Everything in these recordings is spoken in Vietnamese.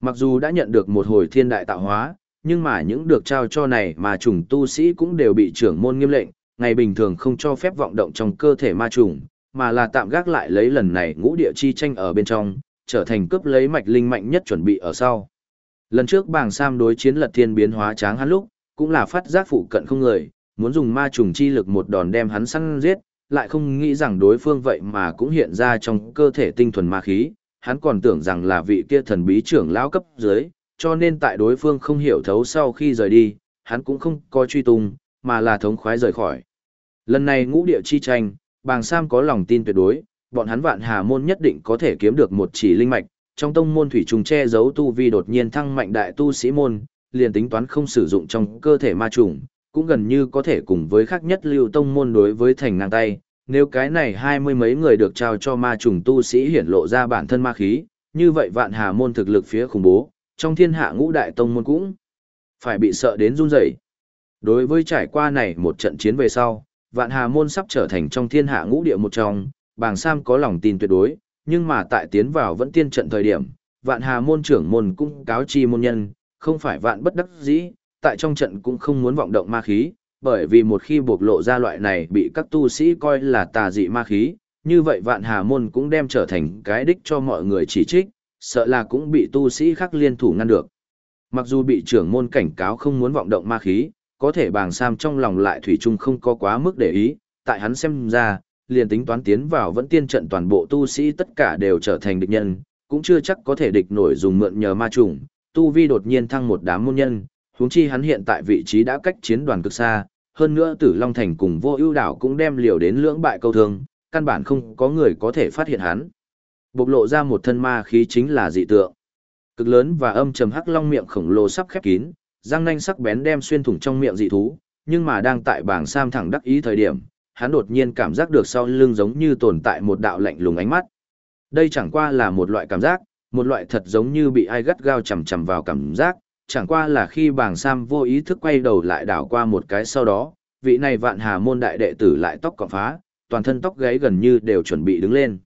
Mặc dù đã nhận được một hồi thiên đại tạo hóa, nhưng mà những được trao cho này mà trùng tu sĩ cũng đều bị trưởng môn nghiêm lệnh, ngày bình thường không cho phép vọng động trong cơ thể ma trùng, mà là tạm gác lại lấy lần này ngũ địa chi tranh ở bên trong, trở thành cướp lấy mạch linh mạnh nhất chuẩn bị ở sau. Lần trước bàng Sam đối chiến lật thiên biến hóa tráng hắn lúc, cũng là phát giác phụ cận không người, muốn dùng ma trùng chi lực một đòn đem hắn săn giết, lại không nghĩ rằng đối phương vậy mà cũng hiện ra trong cơ thể tinh thuần ma khí, hắn còn tưởng rằng là vị kia thần bí trưởng lão cấp dưới, cho nên tại đối phương không hiểu thấu sau khi rời đi, hắn cũng không có truy tung, mà là thống khoái rời khỏi. Lần này ngũ địa chi tranh, bàng Sam có lòng tin tuyệt đối, bọn hắn vạn hà môn nhất định có thể kiếm được một chỉ linh mạch, trong tông môn thủy trùng che giấu tu vi đột nhiên thăng mạnh đại tu sĩ môn, liền tính toán không sử dụng trong cơ thể ma trùng, cũng gần như có thể cùng với khác nhất lưu tông môn đối với thành ngang tay. Nếu cái này hai mươi mấy người được trao cho ma trùng tu sĩ hiển lộ ra bản thân ma khí, như vậy vạn hà môn thực lực phía khủng bố, trong thiên hạ ngũ đại tông môn cũng phải bị sợ đến run rẩy. Đối với trải qua này một trận chiến về sau, vạn hà môn sắp trở thành trong thiên hạ ngũ địa một trong, bàng Sam có lòng tin tuyệt đối, nhưng mà tại tiến vào vẫn tiên trận thời điểm, vạn hà môn trưởng môn cũng cáo chi môn nhân, không phải vạn bất đắc dĩ, tại trong trận cũng không muốn vọng động ma khí, bởi vì một khi bộc lộ ra loại này bị các tu sĩ coi là tà dị ma khí, như vậy vạn hà môn cũng đem trở thành cái đích cho mọi người chỉ trích, sợ là cũng bị tu sĩ khác liên thủ ngăn được. Mặc dù bị trưởng môn cảnh cáo không muốn vọng động ma khí, có thể bàng Sam trong lòng lại thủy chung không có quá mức để ý, tại hắn xem ra, liền tính toán tiến vào vẫn tiên trận toàn bộ tu sĩ tất cả đều trở thành địch nhân, cũng chưa chắc có thể địch nổi dùng mượn nhờ ma trùng, tu vi đột nhiên thăng một đám môn nhân, huống chi hắn hiện tại vị trí đã cách chiến đoàn cực xa, hơn nữa Tử Long Thành cùng Vô Ưu đảo cũng đem liều đến lưỡng bại câu thương, căn bản không có người có thể phát hiện hắn. Bộc lộ ra một thân ma khí chính là dị tượng. Cực lớn và âm trầm hắc long miệng khổng lồ sắp khép kín, răng nanh sắc bén đem xuyên thủng trong miệng dị thú, nhưng mà đang tại bảng sam thẳng đắc ý thời điểm, hắn đột nhiên cảm giác được sau lưng giống như tồn tại một đạo lạnh lùng ánh mắt. Đây chẳng qua là một loại cảm giác, một loại thật giống như bị ai gắt gao chầm chầm vào cảm giác, chẳng qua là khi Bàng sam vô ý thức quay đầu lại đảo qua một cái sau đó, vị này vạn hà môn đại đệ tử lại tóc cọp phá, toàn thân tóc gáy gần như đều chuẩn bị đứng lên.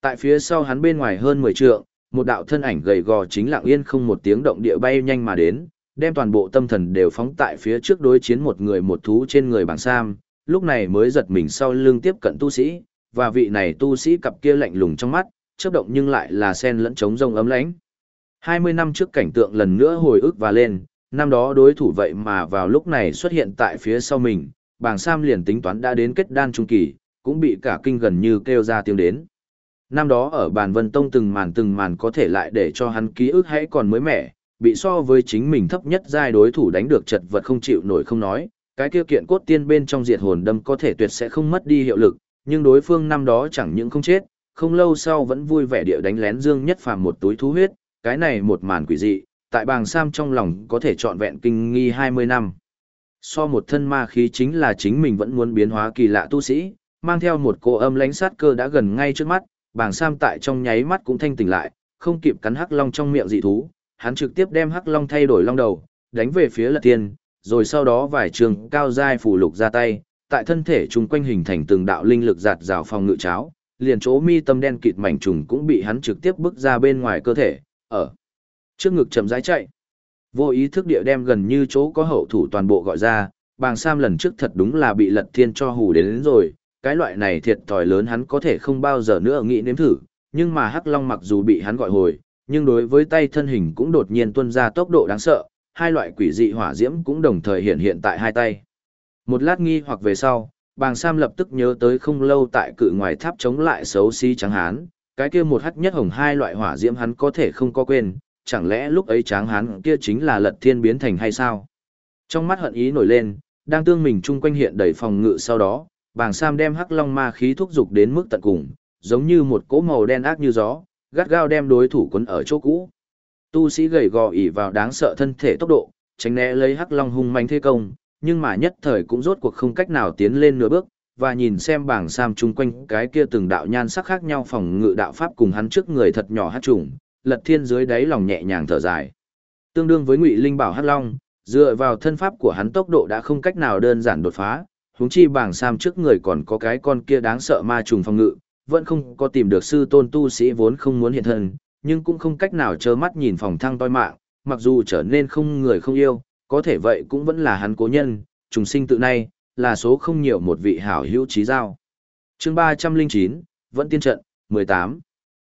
Tại phía sau hắn bên ngoài hơn 10 trượng, một đạo thân ảnh gầy gò chính lặng yên không một tiếng động địa bay nhanh mà đến, đem toàn bộ tâm thần đều phóng tại phía trước đối chiến một người một thú trên người Bàng sam, lúc này mới giật mình sau lưng tiếp cận tu sĩ, và vị này tu sĩ cặp kia lạnh lùng trong mắt, chớp động nhưng lại là sen lẫn trống rông ấm lãnh. 20 năm trước cảnh tượng lần nữa hồi ức và lên, năm đó đối thủ vậy mà vào lúc này xuất hiện tại phía sau mình, bảng Sam liền tính toán đã đến kết đan trung kỳ, cũng bị cả kinh gần như kêu ra tiếng đến. Năm đó ở bàn vân tông từng màn từng màn có thể lại để cho hắn ký ức hãy còn mới mẻ, bị so với chính mình thấp nhất giai đối thủ đánh được chật vật không chịu nổi không nói, cái kia kiện cốt tiên bên trong diệt hồn đâm có thể tuyệt sẽ không mất đi hiệu lực, nhưng đối phương năm đó chẳng những không chết, không lâu sau vẫn vui vẻ địa đánh lén Dương Nhất Phàm một túi thú huyết, cái này một màn quỷ dị, tại bàng Sam trong lòng có thể trọn vẹn kinh nghi 20 năm. So một thân ma khí chính là chính mình vẫn muốn biến hóa kỳ lạ tu sĩ, mang theo một cô âm lánh sát cơ đã gần ngay trước mắt, bàng Sam tại trong nháy mắt cũng thanh tỉnh lại, không kịp cắn hắc long trong miệng dị thú, hắn trực tiếp đem hắc long thay đổi long đầu, đánh về phía lật tiên, rồi sau đó vài trường cao giai phủ lục ra tay, tại thân thể chung quanh hình thành từng đạo linh lực giạt rào phòng ngự cháo, liền chỗ mi tâm đen kịt mảnh trùng cũng bị hắn trực tiếp bước ra bên ngoài cơ thể, ở trước ngực chậm rãi chạy. Vô ý thức địa đem gần như chỗ có hậu thủ toàn bộ gọi ra, bàng sam lần trước thật đúng là bị lật thiên cho hù đến, đến rồi, cái loại này thiệt thòi lớn hắn có thể không bao giờ nữa nghĩ nếm thử, nhưng mà Hắc Long mặc dù bị hắn gọi hồi, nhưng đối với tay thân hình cũng đột nhiên tuôn ra tốc độ đáng sợ, hai loại quỷ dị hỏa diễm cũng đồng thời hiện hiện tại hai tay. Một lát nghi hoặc về sau, bàng Sam lập tức nhớ tới không lâu tại cự ngoài tháp chống lại xấu xí trắng hán, cái kia một hắc nhất hồng hai loại hỏa diễm hắn có thể không có quên, chẳng lẽ lúc ấy tráng hắn kia chính là lật thiên biến thành hay sao? Trong mắt hận ý nổi lên, đang tương mình chung quanh hiện đầy phòng ngự sau đó, bàng Sam đem hắc long ma khí thúc dục đến mức tận cùng, giống như một cỗ màu đen ác như gió, gắt gao đem đối thủ quấn ở chỗ cũ. Tu sĩ gầy gò ỉ vào đáng sợ thân thể tốc độ, tránh né lấy hắc long hung manh thế công, nhưng mà nhất thời cũng rốt cuộc không cách nào tiến lên nửa bước, và nhìn xem bảng sam chung quanh cái kia từng đạo nhan sắc khác nhau phòng ngự đạo pháp cùng hắn trước người thật nhỏ hát trùng, lật thiên dưới đáy lòng nhẹ nhàng thở dài. Tương đương với ngụy linh bảo hắc long, dựa vào thân pháp của hắn tốc độ đã không cách nào đơn giản đột phá, huống chi bảng sam trước người còn có cái con kia đáng sợ ma trùng phòng ngự, vẫn không có tìm được sư tôn tu sĩ vốn không muốn hiện thân, nhưng cũng không cách nào trơ mắt nhìn phòng thăng toi mạng, mặc dù trở nên không người không yêu, có thể vậy cũng vẫn là hắn cố nhân, trùng sinh tự nay, là số không nhiều một vị hảo hữu trí giao. chương 309, vẫn tiên trận, 18.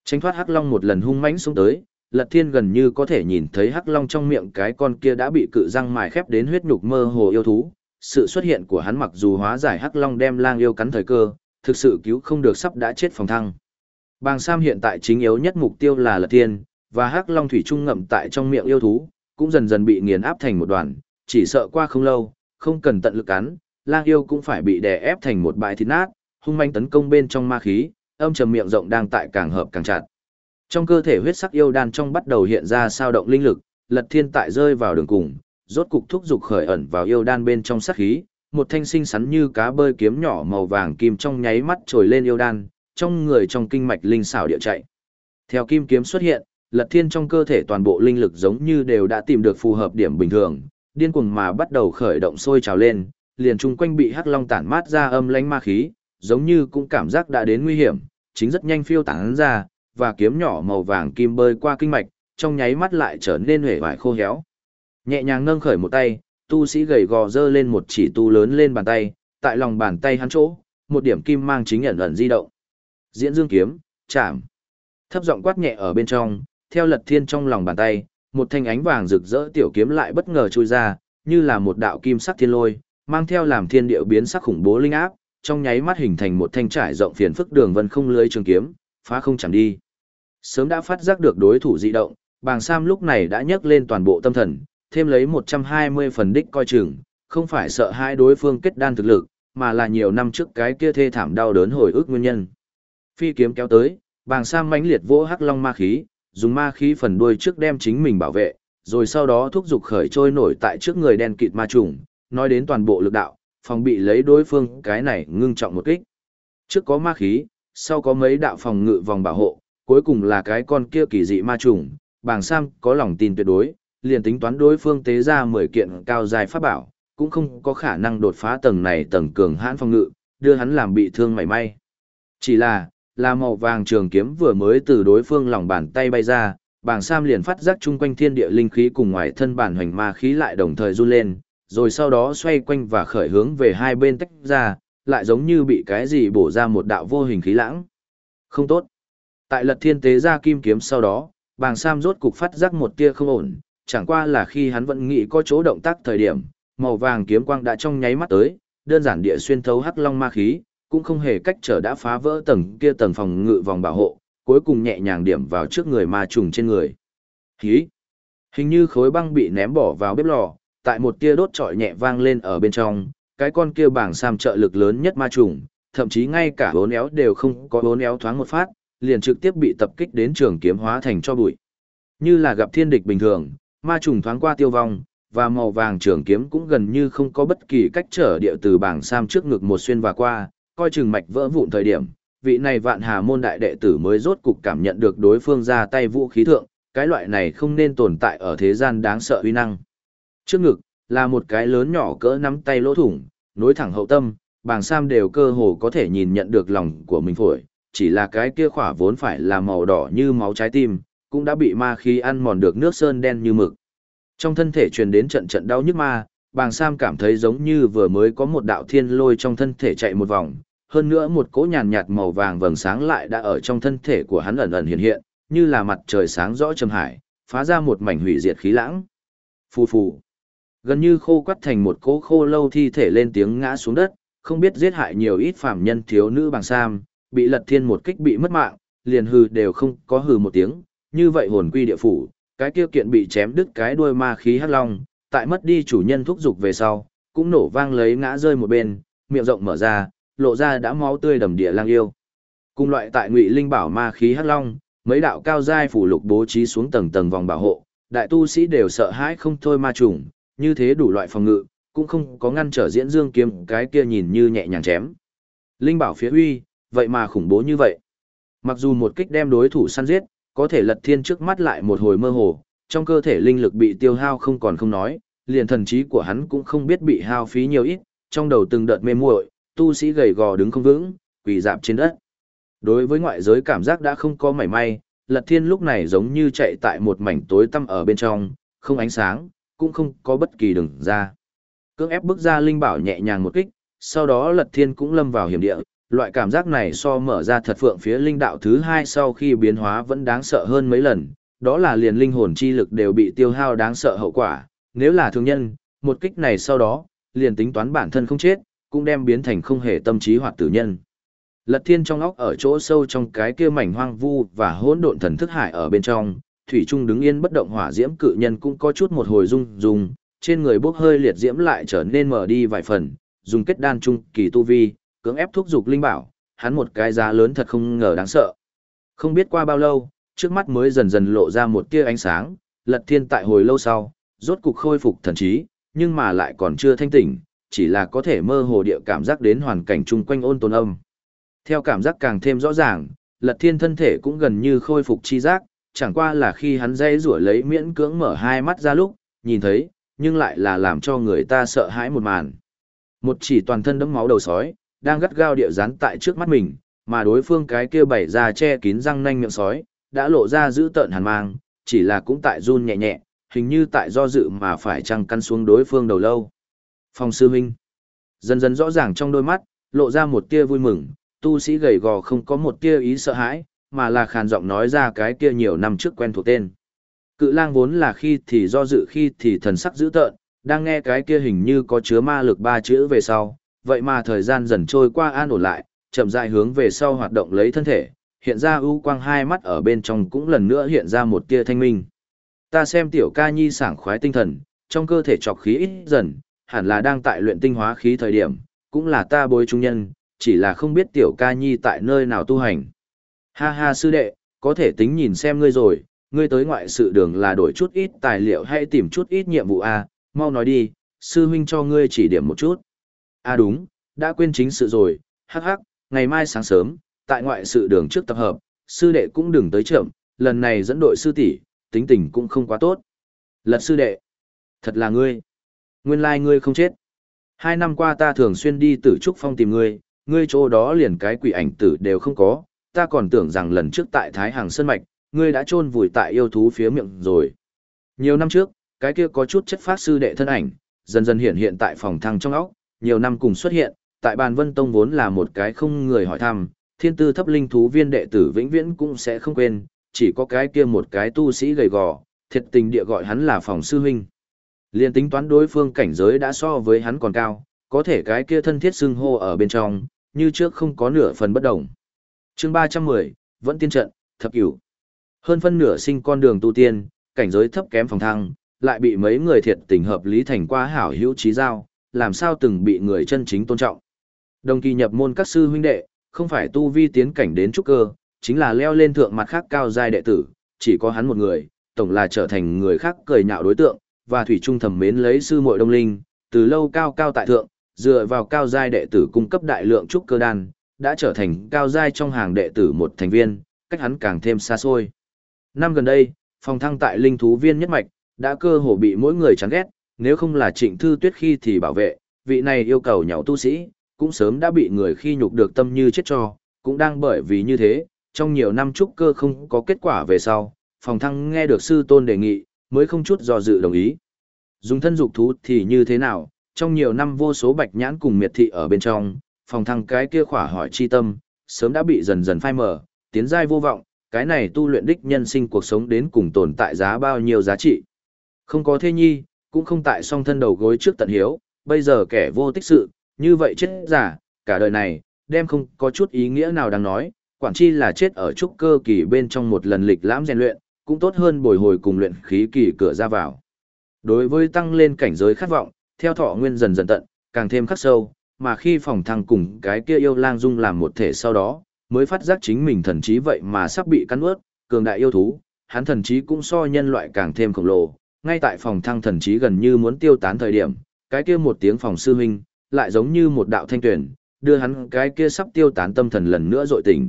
Tránh thoát Hắc Long một lần hung mãnh xuống tới, Lật Thiên gần như có thể nhìn thấy Hắc Long trong miệng cái con kia đã bị cự răng mài khép đến huyết nhục mơ hồ yêu thú. Sự xuất hiện của hắn mặc dù hóa giải Hắc Long đem lang yêu cắn thời cơ, thực sự cứu không được sắp đã chết phòng thăng. Bàng Sam hiện tại chính yếu nhất mục tiêu là Lật Thiên, và Hắc Long thủy trung ngậm tại trong miệng yêu thú, cũng dần dần bị nghiền áp thành một đoàn, chỉ sợ qua không lâu, không cần tận lực cắn, lang yêu cũng phải bị đè ép thành một bãi thịt nát, hung manh tấn công bên trong ma khí, âm trầm miệng rộng đang tại càng hợp càng chặt. Trong cơ thể huyết sắc yêu đan trong bắt đầu hiện ra sao động linh lực, Lật Thiên tại rơi vào đường cùng, rốt cục thúc dục khởi ẩn vào yêu đan bên trong sắc khí, một thanh sinh sắn như cá bơi kiếm nhỏ màu vàng kim trong nháy mắt trồi lên yêu đan, trong người trong kinh mạch linh xảo địa chạy. Theo kim kiếm xuất hiện, Lật Thiên trong cơ thể toàn bộ linh lực giống như đều đã tìm được phù hợp điểm bình thường, điên cuồng mà bắt đầu khởi động sôi trào lên, liền chung quanh bị hắc long tản mát ra âm lãnh ma khí, giống như cũng cảm giác đã đến nguy hiểm, chính rất nhanh phiêu tán ra, và kiếm nhỏ màu vàng kim bơi qua kinh mạch, trong nháy mắt lại trở nên hể vải khô héo. Nhẹ nhàng nâng khởi một tay, tu sĩ gầy gò dơ lên một chỉ tu lớn lên bàn tay, tại lòng bàn tay hắn chỗ, một điểm kim mang chính ẩn ẩn di động. Diễn dương kiếm, chạm. Thấp giọng quát nhẹ ở bên trong, theo lật thiên trong lòng bàn tay, một thanh ánh vàng rực rỡ tiểu kiếm lại bất ngờ trôi ra, như là một đạo kim sắc thiên lôi, mang theo làm thiên điệu biến sắc khủng bố linh áp, trong nháy mắt hình thành một thanh trải rộng phiền phức đường vân không lưới trường kiếm, phá không chẳng đi. Sớm đã phát giác được đối thủ dị động, bàng Sam lúc này đã nhấc lên toàn bộ tâm thần, thêm lấy 120 phần đích coi chừng, không phải sợ hai đối phương kết đan thực lực, mà là nhiều năm trước cái kia thê thảm đau đớn hồi ức nguyên nhân. Phi kiếm kéo tới, bàng Sam mãnh liệt vỗ hắc long ma khí, dùng ma khí phần đuôi trước đem chính mình bảo vệ, rồi sau đó thúc giục khởi trôi nổi tại trước người đen kịt ma trùng, nói đến toàn bộ lực đạo, phòng bị lấy đối phương cái này ngưng trọng một kích. Trước có ma khí, sau có mấy đạo phòng ngự vòng bảo hộ, cuối cùng là cái con kia kỳ dị ma trùng, bàng sam có lòng tin tuyệt đối, liền tính toán đối phương tế ra 10 kiện cao dài pháp bảo, cũng không có khả năng đột phá tầng này tầng cường hãn phòng ngự, đưa hắn làm bị thương mảy may. Chỉ là, là màu vàng trường kiếm vừa mới từ đối phương lòng bàn tay bay ra, bàng sam liền phát giác chung quanh thiên địa linh khí cùng ngoài thân bản hoành ma khí lại đồng thời run lên, rồi sau đó xoay quanh và khởi hướng về hai bên tách ra, lại giống như bị cái gì bổ ra một đạo vô hình khí lãng. Không tốt. Tại lật thiên tế ra kim kiếm sau đó, bàng Sam rốt cục phát giác một tia không ổn, chẳng qua là khi hắn vẫn nghĩ có chỗ động tác thời điểm, màu vàng kiếm quang đã trong nháy mắt tới, đơn giản địa xuyên thấu hắc long ma khí, cũng không hề cách trở đã phá vỡ tầng kia tầng phòng ngự vòng bảo hộ, cuối cùng nhẹ nhàng điểm vào trước người ma trùng trên người. Hí! Hình như khối băng bị ném bỏ vào bếp lò, tại một tia đốt trọi nhẹ vang lên ở bên trong, cái con kia bảng sam trợ lực lớn nhất ma trùng, thậm chí ngay cả bốn éo đều không có bốn éo thoáng một phát, liền trực tiếp bị tập kích đến trường kiếm hóa thành cho bụi. Như là gặp thiên địch bình thường, ma trùng thoáng qua tiêu vong, và màu vàng trường kiếm cũng gần như không có bất kỳ cách trở địa từ bảng sam trước ngực một xuyên và qua, coi chừng mạch vỡ vụn thời điểm, vị này vạn hà môn đại đệ tử mới rốt cục cảm nhận được đối phương ra tay vũ khí thượng, cái loại này không nên tồn tại ở thế gian đáng sợ uy năng. Trước ngực, là một cái lớn nhỏ cỡ nắm tay lỗ thủng, nối thẳng hậu tâm, bàng sam đều cơ hồ có thể nhìn nhận được lòng của mình phổi, chỉ là cái kia khỏa vốn phải là màu đỏ như máu trái tim, cũng đã bị ma khí ăn mòn được nước sơn đen như mực. Trong thân thể truyền đến trận trận đau nhức ma, bàng sam cảm thấy giống như vừa mới có một đạo thiên lôi trong thân thể chạy một vòng, hơn nữa một cỗ nhàn nhạt màu vàng vầng sáng lại đã ở trong thân thể của hắn ẩn ẩn hiện hiện, như là mặt trời sáng rõ trầm hải, phá ra một mảnh hủy diệt khí lãng. Phù phù gần như khô quắt thành một cỗ khô lâu thi thể lên tiếng ngã xuống đất, không biết giết hại nhiều ít phạm nhân thiếu nữ bằng sam, bị lật thiên một kích bị mất mạng, liền hừ đều không có hừ một tiếng, như vậy hồn quy địa phủ, cái kia kiện bị chém đứt cái đuôi ma khí hắc long, tại mất đi chủ nhân thúc dục về sau, cũng nổ vang lấy ngã rơi một bên, miệng rộng mở ra, lộ ra đã máu tươi đầm địa lang yêu. Cùng loại tại Ngụy Linh bảo ma khí hắc long, mấy đạo cao giai phủ lục bố trí xuống tầng tầng vòng bảo hộ, đại tu sĩ đều sợ hãi không thôi ma trùng, như thế đủ loại phòng ngự, cũng không có ngăn trở diễn dương kiếm cái kia nhìn như nhẹ nhàng chém. Linh bảo phía huy, vậy mà khủng bố như vậy. Mặc dù một kích đem đối thủ săn giết, có thể lật thiên trước mắt lại một hồi mơ hồ, trong cơ thể linh lực bị tiêu hao không còn không nói, liền thần trí của hắn cũng không biết bị hao phí nhiều ít, trong đầu từng đợt mê muội, tu sĩ gầy gò đứng không vững, quỳ dạp trên đất. Đối với ngoại giới cảm giác đã không có mảy may, Lật Thiên lúc này giống như chạy tại một mảnh tối tăm ở bên trong, không ánh sáng, cũng không có bất kỳ đường ra. Cưỡng ép bước ra linh bảo nhẹ nhàng một kích, sau đó Lật Thiên cũng lâm vào hiểm địa, loại cảm giác này so mở ra thật phượng phía linh đạo thứ hai sau khi biến hóa vẫn đáng sợ hơn mấy lần, đó là liền linh hồn chi lực đều bị tiêu hao đáng sợ hậu quả, nếu là thường nhân, một kích này sau đó, liền tính toán bản thân không chết, cũng đem biến thành không hề tâm trí hoặc tử nhân. Lật thiên trong óc ở chỗ sâu trong cái kia mảnh hoang vu và hỗn độn thần thức hải ở bên trong, thủy trung đứng yên bất động hỏa diễm cự nhân cũng có chút một hồi rung rung, trên người bốc hơi liệt diễm lại trở nên mở đi vài phần, dùng kết đan trung kỳ tu vi, cưỡng ép thúc dục linh bảo, hắn một cái giá lớn thật không ngờ đáng sợ. Không biết qua bao lâu, trước mắt mới dần dần lộ ra một tia ánh sáng, Lật Thiên tại hồi lâu sau, rốt cục khôi phục thần trí, nhưng mà lại còn chưa thanh tỉnh, chỉ là có thể mơ hồ địa cảm giác đến hoàn cảnh chung quanh ôn tồn âm. Theo cảm giác càng thêm rõ ràng, Lật Thiên thân thể cũng gần như khôi phục chi giác, chẳng qua là khi hắn dây rủa lấy miễn cưỡng mở hai mắt ra lúc, nhìn thấy, nhưng lại là làm cho người ta sợ hãi một màn. Một chỉ toàn thân đẫm máu đầu sói, đang gắt gao địa rán tại trước mắt mình, mà đối phương cái kia bảy ra che kín răng nanh miệng sói, đã lộ ra giữ tợn hàn mang, chỉ là cũng tại run nhẹ nhẹ, hình như tại do dự mà phải chăng căn xuống đối phương đầu lâu. Phòng sư huynh. Dần dần rõ ràng trong đôi mắt, lộ ra một tia vui mừng, tu sĩ gầy gò không có một tia ý sợ hãi, mà là khàn giọng nói ra cái kia nhiều năm trước quen thuộc tên. Cự lang vốn là khi thì do dự khi thì thần sắc dữ tợn, đang nghe cái kia hình như có chứa ma lực ba chữ về sau, vậy mà thời gian dần trôi qua an ổn lại, chậm rãi hướng về sau hoạt động lấy thân thể, hiện ra ưu quang hai mắt ở bên trong cũng lần nữa hiện ra một tia thanh minh. Ta xem tiểu ca nhi sảng khoái tinh thần, trong cơ thể trọc khí ít dần, hẳn là đang tại luyện tinh hóa khí thời điểm, cũng là ta bối trung nhân, chỉ là không biết tiểu ca nhi tại nơi nào tu hành. Ha ha sư đệ, có thể tính nhìn xem ngươi rồi, ngươi tới ngoại sự đường là đổi chút ít tài liệu hay tìm chút ít nhiệm vụ a, à? mau nói đi, sư huynh cho ngươi chỉ điểm một chút. À đúng, đã quên chính sự rồi, hắc hắc, ngày mai sáng sớm, tại ngoại sự đường trước tập hợp, sư đệ cũng đừng tới chậm, lần này dẫn đội sư tỷ, tính tình cũng không quá tốt. Lật sư đệ, thật là ngươi. Nguyên lai like ngươi không chết. Hai năm qua ta thường xuyên đi tử trúc phong tìm ngươi, ngươi chỗ đó liền cái quỷ ảnh tử đều không có, ta còn tưởng rằng lần trước tại Thái Hàng Sơn Mạch, ngươi đã chôn vùi tại yêu thú phía miệng rồi. Nhiều năm trước, cái kia có chút chất phát sư đệ thân ảnh, dần dần hiện hiện tại phòng thăng trong óc, nhiều năm cùng xuất hiện, tại bàn vân tông vốn là một cái không người hỏi thăm, thiên tư thấp linh thú viên đệ tử vĩnh viễn cũng sẽ không quên, chỉ có cái kia một cái tu sĩ gầy gò, thiệt tình địa gọi hắn là phòng sư huynh. Liên tính toán đối phương cảnh giới đã so với hắn còn cao, có thể cái kia thân thiết xưng hô ở bên trong, như trước không có nửa phần bất động chương 310, vẫn tiên trận, thập cửu. Hơn phân nửa sinh con đường tu tiên, cảnh giới thấp kém phòng thăng, lại bị mấy người thiệt tình hợp lý thành qua hảo hữu trí giao, làm sao từng bị người chân chính tôn trọng. Đồng kỳ nhập môn các sư huynh đệ, không phải tu vi tiến cảnh đến trúc cơ, chính là leo lên thượng mặt khác cao giai đệ tử, chỉ có hắn một người, tổng là trở thành người khác cười nhạo đối tượng, và thủy trung thầm mến lấy sư muội đông linh, từ lâu cao cao tại thượng, dựa vào cao giai đệ tử cung cấp đại lượng trúc cơ đan, đã trở thành cao giai trong hàng đệ tử một thành viên, cách hắn càng thêm xa xôi. Năm gần đây, phòng thăng tại linh thú viên nhất mạch, đã cơ hồ bị mỗi người chán ghét, nếu không là trịnh thư tuyết khi thì bảo vệ, vị này yêu cầu nhỏ tu sĩ, cũng sớm đã bị người khi nhục được tâm như chết cho, cũng đang bởi vì như thế, trong nhiều năm trúc cơ không có kết quả về sau, phòng thăng nghe được sư tôn đề nghị, mới không chút do dự đồng ý. Dùng thân dục thú thì như thế nào, trong nhiều năm vô số bạch nhãn cùng miệt thị ở bên trong, phòng thăng cái kia khỏa hỏi chi tâm, sớm đã bị dần dần phai mở, tiến giai vô vọng, cái này tu luyện đích nhân sinh cuộc sống đến cùng tồn tại giá bao nhiêu giá trị. Không có thế nhi, cũng không tại song thân đầu gối trước tận hiếu, bây giờ kẻ vô tích sự, như vậy chết giả, cả đời này, đem không có chút ý nghĩa nào đang nói, quản chi là chết ở trúc cơ kỳ bên trong một lần lịch lãm rèn luyện, cũng tốt hơn bồi hồi cùng luyện khí kỳ cửa ra vào. Đối với tăng lên cảnh giới khát vọng, theo thọ nguyên dần dần tận, càng thêm khắc sâu, mà khi phòng thăng cùng cái kia yêu lang dung làm một thể sau đó, mới phát giác chính mình thần trí vậy mà sắp bị cắn ướt, cường đại yêu thú, hắn thần trí cũng so nhân loại càng thêm khổng lồ, ngay tại phòng thăng thần trí gần như muốn tiêu tán thời điểm, cái kia một tiếng phòng sư huynh, lại giống như một đạo thanh tuyển, đưa hắn cái kia sắp tiêu tán tâm thần lần nữa dội tỉnh.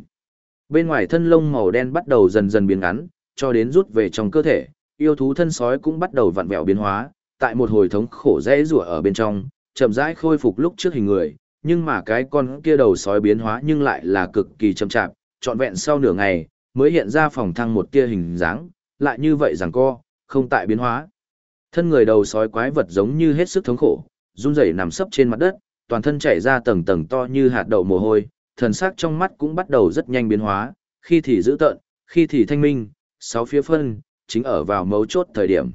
Bên ngoài thân lông màu đen bắt đầu dần dần biến ngắn, cho đến rút về trong cơ thể, yêu thú thân sói cũng bắt đầu vặn vẹo biến hóa, tại một hồi thống khổ rẽ rủa ở bên trong, chậm rãi khôi phục lúc trước hình người, nhưng mà cái con kia đầu sói biến hóa nhưng lại là cực kỳ chậm chạp, trọn vẹn sau nửa ngày, mới hiện ra phòng thăng một tia hình dáng, lại như vậy rằng co, không tại biến hóa. Thân người đầu sói quái vật giống như hết sức thống khổ, run rẩy nằm sấp trên mặt đất, toàn thân chảy ra tầng tầng to như hạt đậu mồ hôi, thần sắc trong mắt cũng bắt đầu rất nhanh biến hóa, khi thì dữ tợn, khi thì thanh minh, sáu phía phân, chính ở vào mấu chốt thời điểm.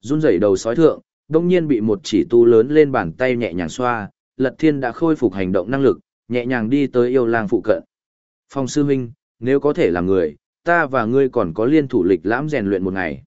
Run rẩy đầu sói thượng, đông nhiên bị một chỉ tu lớn lên bàn tay nhẹ nhàng xoa, Lật Thiên đã khôi phục hành động năng lực, nhẹ nhàng đi tới yêu lang phụ cận. Phong sư huynh, nếu có thể là người, ta và ngươi còn có liên thủ lịch lãm rèn luyện một ngày.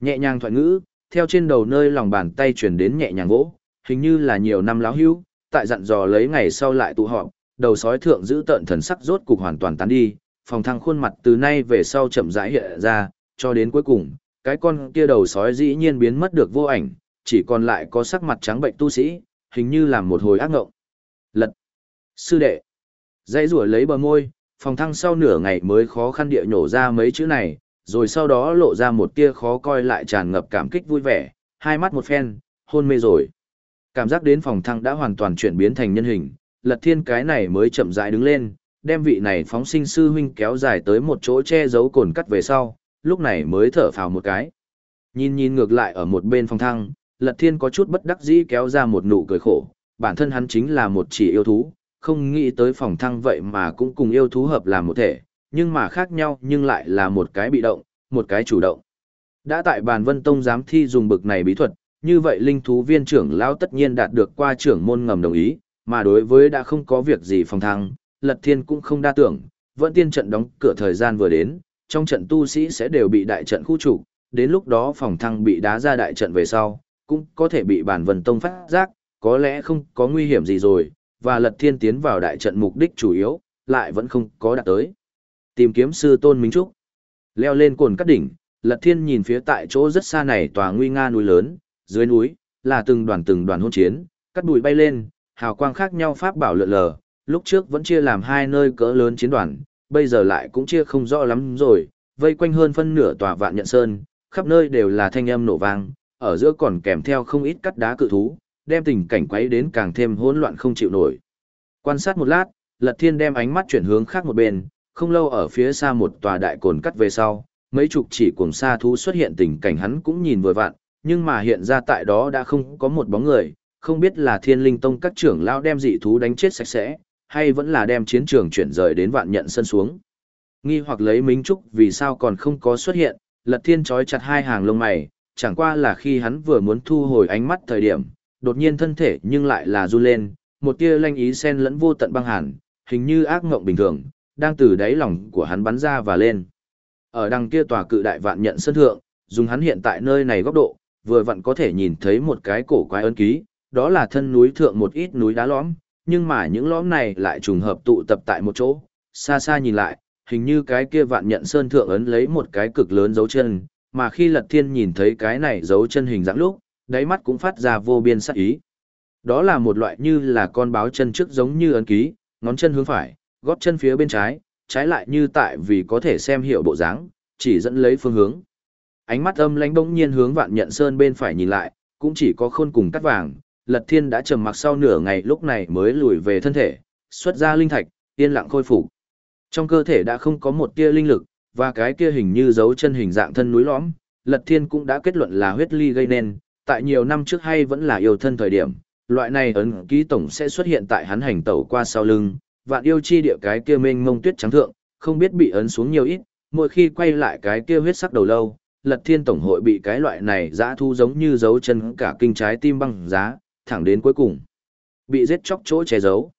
Nhẹ nhàng thoại ngữ, theo trên đầu nơi lòng bàn tay truyền đến nhẹ nhàng vỗ, hình như là nhiều năm láo hữu, tại dặn dò lấy ngày sau lại tụ họp, đầu sói thượng giữ tận thần sắc rốt cục hoàn toàn tán đi, phòng thăng khuôn mặt từ nay về sau chậm rãi hiện ra, cho đến cuối cùng, cái con kia đầu sói dĩ nhiên biến mất được vô ảnh, chỉ còn lại có sắc mặt trắng bệnh tu sĩ, hình như là một hồi ác ngộng. Lật. Sư đệ. Dãy rủa lấy bờ môi, phòng thăng sau nửa ngày mới khó khăn địa nhổ ra mấy chữ này, rồi sau đó lộ ra một tia khó coi lại tràn ngập cảm kích vui vẻ, hai mắt một phen, hôn mê rồi. Cảm giác đến phòng thăng đã hoàn toàn chuyển biến thành nhân hình, lật thiên cái này mới chậm rãi đứng lên, đem vị này phóng sinh sư huynh kéo dài tới một chỗ che giấu cồn cắt về sau, lúc này mới thở phào một cái. Nhìn nhìn ngược lại ở một bên phòng thăng, lật thiên có chút bất đắc dĩ kéo ra một nụ cười khổ, bản thân hắn chính là một chỉ yêu thú, không nghĩ tới phòng thăng vậy mà cũng cùng yêu thú hợp làm một thể, nhưng mà khác nhau nhưng lại là một cái bị động, một cái chủ động. Đã tại bàn vân tông giám thi dùng bực này bí thuật, như vậy linh thú viên trưởng lão tất nhiên đạt được qua trưởng môn ngầm đồng ý, mà đối với đã không có việc gì phòng thăng, lật thiên cũng không đa tưởng, vẫn tiên trận đóng cửa thời gian vừa đến, trong trận tu sĩ sẽ đều bị đại trận khu trục, đến lúc đó phòng thăng bị đá ra đại trận về sau, cũng có thể bị bản vân tông phát giác, có lẽ không có nguy hiểm gì rồi, và lật thiên tiến vào đại trận mục đích chủ yếu, lại vẫn không có đạt tới. Tìm kiếm sư tôn Minh Trúc. Leo lên cồn cắt đỉnh, lật thiên nhìn phía tại chỗ rất xa này tòa nguy nga núi lớn, dưới núi, là từng đoàn từng đoàn hôn chiến, cắt bụi bay lên, hào quang khác nhau pháp bảo lượn lờ, lúc trước vẫn chia làm hai nơi cỡ lớn chiến đoàn, bây giờ lại cũng chia không rõ lắm rồi, vây quanh hơn phân nửa tòa vạn nhận sơn, khắp nơi đều là thanh âm nổ vang, ở giữa còn kèm theo không ít cắt đá cự thú, đem tình cảnh quấy đến càng thêm hỗn loạn không chịu nổi. Quan sát một lát, Lật Thiên đem ánh mắt chuyển hướng khác một bên, không lâu ở phía xa một tòa đại cồn cắt về sau, mấy chục chỉ cuồng sa thú xuất hiện tình cảnh hắn cũng nhìn vừa vặn, nhưng mà hiện ra tại đó đã không có một bóng người, không biết là Thiên Linh Tông các trưởng lão đem dị thú đánh chết sạch sẽ, hay vẫn là đem chiến trường chuyển rời đến vạn nhận sân xuống. Nghi hoặc lấy Minh Trúc vì sao còn không có xuất hiện, Lật Thiên trói chặt hai hàng lông mày, chẳng qua là khi hắn vừa muốn thu hồi ánh mắt thời điểm, đột nhiên thân thể nhưng lại là run lên, một tia lanh ý sen lẫn vô tận băng hàn, hình như ác ngộng bình thường, đang từ đáy lòng của hắn bắn ra và lên. Ở đằng kia tòa cự đại vạn nhận sân thượng, dùng hắn hiện tại nơi này góc độ, vừa vặn có thể nhìn thấy một cái cổ quái ấn ký, đó là thân núi thượng một ít núi đá lõm, nhưng mà những lõm này lại trùng hợp tụ tập tại một chỗ, xa xa nhìn lại, hình như cái kia vạn nhận sơn thượng ấn lấy một cái cực lớn dấu chân, mà khi Lật Thiên nhìn thấy cái này dấu chân hình dạng lúc, đáy mắt cũng phát ra vô biên sắc ý. Đó là một loại như là con báo chân trước giống như ấn ký, ngón chân hướng phải, gót chân phía bên trái, trái lại như tại vì có thể xem hiểu bộ dáng, chỉ dẫn lấy phương hướng. Ánh mắt âm lãnh bỗng nhiên hướng Vạn Nhận Sơn bên phải nhìn lại, cũng chỉ có khôn cùng cắt vàng, Lật Thiên đã trầm mặc sau nửa ngày lúc này mới lùi về thân thể, xuất ra linh thạch, yên lặng khôi phục. Trong cơ thể đã không có một tia linh lực, và cái kia hình như dấu chân hình dạng thân núi lõm, Lật Thiên cũng đã kết luận là huyết ly gây nên, tại nhiều năm trước hay vẫn là yêu thân thời điểm, loại này ấn ký tổng sẽ xuất hiện tại hắn hành tẩu qua sau lưng, vạn yêu chi địa cái kia mênh mông tuyết trắng thượng, không biết bị ấn xuống nhiều ít, mỗi khi quay lại cái kia huyết sắc đầu lâu, Lật Thiên tổng hội bị cái loại này dã thu giống như dấu chân cả kinh trái tim băng giá, thẳng đến cuối cùng bị giết chóc chỗ che giấu.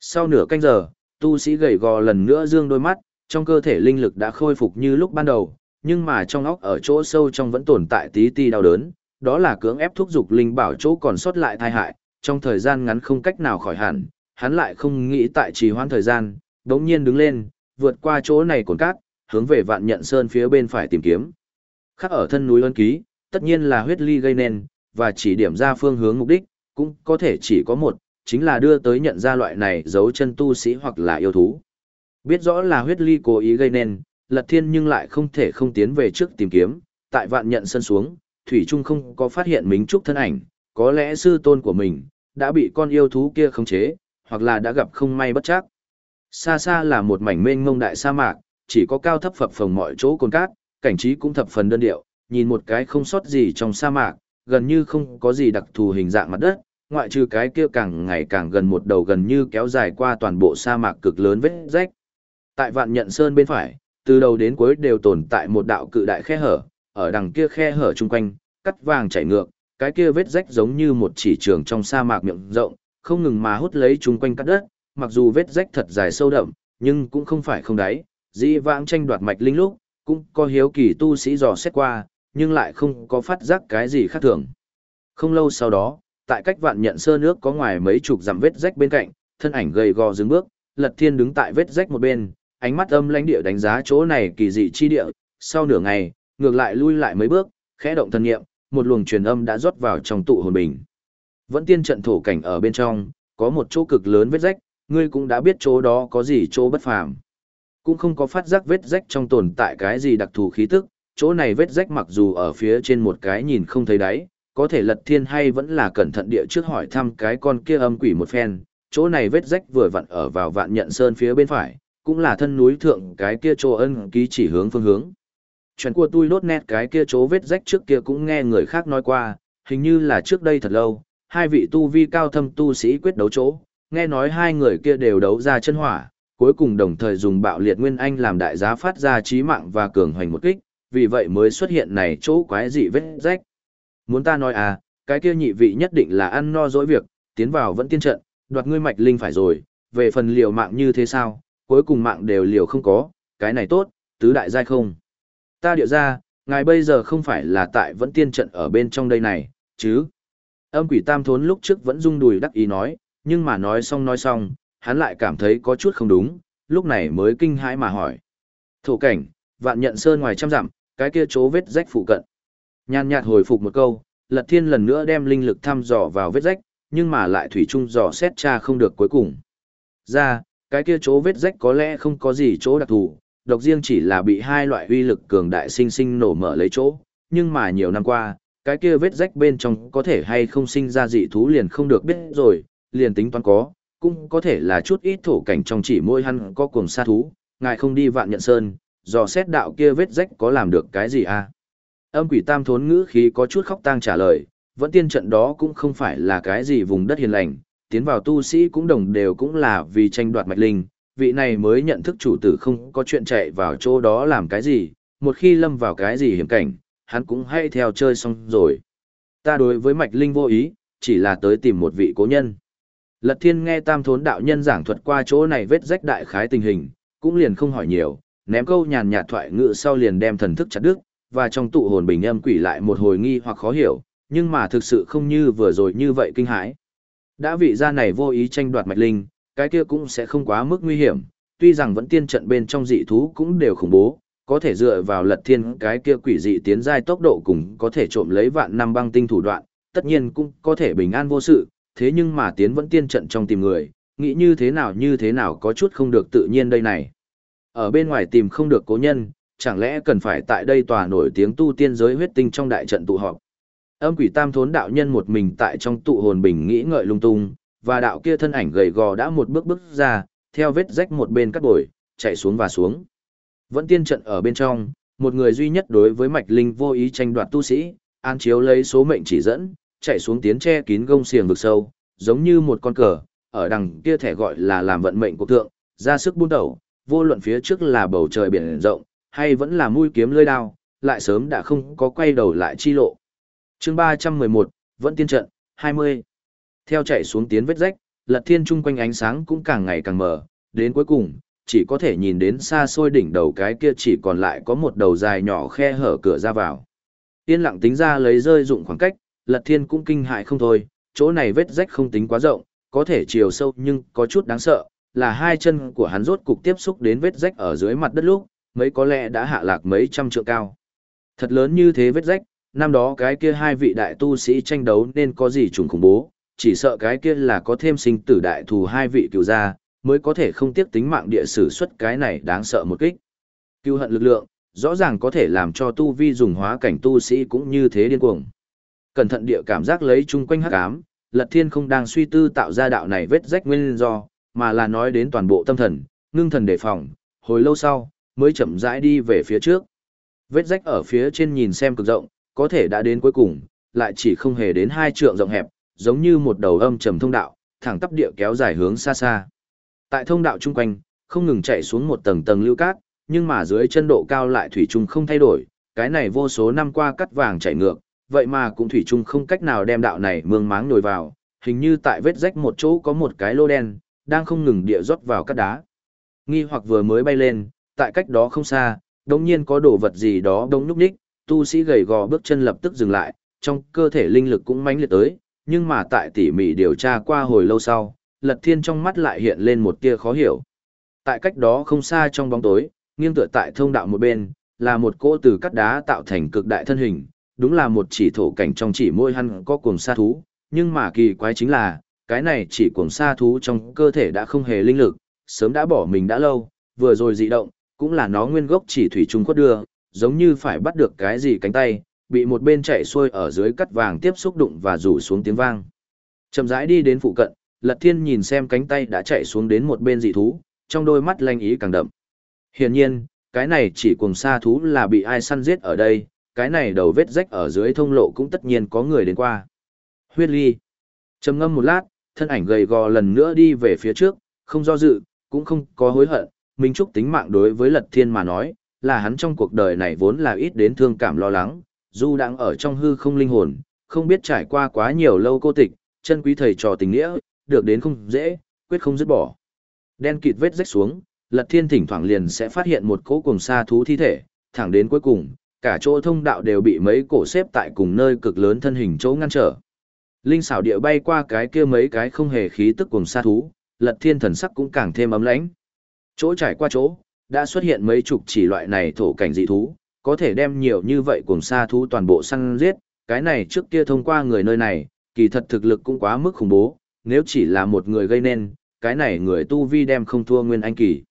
Sau nửa canh giờ, tu sĩ gầy gò lần nữa dương đôi mắt, trong cơ thể linh lực đã khôi phục như lúc ban đầu, nhưng mà trong óc ở chỗ sâu trong vẫn tồn tại tí ti đau đớn, đó là cưỡng ép thúc dục linh bảo chỗ còn sót lại thai hại, trong thời gian ngắn không cách nào khỏi hẳn, hắn lại không nghĩ tại trì hoãn thời gian, đống nhiên đứng lên, vượt qua chỗ này cồn cát, hướng về vạn nhận sơn phía bên phải tìm kiếm. Khắc ở thân núi ân ký, tất nhiên là huyết ly gây nên, và chỉ điểm ra phương hướng mục đích, cũng có thể chỉ có một, chính là đưa tới nhận ra loại này dấu chân tu sĩ hoặc là yêu thú. Biết rõ là huyết ly cố ý gây nên, lật thiên nhưng lại không thể không tiến về trước tìm kiếm, tại vạn nhận sân xuống, Thủy Trung không có phát hiện Mính Trúc thân ảnh, có lẽ sư tôn của mình, đã bị con yêu thú kia khống chế, hoặc là đã gặp không may bất chắc. Xa xa là một mảnh mênh mông đại sa mạc, chỉ có cao thấp phập phồng mọi chỗ cồn cát, cảnh trí cũng thập phần đơn điệu, nhìn một cái không sót gì trong sa mạc, gần như không có gì đặc thù hình dạng mặt đất, ngoại trừ cái kia càng ngày càng gần một đầu gần như kéo dài qua toàn bộ sa mạc cực lớn vết rách. Tại vạn nhận sơn bên phải, từ đầu đến cuối đều tồn tại một đạo cự đại khe hở, ở đằng kia khe hở chung quanh, cắt vàng chảy ngược, cái kia vết rách giống như một chỉ trường trong sa mạc miệng rộng, không ngừng mà hút lấy chung quanh cắt đất, mặc dù vết rách thật dài sâu đậm, nhưng cũng không phải không đáy, dĩ vãng tranh đoạt mạch linh lúc, cũng có hiếu kỳ tu sĩ dò xét qua, nhưng lại không có phát giác cái gì khác thường. Không lâu sau đó, tại cách vạn nhận sơ nước có ngoài mấy chục dặm vết rách bên cạnh, thân ảnh gầy gò dừng bước, Lật Thiên đứng tại vết rách một bên, ánh mắt âm lãnh địa đánh giá chỗ này kỳ dị chi địa, sau nửa ngày, ngược lại lui lại mấy bước, khẽ động thân nghiệm, một luồng truyền âm đã rót vào trong tụ hồn bình. Vẫn tiên trận thổ cảnh ở bên trong, có một chỗ cực lớn vết rách, ngươi cũng đã biết chỗ đó có gì chỗ bất phàm. Cũng không có phát giác vết rách trong tồn tại cái gì đặc thù khí tức, chỗ này vết rách mặc dù ở phía trên một cái nhìn không thấy đáy, có thể lật thiên hay vẫn là cẩn thận địa trước hỏi thăm cái con kia âm quỷ một phen, chỗ này vết rách vừa vặn ở vào vạn nhận sơn phía bên phải, cũng là thân núi thượng cái kia chỗ ân ký chỉ hướng phương hướng. Chuyện của tôi lốt nét cái kia chỗ vết rách trước kia cũng nghe người khác nói qua, hình như là trước đây thật lâu, hai vị tu vi cao thâm tu sĩ quyết đấu chỗ, nghe nói hai người kia đều đấu ra chân hỏa, cuối cùng đồng thời dùng bạo liệt nguyên anh làm đại giá phát ra trí mạng và cường hoành một kích, vì vậy mới xuất hiện này chỗ quái dị vết rách. Muốn ta nói à, cái kia nhị vị nhất định là ăn no dỗi việc, tiến vào vẫn tiên trận, đoạt ngươi mạch linh phải rồi, về phần liều mạng như thế sao, cuối cùng mạng đều liều không có, cái này tốt, tứ đại giai không. Ta điệu ra, ngài bây giờ không phải là tại vẫn tiên trận ở bên trong đây này, chứ. Âm quỷ tam thốn lúc trước vẫn rung đùi đắc ý nói, nhưng mà nói xong nói xong, hắn lại cảm thấy có chút không đúng, lúc này mới kinh hãi mà hỏi. Thổ cảnh, vạn nhận sơn ngoài trăm dặm, cái kia chỗ vết rách phụ cận. Nhàn nhạt hồi phục một câu, Lật Thiên lần nữa đem linh lực thăm dò vào vết rách, nhưng mà lại thủy chung dò xét tra không được cuối cùng. Ra, cái kia chỗ vết rách có lẽ không có gì chỗ đặc thù, độc riêng chỉ là bị hai loại uy lực cường đại sinh sinh nổ mở lấy chỗ, nhưng mà nhiều năm qua, cái kia vết rách bên trong có thể hay không sinh ra dị thú liền không được biết rồi, liền tính toán có, cũng có thể là chút ít thổ cảnh trong chỉ môi hắn có cuồng sa thú, ngài không đi vạn nhận sơn, dò xét đạo kia vết rách có làm được cái gì à? Âm quỷ tam thốn ngữ khí có chút khóc tang trả lời, vẫn tiên trận đó cũng không phải là cái gì vùng đất hiền lành, tiến vào tu sĩ cũng đồng đều cũng là vì tranh đoạt mạch linh, vị này mới nhận thức chủ tử không có chuyện chạy vào chỗ đó làm cái gì, một khi lâm vào cái gì hiểm cảnh, hắn cũng hay theo chơi xong rồi. Ta đối với mạch linh vô ý, chỉ là tới tìm một vị cố nhân. Lật thiên nghe tam thốn đạo nhân giảng thuật qua chỗ này vết rách đại khái tình hình, cũng liền không hỏi nhiều, ném câu nhàn nhạt thoại ngự sau liền đem thần thức chặt đứt, và trong tụ hồn bình âm quỷ lại một hồi nghi hoặc khó hiểu, nhưng mà thực sự không như vừa rồi như vậy kinh hãi. Đã vị gia này vô ý tranh đoạt mạch linh, cái kia cũng sẽ không quá mức nguy hiểm, tuy rằng vẫn tiên trận bên trong dị thú cũng đều khủng bố, có thể dựa vào lật thiên cái kia quỷ dị tiến giai tốc độ cùng có thể trộm lấy vạn năm băng tinh thủ đoạn, tất nhiên cũng có thể bình an vô sự, thế nhưng mà tiến vẫn tiên trận trong tìm người, nghĩ như thế nào như thế nào có chút không được tự nhiên đây này. Ở bên ngoài tìm không được cố nhân, chẳng lẽ cần phải tại đây tòa nổi tiếng tu tiên giới huyết tinh trong đại trận tụ họp. Âm quỷ tam thốn đạo nhân một mình tại trong tụ hồn bình nghĩ ngợi lung tung, và đạo kia thân ảnh gầy gò đã một bước bước ra, theo vết rách một bên cắt bồi, chạy xuống và xuống. Vẫn tiên trận ở bên trong, một người duy nhất đối với mạch linh vô ý tranh đoạt tu sĩ, an chiếu lấy số mệnh chỉ dẫn, chạy xuống tiến che kín gông xiềng vực sâu, giống như một con cờ, ở đằng kia thẻ gọi là làm vận mệnh của thượng, ra sức buôn đầu, vô luận phía trước là bầu trời biển rộng, hay vẫn là mũi kiếm lưỡi đao, lại sớm đã không có quay đầu lại chi lộ chương 311, vẫn tiên trận, 20. Theo chạy xuống tiến vết rách, lật thiên trung quanh ánh sáng cũng càng ngày càng mờ, đến cuối cùng, chỉ có thể nhìn đến xa xôi đỉnh đầu cái kia chỉ còn lại có một đầu dài nhỏ khe hở cửa ra vào. Yên lặng tính ra lấy rơi dụng khoảng cách, lật thiên cũng kinh hại không thôi, chỗ này vết rách không tính quá rộng, có thể chiều sâu nhưng có chút đáng sợ, là hai chân của hắn rốt cục tiếp xúc đến vết rách ở dưới mặt đất lúc, mấy có lẽ đã hạ lạc mấy trăm trượng cao. Thật lớn như thế vết rách, năm đó cái kia hai vị đại tu sĩ tranh đấu nên có gì trùng khủng bố, chỉ sợ cái kia là có thêm sinh tử đại thù hai vị cựu gia, mới có thể không tiếc tính mạng địa sử xuất cái này đáng sợ một kích. Cựu hận lực lượng, rõ ràng có thể làm cho tu vi dùng hóa cảnh tu sĩ cũng như thế điên cuồng. Cẩn thận địa cảm giác lấy chung quanh hắc ám, Lật Thiên không đang suy tư tạo ra đạo này vết rách nguyên do, mà là nói đến toàn bộ tâm thần, ngưng thần đề phòng, hồi lâu sau, mới chậm rãi đi về phía trước. Vết rách ở phía trên nhìn xem cực rộng, có thể đã đến cuối cùng, lại chỉ không hề đến hai trượng rộng hẹp, giống như một đầu âm trầm thông đạo, thẳng tắp địa kéo dài hướng xa xa. Tại thông đạo chung quanh, không ngừng chạy xuống một tầng tầng lưu cát, nhưng mà dưới chân độ cao lại thủy chung không thay đổi, cái này vô số năm qua cắt vàng chảy ngược, vậy mà cũng thủy chung không cách nào đem đạo này mương máng nổi vào, hình như tại vết rách một chỗ có một cái lô đen, đang không ngừng địa rót vào cắt đá. Nghi hoặc vừa mới bay lên, tại cách đó không xa, đống nhiên có đồ vật gì đó đống núp đích, tu sĩ gầy gò bước chân lập tức dừng lại, trong cơ thể linh lực cũng mãnh liệt tới, nhưng mà tại tỉ mỉ điều tra qua hồi lâu sau, Lật Thiên trong mắt lại hiện lên một tia khó hiểu. Tại cách đó không xa trong bóng tối, nghiêng tựa tại thông đạo một bên, là một cỗ từ cắt đá tạo thành cực đại thân hình, đúng là một chỉ thổ cảnh trong chỉ môi hăn có cuồng sa thú, nhưng mà kỳ quái chính là, cái này chỉ cuồng sa thú trong cơ thể đã không hề linh lực, sớm đã bỏ mình đã lâu, vừa rồi dị động, cũng là nó nguyên gốc chỉ thủy trung khuất đưa, giống như phải bắt được cái gì cánh tay, bị một bên chạy xuôi ở dưới cắt vàng tiếp xúc đụng và rủ xuống tiếng vang. Chậm rãi đi đến phụ cận, Lật Thiên nhìn xem cánh tay đã chạy xuống đến một bên dị thú, trong đôi mắt lanh ý càng đậm. Hiển nhiên, cái này chỉ cùng xa thú là bị ai săn giết ở đây, cái này đầu vết rách ở dưới thông lộ cũng tất nhiên có người đến qua. Huyết ly. trầm ngâm một lát, thân ảnh gầy gò lần nữa đi về phía trước, không do dự, cũng không có hối hận. Minh Trúc tính mạng đối với Lật Thiên mà nói, là hắn trong cuộc đời này vốn là ít đến thương cảm lo lắng, dù đang ở trong hư không linh hồn, không biết trải qua quá nhiều lâu cô tịch, chân quý thầy trò tình nghĩa, được đến không dễ, quyết không dứt bỏ. Đen kịt vết rách xuống, Lật Thiên thỉnh thoảng liền sẽ phát hiện một cỗ cùng sa thú thi thể, thẳng đến cuối cùng, cả chỗ thông đạo đều bị mấy cổ xếp tại cùng nơi cực lớn thân hình chỗ ngăn trở. Linh xảo địa bay qua cái kia mấy cái không hề khí tức cùng sa thú, Lật Thiên thần sắc cũng càng thêm ấm lãnh. Chỗ trải qua chỗ, đã xuất hiện mấy chục chỉ loại này thổ cảnh dị thú, có thể đem nhiều như vậy cùng sa thú toàn bộ săn giết, cái này trước kia thông qua người nơi này, kỳ thật thực lực cũng quá mức khủng bố, nếu chỉ là một người gây nên, cái này người tu vi đem không thua nguyên anh kỳ.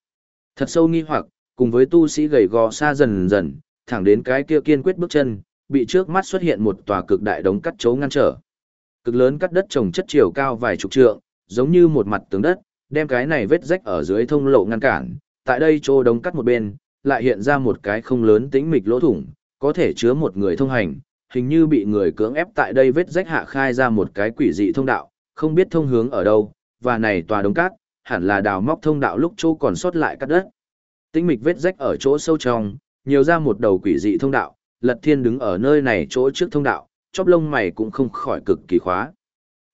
Thật sâu nghi hoặc, cùng với tu sĩ gầy gò xa dần dần, thẳng đến cái kia kiên quyết bước chân, bị trước mắt xuất hiện một tòa cực đại đống cắt chấu ngăn trở. Cực lớn cắt đất trồng chất chiều cao vài chục trượng, giống như một mặt tường đất, đem cái này vết rách ở dưới thông lộ ngăn cản, tại đây chỗ đống cắt một bên, lại hiện ra một cái không lớn tĩnh mịch lỗ thủng, có thể chứa một người thông hành, hình như bị người cưỡng ép tại đây vết rách hạ khai ra một cái quỷ dị thông đạo, không biết thông hướng ở đâu, và này tòa đống cát, hẳn là đào móc thông đạo lúc chỗ còn sót lại cắt đất. Tĩnh mịch vết rách ở chỗ sâu trong, nhiều ra một đầu quỷ dị thông đạo, Lật Thiên đứng ở nơi này chỗ trước thông đạo, chóp lông mày cũng không khỏi cực kỳ khóa.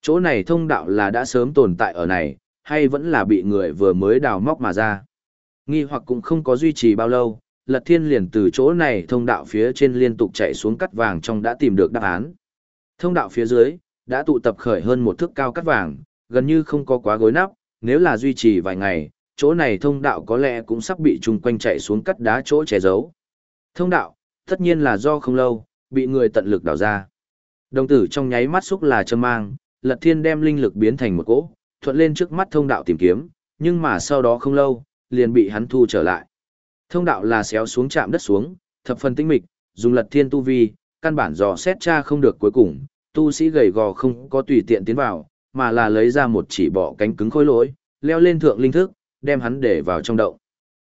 Chỗ này thông đạo là đã sớm tồn tại ở này, hay vẫn là bị người vừa mới đào móc mà ra. Nghi hoặc cũng không có duy trì bao lâu, Lật Thiên liền từ chỗ này thông đạo phía trên liên tục chạy xuống cắt vàng trong đã tìm được đáp án. Thông đạo phía dưới, đã tụ tập khởi hơn một thước cao cắt vàng, gần như không có quá gối nắp, nếu là duy trì vài ngày, chỗ này thông đạo có lẽ cũng sắp bị chung quanh chạy xuống cắt đá chỗ che giấu. Thông đạo, tất nhiên là do không lâu, bị người tận lực đào ra. Đồng tử trong nháy mắt xúc là châm mang, Lật Thiên đem linh lực biến thành một cỗ, thuận lên trước mắt thông đạo tìm kiếm, nhưng mà sau đó không lâu, liền bị hắn thu trở lại. Thông đạo là xéo xuống chạm đất xuống, thập phần tinh mịch, dùng Lật Thiên tu vi, căn bản dò xét tra không được cuối cùng, tu sĩ gầy gò không có tùy tiện tiến vào, mà là lấy ra một chỉ bọ cánh cứng khối lỗi, leo lên thượng linh thức, đem hắn để vào trong động.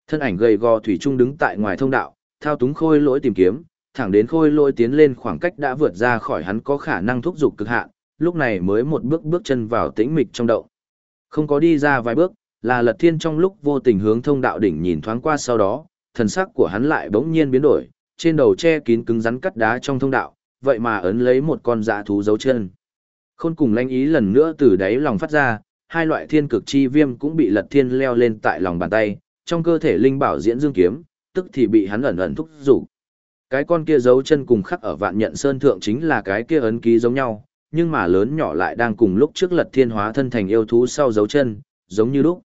Thân ảnh gầy gò thủy trung đứng tại ngoài thông đạo, thao túng khôi lỗi tìm kiếm, thẳng đến khôi lỗi tiến lên khoảng cách đã vượt ra khỏi hắn có khả năng thúc giục cực hạn, lúc này mới một bước bước chân vào tĩnh mịch trong động. Không có đi ra vài bước, là Lật Thiên trong lúc vô tình hướng thông đạo đỉnh nhìn thoáng qua sau đó, thần sắc của hắn lại bỗng nhiên biến đổi, trên đầu che kín cứng rắn cắt đá trong thông đạo, vậy mà ấn lấy một con dã thú dấu chân. Khôn cùng lanh ý lần nữa từ đáy lòng phát ra, hai loại thiên cực chi viêm cũng bị Lật Thiên leo lên tại lòng bàn tay, trong cơ thể linh bảo diễn dương kiếm, tức thì bị hắn ẩn ẩn thúc rủ. Cái con kia dấu chân cùng khắc ở vạn nhận sơn thượng chính là cái kia ấn ký giống nhau, nhưng mà lớn nhỏ lại đang cùng lúc trước lật thiên hóa thân thành yêu thú sau dấu chân, giống như lúc.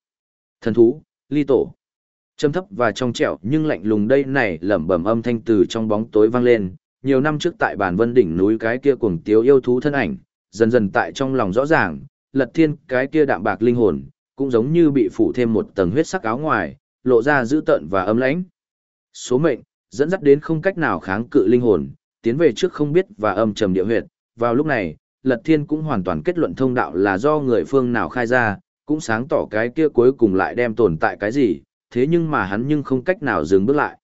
Thần thú, ly tổ. Châm thấp và trong trẻo nhưng lạnh lùng đây này lẩm bẩm âm thanh từ trong bóng tối vang lên, nhiều năm trước tại bản vân đỉnh núi cái kia cuồng tiếu yêu thú thân ảnh, dần dần tại trong lòng rõ ràng, lật thiên cái kia đạm bạc linh hồn, cũng giống như bị phủ thêm một tầng huyết sắc áo ngoài, lộ ra dữ tợn và âm lãnh. Số mệnh, dẫn dắt đến không cách nào kháng cự linh hồn, tiến về trước không biết và âm trầm địa huyệt. Vào lúc này, Lật Thiên cũng hoàn toàn kết luận thông đạo là do người phương nào khai ra, cũng sáng tỏ cái kia cuối cùng lại đem tồn tại cái gì, thế nhưng mà hắn nhưng không cách nào dừng bước lại.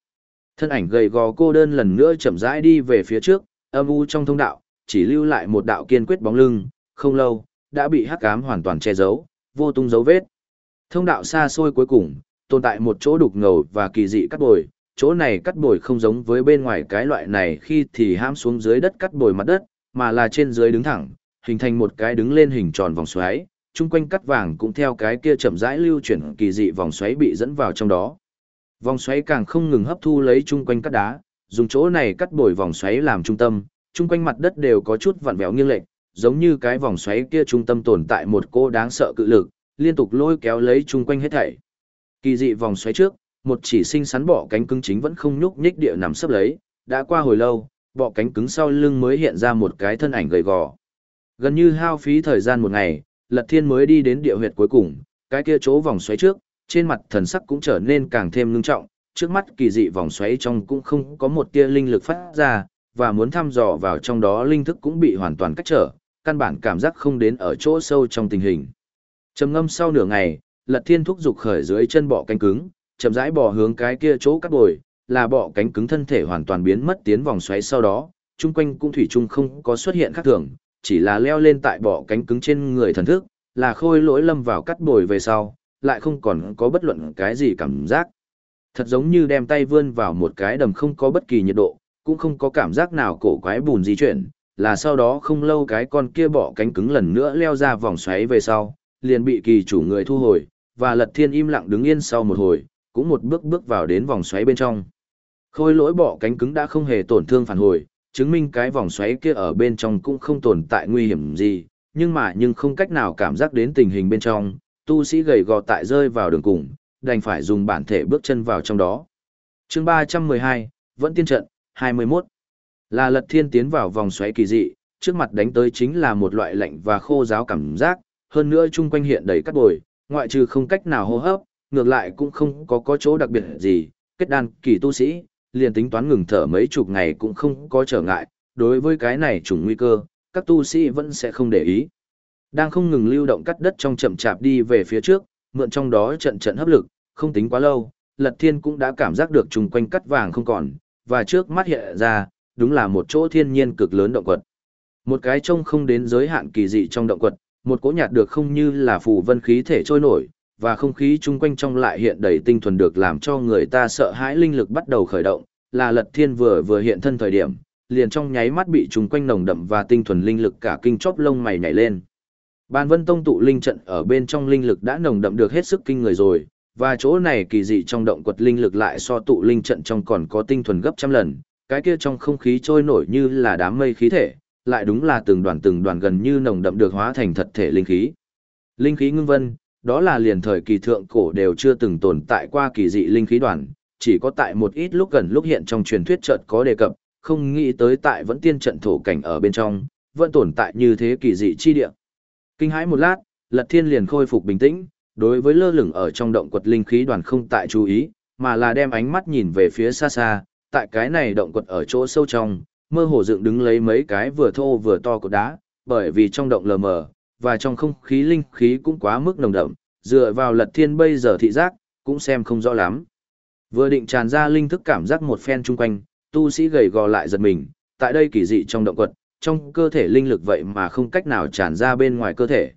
Thân ảnh gầy gò cô đơn lần nữa chậm rãi đi về phía trước, âm u trong thông đạo, chỉ lưu lại một đạo kiên quyết bóng lưng, không lâu, đã bị hắc ám hoàn toàn che giấu, vô tung dấu vết. Thông đạo xa xôi cuối cùng, tồn tại một chỗ đục ngầu và kỳ dị cắt bồi, chỗ này cắt bồi không giống với bên ngoài cái loại này khi thì hãm xuống dưới đất cắt bồi mặt đất, mà là trên dưới đứng thẳng, hình thành một cái đứng lên hình tròn vòng xoáy, chung quanh cắt vàng cũng theo cái kia chậm rãi lưu chuyển kỳ dị vòng xoáy bị dẫn vào trong đó. Vòng xoáy càng không ngừng hấp thu lấy chung quanh cắt đá, dùng chỗ này cắt bồi vòng xoáy làm trung tâm, chung quanh mặt đất đều có chút vặn vẹo nghiêng lệch, giống như cái vòng xoáy kia trung tâm tồn tại một cô đáng sợ cự lực, liên tục lôi kéo lấy chung quanh hết thảy. Kỳ dị vòng xoáy trước, một chỉ sinh sắn bỏ cánh cứng chính vẫn không nhúc nhích địa nằm sấp lấy, đã qua hồi lâu, bỏ cánh cứng sau lưng mới hiện ra một cái thân ảnh gầy gò. Gần như hao phí thời gian một ngày, Lật Thiên mới đi đến địa huyệt cuối cùng, cái kia chỗ vòng xoáy trước, trên mặt thần sắc cũng trở nên càng thêm ngưng trọng, trước mắt kỳ dị vòng xoáy trong cũng không có một tia linh lực phát ra, và muốn thăm dò vào trong đó linh thức cũng bị hoàn toàn cách trở, căn bản cảm giác không đến ở chỗ sâu trong tình hình. Trầm ngâm sau nửa ngày, Lật Thiên thúc dục khởi dưới chân bọ cánh cứng, chậm rãi bò hướng cái kia chỗ cắt bồi, là bọ cánh cứng thân thể hoàn toàn biến mất tiến vòng xoáy sau đó, chung quanh cũng thủy chung không có xuất hiện khác thường, chỉ là leo lên tại bỏ cánh cứng trên người thần thức, là khôi lỗi lâm vào cắt bồi về sau, lại không còn có bất luận cái gì cảm giác. Thật giống như đem tay vươn vào một cái đầm không có bất kỳ nhiệt độ, cũng không có cảm giác nào cổ quái bùn di chuyển, là sau đó không lâu cái con kia bỏ cánh cứng lần nữa leo ra vòng xoáy về sau, liền bị kỳ chủ người thu hồi, và lật thiên im lặng đứng yên sau một hồi, cũng một bước bước vào đến vòng xoáy bên trong. Khôi lỗi bỏ cánh cứng đã không hề tổn thương phản hồi, chứng minh cái vòng xoáy kia ở bên trong cũng không tồn tại nguy hiểm gì, nhưng mà nhưng không cách nào cảm giác đến tình hình bên trong, tu sĩ gầy gò tại rơi vào đường cùng, đành phải dùng bản thể bước chân vào trong đó. chương 312, vẫn tiên trận, 21. Là lật thiên tiến vào vòng xoáy kỳ dị, trước mặt đánh tới chính là một loại lạnh và khô giáo cảm giác, hơn nữa chung quanh hiện đầy cắt bồi, ngoại trừ không cách nào hô hấp, ngược lại cũng không có có chỗ đặc biệt gì, kết đan kỳ tu sĩ, liền tính toán ngừng thở mấy chục ngày cũng không có trở ngại, đối với cái này chủng nguy cơ, các tu sĩ vẫn sẽ không để ý. Đang không ngừng lưu động cắt đất trong chậm chạp đi về phía trước, mượn trong đó trận trận hấp lực, không tính quá lâu, Lật Thiên cũng đã cảm giác được chung quanh cắt vàng không còn, và trước mắt hiện ra, đúng là một chỗ thiên nhiên cực lớn động quật. Một cái trông không đến giới hạn kỳ dị trong động quật, một cỗ nhạt được không như là phù vân khí thể trôi nổi, và không khí chung quanh trong lại hiện đầy tinh thuần được làm cho người ta sợ hãi linh lực bắt đầu khởi động, là Lật Thiên vừa vừa hiện thân thời điểm, liền trong nháy mắt bị chung quanh nồng đậm và tinh thuần linh lực cả kinh chóp lông mày nhảy lên. Ban Vân Tông tụ linh trận ở bên trong linh lực đã nồng đậm được hết sức kinh người rồi, và chỗ này kỳ dị trong động quật linh lực lại so tụ linh trận trong còn có tinh thuần gấp trăm lần, cái kia trong không khí trôi nổi như là đám mây khí thể, lại đúng là từng đoàn từng đoàn gần như nồng đậm được hóa thành thật thể linh khí. Linh khí ngưng vân, đó là liền thời kỳ thượng cổ đều chưa từng tồn tại qua kỳ dị linh khí đoàn, chỉ có tại một ít lúc gần lúc hiện trong truyền thuyết chợt có đề cập, không nghĩ tới tại vẫn tiên trận thổ cảnh ở bên trong, vẫn tồn tại như thế kỳ dị chi địa. Kinh hãi một lát, Lật Thiên liền khôi phục bình tĩnh, đối với lơ lửng ở trong động quật linh khí đoàn không tại chú ý, mà là đem ánh mắt nhìn về phía xa xa, tại cái này động quật ở chỗ sâu trong, mơ hồ dựng đứng lấy mấy cái vừa thô vừa to của đá, bởi vì trong động lờ mờ, và trong không khí linh khí cũng quá mức nồng đậm, dựa vào lật thiên bây giờ thị giác, cũng xem không rõ lắm. Vừa định tràn ra linh thức cảm giác một phen chung quanh, tu sĩ gầy gò lại giật mình, tại đây kỳ dị trong động quật, trong cơ thể linh lực vậy mà không cách nào tràn ra bên ngoài cơ thể.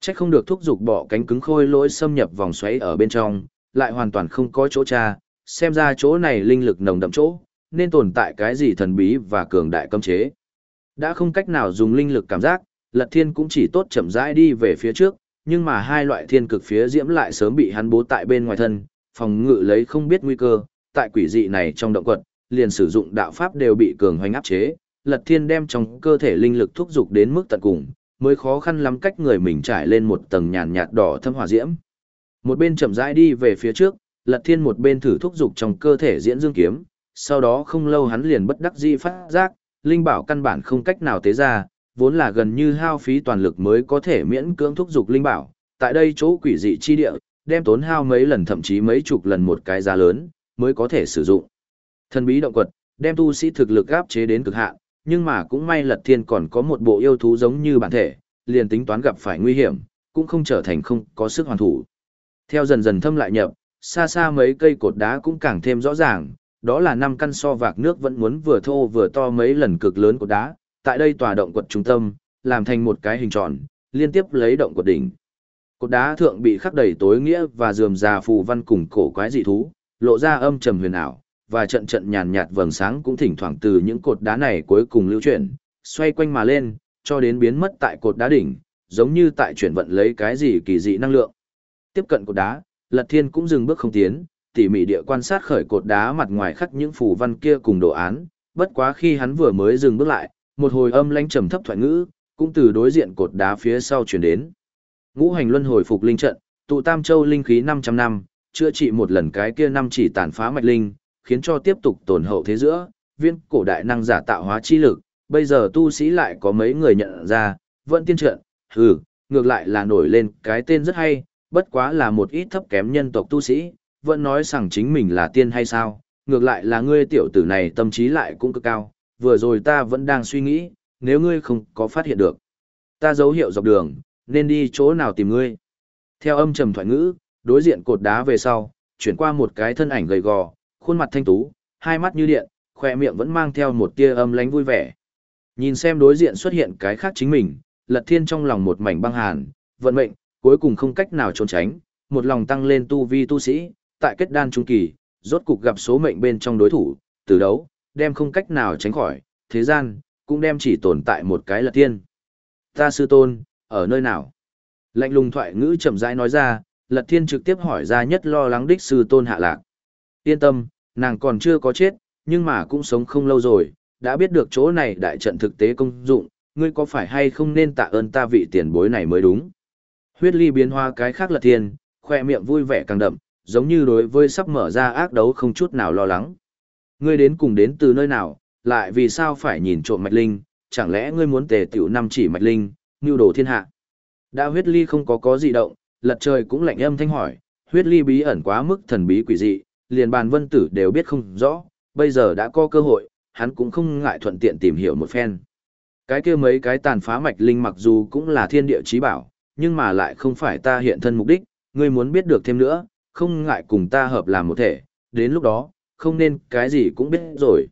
Chắc không được thúc dục bỏ cánh cứng khôi lỗi xâm nhập vòng xoáy ở bên trong, lại hoàn toàn không có chỗ tra, xem ra chỗ này linh lực nồng đậm chỗ, nên tồn tại cái gì thần bí và cường đại cấm chế. Đã không cách nào dùng linh lực cảm giác, Lật Thiên cũng chỉ tốt chậm rãi đi về phía trước, nhưng mà hai loại thiên cực phía diễm lại sớm bị hắn bố tại bên ngoài thân, phòng ngự lấy không biết nguy cơ, tại quỷ dị này trong động quật, liền sử dụng đạo pháp đều bị cường hoành áp chế, Lật Thiên đem trong cơ thể linh lực thúc dục đến mức tận cùng, mới khó khăn lắm cách người mình trải lên một tầng nhàn nhạt đỏ thâm hỏa diễm. Một bên chậm rãi đi về phía trước, Lật Thiên một bên thử thúc dục trong cơ thể diễn dương kiếm, sau đó không lâu hắn liền bất đắc dĩ phát giác, linh bảo căn bản không cách nào tế ra, vốn là gần như hao phí toàn lực mới có thể miễn cưỡng thúc dục linh bảo. Tại đây chỗ quỷ dị chi địa, đem tốn hao mấy lần thậm chí mấy chục lần một cái giá lớn, mới có thể sử dụng. Thần bí động quật, đem tu sĩ thực lực áp chế đến cực hạn, nhưng mà cũng may Lật Thiên còn có một bộ yêu thú giống như bản thể, liền tính toán gặp phải nguy hiểm, cũng không trở thành không có sức hoàn thủ. Theo dần dần thâm lại nhập, xa xa mấy cây cột đá cũng càng thêm rõ ràng, đó là năm căn so vạc nước vẫn muốn vừa thô vừa to mấy lần cực lớn của đá, tại đây tòa động quật trung tâm, làm thành một cái hình tròn, liên tiếp lấy động quật đỉnh. Cột đá thượng bị khắc đầy tối nghĩa và dườm già phù văn cùng cổ quái dị thú, lộ ra âm trầm huyền ảo, và trận trận nhàn nhạt vầng sáng cũng thỉnh thoảng từ những cột đá này cuối cùng lưu chuyển, xoay quanh mà lên, cho đến biến mất tại cột đá đỉnh, giống như tại chuyển vận lấy cái gì kỳ dị năng lượng. Tiếp cận cột đá, Lật Thiên cũng dừng bước không tiến, tỉ mỉ địa quan sát khởi cột đá mặt ngoài khắc những phù văn kia cùng đồ án, bất quá khi hắn vừa mới dừng bước lại, một hồi âm lãnh trầm thấp thoại ngữ, cũng từ đối diện cột đá phía sau truyền đến. Ngũ hành luân hồi phục linh trận, tụ Tam Châu linh khí 500 năm, chữa trị một lần cái kia năm chỉ tàn phá mạch linh, khiến cho tiếp tục tổn hậu thế giữa, viên cổ đại năng giả tạo hóa chi lực, bây giờ tu sĩ lại có mấy người nhận ra, vẫn tiên trận, hừ, ngược lại là nổi lên cái tên rất hay, bất quá là một ít thấp kém nhân tộc tu sĩ, vẫn nói rằng chính mình là tiên hay sao, ngược lại là ngươi tiểu tử này tâm trí lại cũng cực cao, vừa rồi ta vẫn đang suy nghĩ, nếu ngươi không có phát hiện được. Ta dấu hiệu dọc đường, nên đi chỗ nào tìm ngươi. Theo âm trầm thoại ngữ, đối diện cột đá về sau, chuyển qua một cái thân ảnh gầy gò, khuôn mặt thanh tú, hai mắt như điện, khoe miệng vẫn mang theo một tia âm lánh vui vẻ. Nhìn xem đối diện xuất hiện cái khác chính mình, lật thiên trong lòng một mảnh băng hàn, vận mệnh, cuối cùng không cách nào trốn tránh, một lòng tăng lên tu vi tu sĩ, tại kết đan trung kỳ, rốt cục gặp số mệnh bên trong đối thủ, từ đấu, đem không cách nào tránh khỏi, thế gian, cũng đem chỉ tồn tại một cái lật tiên. Ta sư tôn, ở nơi nào? Lạnh lùng thoại ngữ chậm rãi nói ra, lật thiên trực tiếp hỏi ra nhất lo lắng đích sư tôn hạ lạc. Yên tâm, nàng còn chưa có chết, nhưng mà cũng sống không lâu rồi, đã biết được chỗ này đại trận thực tế công dụng, ngươi có phải hay không nên tạ ơn ta vị tiền bối này mới đúng. Huyết ly biến hoa cái khác lật thiên, khoe miệng vui vẻ càng đậm, giống như đối với sắp mở ra ác đấu không chút nào lo lắng. Ngươi đến cùng đến từ nơi nào, lại vì sao phải nhìn trộm mạch linh, chẳng lẽ ngươi muốn tề tiểu năm chỉ mạch linh, như đồ thiên hạ. Đã huyết ly không có có gì động, lật trời cũng lạnh âm thanh hỏi, huyết ly bí ẩn quá mức thần bí quỷ dị, liền bàn vân tử đều biết không rõ, bây giờ đã có cơ hội, hắn cũng không ngại thuận tiện tìm hiểu một phen. Cái kia mấy cái tàn phá mạch linh mặc dù cũng là thiên địa trí bảo, nhưng mà lại không phải ta hiện thân mục đích, ngươi muốn biết được thêm nữa, không ngại cùng ta hợp làm một thể, đến lúc đó, không nên cái gì cũng biết rồi.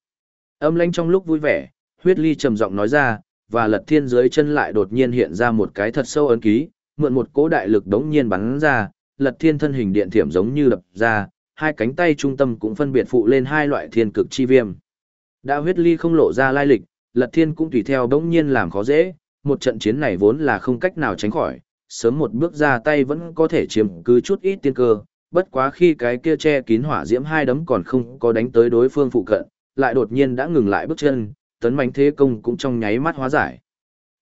Âm lãnh trong lúc vui vẻ, huyết ly trầm giọng nói ra, và lật thiên dưới chân lại đột nhiên hiện ra một cái thật sâu ấn ký, mượn một cỗ đại lực đống nhiên bắn ra, lật thiên thân hình điện thiểm giống như đập ra, hai cánh tay trung tâm cũng phân biệt phụ lên hai loại thiên cực chi viêm. Đã huyết ly không lộ ra lai lịch, lật thiên cũng tùy theo đống nhiên làm khó dễ, một trận chiến này vốn là không cách nào tránh khỏi, sớm một bước ra tay vẫn có thể chiếm cứ chút ít tiên cơ, bất quá khi cái kia che kín hỏa diễm hai đấm còn không có đánh tới đối phương phụ cận, lại đột nhiên đã ngừng lại bước chân, tấn mãnh thế công cũng trong nháy mắt hóa giải.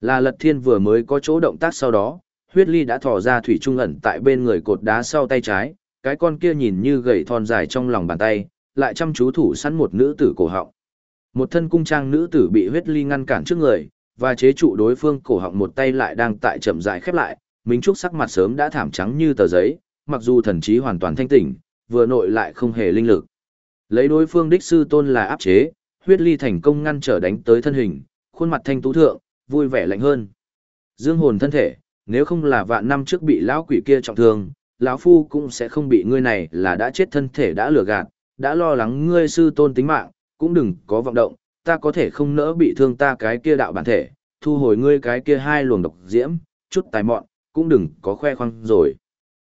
Là Lật Thiên vừa mới có chỗ động tác sau đó, huyết ly đã thò ra thủy trung ẩn tại bên người cột đá sau tay trái, cái con kia nhìn như gầy thon dài trong lòng bàn tay, lại chăm chú thủ sẵn một nữ tử cổ họng. Một thân cung trang nữ tử bị huyết ly ngăn cản trước người, và chế trụ đối phương cổ họng một tay lại đang tại chậm rãi khép lại, Minh Trúc sắc mặt sớm đã thảm trắng như tờ giấy, mặc dù thần trí hoàn toàn thanh tỉnh, vừa nội lại không hề linh lực. Lấy đối phương đích sư tôn là áp chế, huyết ly thành công ngăn trở đánh tới thân hình, khuôn mặt thanh tú thượng, vui vẻ lạnh hơn. Dương hồn thân thể, nếu không là vạn năm trước bị lão quỷ kia trọng thương, lão phu cũng sẽ không bị ngươi này là đã chết thân thể đã lừa gạt, đã lo lắng ngươi sư tôn tính mạng, cũng đừng có vọng động, ta có thể không nỡ bị thương ta cái kia đạo bản thể, thu hồi ngươi cái kia hai luồng độc diễm, chút tài mọn, cũng đừng có khoe khoang rồi.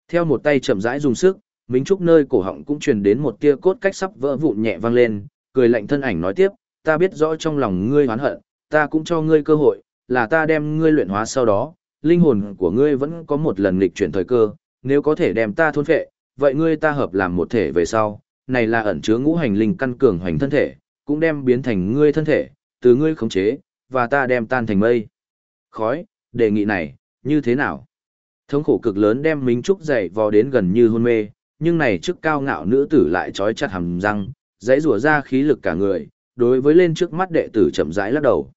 Theo một tay chậm rãi dùng sức, Minh Trúc nơi cổ họng cũng truyền đến một tia cốt cách sắp vỡ vụn nhẹ vang lên, cười lạnh thân ảnh nói tiếp, ta biết rõ trong lòng ngươi hoán hận, ta cũng cho ngươi cơ hội, là ta đem ngươi luyện hóa sau đó, linh hồn của ngươi vẫn có một lần nghịch chuyển thời cơ, nếu có thể đem ta thôn phệ, vậy ngươi ta hợp làm một thể về sau, này là ẩn chứa ngũ hành linh căn cường hoành thân thể, cũng đem biến thành ngươi thân thể, từ ngươi khống chế, và ta đem tan thành mây. Khói, đề nghị này, như thế nào? Thống khổ cực lớn đem Minh Trúc dậy vò đến gần như hôn mê, nhưng này trước cao ngạo nữ tử lại trói chặt hàm răng, dãy rủa ra khí lực cả người, đối với lên trước mắt đệ tử chậm rãi lắc đầu.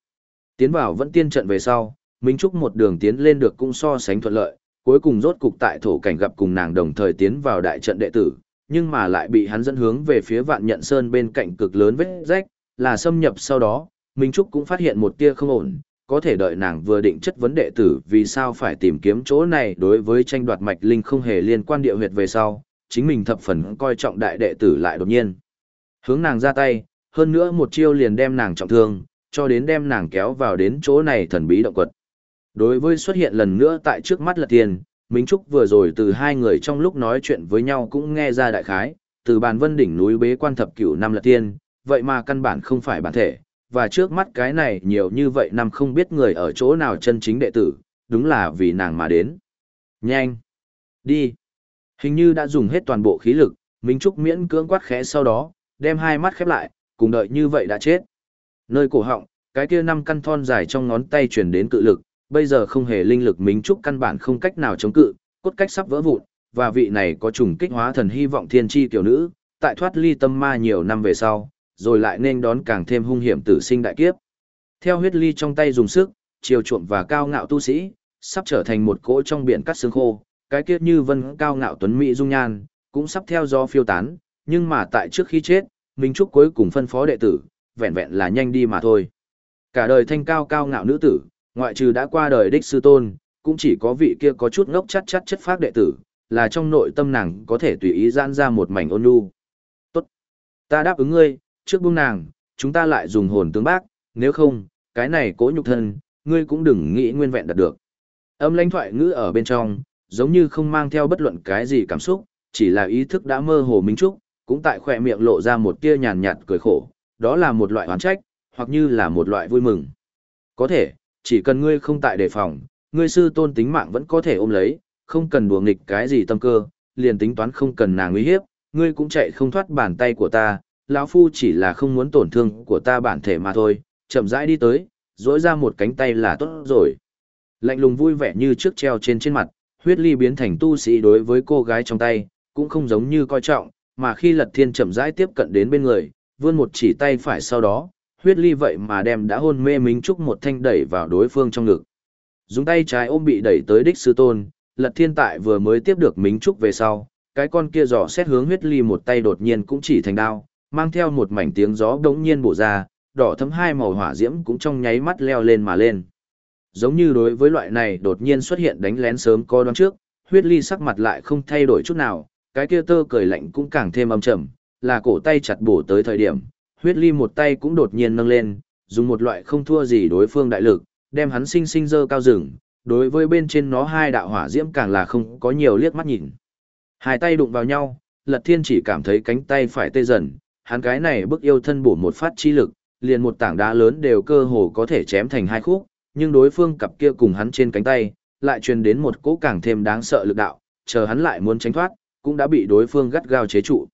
Tiến vào vẫn tiên trận về sau, Minh Trúc một đường tiến lên được cũng so sánh thuận lợi, cuối cùng rốt cục tại thổ cảnh gặp cùng nàng đồng thời tiến vào đại trận đệ tử, nhưng mà lại bị hắn dẫn hướng về phía vạn nhận sơn bên cạnh cực lớn vết rách, là xâm nhập sau đó, Minh Trúc cũng phát hiện một tia không ổn, có thể đợi nàng vừa định chất vấn đệ tử vì sao phải tìm kiếm chỗ này đối với tranh đoạt mạch linh không hề liên quan địa huyệt về sau, chính mình thập phần coi trọng đại đệ tử lại đột nhiên. Hướng nàng ra tay, hơn nữa một chiêu liền đem nàng trọng thương, cho đến đem nàng kéo vào đến chỗ này thần bí động quật. Đối với xuất hiện lần nữa tại trước mắt là tiền, Minh Trúc vừa rồi từ hai người trong lúc nói chuyện với nhau cũng nghe ra đại khái, từ bàn vân đỉnh núi bế quan thập cửu năm là tiên, vậy mà căn bản không phải bản thể, và trước mắt cái này nhiều như vậy năm không biết người ở chỗ nào chân chính đệ tử, đúng là vì nàng mà đến. Nhanh! Đi! Hình như đã dùng hết toàn bộ khí lực, Minh Trúc miễn cưỡng quát khẽ sau đó, đem hai mắt khép lại, cùng đợi như vậy đã chết. Nơi cổ họng, cái kia năm căn thon dài trong ngón tay truyền đến cự lực, bây giờ không hề linh lực Minh Trúc căn bản không cách nào chống cự, cốt cách sắp vỡ vụn, và vị này có trùng kích hóa thần hy vọng thiên chi tiểu nữ, tại thoát ly tâm ma nhiều năm về sau, rồi lại nên đón càng thêm hung hiểm tử sinh đại kiếp. Theo huyết ly trong tay dùng sức, chiều chuộng và cao ngạo tu sĩ, sắp trở thành một cỗ trong biển cắt xương khô, cái kiếp như vân cao ngạo tuấn mỹ dung nhan, cũng sắp theo do phiêu tán, nhưng mà tại trước khi chết, Minh Trúc cuối cùng phân phó đệ tử, vẹn vẹn là nhanh đi mà thôi. Cả đời thanh cao cao ngạo nữ tử, ngoại trừ đã qua đời đích sư tôn, cũng chỉ có vị kia có chút ngốc chắt chắt chất phác đệ tử, là trong nội tâm nàng có thể tùy ý giãn ra một mảnh ôn nhu. Tốt. Ta đáp ứng ngươi, trước buông nàng, chúng ta lại dùng hồn tướng bác, nếu không, cái này cố nhục thân, ngươi cũng đừng nghĩ nguyên vẹn đạt được. Âm lãnh thoại ngữ ở bên trong, giống như không mang theo bất luận cái gì cảm xúc, chỉ là ý thức đã mơ hồ minh trúc, cũng tại khỏe miệng lộ ra một tia nhàn nhạt cười khổ, đó là một loại oán trách, hoặc như là một loại vui mừng. Có thể, chỉ cần ngươi không tại đề phòng, ngươi sư tôn tính mạng vẫn có thể ôm lấy, không cần đùa nghịch cái gì tâm cơ, liền tính toán không cần nàng uy hiếp, ngươi cũng chạy không thoát bàn tay của ta, lão phu chỉ là không muốn tổn thương của ta bản thể mà thôi, chậm rãi đi tới, dỗi ra một cánh tay là tốt rồi. Lạnh lùng vui vẻ như trước treo trên trên mặt, huyết ly biến thành tu sĩ đối với cô gái trong tay, cũng không giống như coi trọng, mà khi lật thiên chậm rãi tiếp cận đến bên người, vươn một chỉ tay phải sau đó, huyết ly vậy mà đem đã hôn mê minh trúc một thanh đẩy vào đối phương trong ngực. Dùng tay trái ôm bị đẩy tới đích sư tôn, lật thiên tại vừa mới tiếp được minh trúc về sau, cái con kia dò xét hướng huyết ly một tay đột nhiên cũng chỉ thành đao, mang theo một mảnh tiếng gió đống nhiên bổ ra, đỏ thấm hai màu hỏa diễm cũng trong nháy mắt leo lên mà lên. Giống như đối với loại này đột nhiên xuất hiện đánh lén sớm có đoán trước, huyết ly sắc mặt lại không thay đổi chút nào, cái kia tơ cười lạnh cũng càng thêm âm trầm, là cổ tay chặt bổ tới thời điểm, huyết ly một tay cũng đột nhiên nâng lên, dùng một loại không thua gì đối phương đại lực, đem hắn sinh sinh dơ cao rừng, đối với bên trên nó hai đạo hỏa diễm càng là không có nhiều liếc mắt nhìn. Hai tay đụng vào nhau, Lật Thiên chỉ cảm thấy cánh tay phải tê dần, hắn cái này bức yêu thân bổ một phát chi lực, liền một tảng đá lớn đều cơ hồ có thể chém thành hai khúc, nhưng đối phương cặp kia cùng hắn trên cánh tay, lại truyền đến một cỗ càng thêm đáng sợ lực đạo, chờ hắn lại muốn tránh thoát, cũng đã bị đối phương gắt gao chế trụ.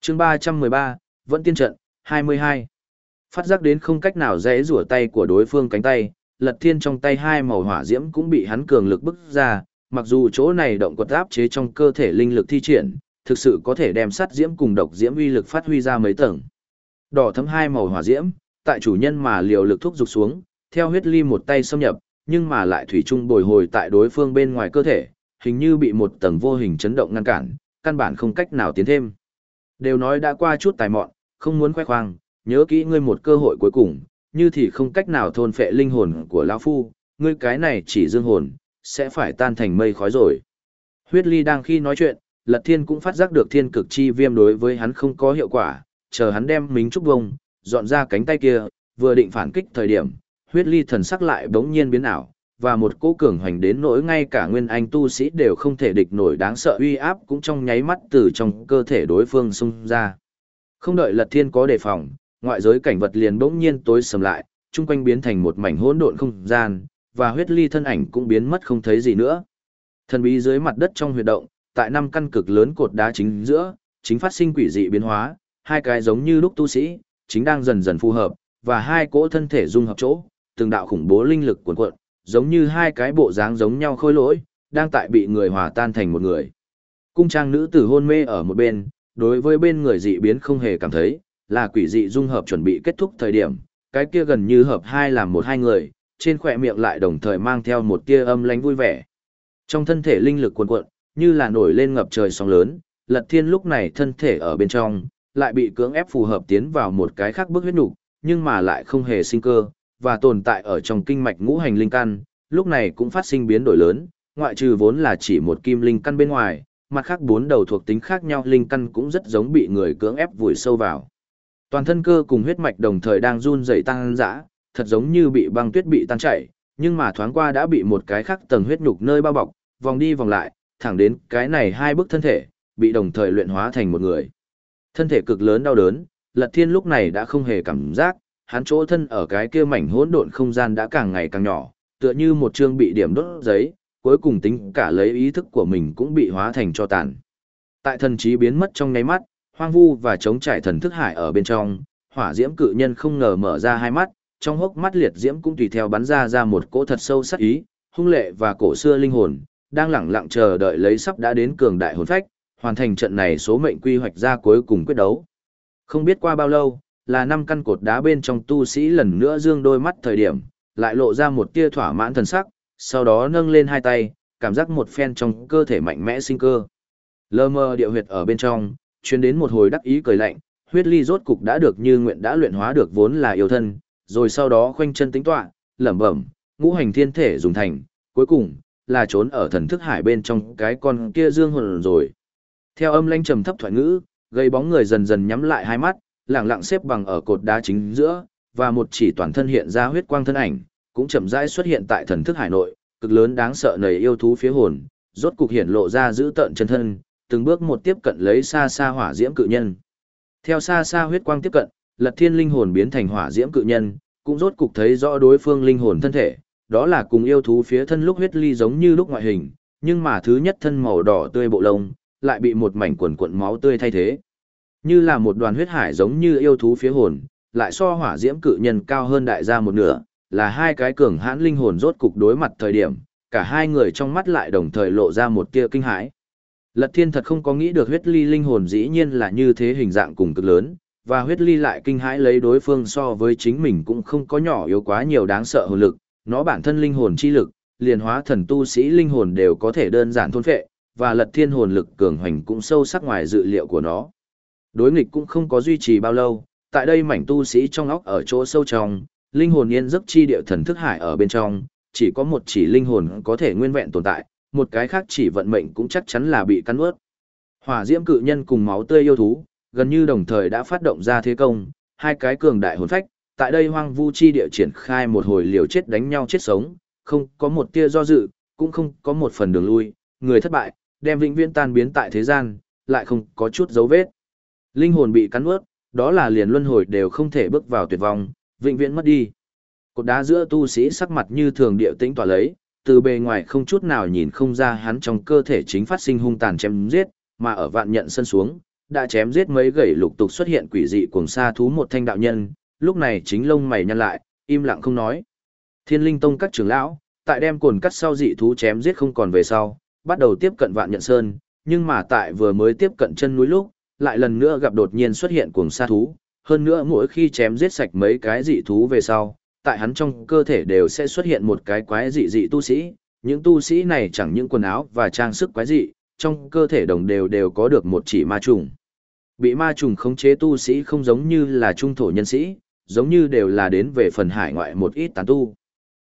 chương 313, vẫn tiên trận, 22. Phát giác đến không cách nào dễ rủa tay của đối phương cánh tay, lật thiên trong tay hai màu hỏa diễm cũng bị hắn cường lực bức ra, mặc dù chỗ này động quật áp chế trong cơ thể linh lực thi triển, thực sự có thể đem sắt diễm cùng độc diễm uy lực phát huy ra mấy tầng. Đỏ thấm hai màu hỏa diễm, tại chủ nhân mà liều lực thúc dục xuống, theo huyết ly một tay xâm nhập, nhưng mà lại thủy chung bồi hồi tại đối phương bên ngoài cơ thể, hình như bị một tầng vô hình chấn động ngăn cản, căn bản không cách nào tiến thêm. Đều nói đã qua chút tài mọn, không muốn khoe khoang, nhớ kỹ ngươi một cơ hội cuối cùng, như thì không cách nào thôn phệ linh hồn của lão phu, ngươi cái này chỉ dương hồn, sẽ phải tan thành mây khói rồi. Huyết ly đang khi nói chuyện, Lật Thiên cũng phát giác được thiên cực chi viêm đối với hắn không có hiệu quả, chờ hắn đem mình trúc bông, dọn ra cánh tay kia, vừa định phản kích thời điểm, huyết ly thần sắc lại bỗng nhiên biến ảo, và một cỗ cường hoành đến nỗi ngay cả nguyên anh tu sĩ đều không thể địch nổi đáng sợ uy áp cũng trong nháy mắt từ trong cơ thể đối phương xung ra. Không đợi Lật Thiên có đề phòng, ngoại giới cảnh vật liền bỗng nhiên tối sầm lại, chung quanh biến thành một mảnh hỗn độn không gian, và huyết ly thân ảnh cũng biến mất không thấy gì nữa. Thần bí dưới mặt đất trong huyệt động, tại năm căn cực lớn cột đá chính giữa, chính phát sinh quỷ dị biến hóa, hai cái giống như lúc tu sĩ, chính đang dần dần phù hợp, và hai cỗ thân thể dung hợp chỗ, từng đạo khủng bố linh lực cuồn cuộn, giống như hai cái bộ dáng giống nhau khôi lỗi, đang tại bị người hòa tan thành một người. Cung trang nữ tử hôn mê ở một bên, đối với bên người dị biến không hề cảm thấy, là quỷ dị dung hợp chuẩn bị kết thúc thời điểm, cái kia gần như hợp hai làm một hai người, trên khỏe miệng lại đồng thời mang theo một tia âm lánh vui vẻ. Trong thân thể linh lực cuồn cuộn, như là nổi lên ngập trời sóng lớn, Lật Thiên lúc này thân thể ở bên trong, lại bị cưỡng ép phù hợp tiến vào một cái khác bức huyết nục, nhưng mà lại không hề sinh cơ, và tồn tại ở trong kinh mạch ngũ hành linh căn, lúc này cũng phát sinh biến đổi lớn, ngoại trừ vốn là chỉ một kim linh căn bên ngoài, mặt khác bốn đầu thuộc tính khác nhau linh căn cũng rất giống bị người cưỡng ép vùi sâu vào. Toàn thân cơ cùng huyết mạch đồng thời đang run rẩy tăng dã, thật giống như bị băng tuyết bị tan chảy, nhưng mà thoáng qua đã bị một cái khác tầng huyết nhục nơi bao bọc, vòng đi vòng lại, thẳng đến cái này hai bức thân thể, bị đồng thời luyện hóa thành một người. Thân thể cực lớn đau đớn, Lật Thiên lúc này đã không hề cảm giác, hắn chỗ thân ở cái kia mảnh hỗn độn không gian đã càng ngày càng nhỏ, tựa như một chương bị điểm đốt giấy, cuối cùng tính cả lấy ý thức của mình cũng bị hóa thành cho tàn. Tại thần trí biến mất trong nháy mắt, hoang vu và chống trải thần thức hải ở bên trong, hỏa diễm cự nhân không ngờ mở ra hai mắt, trong hốc mắt liệt diễm cũng tùy theo bắn ra ra một cỗ thật sâu sắc ý, hung lệ và cổ xưa linh hồn, đang lẳng lặng chờ đợi lấy sắp đã đến cường đại hồn phách, hoàn thành trận này số mệnh quy hoạch ra cuối cùng quyết đấu. Không biết qua bao lâu, là năm căn cột đá bên trong tu sĩ lần nữa dương đôi mắt thời điểm, lại lộ ra một tia thỏa mãn thần sắc, sau đó nâng lên hai tay, cảm giác một phen trong cơ thể mạnh mẽ sinh cơ. Lơ mơ điệu huyệt ở bên trong, chuyên đến một hồi đắc ý cười lạnh, huyết ly rốt cục đã được như nguyện đã luyện hóa được vốn là yêu thân, rồi sau đó khoanh chân tính tọa, lẩm bẩm, ngũ hành thiên thể dùng thành, cuối cùng là trốn ở thần thức hải bên trong cái con kia dương hồn rồi. Theo âm lanh trầm thấp thoại ngữ, gây bóng người dần dần nhắm lại hai mắt, lặng lặng xếp bằng ở cột đá chính giữa, và một chỉ toàn thân hiện ra huyết quang thân ảnh, cũng chậm rãi xuất hiện tại thần thức hải nội, cực lớn đáng sợ nầy yêu thú phía hồn, rốt cục hiện lộ ra giữ tận chân thân, từng bước một tiếp cận lấy xa xa hỏa diễm cự nhân. Theo xa xa huyết quang tiếp cận, Lật Thiên linh hồn biến thành hỏa diễm cự nhân, cũng rốt cục thấy rõ đối phương linh hồn thân thể, đó là cùng yêu thú phía thân lúc huyết ly giống như lúc ngoại hình, nhưng mà thứ nhất thân màu đỏ tươi bộ lông, lại bị một mảnh quần cuộn máu tươi thay thế. Như là một đoàn huyết hải giống như yêu thú phía hồn, lại so hỏa diễm cự nhân cao hơn đại gia một nửa, là hai cái cường hãn linh hồn rốt cục đối mặt thời điểm, cả hai người trong mắt lại đồng thời lộ ra một tia kinh hãi. Lật thiên thật không có nghĩ được huyết ly linh hồn dĩ nhiên là như thế hình dạng cùng cực lớn, và huyết ly lại kinh hãi lấy đối phương so với chính mình cũng không có nhỏ yếu quá nhiều đáng sợ hồn lực, nó bản thân linh hồn chi lực, liền hóa thần tu sĩ linh hồn đều có thể đơn giản thôn phệ, và lật thiên hồn lực cường hoành cũng sâu sắc ngoài dự liệu của nó. Đối nghịch cũng không có duy trì bao lâu, tại đây mảnh tu sĩ trong óc ở chỗ sâu trong, linh hồn yên giấc chi địa thần thức hải ở bên trong, chỉ có một chỉ linh hồn có thể nguyên vẹn tồn tại, một cái khác chỉ vận mệnh cũng chắc chắn là bị cắn ướt. Hỏa diễm cự nhân cùng máu tươi yêu thú, gần như đồng thời đã phát động ra thế công, hai cái cường đại hồn phách, tại đây hoang vu chi địa triển khai một hồi liều chết đánh nhau chết sống, không có một tia do dự, cũng không có một phần đường lui, người thất bại, đem vĩnh viễn tan biến tại thế gian, lại không có chút dấu vết. Linh hồn bị cắn ướt, đó là liền luân hồi đều không thể bước vào tuyệt vọng, vĩnh viễn mất đi. Cột đá giữa tu sĩ sắc mặt như thường địa tĩnh tỏa lấy, từ bề ngoài không chút nào nhìn không ra hắn trong cơ thể chính phát sinh hung tàn chém giết, mà ở vạn nhận sân xuống, đã chém giết mấy gậy lục tục xuất hiện quỷ dị cuồng sa thú một thanh đạo nhân, lúc này chính lông mày nhăn lại, im lặng không nói. Thiên linh tông các trưởng lão, tại đem cồn cắt sau dị thú chém giết không còn về sau, bắt đầu tiếp cận vạn nhận sơn, nhưng mà tại vừa mới tiếp cận chân núi lúc, lại lần nữa gặp đột nhiên xuất hiện cuồng sa thú, hơn nữa mỗi khi chém giết sạch mấy cái dị thú về sau, tại hắn trong cơ thể đều sẽ xuất hiện một cái quái dị dị tu sĩ, những tu sĩ này chẳng những quần áo và trang sức quái dị, trong cơ thể đồng đều đều có được một chỉ ma trùng. Bị ma trùng khống chế tu sĩ không giống như là trung thổ nhân sĩ, giống như đều là đến về phần hải ngoại một ít tán tu.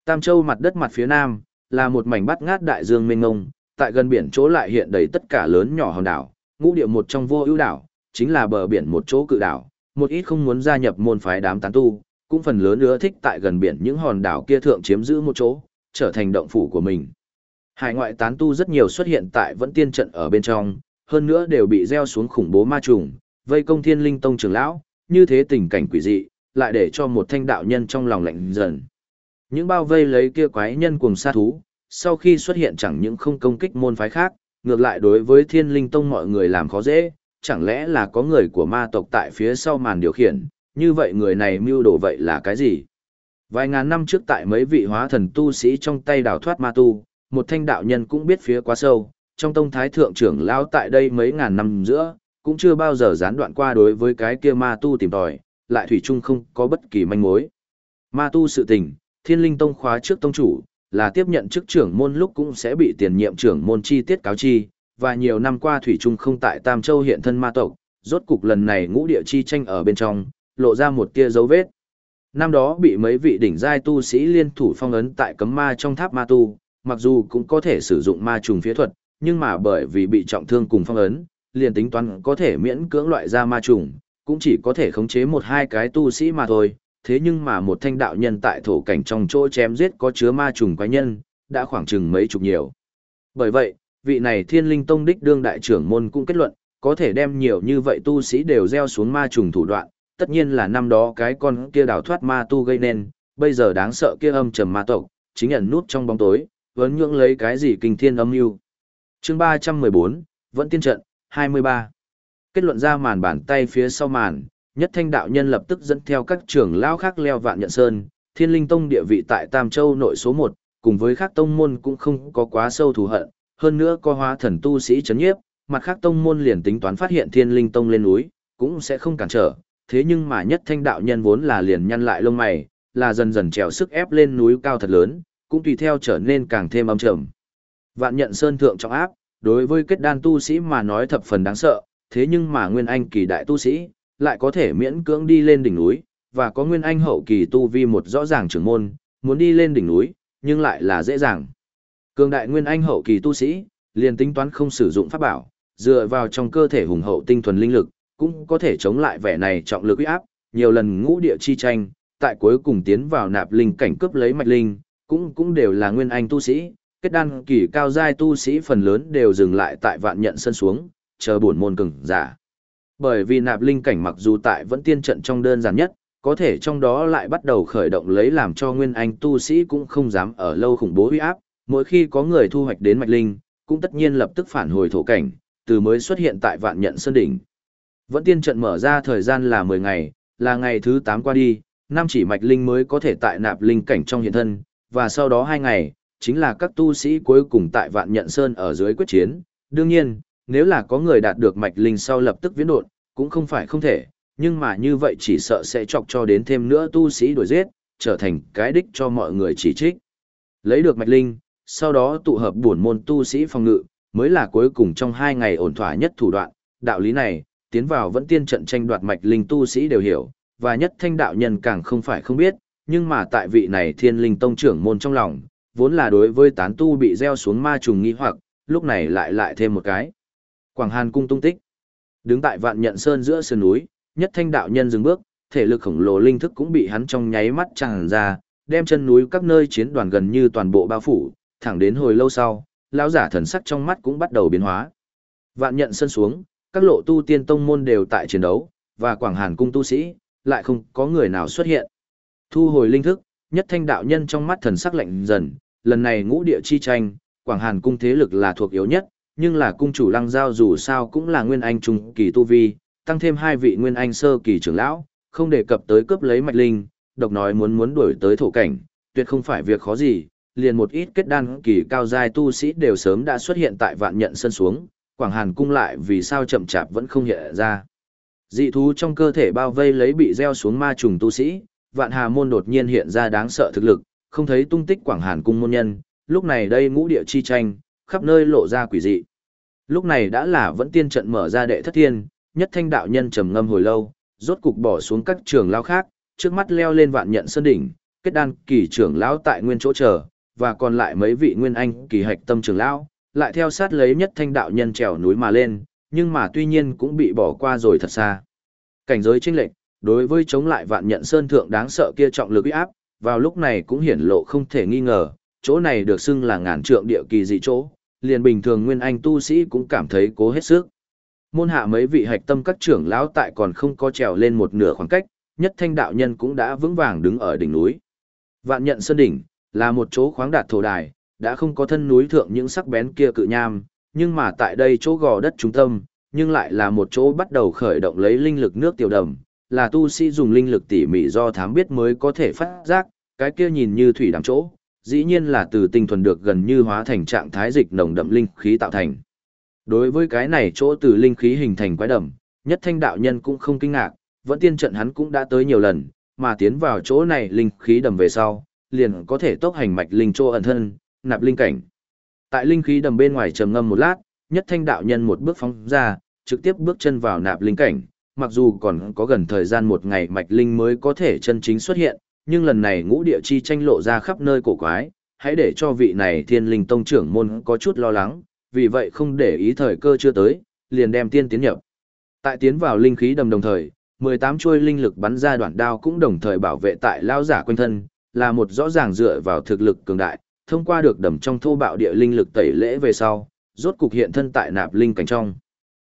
Tam Châu mặt đất mặt phía nam, là một mảnh bát ngát đại dương mênh mông, tại gần biển chỗ lại hiện đầy tất cả lớn nhỏ hòn đảo, ngũ địa một trong vô ưu đảo, chính là bờ biển một chỗ cự đảo, một ít không muốn gia nhập môn phái đám tán tu, cũng phần lớn ưa thích tại gần biển những hòn đảo kia thượng chiếm giữ một chỗ, trở thành động phủ của mình. Hải ngoại tán tu rất nhiều xuất hiện tại vẫn tiên trận ở bên trong, hơn nữa đều bị gieo xuống khủng bố ma trùng, vây công thiên linh tông trưởng lão, như thế tình cảnh quỷ dị, lại để cho một thanh đạo nhân trong lòng lạnh dần. Những bao vây lấy kia quái nhân cùng sa thú, sau khi xuất hiện chẳng những không công kích môn phái khác, ngược lại đối với thiên linh tông mọi người làm khó dễ, chẳng lẽ là có người của ma tộc tại phía sau màn điều khiển, như vậy người này mưu đồ vậy là cái gì? Vài ngàn năm trước tại mấy vị hóa thần tu sĩ trong tay đào thoát ma tu, một thanh đạo nhân cũng biết phía quá sâu, trong tông thái thượng trưởng lão tại đây mấy ngàn năm giữa, cũng chưa bao giờ gián đoạn qua đối với cái kia ma tu tìm tòi, lại thủy chung không có bất kỳ manh mối. Ma tu sự tình, thiên linh tông khóa trước tông chủ, là tiếp nhận chức trưởng môn lúc cũng sẽ bị tiền nhiệm trưởng môn chi tiết cáo chi, và nhiều năm qua thủy chung không tại Tam Châu hiện thân ma tộc, rốt cục lần này ngũ địa chi tranh ở bên trong, lộ ra một tia dấu vết. Năm đó bị mấy vị đỉnh giai tu sĩ liên thủ phong ấn tại cấm ma trong tháp ma tu, mặc dù cũng có thể sử dụng ma trùng phía thuật, nhưng mà bởi vì bị trọng thương cùng phong ấn, liền tính toán có thể miễn cưỡng loại ra ma trùng, cũng chỉ có thể khống chế một hai cái tu sĩ mà thôi. Thế nhưng mà một thanh đạo nhân tại thổ cảnh trong chỗ chém giết có chứa ma trùng quái nhân, đã khoảng chừng mấy chục nhiều. Bởi vậy, vị này thiên linh tông đích đương đại trưởng môn cũng kết luận, có thể đem nhiều như vậy tu sĩ đều gieo xuống ma trùng thủ đoạn, tất nhiên là năm đó cái con kia đào thoát ma tu gây nên, bây giờ đáng sợ kia âm trầm ma tộc, chính ẩn nút trong bóng tối, vẫn nhưỡng lấy cái gì kinh thiên âm mưu. Chương 314, vẫn tiên trận, 23. Kết luận ra màn bàn tay phía sau màn, nhất thanh đạo nhân lập tức dẫn theo các trưởng lão khác leo vạn nhận sơn, thiên linh tông địa vị tại Tam Châu nội số 1, cùng với các tông môn cũng không có quá sâu thù hận, hơn nữa có hóa thần tu sĩ chấn nhiếp, mặt khác tông môn liền tính toán phát hiện thiên linh tông lên núi, cũng sẽ không cản trở, thế nhưng mà nhất thanh đạo nhân vốn là liền nhăn lại lông mày, là dần dần trèo sức ép lên núi cao thật lớn, cũng tùy theo trở nên càng thêm âm trầm. Vạn nhận sơn thượng trọng áp, đối với kết đan tu sĩ mà nói thập phần đáng sợ, thế nhưng mà nguyên anh kỳ đại tu sĩ, lại có thể miễn cưỡng đi lên đỉnh núi, và có nguyên anh hậu kỳ tu vi một rõ ràng trưởng môn, muốn đi lên đỉnh núi, nhưng lại là dễ dàng. Cường đại nguyên anh hậu kỳ tu sĩ, liền tính toán không sử dụng pháp bảo, dựa vào trong cơ thể hùng hậu tinh thuần linh lực, cũng có thể chống lại vẻ này trọng lực uy áp, nhiều lần ngũ địa chi tranh, tại cuối cùng tiến vào nạp linh cảnh cướp lấy mạch linh, cũng cũng đều là nguyên anh tu sĩ, kết đan kỳ cao giai tu sĩ phần lớn đều dừng lại tại vạn nhận sân xuống, chờ bổn môn cường giả. Bởi vì nạp linh cảnh mặc dù tại vẫn tiên trận trong đơn giản nhất, có thể trong đó lại bắt đầu khởi động lấy làm cho nguyên anh tu sĩ cũng không dám ở lâu khủng bố uy áp, mỗi khi có người thu hoạch đến mạch linh, cũng tất nhiên lập tức phản hồi thổ cảnh, từ mới xuất hiện tại vạn nhận sơn đỉnh. Vẫn tiên trận mở ra thời gian là 10 ngày, là ngày thứ 8 qua đi, năm chỉ mạch linh mới có thể tại nạp linh cảnh trong hiện thân, và sau đó 2 ngày, chính là các tu sĩ cuối cùng tại vạn nhận sơn ở dưới quyết chiến. Đương nhiên, nếu là có người đạt được mạch linh sau lập tức viễn đột, cũng không phải không thể, nhưng mà như vậy chỉ sợ sẽ chọc cho đến thêm nữa tu sĩ đuổi giết, trở thành cái đích cho mọi người chỉ trích. Lấy được mạch linh, sau đó tụ hợp bổn môn tu sĩ phòng ngự, mới là cuối cùng trong hai ngày ổn thỏa nhất thủ đoạn. Đạo lý này, tiến vào vẫn tiên trận tranh đoạt mạch linh tu sĩ đều hiểu, và nhất thanh đạo nhân càng không phải không biết, nhưng mà tại vị này thiên linh tông trưởng môn trong lòng, vốn là đối với tán tu bị gieo xuống ma trùng nghi hoặc, lúc này lại lại thêm một cái. Quảng Hàn cung tung tích. Đứng tại vạn nhận sơn giữa sườn núi, nhất thanh đạo nhân dừng bước, thể lực khổng lồ linh thức cũng bị hắn trong nháy mắt tràn ra, đem chân núi các nơi chiến đoàn gần như toàn bộ bao phủ, thẳng đến hồi lâu sau, lão giả thần sắc trong mắt cũng bắt đầu biến hóa. Vạn nhận Sơn xuống, các lộ tu tiên tông môn đều tại chiến đấu, và Quảng Hàn cung tu sĩ, lại không có người nào xuất hiện. Thu hồi linh thức, nhất thanh đạo nhân trong mắt thần sắc lạnh dần, lần này ngũ địa chi tranh, Quảng Hàn cung thế lực là thuộc yếu nhất, nhưng là cung chủ lăng giao dù sao cũng là nguyên anh trung kỳ tu vi, tăng thêm hai vị nguyên anh sơ kỳ trưởng lão, không đề cập tới cướp lấy mạch linh, độc nói muốn muốn đuổi tới thổ cảnh, tuyệt không phải việc khó gì, liền một ít kết đan kỳ cao giai tu sĩ đều sớm đã xuất hiện tại vạn nhận sân xuống, Quảng Hàn cung lại vì sao chậm chạp vẫn không hiện ra. Dị thú trong cơ thể bao vây lấy bị gieo xuống ma trùng tu sĩ, vạn hà môn đột nhiên hiện ra đáng sợ thực lực, không thấy tung tích Quảng Hàn cung môn nhân, lúc này đây ngũ địa chi tranh, khắp nơi lộ ra quỷ dị. Lúc này đã là vẫn tiên trận mở ra đệ thất thiên, nhất thanh đạo nhân trầm ngâm hồi lâu, rốt cục bỏ xuống các trường lao khác, trước mắt leo lên vạn nhận sơn đỉnh, kết đan kỳ trưởng lão tại nguyên chỗ chờ, và còn lại mấy vị nguyên anh kỳ hạch tâm trưởng lão, lại theo sát lấy nhất thanh đạo nhân trèo núi mà lên, nhưng mà tuy nhiên cũng bị bỏ qua rồi thật xa. Cảnh giới chênh lệch, đối với chống lại vạn nhận sơn thượng đáng sợ kia trọng lực uy áp, vào lúc này cũng hiển lộ không thể nghi ngờ, chỗ này được xưng là ngàn trượng địa kỳ dị chỗ, liền bình thường nguyên anh tu sĩ cũng cảm thấy cố hết sức. Môn hạ mấy vị hạch tâm các trưởng lão tại còn không có trèo lên một nửa khoảng cách, nhất thanh đạo nhân cũng đã vững vàng đứng ở đỉnh núi. Vạn nhận sơn đỉnh, là một chỗ khoáng đạt thổ đài, đã không có thân núi thượng những sắc bén kia cự nham, nhưng mà tại đây chỗ gò đất trung tâm, nhưng lại là một chỗ bắt đầu khởi động lấy linh lực nước tiểu đầm, là tu sĩ dùng linh lực tỉ mỉ do thám biết mới có thể phát giác, cái kia nhìn như thủy đàm chỗ, dĩ nhiên là từ tinh thuần được gần như hóa thành trạng thái dịch nồng đậm linh khí tạo thành. Đối với cái này chỗ từ linh khí hình thành quái đầm, nhất thanh đạo nhân cũng không kinh ngạc, vẫn tiên trận hắn cũng đã tới nhiều lần, mà tiến vào chỗ này linh khí đầm về sau, liền có thể tốc hành mạch linh chỗ ẩn thân, nạp linh cảnh. Tại linh khí đầm bên ngoài trầm ngâm một lát, nhất thanh đạo nhân một bước phóng ra, trực tiếp bước chân vào nạp linh cảnh, mặc dù còn có gần thời gian một ngày mạch linh mới có thể chân chính xuất hiện, nhưng lần này ngũ địa chi tranh lộ ra khắp nơi cổ quái, hãy để cho vị này thiên linh tông trưởng môn có chút lo lắng, vì vậy không để ý thời cơ chưa tới, liền đem tiên tiến nhập. Tại tiến vào linh khí đầm đồng thời, 18 chuôi linh lực bắn ra đoạn đao cũng đồng thời bảo vệ tại lao giả quanh thân, là một rõ ràng dựa vào thực lực cường đại, thông qua được đầm trong thô bạo địa linh lực tẩy lễ về sau, rốt cục hiện thân tại nạp linh cảnh trong.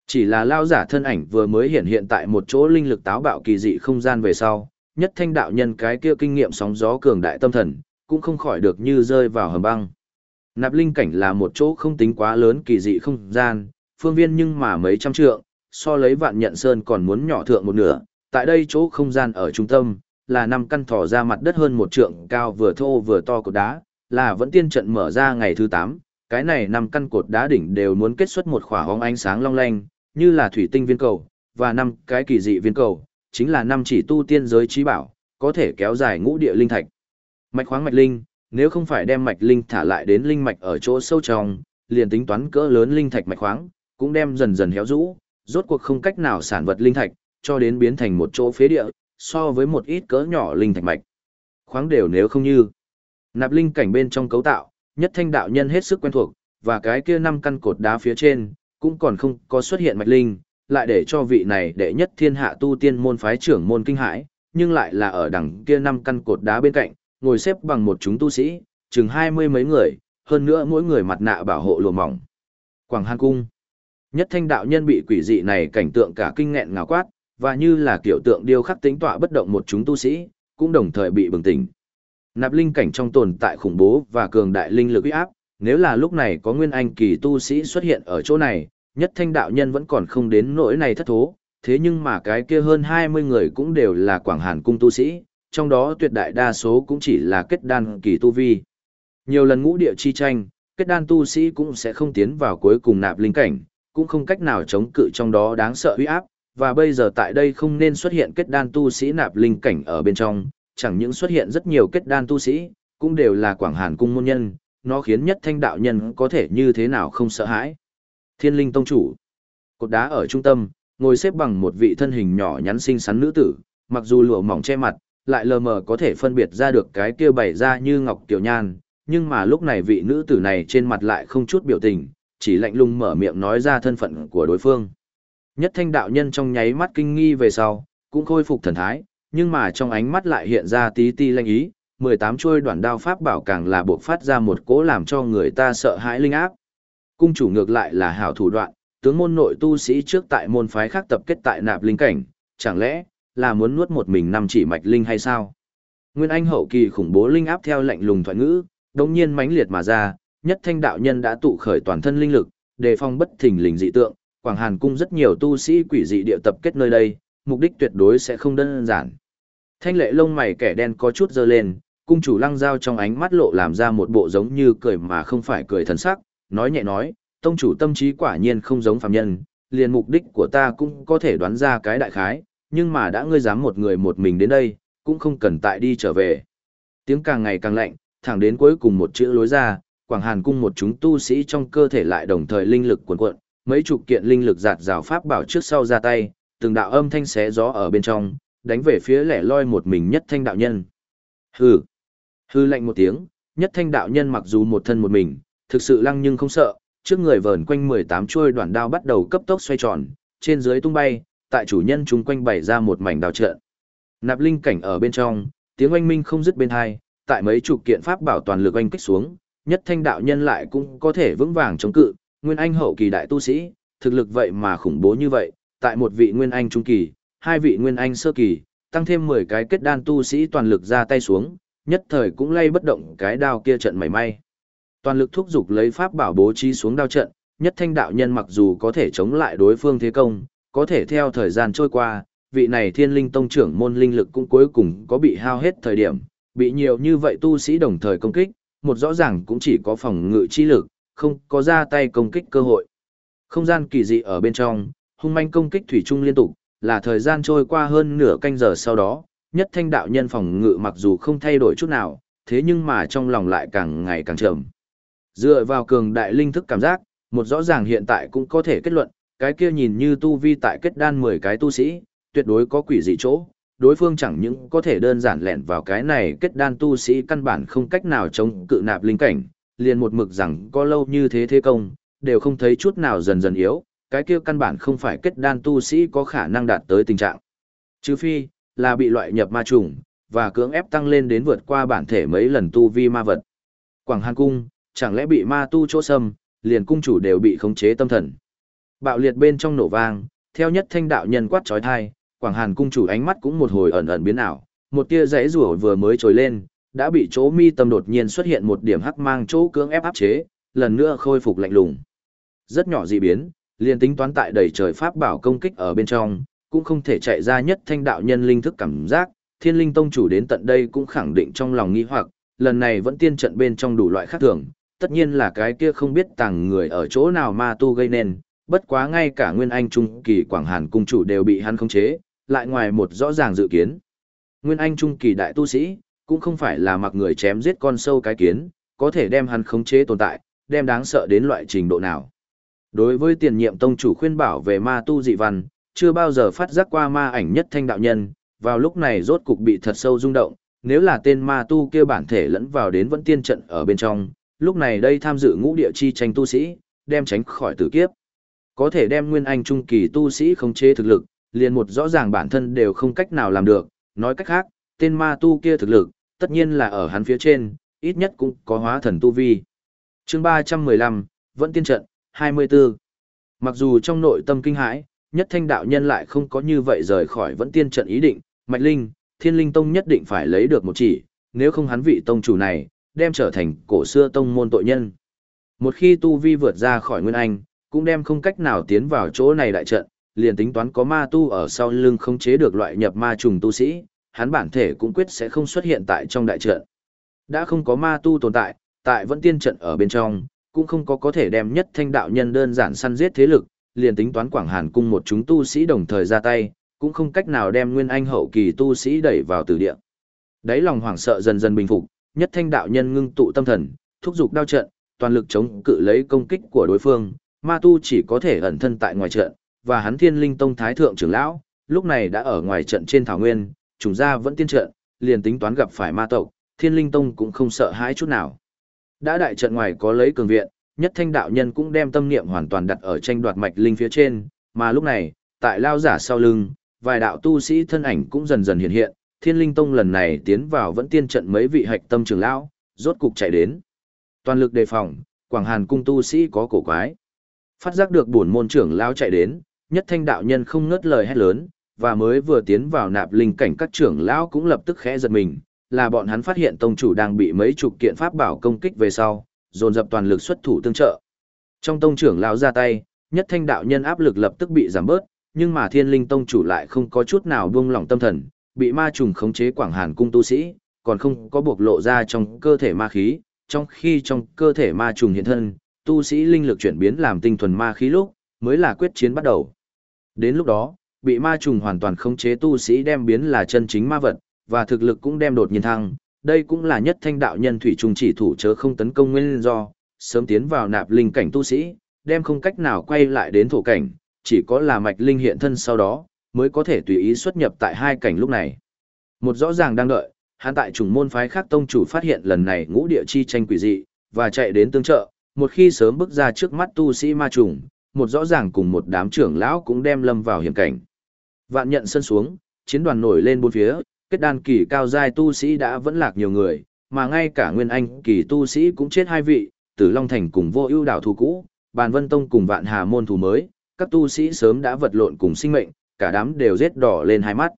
Chỉ là lao giả thân ảnh vừa mới hiện hiện tại một chỗ linh lực táo bạo kỳ dị không gian về sau, nhất thanh đạo nhân cái kia kinh nghiệm sóng gió cường đại tâm thần, cũng không khỏi được như rơi vào hầm băng. Nạp linh cảnh là một chỗ không tính quá lớn kỳ dị không gian, phương viên nhưng mà mấy trăm trượng, so lấy vạn nhận sơn còn muốn nhỏ thượng một nửa, tại đây chỗ không gian ở trung tâm, là năm căn thỏ ra mặt đất hơn một trượng cao vừa thô vừa to cột đá, là vẫn tiên trận mở ra ngày thứ 8, cái này năm căn cột đá đỉnh đều muốn kết xuất một khỏa hóng ánh sáng long lanh, như là thủy tinh viên cầu, và năm cái kỳ dị viên cầu, chính là năm chỉ tu tiên giới trí bảo, có thể kéo dài ngũ địa linh thạch. Mạch khoáng mạch linh, nếu không phải đem mạch linh thả lại đến linh mạch ở chỗ sâu trong, liền tính toán cỡ lớn linh thạch mạch khoáng, cũng đem dần dần héo rũ, rốt cuộc không cách nào sản vật linh thạch, cho đến biến thành một chỗ phế địa, so với một ít cỡ nhỏ linh thạch mạch. Khoáng đều nếu không như. Nạp linh cảnh bên trong cấu tạo, nhất thanh đạo nhân hết sức quen thuộc, và cái kia năm căn cột đá phía trên, cũng còn không có xuất hiện mạch linh, lại để cho vị này đệ nhất thiên hạ tu tiên môn phái trưởng môn kinh hãi, nhưng lại là ở đằng kia năm căn cột đá bên cạnh, ngồi xếp bằng một chúng tu sĩ, chừng hai mươi mấy người, hơn nữa mỗi người mặt nạ bảo hộ lùa mỏng. Quảng Hàn Cung Nhất thanh đạo nhân bị quỷ dị này cảnh tượng cả kinh nghẹn ngào quát, và như là kiểu tượng điêu khắc tính tọa bất động một chúng tu sĩ, cũng đồng thời bị bừng tỉnh. Nạp linh cảnh trong tồn tại khủng bố và cường đại linh lực uy áp, nếu là lúc này có nguyên anh kỳ tu sĩ xuất hiện ở chỗ này, nhất thanh đạo nhân vẫn còn không đến nỗi này thất thố, thế nhưng mà cái kia hơn 20 người cũng đều là quảng hàn cung tu sĩ, trong đó tuyệt đại đa số cũng chỉ là kết đan kỳ tu vi. Nhiều lần ngũ địa chi tranh, kết đan tu sĩ cũng sẽ không tiến vào cuối cùng nạp linh cảnh, cũng không cách nào chống cự trong đó đáng sợ uy áp, và bây giờ tại đây không nên xuất hiện kết đan tu sĩ nạp linh cảnh ở bên trong, chẳng những xuất hiện rất nhiều kết đan tu sĩ, cũng đều là quảng hàn cung môn nhân, nó khiến nhất thanh đạo nhân có thể như thế nào không sợ hãi. Thiên linh tông chủ, cột đá ở trung tâm, ngồi xếp bằng một vị thân hình nhỏ nhắn xinh xắn nữ tử, mặc dù lụa mỏng che mặt, lại lờ mờ có thể phân biệt ra được cái kia bày ra như ngọc tiểu nhan, nhưng mà lúc này vị nữ tử này trên mặt lại không chút biểu tình, chỉ lạnh lùng mở miệng nói ra thân phận của đối phương. Nhất thanh đạo nhân trong nháy mắt kinh nghi về sau, cũng khôi phục thần thái, nhưng mà trong ánh mắt lại hiện ra tí ti lanh ý, 18 chuôi đoạn đao pháp bảo càng là buộc phát ra một cỗ làm cho người ta sợ hãi linh áp. Cung chủ ngược lại là hảo thủ đoạn, tướng môn nội tu sĩ trước tại môn phái khác tập kết tại nạp linh cảnh, chẳng lẽ là muốn nuốt một mình năm chỉ mạch linh hay sao? Nguyên Anh hậu kỳ khủng bố linh áp theo lệnh lùng thoại ngữ, đống nhiên mãnh liệt mà ra, nhất thanh đạo nhân đã tụ khởi toàn thân linh lực, đề phòng bất thình lình dị tượng, Quảng Hàn cung rất nhiều tu sĩ quỷ dị địa tập kết nơi đây, mục đích tuyệt đối sẽ không đơn giản. Thanh lệ lông mày kẻ đen có chút dơ lên, cung chủ lăng dao trong ánh mắt lộ làm ra một bộ giống như cười mà không phải cười thần sắc, nói nhẹ nói, tông chủ tâm trí quả nhiên không giống phàm nhân, liền mục đích của ta cũng có thể đoán ra cái đại khái, nhưng mà đã ngươi dám một người một mình đến đây, cũng không cần tại đi trở về. Tiếng càng ngày càng lạnh, thẳng đến cuối cùng một chữ lối ra, Quảng Hàn cung một chúng tu sĩ trong cơ thể lại đồng thời linh lực cuồn cuộn, mấy chục kiện linh lực giạt rào pháp bảo trước sau ra tay, từng đạo âm thanh xé gió ở bên trong, đánh về phía lẻ loi một mình nhất thanh đạo nhân. Hừ. Hư lạnh một tiếng, nhất thanh đạo nhân mặc dù một thân một mình, thực sự lăng nhưng không sợ, trước người vờn quanh 18 chuôi đoạn đao bắt đầu cấp tốc xoay tròn, trên dưới tung bay, tại chủ nhân chúng quanh bày ra một mảnh đào trận. Nạp linh cảnh ở bên trong, tiếng oanh minh không dứt bên hai, tại mấy chục kiện pháp bảo toàn lực oanh kích xuống, nhất thanh đạo nhân lại cũng có thể vững vàng chống cự, nguyên anh hậu kỳ đại tu sĩ, thực lực vậy mà khủng bố như vậy, tại một vị nguyên anh trung kỳ, hai vị nguyên anh sơ kỳ, tăng thêm 10 cái kết đan tu sĩ toàn lực ra tay xuống, nhất thời cũng lay bất động cái đao kia trận mảy may. Toàn lực thúc giục lấy pháp bảo bố trí xuống đao trận, nhất thanh đạo nhân mặc dù có thể chống lại đối phương thế công, có thể theo thời gian trôi qua, vị này thiên linh tông trưởng môn linh lực cũng cuối cùng có bị hao hết thời điểm, bị nhiều như vậy tu sĩ đồng thời công kích, một rõ ràng cũng chỉ có phòng ngự chi lực, không có ra tay công kích cơ hội. Không gian kỳ dị ở bên trong, hung manh công kích thủy chung liên tục, là thời gian trôi qua hơn nửa canh giờ sau đó, nhất thanh đạo nhân phòng ngự mặc dù không thay đổi chút nào, thế nhưng mà trong lòng lại càng ngày càng trầm. Dựa vào cường đại linh thức cảm giác, một rõ ràng hiện tại cũng có thể kết luận, cái kia nhìn như tu vi tại kết đan 10 cái tu sĩ, tuyệt đối có quỷ dị chỗ, đối phương chẳng những có thể đơn giản lẻn vào cái này kết đan tu sĩ căn bản không cách nào chống cự nạp linh cảnh, liền một mực rằng có lâu như thế thế công, đều không thấy chút nào dần dần yếu, cái kia căn bản không phải kết đan tu sĩ có khả năng đạt tới tình trạng. Trừ phi, là bị loại nhập ma trùng, và cưỡng ép tăng lên đến vượt qua bản thể mấy lần tu vi ma vật. Quảng Hàn Cung, chẳng lẽ bị ma tu chỗ xâm, liền cung chủ đều bị khống chế tâm thần. Bạo liệt bên trong nổ vang, theo nhất thanh đạo nhân quát trói thai, Quảng Hàn cung chủ ánh mắt cũng một hồi ẩn ẩn biến ảo, một tia rẽ rủa vừa mới trồi lên, đã bị chỗ mi tâm đột nhiên xuất hiện một điểm hắc mang chỗ cưỡng ép áp chế, lần nữa khôi phục lạnh lùng. Rất nhỏ dị biến, liền tính toán tại đầy trời pháp bảo công kích ở bên trong, cũng không thể chạy ra nhất thanh đạo nhân linh thức cảm giác, thiên linh tông chủ đến tận đây cũng khẳng định trong lòng nghi hoặc, lần này vẫn tiên trận bên trong đủ loại khác thường, tất nhiên là cái kia không biết tàng người ở chỗ nào ma tu gây nên, bất quá ngay cả Nguyên Anh Trung Kỳ Quảng Hàn cung chủ đều bị hắn khống chế, lại ngoài một rõ ràng dự kiến. Nguyên Anh Trung Kỳ đại tu sĩ, cũng không phải là mặc người chém giết con sâu cái kiến, có thể đem hắn khống chế tồn tại, đem đáng sợ đến loại trình độ nào. Đối với tiền nhiệm tông chủ khuyên bảo về ma tu dị văn, chưa bao giờ phát giác qua ma ảnh nhất thanh đạo nhân, vào lúc này rốt cục bị thật sâu rung động, nếu là tên ma tu kia bản thể lẫn vào đến vẫn tiên trận ở bên trong, lúc này đây tham dự ngũ địa chi tranh tu sĩ, đem tránh khỏi tử kiếp. Có thể đem nguyên anh trung kỳ tu sĩ khống chế thực lực, liền một rõ ràng bản thân đều không cách nào làm được, nói cách khác, tên ma tu kia thực lực, tất nhiên là ở hắn phía trên, ít nhất cũng có hóa thần tu vi. chương 315, vẫn tiên trận, 24. Mặc dù trong nội tâm kinh hãi, nhất thanh đạo nhân lại không có như vậy rời khỏi vẫn tiên trận ý định, mạch linh, thiên linh tông nhất định phải lấy được một chỉ, nếu không hắn vị tông chủ này, đem trở thành cổ xưa tông môn tội nhân. Một khi tu vi vượt ra khỏi nguyên anh, cũng đem không cách nào tiến vào chỗ này đại trận, liền tính toán có ma tu ở sau lưng không chế được loại nhập ma trùng tu sĩ, hắn bản thể cũng quyết sẽ không xuất hiện tại trong đại trận. Đã không có ma tu tồn tại, tại vẫn tiên trận ở bên trong, cũng không có có thể đem nhất thanh đạo nhân đơn giản săn giết thế lực, liền tính toán Quảng Hàn cung một chúng tu sĩ đồng thời ra tay, cũng không cách nào đem nguyên anh hậu kỳ tu sĩ đẩy vào tử địa. Đấy lòng hoảng sợ dần dần bình phục, nhất thanh đạo nhân ngưng tụ tâm thần, thúc giục đao trận, toàn lực chống cự lấy công kích của đối phương, ma tu chỉ có thể ẩn thân tại ngoài trận, và hắn thiên linh tông thái thượng trưởng lão, lúc này đã ở ngoài trận trên thảo nguyên, trùng ra vẫn tiên trận, liền tính toán gặp phải ma tộc, thiên linh tông cũng không sợ hãi chút nào. Đã đại trận ngoài có lấy cường viện, nhất thanh đạo nhân cũng đem tâm niệm hoàn toàn đặt ở tranh đoạt mạch linh phía trên, mà lúc này, tại lao giả sau lưng, vài đạo tu sĩ thân ảnh cũng dần dần hiện hiện, thiên linh tông lần này tiến vào vẫn tiên trận mấy vị hạch tâm trưởng lão, rốt cục chạy đến. Toàn lực đề phòng, Quảng Hàn cung tu sĩ có cổ quái. Phát giác được bổn môn trưởng lão chạy đến, nhất thanh đạo nhân không ngớt lời hét lớn, và mới vừa tiến vào nạp linh cảnh các trưởng lão cũng lập tức khẽ giật mình, là bọn hắn phát hiện tông chủ đang bị mấy chục kiện pháp bảo công kích về sau, dồn dập toàn lực xuất thủ tương trợ. Trong tông trưởng lão ra tay, nhất thanh đạo nhân áp lực lập tức bị giảm bớt, nhưng mà thiên linh tông chủ lại không có chút nào buông lỏng tâm thần, bị ma trùng khống chế quảng hàn cung tu sĩ, còn không có buộc lộ ra trong cơ thể ma khí, trong khi trong cơ thể ma trùng hiện thân, tu sĩ linh lực chuyển biến làm tinh thuần ma khí lúc, mới là quyết chiến bắt đầu. Đến lúc đó, bị ma trùng hoàn toàn khống chế tu sĩ đem biến là chân chính ma vật, và thực lực cũng đem đột nhiên thăng, đây cũng là nhất thanh đạo nhân thủy trùng chỉ thủ chớ không tấn công nguyên do, sớm tiến vào nạp linh cảnh tu sĩ, đem không cách nào quay lại đến thổ cảnh, chỉ có là mạch linh hiện thân sau đó, mới có thể tùy ý xuất nhập tại hai cảnh lúc này. Một rõ ràng đang đợi, hắn tại trùng môn phái khác tông chủ phát hiện lần này ngũ địa chi tranh quỷ dị, và chạy đến tương trợ, một khi sớm bước ra trước mắt tu sĩ ma trùng, một rõ ràng cùng một đám trưởng lão cũng đem lâm vào hiểm cảnh. Vạn nhận sân xuống, chiến đoàn nổi lên bốn phía, kết đan kỳ cao giai tu sĩ đã vẫn lạc nhiều người, mà ngay cả nguyên anh kỳ tu sĩ cũng chết hai vị, Tử Long Thành cùng vô ưu đảo thủ cũ, Bàn Vân Tông cùng Vạn Hà môn thủ mới, các tu sĩ sớm đã vật lộn cùng sinh mệnh, cả đám đều rết đỏ lên hai mắt.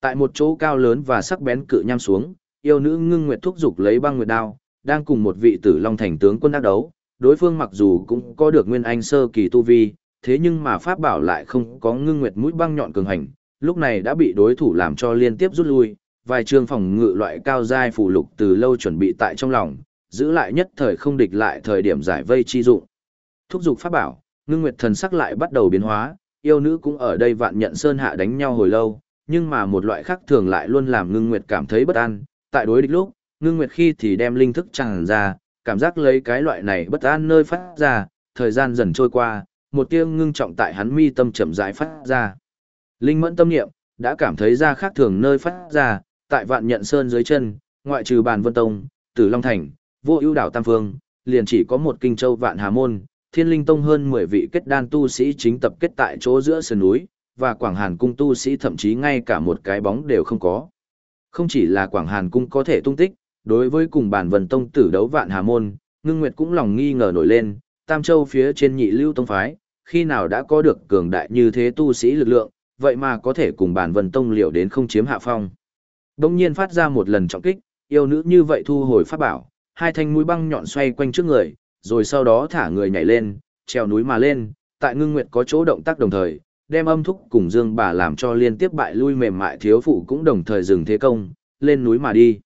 Tại một chỗ cao lớn và sắc bén cự nham xuống, yêu nữ ngưng nguyệt thúc dục lấy băng nguyệt đao, đang cùng một vị Tử Long Thành tướng quân đắc đấu, đối phương mặc dù cũng có được nguyên anh sơ kỳ tu vi, thế nhưng mà pháp bảo lại không có ngưng nguyệt mũi băng nhọn cường hành, lúc này đã bị đối thủ làm cho liên tiếp rút lui, vài trường phòng ngự loại cao giai phù lục từ lâu chuẩn bị tại trong lòng, giữ lại nhất thời không địch lại thời điểm giải vây chi dụng. Thúc dục pháp bảo, ngưng nguyệt thần sắc lại bắt đầu biến hóa, yêu nữ cũng ở đây vạn nhận sơn hạ đánh nhau hồi lâu, nhưng mà một loại khác thường lại luôn làm ngưng nguyệt cảm thấy bất an, tại đối địch lúc, ngưng nguyệt khi thì đem linh thức tràn ra, cảm giác lấy cái loại này bất an nơi phát ra, thời gian dần trôi qua, một tia ngưng trọng tại hắn mi tâm chậm rãi phát ra. Linh mẫn tâm niệm, đã cảm thấy ra khác thường nơi phát ra, tại vạn nhận sơn dưới chân, ngoại trừ bàn vân tông, tử Long Thành, vô ưu đảo Tam Phương, liền chỉ có một kinh châu vạn hà môn, Thiên Linh Tông hơn 10 vị kết đan tu sĩ chính tập kết tại chỗ giữa sườn núi, và Quảng Hàn Cung tu sĩ thậm chí ngay cả một cái bóng đều không có. Không chỉ là Quảng Hàn Cung có thể tung tích, đối với cùng bản vần tông tử đấu vạn hà môn, ngưng nguyệt cũng lòng nghi ngờ nổi lên, Tam Châu phía trên nhị lưu tông phái, khi nào đã có được cường đại như thế tu sĩ lực lượng, vậy mà có thể cùng bản vần tông liệu đến không chiếm hạ phong. Đông nhiên phát ra một lần trọng kích, yêu nữ như vậy thu hồi pháp bảo, hai thanh mũi băng nhọn xoay quanh trước người, rồi sau đó thả người nhảy lên, treo núi mà lên, tại ngưng nguyệt có chỗ động tác đồng thời, đem âm thúc cùng dương bà làm cho liên tiếp bại lui mềm mại thiếu phụ cũng đồng thời dừng thế công, lên núi mà đi.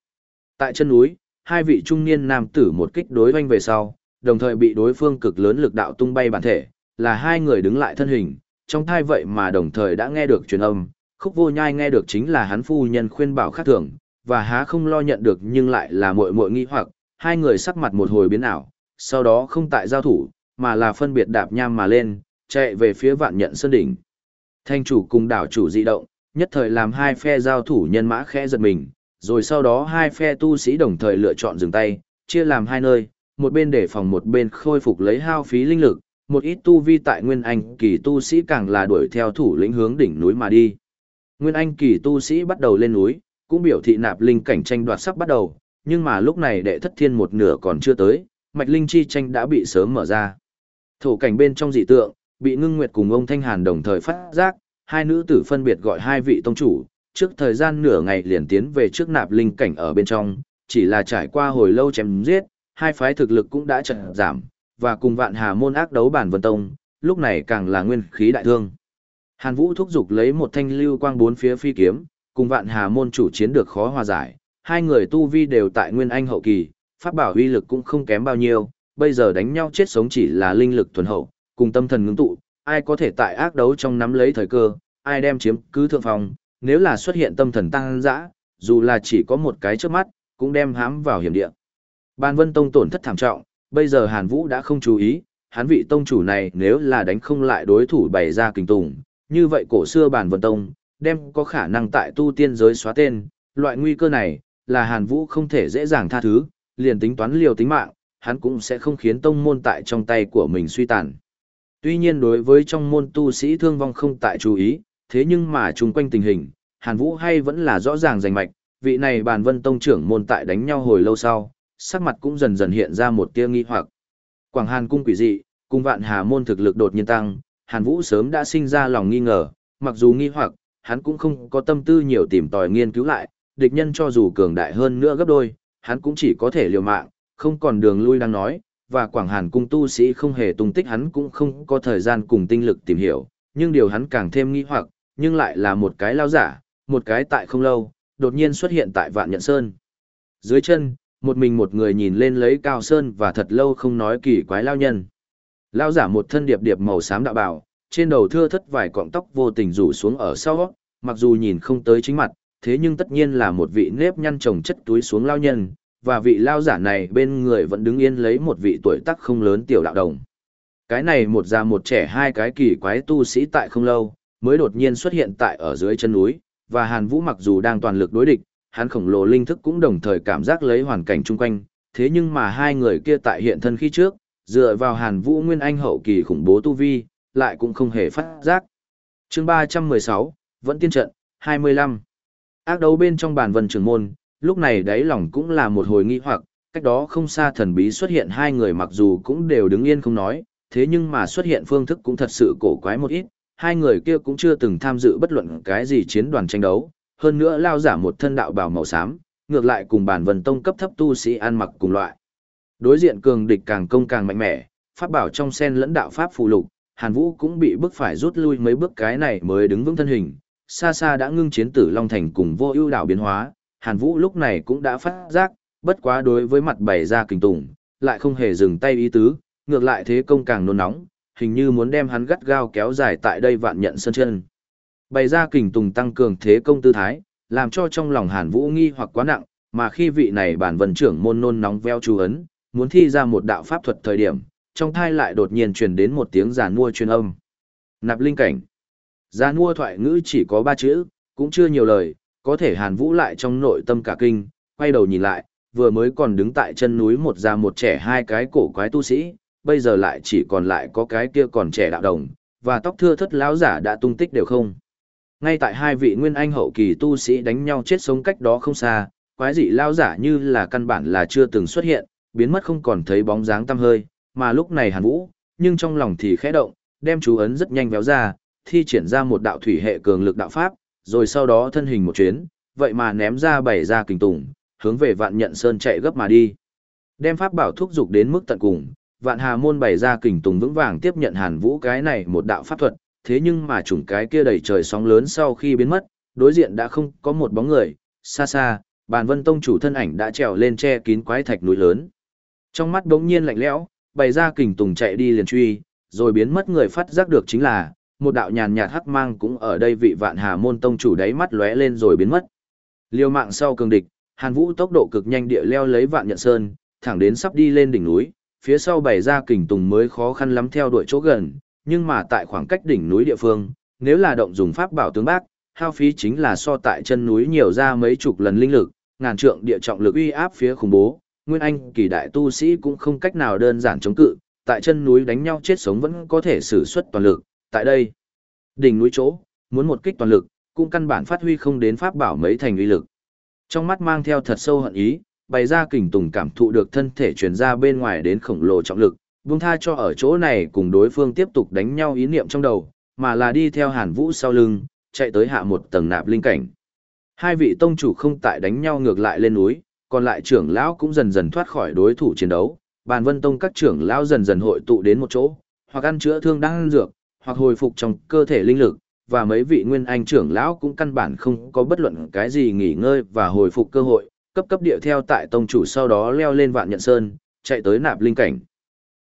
Tại chân núi, hai vị trung niên nam tử một kích đối hoanh về sau, đồng thời bị đối phương cực lớn lực đạo tung bay bản thể, là hai người đứng lại thân hình, trong thai vậy mà đồng thời đã nghe được truyền âm, khúc vô nhai nghe được chính là hắn phu nhân khuyên bảo khác thường, và há không lo nhận được nhưng lại là muội muội nghi hoặc, hai người sắc mặt một hồi biến ảo, sau đó không tại giao thủ, mà là phân biệt đạp nham mà lên, chạy về phía vạn nhận sơn đỉnh. Thanh chủ cùng đảo chủ dị động, nhất thời làm hai phe giao thủ nhân mã khẽ giật mình, rồi sau đó hai phe tu sĩ đồng thời lựa chọn dừng tay, chia làm hai nơi, một bên để phòng một bên khôi phục lấy hao phí linh lực, một ít tu vi tại Nguyên Anh kỳ tu sĩ càng là đuổi theo thủ lĩnh hướng đỉnh núi mà đi. Nguyên Anh kỳ tu sĩ bắt đầu lên núi, cũng biểu thị nạp linh cảnh tranh đoạt sắp bắt đầu, nhưng mà lúc này đệ thất thiên một nửa còn chưa tới, mạch linh chi tranh đã bị sớm mở ra. Thổ cảnh bên trong dị tượng, bị ngưng nguyệt cùng ông Thanh Hàn đồng thời phát giác, hai nữ tử phân biệt gọi hai vị tông chủ, trước thời gian nửa ngày liền tiến về trước nạp linh cảnh ở bên trong, chỉ là trải qua hồi lâu chém giết, hai phái thực lực cũng đã chật giảm, và cùng vạn hà môn ác đấu bản vân tông, lúc này càng là nguyên khí đại thương. Hàn Vũ thúc giục lấy một thanh lưu quang bốn phía phi kiếm, cùng vạn hà môn chủ chiến được khó hòa giải, hai người tu vi đều tại nguyên anh hậu kỳ, pháp bảo uy lực cũng không kém bao nhiêu, bây giờ đánh nhau chết sống chỉ là linh lực thuần hậu, cùng tâm thần ngưng tụ, ai có thể tại ác đấu trong nắm lấy thời cơ, ai đem chiếm cứ thượng phòng, nếu là xuất hiện tâm thần tăng dã, dù là chỉ có một cái trước mắt, cũng đem hãm vào hiểm địa. Ban Vân Tông tổn thất thảm trọng, bây giờ Hàn Vũ đã không chú ý, hắn vị tông chủ này nếu là đánh không lại đối thủ bày ra kinh tùng, như vậy cổ xưa Bàn Vân Tông, đem có khả năng tại tu tiên giới xóa tên, loại nguy cơ này, là Hàn Vũ không thể dễ dàng tha thứ, liền tính toán liều tính mạng, hắn cũng sẽ không khiến tông môn tại trong tay của mình suy tàn. Tuy nhiên đối với trong môn tu sĩ thương vong không tại chú ý, thế nhưng mà chung quanh tình hình, Hàn Vũ hay vẫn là rõ ràng rành mạch, vị này bàn vân tông trưởng môn tại đánh nhau hồi lâu sau, sắc mặt cũng dần dần hiện ra một tia nghi hoặc. Quảng Hàn cung quỷ dị, cung vạn hà môn thực lực đột nhiên tăng, Hàn Vũ sớm đã sinh ra lòng nghi ngờ, mặc dù nghi hoặc, hắn cũng không có tâm tư nhiều tìm tòi nghiên cứu lại, địch nhân cho dù cường đại hơn nữa gấp đôi, hắn cũng chỉ có thể liều mạng, không còn đường lui đang nói, và Quảng Hàn cung tu sĩ không hề tung tích hắn cũng không có thời gian cùng tinh lực tìm hiểu, nhưng điều hắn càng thêm nghi hoặc, nhưng lại là một cái lao giả, một cái tại không lâu, đột nhiên xuất hiện tại Vạn Nhận Sơn. Dưới chân, một mình một người nhìn lên lấy cao sơn và thật lâu không nói kỳ quái lao nhân. Lao giả một thân điệp điệp màu xám đạo bào, trên đầu thưa thất vài cọng tóc vô tình rủ xuống ở sau, mặc dù nhìn không tới chính mặt, thế nhưng tất nhiên là một vị nếp nhăn trồng chất túi xuống lao nhân, và vị lao giả này bên người vẫn đứng yên lấy một vị tuổi tác không lớn tiểu đạo đồng. Cái này một già một trẻ hai cái kỳ quái tu sĩ tại không lâu, mới đột nhiên xuất hiện tại ở dưới chân núi, và Hàn Vũ mặc dù đang toàn lực đối địch, hắn khổng lồ linh thức cũng đồng thời cảm giác lấy hoàn cảnh chung quanh, thế nhưng mà hai người kia tại hiện thân khi trước, dựa vào Hàn Vũ Nguyên Anh hậu kỳ khủng bố tu vi, lại cũng không hề phát giác. Chương 316, vẫn tiên trận, 25. Ác đấu bên trong bàn vân trường môn, lúc này đáy lòng cũng là một hồi nghi hoặc, cách đó không xa thần bí xuất hiện hai người mặc dù cũng đều đứng yên không nói, thế nhưng mà xuất hiện phương thức cũng thật sự cổ quái một ít, hai người kia cũng chưa từng tham dự bất luận cái gì chiến đoàn tranh đấu, hơn nữa lao giả một thân đạo bào màu xám, ngược lại cùng bản vân tông cấp thấp tu sĩ ăn mặc cùng loại. Đối diện cường địch càng công càng mạnh mẽ, pháp bảo trong sen lẫn đạo pháp phụ lục, Hàn Vũ cũng bị bức phải rút lui mấy bước cái này mới đứng vững thân hình, xa xa đã ngưng chiến tử Long Thành cùng vô ưu đảo biến hóa, Hàn Vũ lúc này cũng đã phát giác, bất quá đối với mặt bày ra Kình Tùng lại không hề dừng tay ý tứ, ngược lại thế công càng nôn nóng, hình như muốn đem hắn gắt gao kéo dài tại đây vạn nhận sân chân. Bày ra kình tùng tăng cường thế công tư thái, làm cho trong lòng Hàn Vũ nghi hoặc quá nặng, mà khi vị này bản vần trưởng môn nôn nóng veo chú ấn, muốn thi ra một đạo pháp thuật thời điểm, trong thai lại đột nhiên truyền đến một tiếng giàn mua truyền âm. Nạp linh cảnh. Gia mua thoại ngữ chỉ có ba chữ, cũng chưa nhiều lời, có thể Hàn Vũ lại trong nội tâm cả kinh, quay đầu nhìn lại, vừa mới còn đứng tại chân núi một già một trẻ hai cái cổ quái tu sĩ, bây giờ lại chỉ còn lại có cái kia còn trẻ đạo đồng, và tóc thưa thất lão giả đã tung tích đều không. Ngay tại hai vị nguyên anh hậu kỳ tu sĩ đánh nhau chết sống cách đó không xa, quái dị lão giả như là căn bản là chưa từng xuất hiện, biến mất không còn thấy bóng dáng tăm hơi, mà lúc này Hàn Vũ, nhưng trong lòng thì khẽ động, đem chú ấn rất nhanh véo ra, thi triển ra một đạo thủy hệ cường lực đạo pháp, rồi sau đó thân hình một chuyến, vậy mà ném ra bảy ra kình tùng, hướng về vạn nhận sơn chạy gấp mà đi. Đem pháp bảo thúc dục đến mức tận cùng, vạn hà môn bảy ra kình tùng vững vàng tiếp nhận hàn vũ cái này một đạo pháp thuật, thế nhưng mà chủng cái kia đầy trời sóng lớn sau khi biến mất, đối diện đã không có một bóng người, xa xa, bàn vân tông chủ thân ảnh đã trèo lên che kín quái thạch núi lớn. Trong mắt đống nhiên lạnh lẽo, bày ra kình tùng chạy đi liền truy, rồi biến mất người phát giác được chính là, một đạo nhàn nhạt hắc mang cũng ở đây vị vạn hà môn tông chủ đáy mắt lóe lên rồi biến mất. liều mạng sau cường địch, Hàn Vũ tốc độ cực nhanh địa leo lấy vạn nhận sơn, thẳng đến sắp đi lên đỉnh núi, phía sau bày ra kình tùng mới khó khăn lắm theo đuổi chỗ gần, nhưng mà tại khoảng cách đỉnh núi địa phương, nếu là động dùng pháp bảo tướng bác, hao phí chính là so tại chân núi nhiều ra mấy chục lần linh lực, ngàn trượng địa trọng lực uy áp phía khủng bố, Nguyên Anh kỳ đại tu sĩ cũng không cách nào đơn giản chống cự, tại chân núi đánh nhau chết sống vẫn có thể sử xuất toàn lực, tại đây, đỉnh núi chỗ, muốn một kích toàn lực, cũng căn bản phát huy không đến pháp bảo mấy thành uy lực. Trong mắt mang theo thật sâu hận ý, bày ra kình tùng cảm thụ được thân thể truyền ra bên ngoài đến khổng lồ trọng lực, buông tha cho ở chỗ này cùng đối phương tiếp tục đánh nhau ý niệm trong đầu, mà là đi theo Hàn Vũ sau lưng, chạy tới hạ một tầng nạp linh cảnh. Hai vị tông chủ không tại đánh nhau ngược lại lên núi, còn lại trưởng lão cũng dần dần thoát khỏi đối thủ chiến đấu, bàn vân tông các trưởng lão dần dần hội tụ đến một chỗ, hoặc ăn chữa thương đang ăn dược, hoặc hồi phục trong cơ thể linh lực, và mấy vị nguyên anh trưởng lão cũng căn bản không có bất luận cái gì nghỉ ngơi và hồi phục cơ hội, cấp cấp địa theo tại tông chủ sau đó leo lên vạn nhận sơn, chạy tới nạp linh cảnh.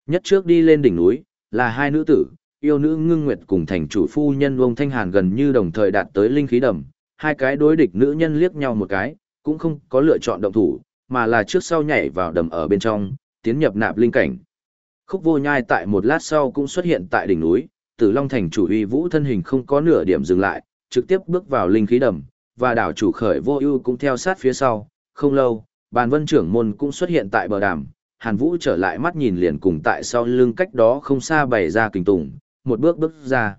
Nhất trước đi lên đỉnh núi, là hai nữ tử, yêu nữ ngưng nguyệt cùng thành chủ phu nhân uông Thanh Hàn gần như đồng thời đạt tới linh khí đầm, hai cái đối địch nữ nhân liếc nhau một cái, cũng không có lựa chọn động thủ, mà là trước sau nhảy vào đầm ở bên trong, tiến nhập nạp linh cảnh. Khúc vô nhai tại một lát sau cũng xuất hiện tại đỉnh núi, tử long thành chủ uy vũ thân hình không có nửa điểm dừng lại, trực tiếp bước vào linh khí đầm, và đảo chủ khởi vô ưu cũng theo sát phía sau, không lâu, bàn vân trưởng môn cũng xuất hiện tại bờ đàm, hàn vũ trở lại mắt nhìn liền cùng tại sau lưng cách đó không xa bày ra kình tùng, một bước bước ra.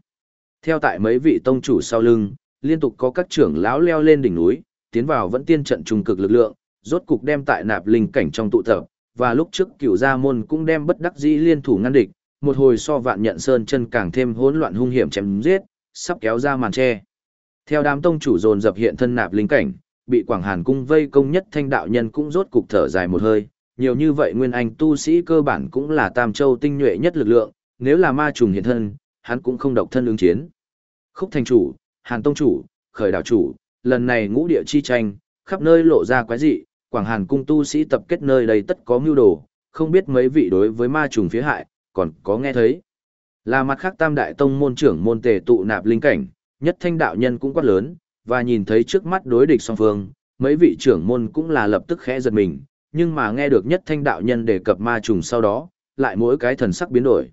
Theo tại mấy vị tông chủ sau lưng, liên tục có các trưởng lão leo lên đỉnh núi, tiến vào vẫn tiên trận trung cực lực lượng, rốt cục đem tại nạp linh cảnh trong tụ tập, và lúc trước cửu gia môn cũng đem bất đắc dĩ liên thủ ngăn địch, một hồi so vạn nhận sơn chân càng thêm hỗn loạn hung hiểm chém giết, sắp kéo ra màn che. Theo đám tông chủ dồn dập hiện thân nạp linh cảnh, bị Quảng Hàn cung vây công nhất thanh đạo nhân cũng rốt cục thở dài một hơi, nhiều như vậy nguyên anh tu sĩ cơ bản cũng là tam châu tinh nhuệ nhất lực lượng, nếu là ma trùng hiện thân, hắn cũng không độc thân ứng chiến. Khúc thành chủ, Hàn tông chủ, khởi đạo chủ, lần này ngũ địa chi tranh, khắp nơi lộ ra quái dị, Quảng Hàn cung tu sĩ tập kết nơi đây tất có mưu đồ, không biết mấy vị đối với ma trùng phía hại, còn có nghe thấy. Là mặt khác tam đại tông môn trưởng môn tề tụ nạp linh cảnh, nhất thanh đạo nhân cũng quát lớn, và nhìn thấy trước mắt đối địch song phương, mấy vị trưởng môn cũng là lập tức khẽ giật mình, nhưng mà nghe được nhất thanh đạo nhân đề cập ma trùng sau đó, lại mỗi cái thần sắc biến đổi.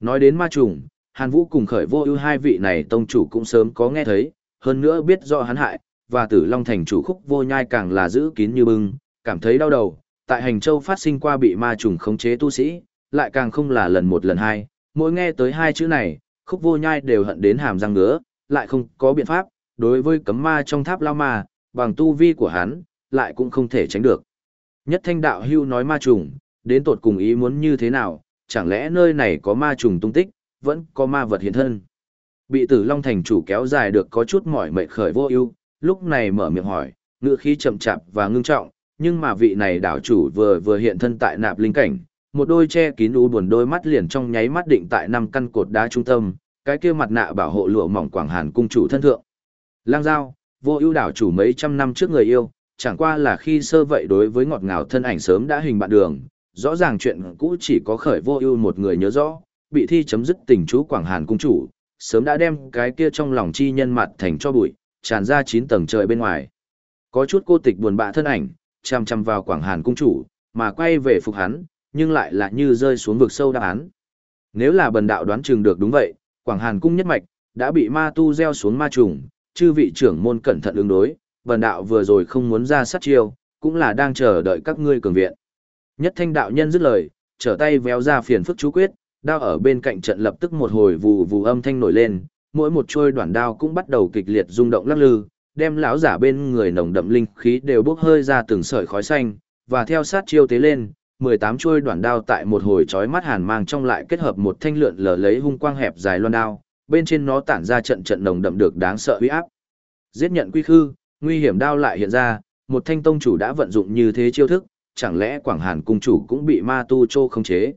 Nói đến ma trùng, Hàn Vũ cùng khởi vô ưu hai vị này tông chủ cũng sớm có nghe thấy, hơn nữa biết rõ hắn hại, và tử long thành chủ khúc vô nhai càng là giữ kín như bưng, cảm thấy đau đầu, tại hành châu phát sinh qua bị ma trùng khống chế tu sĩ, lại càng không là lần một lần hai, mỗi nghe tới hai chữ này, khúc vô nhai đều hận đến hàm răng ngứa, lại không có biện pháp, đối với cấm ma trong tháp lao ma, bằng tu vi của hắn, lại cũng không thể tránh được. Nhất thanh đạo hưu nói ma trùng, đến tột cùng ý muốn như thế nào, chẳng lẽ nơi này có ma trùng tung tích, vẫn có ma vật hiện thân. Bị tử long thành chủ kéo dài được có chút mỏi mệt khởi vô ưu, lúc này mở miệng hỏi, ngựa khí chậm chạp và ngưng trọng, nhưng mà vị này đảo chủ vừa vừa hiện thân tại nạp linh cảnh, một đôi che kín u buồn đôi mắt liền trong nháy mắt định tại năm căn cột đá trung tâm, cái kia mặt nạ bảo hộ lụa mỏng quảng hàn cung chủ thân thượng. Lang giao, vô ưu đảo chủ mấy trăm năm trước người yêu, chẳng qua là khi sơ vậy đối với ngọt ngào thân ảnh sớm đã hình bạn đường, rõ ràng chuyện cũ chỉ có khởi vô ưu một người nhớ rõ, bị thi chấm dứt tình chú quảng hàn cung chủ, sớm đã đem cái kia trong lòng chi nhân mặt thành cho bụi, tràn ra chín tầng trời bên ngoài. Có chút cô tịch buồn bã thân ảnh, chăm chăm vào quảng hàn cung chủ, mà quay về phục hắn, nhưng lại là như rơi xuống vực sâu đáp án. Nếu là bần đạo đoán chừng được đúng vậy, Quảng Hàn cung nhất mạch đã bị ma tu gieo xuống ma trùng, chư vị trưởng môn cẩn thận ứng đối, bần đạo vừa rồi không muốn ra sát chiêu, cũng là đang chờ đợi các ngươi cường viện. Nhất thanh đạo nhân dứt lời, trở tay véo ra phiền phức chú quyết, đao ở bên cạnh trận lập tức một hồi vù vù âm thanh nổi lên, mỗi một trôi đoạn đao cũng bắt đầu kịch liệt rung động lắc lư, đem lão giả bên người nồng đậm linh khí đều bốc hơi ra từng sợi khói xanh, và theo sát chiêu tế lên, 18 chuôi đoạn đao tại một hồi chói mắt hàn mang trong lại kết hợp một thanh lượn lờ lấy hung quang hẹp dài loan đao, bên trên nó tản ra trận trận nồng đậm được đáng sợ uy áp. Giết nhận quy khư, nguy hiểm đao lại hiện ra, một thanh tông chủ đã vận dụng như thế chiêu thức, chẳng lẽ Quảng Hàn cung chủ cũng bị ma tu chô không chế.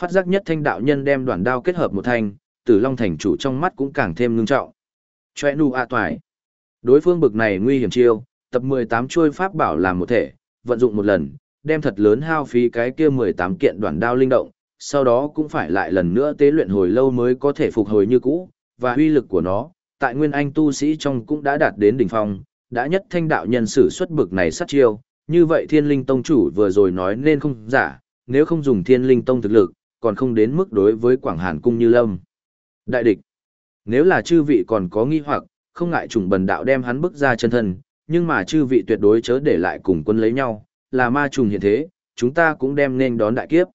Phát giác nhất thanh đạo nhân đem đoạn đao kết hợp một thanh, Tử Long thành chủ trong mắt cũng càng thêm ngưng trọng. Choe nu a toại. Đối phương bực này nguy hiểm chiêu, tập 18 chuôi pháp bảo làm một thể, vận dụng một lần, đem thật lớn hao phí cái kia 18 kiện đoạn đao linh động, sau đó cũng phải lại lần nữa tế luyện hồi lâu mới có thể phục hồi như cũ, và uy lực của nó, tại nguyên anh tu sĩ trong cũng đã đạt đến đỉnh phong, đã nhất thanh đạo nhân sử xuất bực này sát chiêu, như vậy thiên linh tông chủ vừa rồi nói nên không giả, nếu không dùng thiên linh tông thực lực, còn không đến mức đối với Quảng Hàn cung như lâm. Đại địch, nếu là chư vị còn có nghi hoặc, không ngại trùng bần đạo đem hắn bức ra chân thân, nhưng mà chư vị tuyệt đối chớ để lại cùng quân lấy nhau, là ma trùng hiện thế, chúng ta cũng đem nên đón đại kiếp.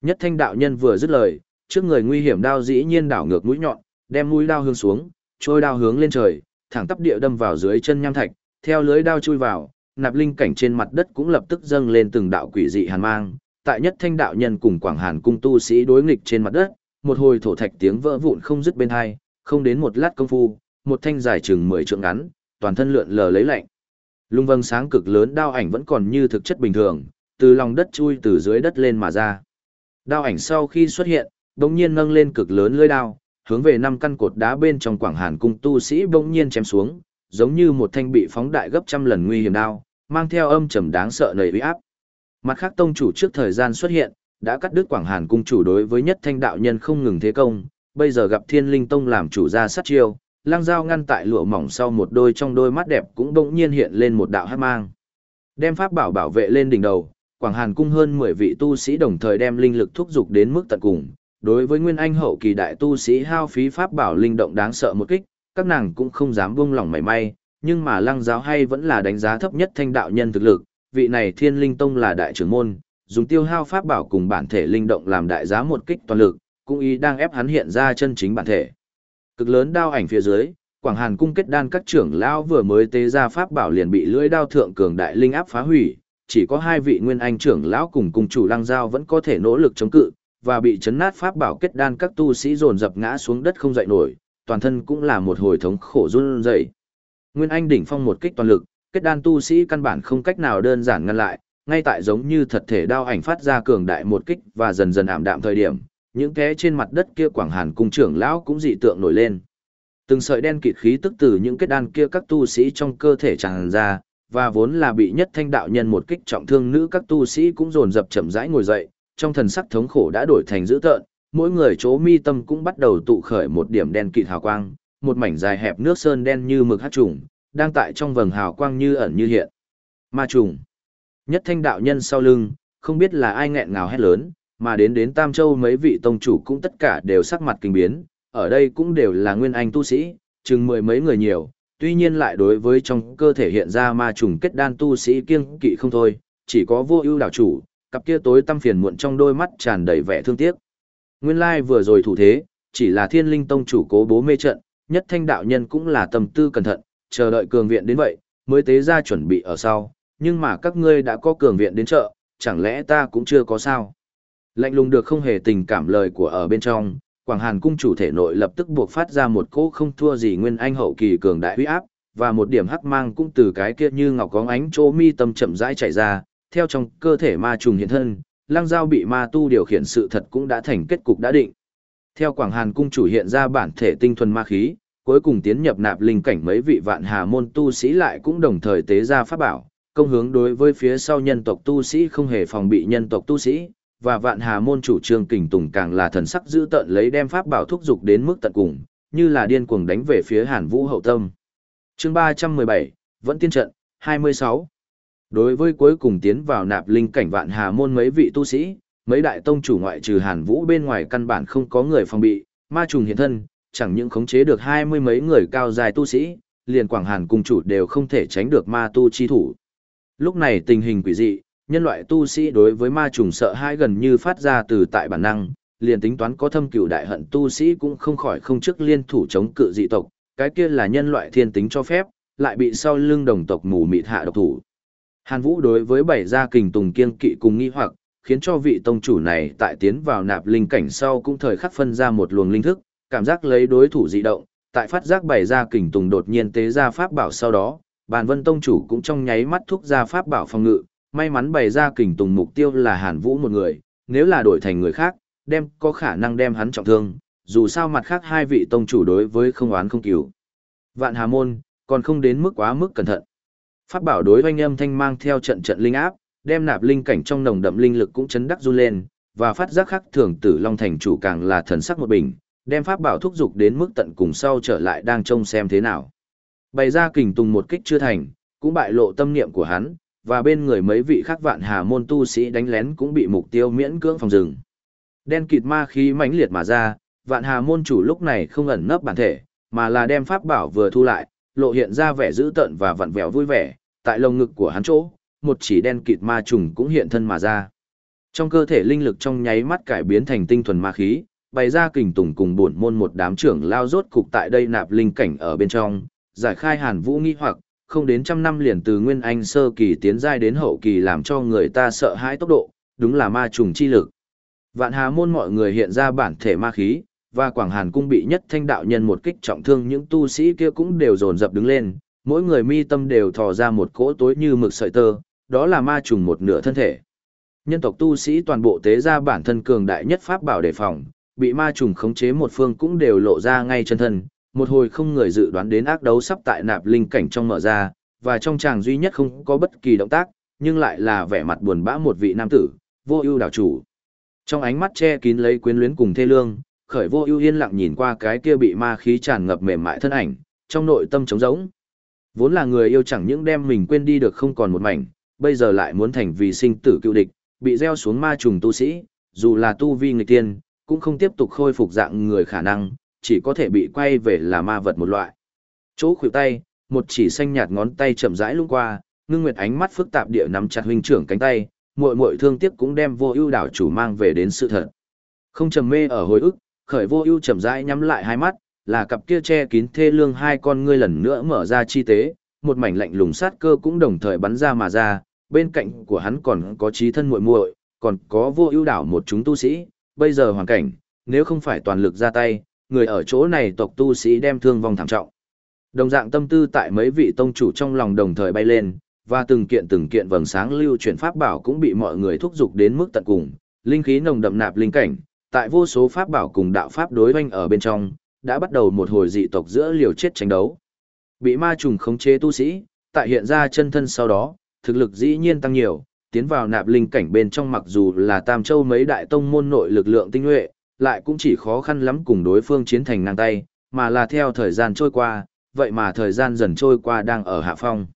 Nhất thanh đạo nhân vừa dứt lời, trước người nguy hiểm đao dĩ nhiên đảo ngược mũi nhọn, đem mũi đao hướng xuống, trôi đao hướng lên trời, thẳng tắp địa đâm vào dưới chân nham thạch, theo lưới đao chui vào, nạp linh cảnh trên mặt đất cũng lập tức dâng lên từng đạo quỷ dị hàn mang. Tại nhất thanh đạo nhân cùng Quảng Hàn cung tu sĩ đối nghịch trên mặt đất, một hồi thổ thạch tiếng vỡ vụn không dứt bên hai, không đến một lát công phu, một thanh dài chừng 10 trượng ngắn, toàn thân lượn lờ lấy lạnh. Lung vâng sáng cực lớn đao ảnh vẫn còn như thực chất bình thường, từ lòng đất chui từ dưới đất lên mà ra. Đao ảnh sau khi xuất hiện, bỗng nhiên nâng lên cực lớn lưỡi đao, hướng về năm căn cột đá bên trong quảng hàn cung tu sĩ bỗng nhiên chém xuống, giống như một thanh bị phóng đại gấp trăm lần nguy hiểm đao, mang theo âm trầm đáng sợ nầy uy áp. Mặt khác tông chủ trước thời gian xuất hiện, đã cắt đứt quảng hàn cung chủ đối với nhất thanh đạo nhân không ngừng thế công, bây giờ gặp thiên linh tông làm chủ ra sát chiêu, lang dao ngăn tại lụa mỏng sau một đôi trong đôi mắt đẹp cũng bỗng nhiên hiện lên một đạo hát mang. Đem pháp bảo bảo vệ lên đỉnh đầu, Quảng Hàn cung hơn 10 vị tu sĩ đồng thời đem linh lực thúc dục đến mức tận cùng. Đối với Nguyên Anh hậu kỳ đại tu sĩ hao phí pháp bảo linh động đáng sợ một kích, các nàng cũng không dám buông lòng mảy may, nhưng mà lăng giáo hay vẫn là đánh giá thấp nhất thanh đạo nhân thực lực, vị này thiên linh tông là đại trưởng môn, dùng tiêu hao pháp bảo cùng bản thể linh động làm đại giá một kích toàn lực, cũng ý đang ép hắn hiện ra chân chính bản thể. Cực lớn đao ảnh phía dưới, Quảng Hàn cung kết đan các trưởng lão vừa mới tế ra pháp bảo liền bị lưỡi đao thượng cường đại linh áp phá hủy, chỉ có hai vị nguyên anh trưởng lão cùng cùng chủ lăng giao vẫn có thể nỗ lực chống cự, và bị chấn nát pháp bảo kết đan các tu sĩ dồn dập ngã xuống đất không dậy nổi, toàn thân cũng là một hồi thống khổ run rẩy. Nguyên anh đỉnh phong một kích toàn lực, kết đan tu sĩ căn bản không cách nào đơn giản ngăn lại, ngay tại giống như thật thể đao ảnh phát ra cường đại một kích và dần dần ảm đạm thời điểm, những té trên mặt đất kia quảng hàn cung trưởng lão cũng dị tượng nổi lên. Từng sợi đen kịt khí tức từ những kết đan kia các tu sĩ trong cơ thể tràn ra, và vốn là bị nhất thanh đạo nhân một kích trọng thương nữ các tu sĩ cũng dồn dập chậm rãi ngồi dậy, trong thần sắc thống khổ đã đổi thành dữ tợn, mỗi người chỗ mi tâm cũng bắt đầu tụ khởi một điểm đen kịt hào quang, một mảnh dài hẹp nước sơn đen như mực hát trùng, đang tại trong vầng hào quang như ẩn như hiện. Ma trùng. Nhất thanh đạo nhân sau lưng, không biết là ai nghẹn ngào hét lớn, mà đến đến Tam Châu mấy vị tông chủ cũng tất cả đều sắc mặt kinh biến, ở đây cũng đều là nguyên anh tu sĩ, chừng mười mấy người nhiều, tuy nhiên lại đối với trong cơ thể hiện ra ma trùng kết đan tu sĩ kiêng kỵ không thôi, chỉ có vô ưu đảo chủ, cặp kia tối tâm phiền muộn trong đôi mắt tràn đầy vẻ thương tiếc. Nguyên lai vừa rồi thủ thế, chỉ là thiên linh tông chủ cố bố mê trận, nhất thanh đạo nhân cũng là tâm tư cẩn thận, chờ đợi cường viện đến vậy, mới tế ra chuẩn bị ở sau, nhưng mà các ngươi đã có cường viện đến chợ, chẳng lẽ ta cũng chưa có sao? Lạnh lùng được không hề tình cảm lời của ở bên trong, Quảng Hàn cung chủ thể nội lập tức buộc phát ra một cỗ không thua gì nguyên anh hậu kỳ cường đại uy áp, và một điểm hắc mang cũng từ cái kia như ngọc có ánh chỗ mi tâm chậm rãi chảy ra, theo trong cơ thể ma trùng hiện thân, lang dao bị ma tu điều khiển sự thật cũng đã thành kết cục đã định. Theo Quảng Hàn cung chủ hiện ra bản thể tinh thuần ma khí, cuối cùng tiến nhập nạp linh cảnh mấy vị vạn hà môn tu sĩ lại cũng đồng thời tế ra pháp bảo, công hướng đối với phía sau nhân tộc tu sĩ không hề phòng bị nhân tộc tu sĩ, và vạn hà môn chủ trương kình tùng càng là thần sắc dữ tợn lấy đem pháp bảo thúc dục đến mức tận cùng, như là điên cuồng đánh về phía hàn vũ hậu tâm. chương ba trăm mười bảy vẫn tiên trận, hai mươi sáu Đối với cuối cùng tiến vào nạp linh cảnh vạn hà môn mấy vị tu sĩ, mấy đại tông chủ ngoại trừ hàn vũ bên ngoài căn bản không có người phòng bị, ma trùng hiện thân, chẳng những khống chế được hai mươi mấy người cao dài tu sĩ, liền quảng hàn cung chủ đều không thể tránh được ma tu chi thủ. Lúc này tình hình quỷ dị, nhân loại tu sĩ đối với ma trùng sợ hãi gần như phát ra từ tại bản năng, liền tính toán có thâm cửu đại hận tu sĩ cũng không khỏi không trước liên thủ chống cự dị tộc, cái kia là nhân loại thiên tính cho phép, lại bị sau lưng đồng tộc mù mịt hạ độc thủ. Hàn Vũ đối với bảy gia kình tùng kiên kỵ cùng nghi hoặc, khiến cho vị tông chủ này tại tiến vào nạp linh cảnh sau cũng thời khắc phân ra một luồng linh thức, cảm giác lấy đối thủ dị động, tại phát giác bảy gia kình tùng đột nhiên tế ra pháp bảo sau đó, bàn vân tông chủ cũng trong nháy mắt thúc ra pháp bảo phòng ngự, may mắn bày ra kình tùng mục tiêu là Hàn Vũ một người, nếu là đổi thành người khác, đem có khả năng đem hắn trọng thương, dù sao mặt khác hai vị tông chủ đối với không oán không cứu. Vạn Hà Môn, còn không đến mức quá mức cẩn thận. Pháp bảo đối oanh âm thanh mang theo trận trận linh áp, đem nạp linh cảnh trong nồng đậm linh lực cũng chấn đắc run lên, và phát giác khắc thường tử long thành chủ càng là thần sắc một bình, đem pháp bảo thúc dục đến mức tận cùng sau trở lại đang trông xem thế nào. Bày ra kình tùng một kích chưa thành, cũng bại lộ tâm niệm của hắn, và bên người mấy vị khác vạn hà môn tu sĩ đánh lén cũng bị mục tiêu miễn cưỡng phòng rừng. Đen kịt ma khí mãnh liệt mà ra, vạn hà môn chủ lúc này không ẩn nấp bản thể, mà là đem pháp bảo vừa thu lại, lộ hiện ra vẻ dữ tợn và vặn vẹo vui vẻ, tại lồng ngực của hắn chỗ, một chỉ đen kịt ma trùng cũng hiện thân mà ra. Trong cơ thể linh lực trong nháy mắt cải biến thành tinh thuần ma khí, bày ra kình tùng cùng bổn môn một đám trưởng lao rốt cục tại đây nạp linh cảnh ở bên trong, giải khai hàn vũ nghi hoặc, không đến trăm năm liền từ nguyên anh sơ kỳ tiến giai đến hậu kỳ làm cho người ta sợ hãi tốc độ, đúng là ma trùng chi lực. Vạn hà môn mọi người hiện ra bản thể ma khí, và quảng hàn cung bị nhất thanh đạo nhân một kích trọng thương những tu sĩ kia cũng đều dồn dập đứng lên, mỗi người mi tâm đều thò ra một cỗ tối như mực sợi tơ, đó là ma trùng một nửa thân thể. Nhân tộc tu sĩ toàn bộ tế ra bản thân cường đại nhất pháp bảo đề phòng, bị ma trùng khống chế một phương cũng đều lộ ra ngay chân thân, một hồi không người dự đoán đến ác đấu sắp tại nạp linh cảnh trong mở ra, và trong chàng duy nhất không có bất kỳ động tác, nhưng lại là vẻ mặt buồn bã một vị nam tử, vô ưu đảo chủ. Trong ánh mắt che kín lấy quyến luyến cùng thê lương, khởi vô ưu yên lặng nhìn qua cái kia bị ma khí tràn ngập mềm mại thân ảnh, trong nội tâm trống rỗng. Vốn là người yêu chẳng những đem mình quên đi được không còn một mảnh, bây giờ lại muốn thành vì sinh tử cựu địch, bị gieo xuống ma trùng tu sĩ, dù là tu vi người tiên, cũng không tiếp tục khôi phục dạng người khả năng, chỉ có thể bị quay về là ma vật một loại. Chỗ khuỷu tay, một chỉ xanh nhạt ngón tay chậm rãi lướt qua, ngưng nguyệt ánh mắt phức tạp địa nắm chặt huynh trưởng cánh tay, muội muội thương tiếc cũng đem vô ưu đảo chủ mang về đến sự thật. Không trầm mê ở hồi ức, khởi vô ưu chậm rãi nhắm lại hai mắt, là cặp kia che kín thê lương hai con ngươi lần nữa mở ra chi tế, một mảnh lạnh lùng sát cơ cũng đồng thời bắn ra mà ra, bên cạnh của hắn còn có trí thân muội muội, còn có vô ưu đảo một chúng tu sĩ, bây giờ hoàn cảnh, nếu không phải toàn lực ra tay, người ở chỗ này tộc tu sĩ đem thương vong thảm trọng. Đồng dạng tâm tư tại mấy vị tông chủ trong lòng đồng thời bay lên, và từng kiện từng kiện vầng sáng lưu chuyển pháp bảo cũng bị mọi người thúc giục đến mức tận cùng, linh khí nồng đậm nạp linh cảnh, tại vô số pháp bảo cùng đạo pháp đối hoành ở bên trong, đã bắt đầu một hồi dị tộc giữa liều chết tranh đấu. Bị ma trùng khống chế tu sĩ, tại hiện ra chân thân sau đó, thực lực dĩ nhiên tăng nhiều, tiến vào nạp linh cảnh bên trong mặc dù là Tam Châu mấy đại tông môn nội lực lượng tinh nhuệ, lại cũng chỉ khó khăn lắm cùng đối phương chiến thành ngang tay, mà là theo thời gian trôi qua, vậy mà thời gian dần trôi qua đang ở hạ phong.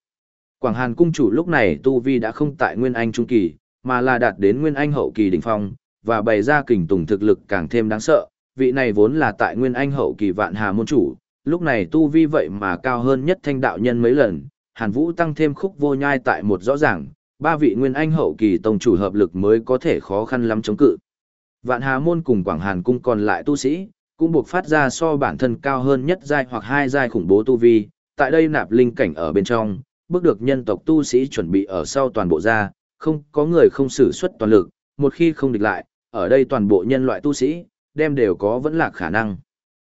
Quảng Hàn cung chủ lúc này tu vi đã không tại Nguyên Anh trung kỳ, mà là đạt đến Nguyên Anh hậu kỳ đỉnh phong, và bày ra kình tùng thực lực càng thêm đáng sợ, vị này vốn là tại Nguyên Anh hậu kỳ vạn hà môn chủ, lúc này tu vi vậy mà cao hơn nhất thanh đạo nhân mấy lần, Hàn Vũ tăng thêm khúc vô nhai tại một rõ ràng, ba vị Nguyên Anh hậu kỳ tông chủ hợp lực mới có thể khó khăn lắm chống cự. Vạn Hà môn cùng Quảng Hàn cung còn lại tu sĩ, cũng buộc phát ra so bản thân cao hơn nhất giai hoặc hai giai khủng bố tu vi, tại đây nạp linh cảnh ở bên trong, bước được nhân tộc tu sĩ chuẩn bị ở sau toàn bộ ra, không có người không sử xuất toàn lực, một khi không địch lại, ở đây toàn bộ nhân loại tu sĩ, đem đều có vẫn là khả năng.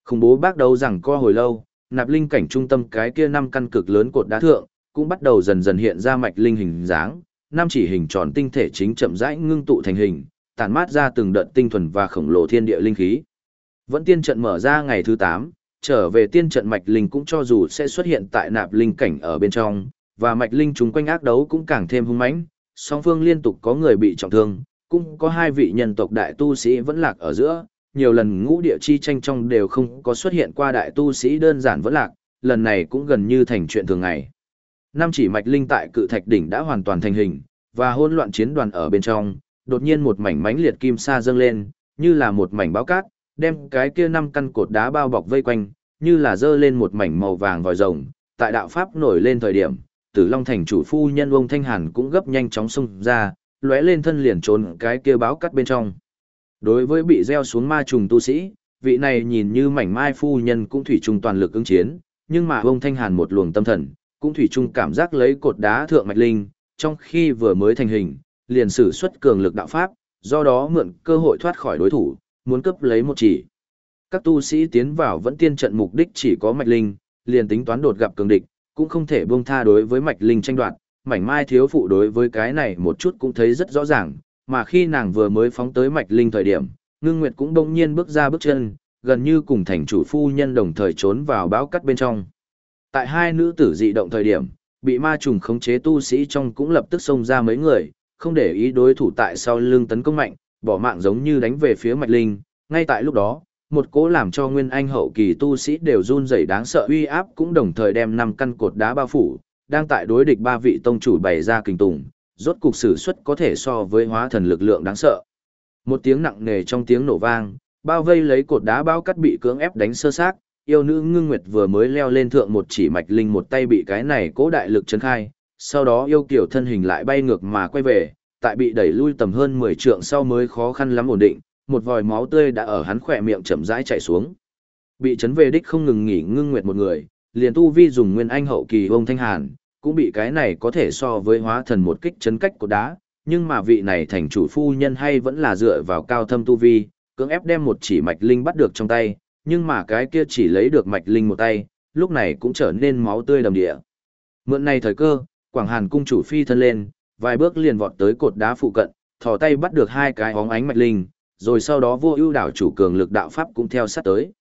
Khủng bố bác đầu rằng co hồi lâu, nạp linh cảnh trung tâm cái kia năm căn cực lớn cột đá thượng, cũng bắt đầu dần dần hiện ra mạch linh hình dáng, năm chỉ hình tròn tinh thể chính chậm rãi ngưng tụ thành hình, tản mát ra từng đợt tinh thuần và khổng lồ thiên địa linh khí. Vẫn tiên trận mở ra ngày thứ 8, trở về tiên trận mạch linh cũng cho dù sẽ xuất hiện tại nạp linh cảnh ở bên trong, và mạch linh chúng quanh ác đấu cũng càng thêm hung mãnh, song phương liên tục có người bị trọng thương, cũng có hai vị nhân tộc đại tu sĩ vẫn lạc ở giữa, nhiều lần ngũ địa chi tranh trong đều không có xuất hiện qua đại tu sĩ đơn giản vẫn lạc, lần này cũng gần như thành chuyện thường ngày. Năm chỉ mạch linh tại cự thạch đỉnh đã hoàn toàn thành hình, và hỗn loạn chiến đoàn ở bên trong, đột nhiên một mảnh mánh liệt kim sa dâng lên, như là một mảnh báo cát, đem cái kia năm căn cột đá bao bọc vây quanh, như là dơ lên một mảnh màu vàng vòi rồng. Tại đạo pháp nổi lên thời điểm, Tử Long thành chủ phu nhân ông Thanh Hàn cũng gấp nhanh chóng xông ra, lóe lên thân liền trốn cái kia báo cắt bên trong. Đối với bị gieo xuống ma trùng tu sĩ, vị này nhìn như mảnh mai phu nhân cũng thủy chung toàn lực ứng chiến, nhưng mà ông Thanh Hàn một luồng tâm thần, cũng thủy chung cảm giác lấy cột đá thượng mạch linh, trong khi vừa mới thành hình, liền sử xuất cường lực đạo pháp, do đó mượn cơ hội thoát khỏi đối thủ, muốn cướp lấy một chỉ. Các tu sĩ tiến vào vẫn tiên trận mục đích chỉ có mạch linh, liền tính toán đột gặp cường địch, cũng không thể buông tha đối với mạch linh tranh đoạt, mảnh mai thiếu phụ đối với cái này một chút cũng thấy rất rõ ràng, mà khi nàng vừa mới phóng tới mạch linh thời điểm, ngưng nguyệt cũng đông nhiên bước ra bước chân, gần như cùng thành chủ phu nhân đồng thời trốn vào báo cắt bên trong. Tại hai nữ tử dị động thời điểm, bị ma trùng khống chế tu sĩ trong cũng lập tức xông ra mấy người, không để ý đối thủ tại sau lưng tấn công mạnh, bỏ mạng giống như đánh về phía mạch linh, ngay tại lúc đó, một cỗ làm cho nguyên anh hậu kỳ tu sĩ đều run rẩy đáng sợ uy áp cũng đồng thời đem năm căn cột đá bao phủ, đang tại đối địch ba vị tông chủ bày ra kinh tùng, rốt cục sử xuất có thể so với hóa thần lực lượng đáng sợ. Một tiếng nặng nề trong tiếng nổ vang, bao vây lấy cột đá bao cắt bị cưỡng ép đánh sơ xác, yêu nữ ngưng nguyệt vừa mới leo lên thượng một chỉ mạch linh một tay bị cái này cố đại lực chấn khai, sau đó yêu kiểu thân hình lại bay ngược mà quay về, tại bị đẩy lui tầm hơn 10 trượng sau mới khó khăn lắm ổn định, một vòi máu tươi đã ở hắn khỏe miệng chậm rãi chảy xuống. Bị chấn về đích không ngừng nghỉ ngưng nguyệt một người, liền tu vi dùng nguyên anh hậu kỳ ông thanh hàn, cũng bị cái này có thể so với hóa thần một kích chấn cách của đá, nhưng mà vị này thành chủ phu nhân hay vẫn là dựa vào cao thâm tu vi, cưỡng ép đem một chỉ mạch linh bắt được trong tay, nhưng mà cái kia chỉ lấy được mạch linh một tay, lúc này cũng trở nên máu tươi đầm địa. Mượn này thời cơ, Quảng Hàn cung chủ phi thân lên, vài bước liền vọt tới cột đá phụ cận, thò tay bắt được hai cái hóng ánh mạch linh, rồi sau đó vô ưu đảo chủ cường lực đạo pháp cũng theo sát tới.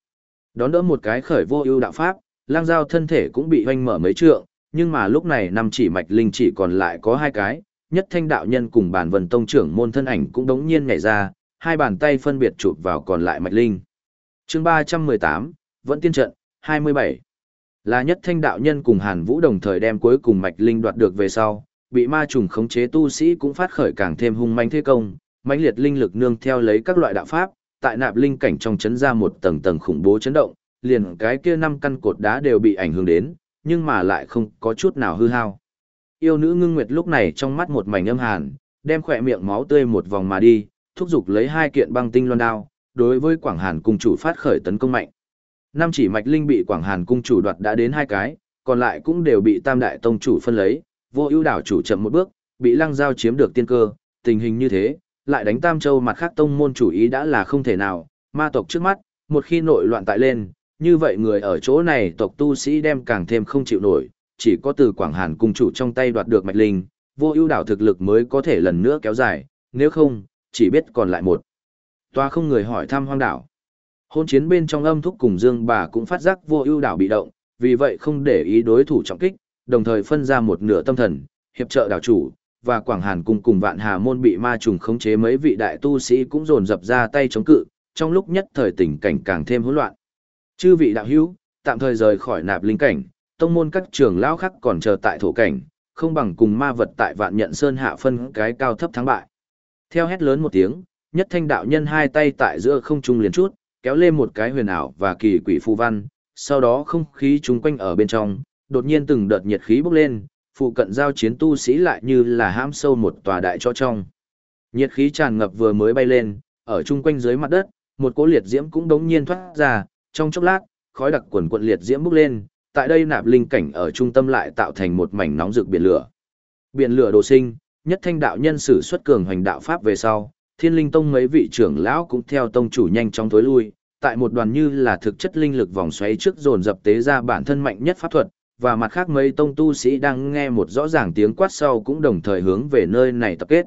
Đón đỡ một cái khởi vô ưu đạo pháp, lang giao thân thể cũng bị hoanh mở mấy trượng, nhưng mà lúc này năm chỉ mạch linh chỉ còn lại có hai cái, nhất thanh đạo nhân cùng bản vần tông trưởng môn thân ảnh cũng đống nhiên nhảy ra, hai bàn tay phân biệt chụp vào còn lại mạch linh. chương 318, vẫn tiên trận, 27. Là nhất thanh đạo nhân cùng Hàn Vũ đồng thời đem cuối cùng mạch linh đoạt được về sau, bị ma trùng khống chế tu sĩ cũng phát khởi càng thêm hung manh thế công, mãnh liệt linh lực nương theo lấy các loại đạo pháp, tại nạp linh cảnh trong chấn ra một tầng tầng khủng bố chấn động, liền cái kia năm căn cột đá đều bị ảnh hưởng đến, nhưng mà lại không có chút nào hư hao. Yêu nữ ngưng nguyệt lúc này trong mắt một mảnh âm hàn, đem khỏe miệng máu tươi một vòng mà đi, thúc giục lấy hai kiện băng tinh loan đao, đối với Quảng Hàn cung chủ phát khởi tấn công mạnh. Năm chỉ mạch linh bị Quảng Hàn cung chủ đoạt đã đến hai cái, còn lại cũng đều bị Tam đại tông chủ phân lấy, vô ưu đảo chủ chậm một bước, bị Lăng Giao chiếm được tiên cơ, tình hình như thế, lại đánh Tam Châu mặt khác tông môn chủ ý đã là không thể nào, ma tộc trước mắt, một khi nội loạn tại lên, như vậy người ở chỗ này tộc tu sĩ đem càng thêm không chịu nổi, chỉ có từ Quảng Hàn cung chủ trong tay đoạt được mạch linh, vô ưu đảo thực lực mới có thể lần nữa kéo dài, nếu không, chỉ biết còn lại một. Toa không người hỏi thăm hoang đảo. Hôn chiến bên trong âm thúc cùng Dương bà cũng phát giác vô ưu đảo bị động, vì vậy không để ý đối thủ trọng kích, đồng thời phân ra một nửa tâm thần, hiệp trợ đảo chủ, và Quảng Hàn cùng cùng vạn hà môn bị ma trùng khống chế mấy vị đại tu sĩ cũng dồn dập ra tay chống cự, trong lúc nhất thời tình cảnh càng thêm hỗn loạn. Chư vị đạo hữu, tạm thời rời khỏi nạp linh cảnh, tông môn các trường lão khác còn chờ tại thổ cảnh, không bằng cùng ma vật tại vạn nhận sơn hạ phân cái cao thấp thắng bại. Theo hét lớn một tiếng, nhất thanh đạo nhân hai tay tại giữa không trung liền chút, kéo lên một cái huyền ảo và kỳ quỷ phù văn, sau đó không khí chung quanh ở bên trong, đột nhiên từng đợt nhiệt khí bốc lên, phụ cận giao chiến tu sĩ lại như là hãm sâu một tòa đại cho trong. Nhiệt khí tràn ngập vừa mới bay lên, ở chung quanh dưới mặt đất, một cỗ liệt diễm cũng đống nhiên thoát ra, trong chốc lát, khói đặc quần quận liệt diễm bốc lên, tại đây nạp linh cảnh ở trung tâm lại tạo thành một mảnh nóng rực biển lửa. Biển lửa đồ sinh, nhất thanh đạo nhân sử xuất cường hoành đạo pháp về sau, thiên linh tông mấy vị trưởng lão cũng theo tông chủ nhanh chóng tối lui, tại một đoàn như là thực chất linh lực vòng xoáy trước dồn dập tế ra bản thân mạnh nhất pháp thuật, và mặt khác mấy tông tu sĩ đang nghe một rõ ràng tiếng quát sau cũng đồng thời hướng về nơi này tập kết.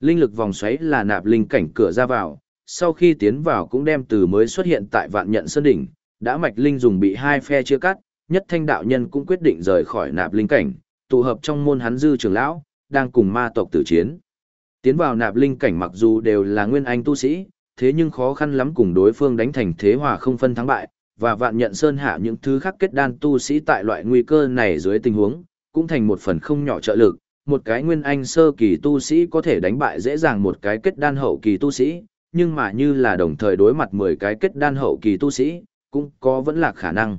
Linh lực vòng xoáy là nạp linh cảnh cửa ra vào, sau khi tiến vào cũng đem từ mới xuất hiện tại vạn nhận sơn đỉnh, đã mạch linh dùng bị hai phe chia cắt, nhất thanh đạo nhân cũng quyết định rời khỏi nạp linh cảnh, tụ hợp trong môn hắn dư trưởng lão, đang cùng ma tộc tử chiến. Tiến vào nạp linh cảnh mặc dù đều là nguyên anh tu sĩ, thế nhưng khó khăn lắm cùng đối phương đánh thành thế hòa không phân thắng bại, và vạn nhận sơn hạ những thứ khác kết đan tu sĩ tại loại nguy cơ này dưới tình huống, cũng thành một phần không nhỏ trợ lực. Một cái nguyên anh sơ kỳ tu sĩ có thể đánh bại dễ dàng một cái kết đan hậu kỳ tu sĩ, nhưng mà như là đồng thời đối mặt 10 cái kết đan hậu kỳ tu sĩ, cũng có vẫn là khả năng.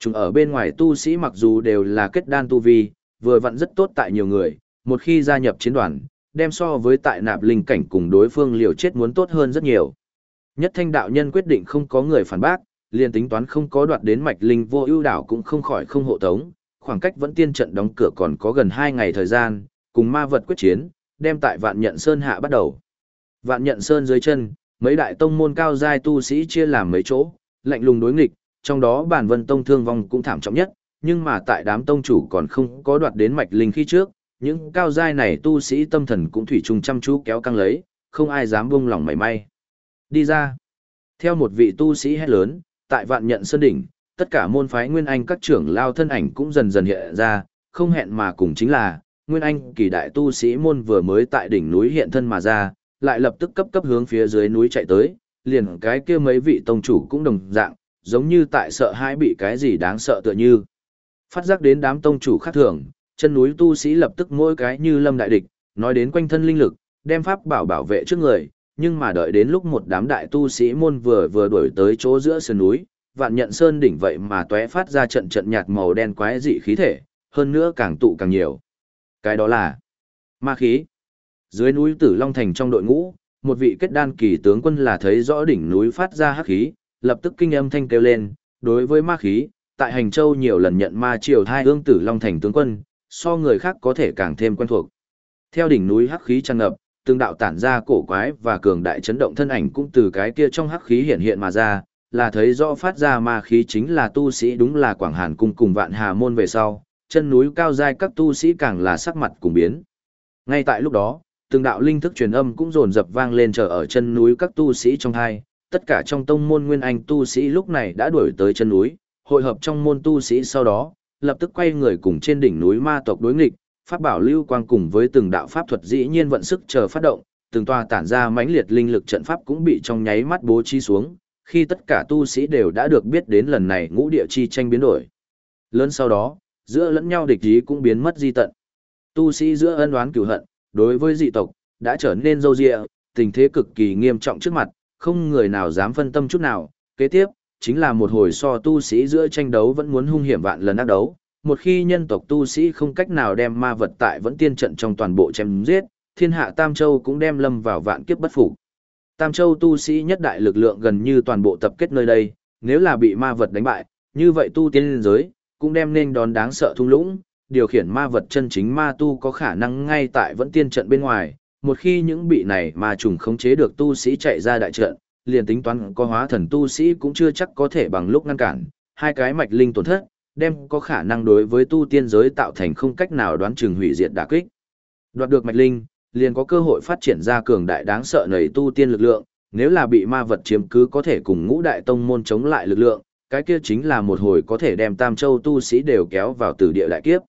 Chúng ở bên ngoài tu sĩ mặc dù đều là kết đan tu vi, vừa vặn rất tốt tại nhiều người, một khi gia nhập chiến đoàn, đem so với tại nạp linh cảnh cùng đối phương liều chết muốn tốt hơn rất nhiều. Nhất thanh đạo nhân quyết định không có người phản bác, liền tính toán không có đoạt đến mạch linh vô ưu đảo cũng không khỏi không hộ tống, khoảng cách vẫn tiên trận đóng cửa còn có gần 2 ngày thời gian, cùng ma vật quyết chiến, đem tại vạn nhận sơn hạ bắt đầu. Vạn nhận sơn dưới chân, mấy đại tông môn cao giai tu sĩ chia làm mấy chỗ, lạnh lùng đối nghịch, trong đó bản vân tông thương vong cũng thảm trọng nhất, nhưng mà tại đám tông chủ còn không có đoạt đến mạch linh khi trước, những cao giai này tu sĩ tâm thần cũng thủy chung chăm chú kéo căng lấy, không ai dám buông lòng mảy may. Đi ra. Theo một vị tu sĩ hét lớn, tại vạn nhận sơn đỉnh, tất cả môn phái Nguyên Anh các trưởng lao thân ảnh cũng dần dần hiện ra, không hẹn mà cùng chính là, Nguyên Anh kỳ đại tu sĩ môn vừa mới tại đỉnh núi hiện thân mà ra, lại lập tức cấp cấp hướng phía dưới núi chạy tới, liền cái kia mấy vị tông chủ cũng đồng dạng, giống như tại sợ hãi bị cái gì đáng sợ tựa như. Phát giác đến đám tông chủ khác thường, chân núi tu sĩ lập tức mỗi cái như lâm đại địch, nói đến quanh thân linh lực, đem pháp bảo bảo vệ trước người, nhưng mà đợi đến lúc một đám đại tu sĩ môn vừa vừa đuổi tới chỗ giữa sườn núi, vạn nhận sơn đỉnh vậy mà tóe phát ra trận trận nhạt màu đen quái dị khí thể, hơn nữa càng tụ càng nhiều. Cái đó là ma khí. Dưới núi Tử Long Thành trong đội ngũ, một vị kết đan kỳ tướng quân là thấy rõ đỉnh núi phát ra hắc khí, lập tức kinh âm thanh kêu lên, đối với ma khí, tại hành châu nhiều lần nhận ma triều thai ương Tử Long Thành tướng quân, so người khác có thể càng thêm quen thuộc. Theo đỉnh núi hắc khí tràn ngập, từng đạo tản ra cổ quái và cường đại chấn động thân ảnh cũng từ cái kia trong hắc khí hiện hiện mà ra, là thấy rõ phát ra ma khí chính là tu sĩ đúng là Quảng Hàn cung cùng vạn hà môn về sau, chân núi cao giai các tu sĩ càng là sắc mặt cùng biến. Ngay tại lúc đó, từng đạo linh thức truyền âm cũng dồn dập vang lên chờ ở chân núi các tu sĩ trong hai, tất cả trong tông môn nguyên anh tu sĩ lúc này đã đuổi tới chân núi, hội hợp trong môn tu sĩ sau đó, lập tức quay người cùng trên đỉnh núi ma tộc đối nghịch, pháp bảo lưu quang cùng với từng đạo pháp thuật dĩ nhiên vận sức chờ phát động, từng tòa tản ra mãnh liệt linh lực trận pháp cũng bị trong nháy mắt bố trí xuống, khi tất cả tu sĩ đều đã được biết đến lần này ngũ địa chi tranh biến đổi. Lớn sau đó, giữa lẫn nhau địch ý cũng biến mất di tận. Tu sĩ giữa ân oán cửu hận, đối với dị tộc, đã trở nên dâu dịa, tình thế cực kỳ nghiêm trọng trước mặt, không người nào dám phân tâm chút nào. Kế tiếp, chính là một hồi so tu sĩ giữa tranh đấu vẫn muốn hung hiểm vạn lần ác đấu. Một khi nhân tộc tu sĩ không cách nào đem ma vật tại vẫn tiên trận trong toàn bộ chém giết, thiên hạ Tam Châu cũng đem lâm vào vạn kiếp bất phục. Tam Châu tu sĩ nhất đại lực lượng gần như toàn bộ tập kết nơi đây, nếu là bị ma vật đánh bại, như vậy tu tiên lên giới, cũng đem nên đón đáng sợ thung lũng, điều khiển ma vật chân chính ma tu có khả năng ngay tại vẫn tiên trận bên ngoài, một khi những bị này ma trùng khống chế được tu sĩ chạy ra đại trận, liền tính toán có hóa thần tu sĩ cũng chưa chắc có thể bằng lúc ngăn cản, hai cái mạch linh tổn thất, đem có khả năng đối với tu tiên giới tạo thành không cách nào đoán chừng hủy diệt đả kích. Đoạt được mạch linh, liền có cơ hội phát triển ra cường đại đáng sợ nảy tu tiên lực lượng, nếu là bị ma vật chiếm cứ có thể cùng ngũ đại tông môn chống lại lực lượng, cái kia chính là một hồi có thể đem tam châu tu sĩ đều kéo vào tử địa đại kiếp.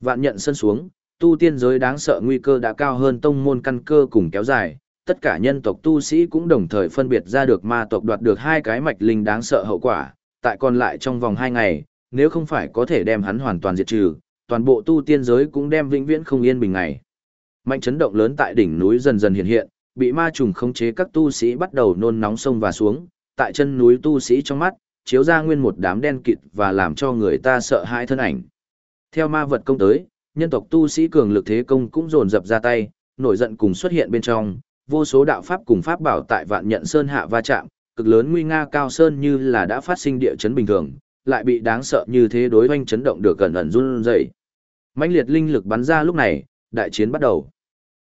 Vạn nhận sân xuống, tu tiên giới đáng sợ nguy cơ đã cao hơn tông môn căn cơ cùng kéo dài, tất cả nhân tộc tu sĩ cũng đồng thời phân biệt ra được ma tộc đoạt được hai cái mạch linh đáng sợ hậu quả, tại còn lại trong vòng hai ngày, nếu không phải có thể đem hắn hoàn toàn diệt trừ, toàn bộ tu tiên giới cũng đem vĩnh viễn không yên bình ngày. Mạnh chấn động lớn tại đỉnh núi dần dần hiện hiện, bị ma trùng khống chế các tu sĩ bắt đầu nôn nóng sông và xuống, tại chân núi tu sĩ trong mắt, chiếu ra nguyên một đám đen kịt và làm cho người ta sợ hãi thân ảnh. Theo ma vật công tới, nhân tộc tu sĩ cường lực thế công cũng dồn dập ra tay, nổi giận cùng xuất hiện bên trong, vô số đạo pháp cùng pháp bảo tại vạn nhận sơn hạ va chạm, cực lớn nguy nga cao sơn như là đã phát sinh địa chấn bình thường, lại bị đáng sợ như thế đối oanh chấn động được gần ẩn run rẩy. Mãnh liệt linh lực bắn ra lúc này, đại chiến bắt đầu.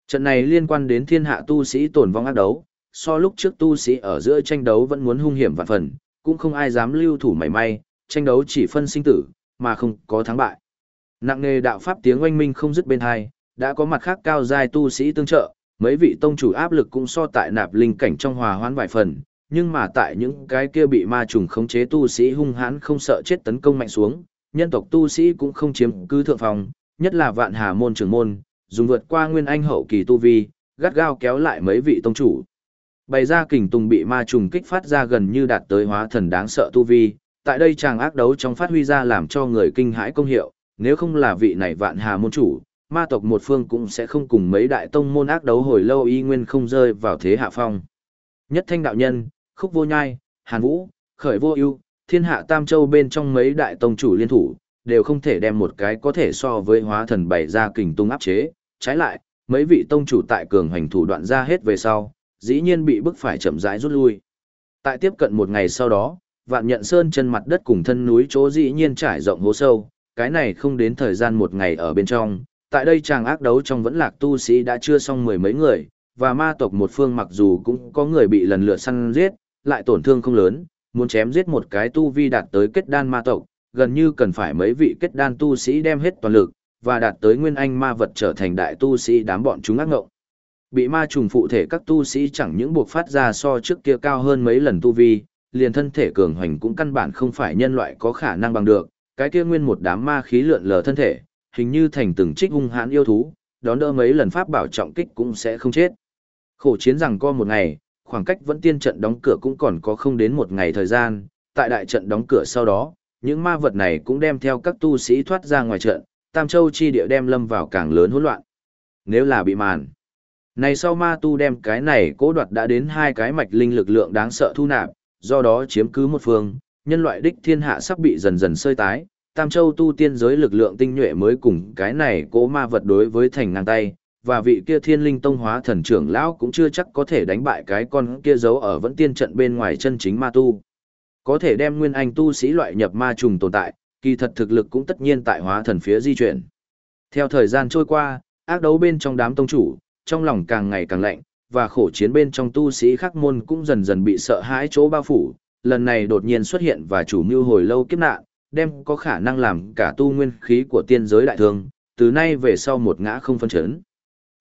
Trận này liên quan đến thiên hạ tu sĩ tổn vong ác đấu, so lúc trước tu sĩ ở giữa tranh đấu vẫn muốn hung hiểm vạn phần, cũng không ai dám lưu thủ mảy may, tranh đấu chỉ phân sinh tử, mà không có thắng bại. Nặng nề đạo pháp tiếng oanh minh không dứt bên hai, đã có mặt khác cao giai tu sĩ tương trợ, mấy vị tông chủ áp lực cũng so tại nạp linh cảnh trong hòa hoãn vài phần, nhưng mà tại những cái kia bị ma trùng khống chế tu sĩ hung hãn không sợ chết tấn công mạnh xuống, nhân tộc tu sĩ cũng không chiếm cứ thượng phòng, nhất là vạn hà môn trưởng môn, dùng vượt qua nguyên anh hậu kỳ tu vi, gắt gao kéo lại mấy vị tông chủ. Bày ra kình tùng bị ma trùng kích phát ra gần như đạt tới hóa thần đáng sợ tu vi, tại đây chàng ác đấu trong phát huy ra làm cho người kinh hãi công hiệu, nếu không là vị này vạn hà môn chủ, ma tộc một phương cũng sẽ không cùng mấy đại tông môn ác đấu hồi lâu y nguyên không rơi vào thế hạ phong. Nhất thanh đạo nhân, khúc vô nhai, hàn vũ, khởi vô ưu, thiên hạ tam châu bên trong mấy đại tông chủ liên thủ, đều không thể đem một cái có thể so với hóa thần bày ra kình tung áp chế, trái lại, mấy vị tông chủ tại cường hành thủ đoạn ra hết về sau, dĩ nhiên bị bức phải chậm rãi rút lui. Tại tiếp cận một ngày sau đó, vạn nhận sơn chân mặt đất cùng thân núi chỗ dĩ nhiên trải rộng hố sâu, cái này không đến thời gian một ngày ở bên trong, tại đây chàng ác đấu trong vẫn lạc tu sĩ đã chưa xong mười mấy người, và ma tộc một phương mặc dù cũng có người bị lần lượt săn giết, lại tổn thương không lớn, muốn chém giết một cái tu vi đạt tới kết đan ma tộc, gần như cần phải mấy vị kết đan tu sĩ đem hết toàn lực, và đạt tới nguyên anh ma vật trở thành đại tu sĩ đám bọn chúng ác ngộng. Bị ma trùng phụ thể các tu sĩ chẳng những buộc phát ra so trước kia cao hơn mấy lần tu vi, liền thân thể cường hoành cũng căn bản không phải nhân loại có khả năng bằng được, cái kia nguyên một đám ma khí lượn lờ thân thể, hình như thành từng trích hung hãn yêu thú, đón đỡ mấy lần pháp bảo trọng kích cũng sẽ không chết. Khổ chiến rằng co một ngày, khoảng cách vẫn tiên trận đóng cửa cũng còn có không đến một ngày thời gian, tại đại trận đóng cửa sau đó, những ma vật này cũng đem theo các tu sĩ thoát ra ngoài trận, Tam Châu chi địa đem lâm vào càng lớn hỗn loạn. Nếu là bị màn, này sau ma tu đem cái này cố đoạt đã đến hai cái mạch linh lực lượng đáng sợ thu nạp, do đó chiếm cứ một phương, nhân loại đích thiên hạ sắp bị dần dần sơi tái, Tam Châu tu tiên giới lực lượng tinh nhuệ mới cùng cái này cố ma vật đối với thành ngang tay, và vị kia thiên linh tông hóa thần trưởng lão cũng chưa chắc có thể đánh bại cái con kia giấu ở vẫn tiên trận bên ngoài chân chính ma tu. Có thể đem nguyên anh tu sĩ loại nhập ma trùng tồn tại, kỳ thật thực lực cũng tất nhiên tại hóa thần phía di chuyển. Theo thời gian trôi qua, ác đấu bên trong đám tông chủ, trong lòng càng ngày càng lạnh, và khổ chiến bên trong tu sĩ khắc môn cũng dần dần bị sợ hãi chỗ bao phủ, lần này đột nhiên xuất hiện và chủ mưu hồi lâu kiếp nạn, đem có khả năng làm cả tu nguyên khí của tiên giới đại thương, từ nay về sau một ngã không phân chấn.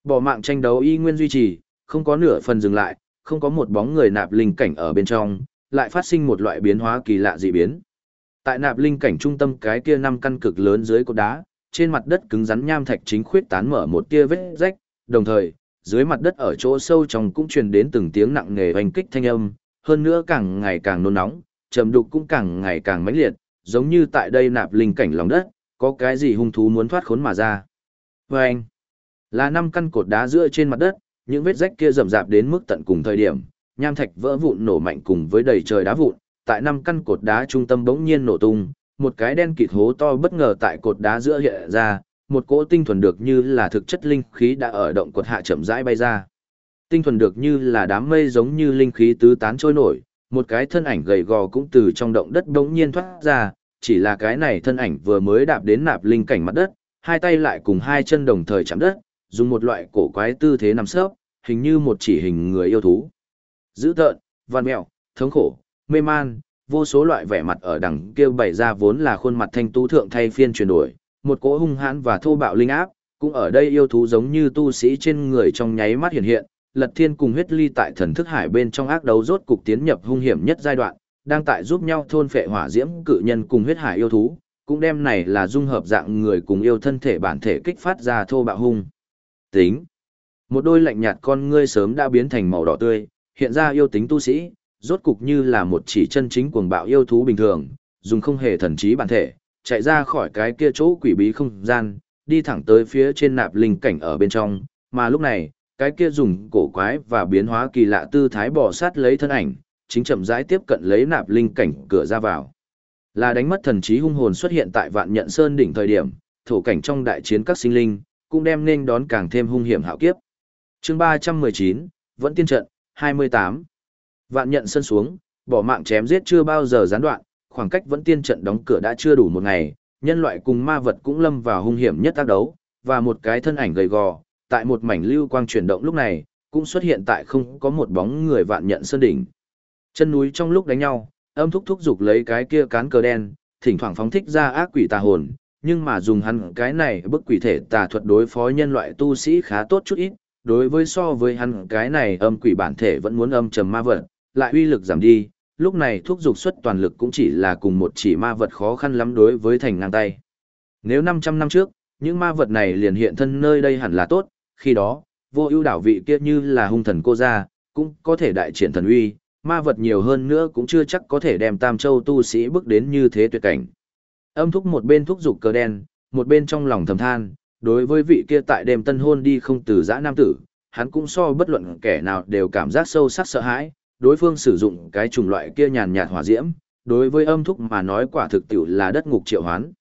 Bỏ mạng tranh đấu y nguyên duy trì, không có nửa phần dừng lại, không có một bóng người nạp linh cảnh ở bên trong, lại phát sinh một loại biến hóa kỳ lạ dị biến. Tại nạp linh cảnh trung tâm cái kia năm căn cực lớn dưới cột đá, trên mặt đất cứng rắn nham thạch chính khuyết tán mở một tia vết rách, đồng thời, dưới mặt đất ở chỗ sâu trong cũng truyền đến từng tiếng nặng nề hoành kích thanh âm, hơn nữa càng ngày càng nôn nóng, trầm đục cũng càng ngày càng mãnh liệt, giống như tại đây nạp linh cảnh lòng đất, có cái gì hung thú muốn thoát khốn mà ra. Và anh, là năm căn cột đá giữa trên mặt đất, những vết rách kia rầm rạp đến mức tận cùng thời điểm, nham thạch vỡ vụn nổ mạnh cùng với đầy trời đá vụn, tại năm căn cột đá trung tâm bỗng nhiên nổ tung, một cái đen kịt hố to bất ngờ tại cột đá giữa hiện ra, một cỗ tinh thuần được như là thực chất linh khí đã ở động cột hạ chậm rãi bay ra. Tinh thuần được như là đám mây giống như linh khí tứ tán trôi nổi, một cái thân ảnh gầy gò cũng từ trong động đất bỗng nhiên thoát ra, chỉ là cái này thân ảnh vừa mới đạp đến nạp linh cảnh mặt đất, hai tay lại cùng hai chân đồng thời chạm đất, dùng một loại cổ quái tư thế nằm sấp, hình như một chỉ hình người yêu thú. Dữ tợn, văn mẹo, thống khổ, mê man, vô số loại vẻ mặt ở đằng kia bày ra vốn là khuôn mặt thanh tú thượng thay phiên chuyển đổi, một cỗ hung hãn và thô bạo linh áp, cũng ở đây yêu thú giống như tu sĩ trên người trong nháy mắt hiện hiện, Lật Thiên cùng huyết ly tại thần thức hải bên trong ác đấu rốt cục tiến nhập hung hiểm nhất giai đoạn, đang tại giúp nhau thôn phệ hỏa diễm cự nhân cùng huyết hải yêu thú, cũng đem này là dung hợp dạng người cùng yêu thân thể bản thể kích phát ra thô bạo hung. Tính. Một đôi lạnh nhạt con ngươi sớm đã biến thành màu đỏ tươi, hiện ra yêu tính tu sĩ, rốt cục như là một chỉ chân chính cuồng bạo yêu thú bình thường, dùng không hề thần trí bản thể, chạy ra khỏi cái kia chỗ quỷ bí không gian, đi thẳng tới phía trên nạp linh cảnh ở bên trong, mà lúc này, cái kia dùng cổ quái và biến hóa kỳ lạ tư thái bỏ sát lấy thân ảnh, chính chậm rãi tiếp cận lấy nạp linh cảnh cửa ra vào. Là đánh mất thần trí hung hồn xuất hiện tại vạn nhận sơn đỉnh thời điểm, thủ cảnh trong đại chiến các sinh linh, cũng đem nên đón càng thêm hung hiểm hạo kiếp. chương 319, vẫn tiên trận, 28. Vạn nhận Sơn xuống, bỏ mạng chém giết chưa bao giờ gián đoạn, khoảng cách vẫn tiên trận đóng cửa đã chưa đủ một ngày, nhân loại cùng ma vật cũng lâm vào hung hiểm nhất tác đấu, và một cái thân ảnh gầy gò, tại một mảnh lưu quang chuyển động lúc này, cũng xuất hiện tại không có một bóng người vạn nhận sơn đỉnh. Chân núi trong lúc đánh nhau, âm thúc thúc dục lấy cái kia cán cờ đen, thỉnh thoảng phóng thích ra ác quỷ tà hồn, nhưng mà dùng hắn cái này bức quỷ thể tà thuật đối phó nhân loại tu sĩ khá tốt chút ít, đối với so với hắn cái này âm quỷ bản thể vẫn muốn âm trầm ma vật, lại uy lực giảm đi, lúc này thuốc dục xuất toàn lực cũng chỉ là cùng một chỉ ma vật khó khăn lắm đối với thành ngang tay. Nếu 500 năm trước, những ma vật này liền hiện thân nơi đây hẳn là tốt, khi đó, vô ưu đảo vị kia như là hung thần cô gia, cũng có thể đại triển thần uy, ma vật nhiều hơn nữa cũng chưa chắc có thể đem Tam Châu tu sĩ bước đến như thế tuyệt cảnh. Âm thúc một bên thúc dục cờ đen, một bên trong lòng thầm than, đối với vị kia tại đêm tân hôn đi không từ giã nam tử, hắn cũng so bất luận kẻ nào đều cảm giác sâu sắc sợ hãi, đối phương sử dụng cái chủng loại kia nhàn nhạt hỏa diễm, đối với âm thúc mà nói quả thực tiểu là đất ngục triệu hoán.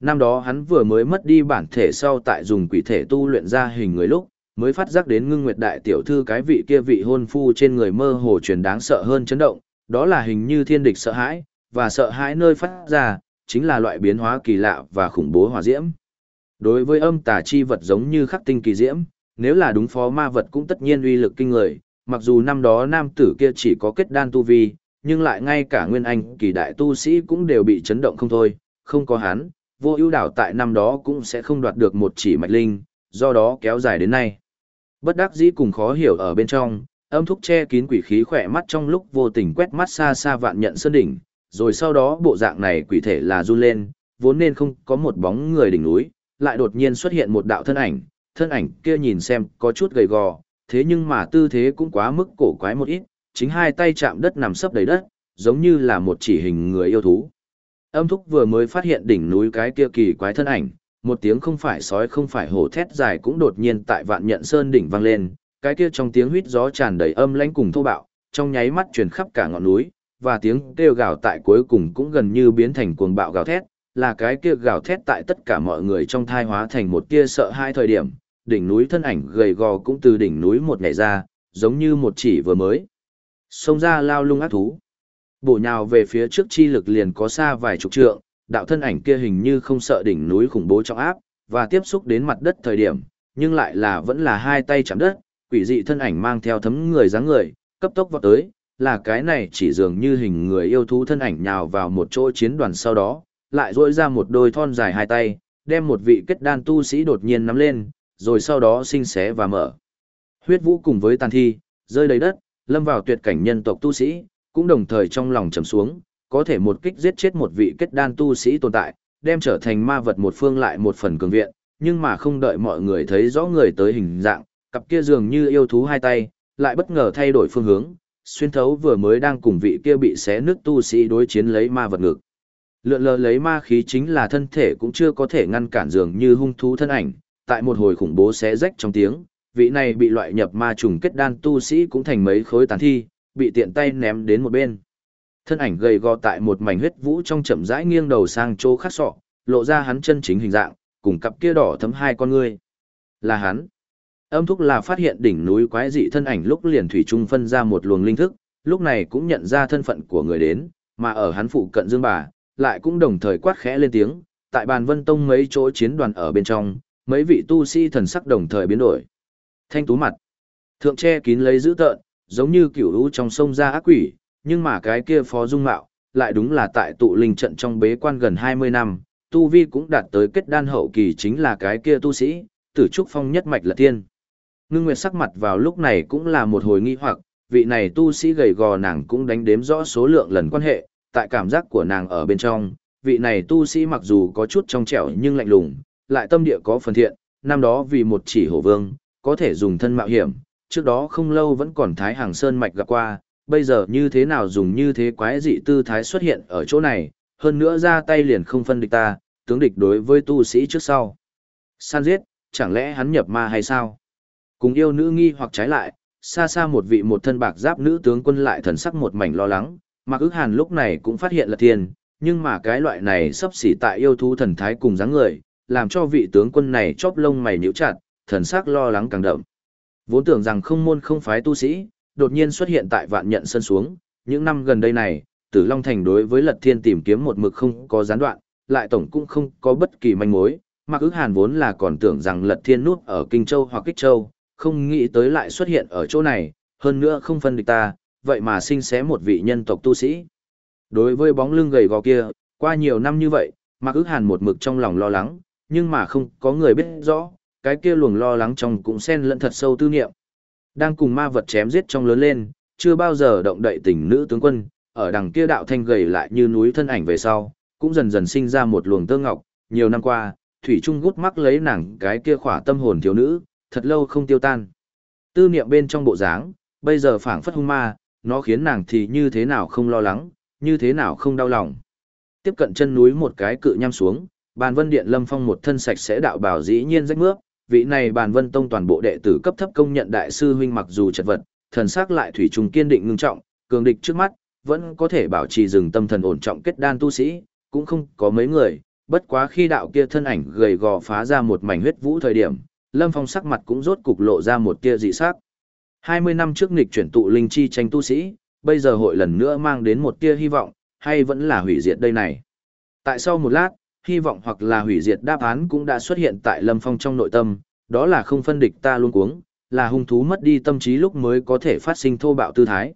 Năm đó hắn vừa mới mất đi bản thể sau tại dùng quỷ thể tu luyện ra hình người lúc, mới phát giác đến ngưng nguyệt đại tiểu thư cái vị kia vị hôn phu trên người mơ hồ truyền đáng sợ hơn chấn động, đó là hình như thiên địch sợ hãi, và sợ hãi nơi phát ra, chính là loại biến hóa kỳ lạ và khủng bố hỏa diễm. Đối với âm tà chi vật giống như khắc tinh kỳ diễm, nếu là đúng phó ma vật cũng tất nhiên uy lực kinh người, mặc dù năm đó nam tử kia chỉ có kết đan tu vi, nhưng lại ngay cả nguyên anh kỳ đại tu sĩ cũng đều bị chấn động không thôi, không có hắn, vô ưu đảo tại năm đó cũng sẽ không đoạt được một chỉ mạch linh, do đó kéo dài đến nay. Bất đắc dĩ cùng khó hiểu ở bên trong, âm thúc che kín quỷ khí khỏe mắt trong lúc vô tình quét mắt xa xa vạn nhận sơn đỉnh, rồi sau đó bộ dạng này quỷ thể là run lên, vốn nên không có một bóng người đỉnh núi, lại đột nhiên xuất hiện một đạo thân ảnh, thân ảnh kia nhìn xem có chút gầy gò, thế nhưng mà tư thế cũng quá mức cổ quái một ít, chính hai tay chạm đất nằm sấp đầy đất, giống như là một chỉ hình người yêu thú. Âm thúc vừa mới phát hiện đỉnh núi cái kia kỳ quái thân ảnh, một tiếng không phải sói không phải hổ thét dài cũng đột nhiên tại vạn nhận sơn đỉnh vang lên, cái kia trong tiếng huýt gió tràn đầy âm lãnh cùng thô bạo, trong nháy mắt truyền khắp cả ngọn núi, và tiếng kêu gào tại cuối cùng cũng gần như biến thành cuồng bạo gào thét, là cái kia gào thét tại tất cả mọi người trong thai hóa thành một tia sợ hai thời điểm, đỉnh núi thân ảnh gầy gò cũng từ đỉnh núi một nhảy ra, giống như một chỉ vừa mới. Xông ra lao lung ác thú. Bổ nhào về phía trước chi lực liền có xa vài chục trượng, đạo thân ảnh kia hình như không sợ đỉnh núi khủng bố trọng áp, và tiếp xúc đến mặt đất thời điểm, nhưng lại là vẫn là hai tay chạm đất, quỷ dị thân ảnh mang theo thấm người dáng người, cấp tốc vọt tới, là cái này chỉ dường như hình người yêu thú thân ảnh nhào vào một chỗ chiến đoàn sau đó, lại duỗi ra một đôi thon dài hai tay, đem một vị kết đan tu sĩ đột nhiên nắm lên, rồi sau đó sinh xé và mở. Huyết vũ cùng với tàn thi, rơi đầy đất, lâm vào tuyệt cảnh nhân tộc tu sĩ, cũng đồng thời trong lòng trầm xuống, có thể một kích giết chết một vị kết đan tu sĩ tồn tại, đem trở thành ma vật một phương lại một phần cường viện, nhưng mà không đợi mọi người thấy rõ người tới hình dạng, cặp kia dường như yêu thú hai tay, lại bất ngờ thay đổi phương hướng, xuyên thấu vừa mới đang cùng vị kia bị xé nước tu sĩ đối chiến lấy ma vật ngực. Lượn lờ lấy ma khí chính là thân thể cũng chưa có thể ngăn cản dường như hung thú thân ảnh, tại một hồi khủng bố xé rách trong tiếng, vị này bị loại nhập ma trùng kết đan tu sĩ cũng thành mấy khối tàn thi, bị tiện tay ném đến một bên. Thân ảnh gầy gò tại một mảnh huyết vũ trong chậm rãi nghiêng đầu sang chỗ khác sọ, lộ ra hắn chân chính hình dạng, cùng cặp kia đỏ thấm hai con ngươi. Là hắn. Âm thúc là phát hiện đỉnh núi quái dị thân ảnh lúc liền thủy trung phân ra một luồng linh thức, lúc này cũng nhận ra thân phận của người đến, mà ở hắn phụ cận dương bà, lại cũng đồng thời quát khẽ lên tiếng, tại bàn vân tông mấy chỗ chiến đoàn ở bên trong, mấy vị tu sĩ thần sắc đồng thời biến đổi. Thanh tú mặt, thượng che kín lấy giữ tợn, giống như cửu lũ trong sông ra ác quỷ, nhưng mà cái kia phó dung mạo, lại đúng là tại tụ linh trận trong bế quan gần 20 năm, tu vi cũng đạt tới kết đan hậu kỳ chính là cái kia tu sĩ, tử trúc phong nhất mạch là tiên. Ngưng Nguyệt sắc mặt vào lúc này cũng là một hồi nghi hoặc, vị này tu sĩ gầy gò nàng cũng đánh đếm rõ số lượng lần quan hệ, tại cảm giác của nàng ở bên trong, vị này tu sĩ mặc dù có chút trong trẻo nhưng lạnh lùng, lại tâm địa có phần thiện, năm đó vì một chỉ hổ vương, có thể dùng thân mạo hiểm, trước đó không lâu vẫn còn Thái Hàng Sơn Mạch gặp qua, bây giờ như thế nào dùng như thế quái dị tư thái xuất hiện ở chỗ này, hơn nữa ra tay liền không phân địch ta, tướng địch đối với tu sĩ trước sau. San giết, chẳng lẽ hắn nhập ma hay sao? Cùng yêu nữ nghi hoặc trái lại, xa xa một vị một thân bạc giáp nữ tướng quân lại thần sắc một mảnh lo lắng, mà ức hàn lúc này cũng phát hiện là thiên, nhưng mà cái loại này sắp xỉ tại yêu thú thần thái cùng dáng người, làm cho vị tướng quân này chóp lông mày nhíu chặt, thần sắc lo lắng càng đậm. Vốn tưởng rằng không môn không phái tu sĩ, đột nhiên xuất hiện tại vạn nhận sân xuống, những năm gần đây này, Tử Long Thành đối với Lật Thiên tìm kiếm một mực không có gián đoạn, lại tổng cũng không có bất kỳ manh mối, mà ước hàn vốn là còn tưởng rằng Lật Thiên núp ở Kinh Châu hoặc Kích Châu, không nghĩ tới lại xuất hiện ở chỗ này, hơn nữa không phân địch ta, vậy mà sinh xé một vị nhân tộc tu sĩ. Đối với bóng lưng gầy gò kia, qua nhiều năm như vậy, Mạc ức hàn một mực trong lòng lo lắng, nhưng mà không có người biết rõ, cái kia luồng lo lắng trong cũng xen lẫn thật sâu tư niệm. Đang cùng ma vật chém giết trong lớn lên, chưa bao giờ động đậy tình nữ tướng quân, ở đằng kia đạo thanh gầy lại như núi thân ảnh về sau, cũng dần dần sinh ra một luồng tơ ngọc, nhiều năm qua, thủy trung gút mắc lấy nàng cái kia khỏa tâm hồn thiếu nữ, thật lâu không tiêu tan. Tư niệm bên trong bộ dáng, bây giờ phảng phất hung ma, nó khiến nàng thì như thế nào không lo lắng, như thế nào không đau lòng. Tiếp cận chân núi một cái cự nhăm xuống, bàn vân điện lâm phong một thân sạch sẽ đạo bảo dĩ nhiên rách mướp, vị này bàn vân tông toàn bộ đệ tử cấp thấp công nhận đại sư huynh mặc dù chật vật, thần sắc lại thủy trùng kiên định ngưng trọng, cường địch trước mắt, vẫn có thể bảo trì dừng tâm thần ổn trọng kết đan tu sĩ, cũng không có mấy người, bất quá khi đạo kia thân ảnh gầy gò phá ra một mảnh huyết vũ thời điểm, Lâm Phong sắc mặt cũng rốt cục lộ ra một tia dị sắc. 20 năm trước nghịch chuyển tụ linh chi tranh tu sĩ, bây giờ hội lần nữa mang đến một tia hy vọng, hay vẫn là hủy diệt đây này. Tại sau một lát, hy vọng hoặc là hủy diệt đáp án cũng đã xuất hiện tại Lâm Phong trong nội tâm, đó là không phân địch ta luôn cuống, là hung thú mất đi tâm trí lúc mới có thể phát sinh thô bạo tư thái.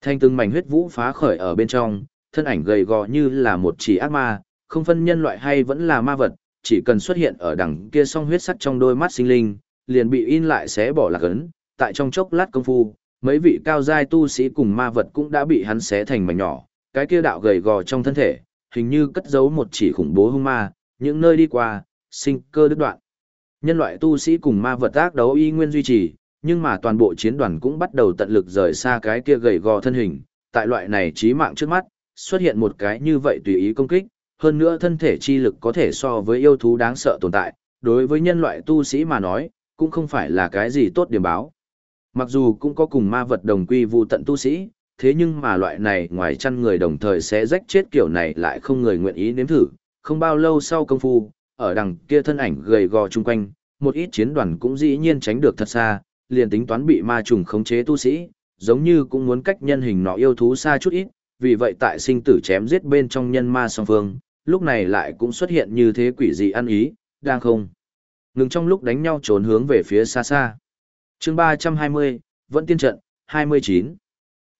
Thanh từng mảnh huyết vũ phá khởi ở bên trong, thân ảnh gầy gò như là một chỉ ác ma, không phân nhân loại hay vẫn là ma vật, chỉ cần xuất hiện ở đằng kia song huyết sắt trong đôi mắt sinh linh, liền bị in lại xé bỏ lạc ấn, tại trong chốc lát công phu, mấy vị cao giai tu sĩ cùng ma vật cũng đã bị hắn xé thành mảnh nhỏ, cái kia đạo gầy gò trong thân thể, hình như cất giấu một chỉ khủng bố hung ma, những nơi đi qua, sinh cơ đứt đoạn. Nhân loại tu sĩ cùng ma vật ác đấu y nguyên duy trì, nhưng mà toàn bộ chiến đoàn cũng bắt đầu tận lực rời xa cái kia gầy gò thân hình, tại loại này chí mạng trước mắt, xuất hiện một cái như vậy tùy ý công kích, hơn nữa thân thể chi lực có thể so với yêu thú đáng sợ tồn tại, đối với nhân loại tu sĩ mà nói, cũng không phải là cái gì tốt điểm báo. Mặc dù cũng có cùng ma vật đồng quy vu tận tu sĩ, thế nhưng mà loại này ngoài chăn người đồng thời sẽ rách chết kiểu này lại không người nguyện ý nếm thử, không bao lâu sau công phu, ở đằng kia thân ảnh gầy gò chung quanh, một ít chiến đoàn cũng dĩ nhiên tránh được thật xa, liền tính toán bị ma trùng khống chế tu sĩ, giống như cũng muốn cách nhân hình nọ yêu thú xa chút ít, vì vậy tại sinh tử chém giết bên trong nhân ma song phương, lúc này lại cũng xuất hiện như thế quỷ dị ăn ý, đang không. Ngừng trong lúc đánh nhau trốn hướng về phía xa xa. chương 320, vẫn tiên trận, 29.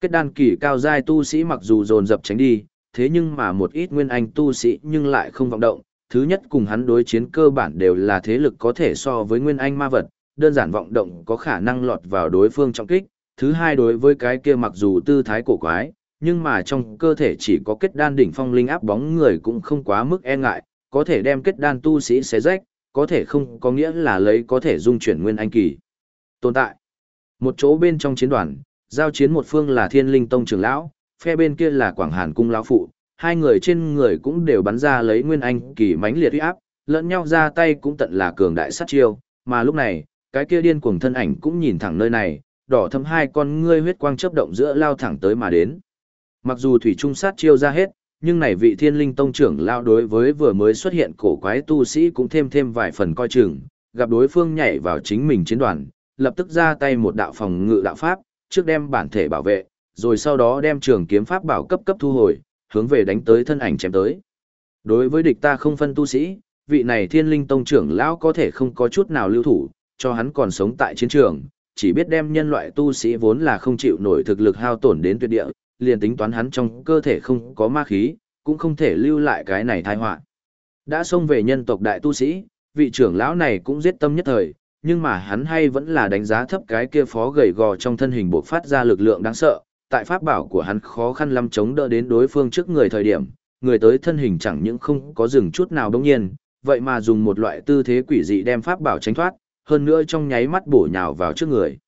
Kết đan kỳ cao giai tu sĩ mặc dù dồn dập tránh đi, thế nhưng mà một ít nguyên anh tu sĩ nhưng lại không vọng động. Thứ nhất cùng hắn đối chiến cơ bản đều là thế lực có thể so với nguyên anh ma vật, đơn giản vọng động có khả năng lọt vào đối phương trọng kích. Thứ hai đối với cái kia mặc dù tư thái cổ quái, nhưng mà trong cơ thể chỉ có kết đan đỉnh phong linh áp bóng người cũng không quá mức e ngại, có thể đem kết đan tu sĩ xé rách, có thể không có nghĩa là lấy có thể dung chuyển nguyên anh kỳ. Tồn tại. Một chỗ bên trong chiến đoàn, giao chiến một phương là Thiên Linh Tông trưởng lão, phe bên kia là Quảng Hàn cung lão phụ, hai người trên người cũng đều bắn ra lấy nguyên anh kỳ mãnh liệt uy áp, lẫn nhau ra tay cũng tận là cường đại sát chiêu, mà lúc này, cái kia điên cuồng thân ảnh cũng nhìn thẳng nơi này, đỏ thâm hai con ngươi huyết quang chớp động giữa lao thẳng tới mà đến. Mặc dù thủy trung sát chiêu ra hết, nhưng này vị thiên linh tông trưởng lao đối với vừa mới xuất hiện cổ quái tu sĩ cũng thêm thêm vài phần coi chừng, gặp đối phương nhảy vào chính mình chiến đoàn, lập tức ra tay một đạo phòng ngự đạo pháp, trước đem bản thể bảo vệ, rồi sau đó đem trường kiếm pháp bảo cấp cấp thu hồi, hướng về đánh tới thân ảnh chém tới. Đối với địch ta không phân tu sĩ, vị này thiên linh tông trưởng lão có thể không có chút nào lưu thủ, cho hắn còn sống tại chiến trường, chỉ biết đem nhân loại tu sĩ vốn là không chịu nổi thực lực hao tổn đến tuyệt địa, liền tính toán hắn trong cơ thể không có ma khí, cũng không thể lưu lại cái này tai họa. Đã xông về nhân tộc đại tu sĩ, vị trưởng lão này cũng giết tâm nhất thời, nhưng mà hắn hay vẫn là đánh giá thấp cái kia phó gầy gò trong thân hình buộc phát ra lực lượng đáng sợ, tại pháp bảo của hắn khó khăn lắm chống đỡ đến đối phương trước người thời điểm, người tới thân hình chẳng những không có dừng chút nào đống nhiên, vậy mà dùng một loại tư thế quỷ dị đem pháp bảo tránh thoát, hơn nữa trong nháy mắt bổ nhào vào trước người.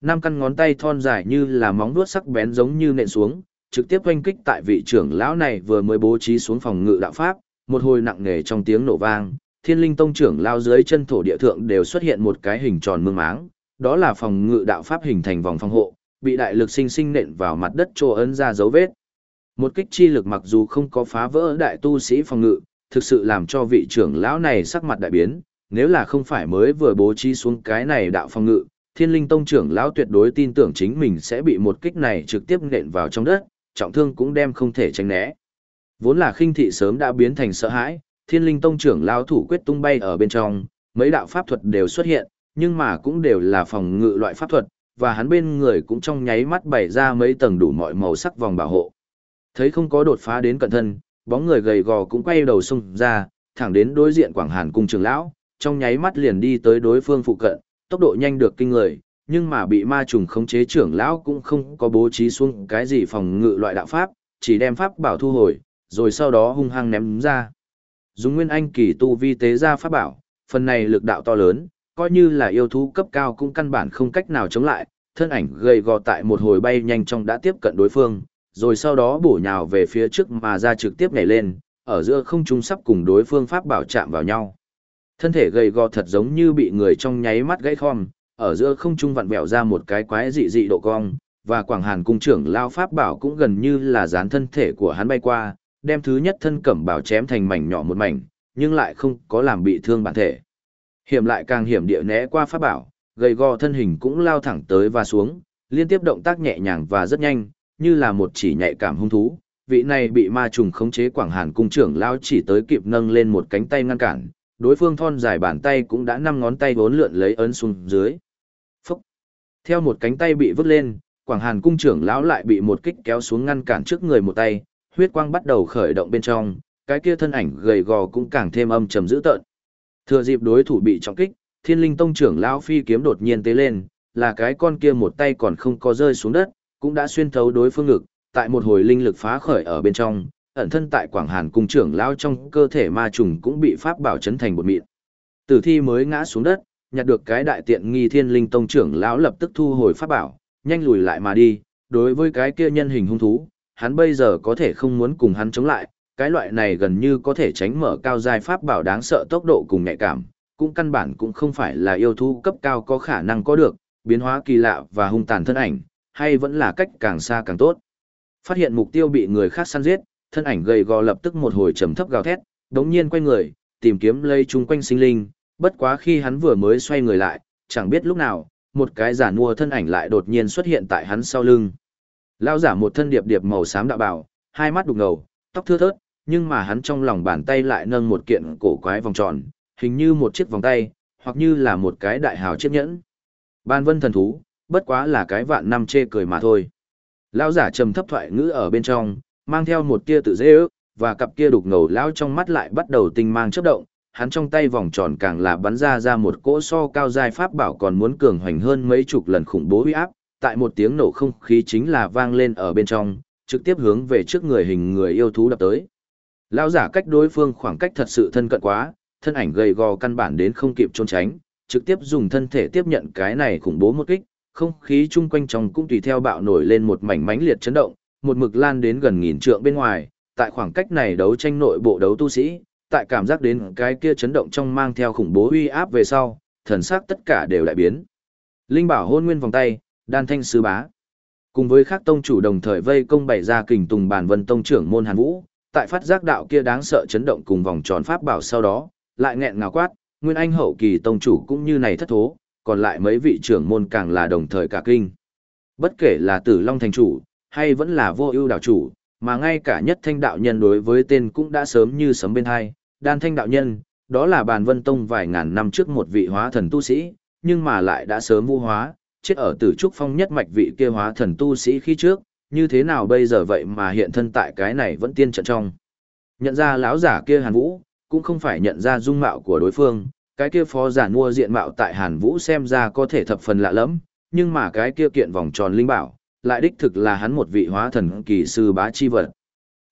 Năm căn ngón tay thon dài như là móng vuốt sắc bén giống như nện xuống, trực tiếp oanh kích tại vị trưởng lão này vừa mới bố trí xuống phòng ngự đạo pháp, một hồi nặng nề trong tiếng nổ vang, Thiên Linh Tông trưởng lao dưới chân thổ địa thượng đều xuất hiện một cái hình tròn mương máng, đó là phòng ngự đạo pháp hình thành vòng phòng hộ, bị đại lực sinh sinh nện vào mặt đất trô ấn ra dấu vết. Một kích chi lực mặc dù không có phá vỡ đại tu sĩ phòng ngự, thực sự làm cho vị trưởng lão này sắc mặt đại biến, nếu là không phải mới vừa bố trí xuống cái này đạo phòng ngự, Thiên Linh Tông trưởng lão tuyệt đối tin tưởng chính mình sẽ bị một kích này trực tiếp nện vào trong đất, trọng thương cũng đem không thể tránh né. Vốn là khinh thị sớm đã biến thành sợ hãi, Thiên Linh Tông trưởng lão thủ quyết tung bay ở bên trong, mấy đạo pháp thuật đều xuất hiện, nhưng mà cũng đều là phòng ngự loại pháp thuật, và hắn bên người cũng trong nháy mắt bày ra mấy tầng đủ mọi màu sắc vòng bảo hộ. Thấy không có đột phá đến cận thân, bóng người gầy gò cũng quay đầu xung ra, thẳng đến đối diện Quảng Hàn cung trưởng lão, trong nháy mắt liền đi tới đối phương phụ cận, tốc độ nhanh được kinh người, nhưng mà bị ma trùng khống chế trưởng lão cũng không có bố trí xuống cái gì phòng ngự loại đạo pháp, chỉ đem pháp bảo thu hồi, rồi sau đó hung hăng ném ra. Dùng nguyên anh kỳ tu vi tế ra pháp bảo, phần này lực đạo to lớn, coi như là yêu thú cấp cao cũng căn bản không cách nào chống lại, thân ảnh gầy gò tại một hồi bay nhanh trong đã tiếp cận đối phương, rồi sau đó bổ nhào về phía trước mà ra trực tiếp nhảy lên, ở giữa không trung sắp cùng đối phương pháp bảo chạm vào nhau. Thân thể gầy gò thật giống như bị người trong nháy mắt gãy khom, ở giữa không trung vặn vẹo ra một cái quái dị dị độ cong, và Quảng Hàn cung trưởng lao pháp bảo cũng gần như là dán thân thể của hắn bay qua, đem thứ nhất thân cẩm bảo chém thành mảnh nhỏ một mảnh, nhưng lại không có làm bị thương bản thể. Hiểm lại càng hiểm địa né qua pháp bảo, gầy gò thân hình cũng lao thẳng tới và xuống, liên tiếp động tác nhẹ nhàng và rất nhanh, như là một chỉ nhạy cảm hung thú. Vị này bị ma trùng khống chế Quảng Hàn cung trưởng lao chỉ tới kịp nâng lên một cánh tay ngăn cản, đối phương thon dài bàn tay cũng đã năm ngón tay vốn lượn lấy ấn xuống dưới. Phúc! Theo một cánh tay bị vứt lên, Quảng Hàn cung trưởng lão lại bị một kích kéo xuống ngăn cản trước người một tay, huyết quang bắt đầu khởi động bên trong, cái kia thân ảnh gầy gò cũng càng thêm âm trầm dữ tợn. Thừa dịp đối thủ bị trọng kích, Thiên Linh Tông trưởng lão phi kiếm đột nhiên tế lên, là cái con kia một tay còn không có rơi xuống đất, cũng đã xuyên thấu đối phương ngực, tại một hồi linh lực phá khởi ở bên trong, ẩn thân tại Quảng Hàn cung trưởng lão trong cơ thể ma trùng cũng bị pháp bảo chấn thành một mịn. Tử thi mới ngã xuống đất, nhặt được cái đại tiện nghi Thiên Linh Tông trưởng lão lập tức thu hồi pháp bảo, nhanh lùi lại mà đi, đối với cái kia nhân hình hung thú, hắn bây giờ có thể không muốn cùng hắn chống lại, cái loại này gần như có thể tránh mở cao giai pháp bảo đáng sợ tốc độ cùng nhạy cảm, cũng căn bản cũng không phải là yêu thú cấp cao có khả năng có được, biến hóa kỳ lạ và hung tàn thân ảnh, hay vẫn là cách càng xa càng tốt. Phát hiện mục tiêu bị người khác săn giết, thân ảnh gầy gò lập tức một hồi trầm thấp gào thét, đống nhiên quay người, tìm kiếm lây chung quanh sinh linh, bất quá khi hắn vừa mới xoay người lại, chẳng biết lúc nào, một cái giả mua thân ảnh lại đột nhiên xuất hiện tại hắn sau lưng. Lão giả một thân điệp điệp màu xám đạo bảo, hai mắt đục ngầu, tóc thưa thớt, nhưng mà hắn trong lòng bàn tay lại nâng một kiện cổ quái vòng tròn, hình như một chiếc vòng tay, hoặc như là một cái đại hào chiếc nhẫn. Ban vân thần thú, bất quá là cái vạn năm chê cười mà thôi. Lão giả trầm thấp thoại ngữ ở bên trong, mang theo một tia tự dễ ước, và cặp kia đục ngầu lão trong mắt lại bắt đầu tinh mang chớp động, hắn trong tay vòng tròn càng là bắn ra ra một cỗ so cao giai pháp bảo còn muốn cường hoành hơn mấy chục lần khủng bố uy áp, tại một tiếng nổ không khí chính là vang lên ở bên trong, trực tiếp hướng về trước người hình người yêu thú đập tới. Lão giả cách đối phương khoảng cách thật sự thân cận quá, thân ảnh gầy gò căn bản đến không kịp trốn tránh, trực tiếp dùng thân thể tiếp nhận cái này khủng bố một kích, không khí chung quanh trong cũng tùy theo bạo nổi lên một mảnh mãnh liệt chấn động, một mực lan đến gần nghìn trượng bên ngoài, tại khoảng cách này đấu tranh nội bộ đấu tu sĩ, tại cảm giác đến cái kia chấn động trong mang theo khủng bố uy áp về sau, thần sắc tất cả đều lại biến. Linh bảo hôn nguyên vòng tay, đan thanh sư bá. Cùng với các tông chủ đồng thời vây công bày ra kình tùng bản vân tông trưởng môn Hàn Vũ, tại phát giác đạo kia đáng sợ chấn động cùng vòng tròn pháp bảo sau đó, lại nghẹn ngào quát, nguyên anh hậu kỳ tông chủ cũng như này thất thố, còn lại mấy vị trưởng môn càng là đồng thời cả kinh. Bất kể là Tử Long thành chủ, hay vẫn là vô ưu đạo chủ, mà ngay cả nhất thanh đạo nhân đối với tên cũng đã sớm như sấm bên hai, đan thanh đạo nhân, đó là bàn vân tông vài ngàn năm trước một vị hóa thần tu sĩ, nhưng mà lại đã sớm vu hóa, chết ở tử trúc phong nhất mạch vị kia hóa thần tu sĩ khi trước, như thế nào bây giờ vậy mà hiện thân tại cái này vẫn tiên trận trong. Nhận ra lão giả kia Hàn Vũ, cũng không phải nhận ra dung mạo của đối phương, cái kia phó giả mua diện mạo tại Hàn Vũ xem ra có thể thập phần lạ lẫm, nhưng mà cái kia kiện vòng tròn linh bảo, lại đích thực là hắn một vị hóa thần kỳ sư bá chi vật.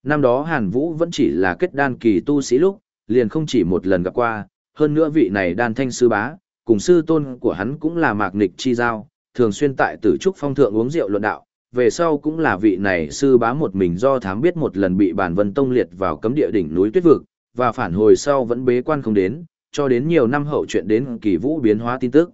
Năm đó Hàn Vũ vẫn chỉ là kết đan kỳ tu sĩ lúc, liền không chỉ một lần gặp qua, hơn nữa vị này đan thanh sư bá, cùng sư tôn của hắn cũng là mạc nịch chi giao, thường xuyên tại tử trúc phong thượng uống rượu luận đạo, về sau cũng là vị này sư bá một mình do thám biết một lần bị bản vân tông liệt vào cấm địa đỉnh núi tuyết vực, và phản hồi sau vẫn bế quan không đến, cho đến nhiều năm hậu chuyện đến kỳ vũ biến hóa tin tức.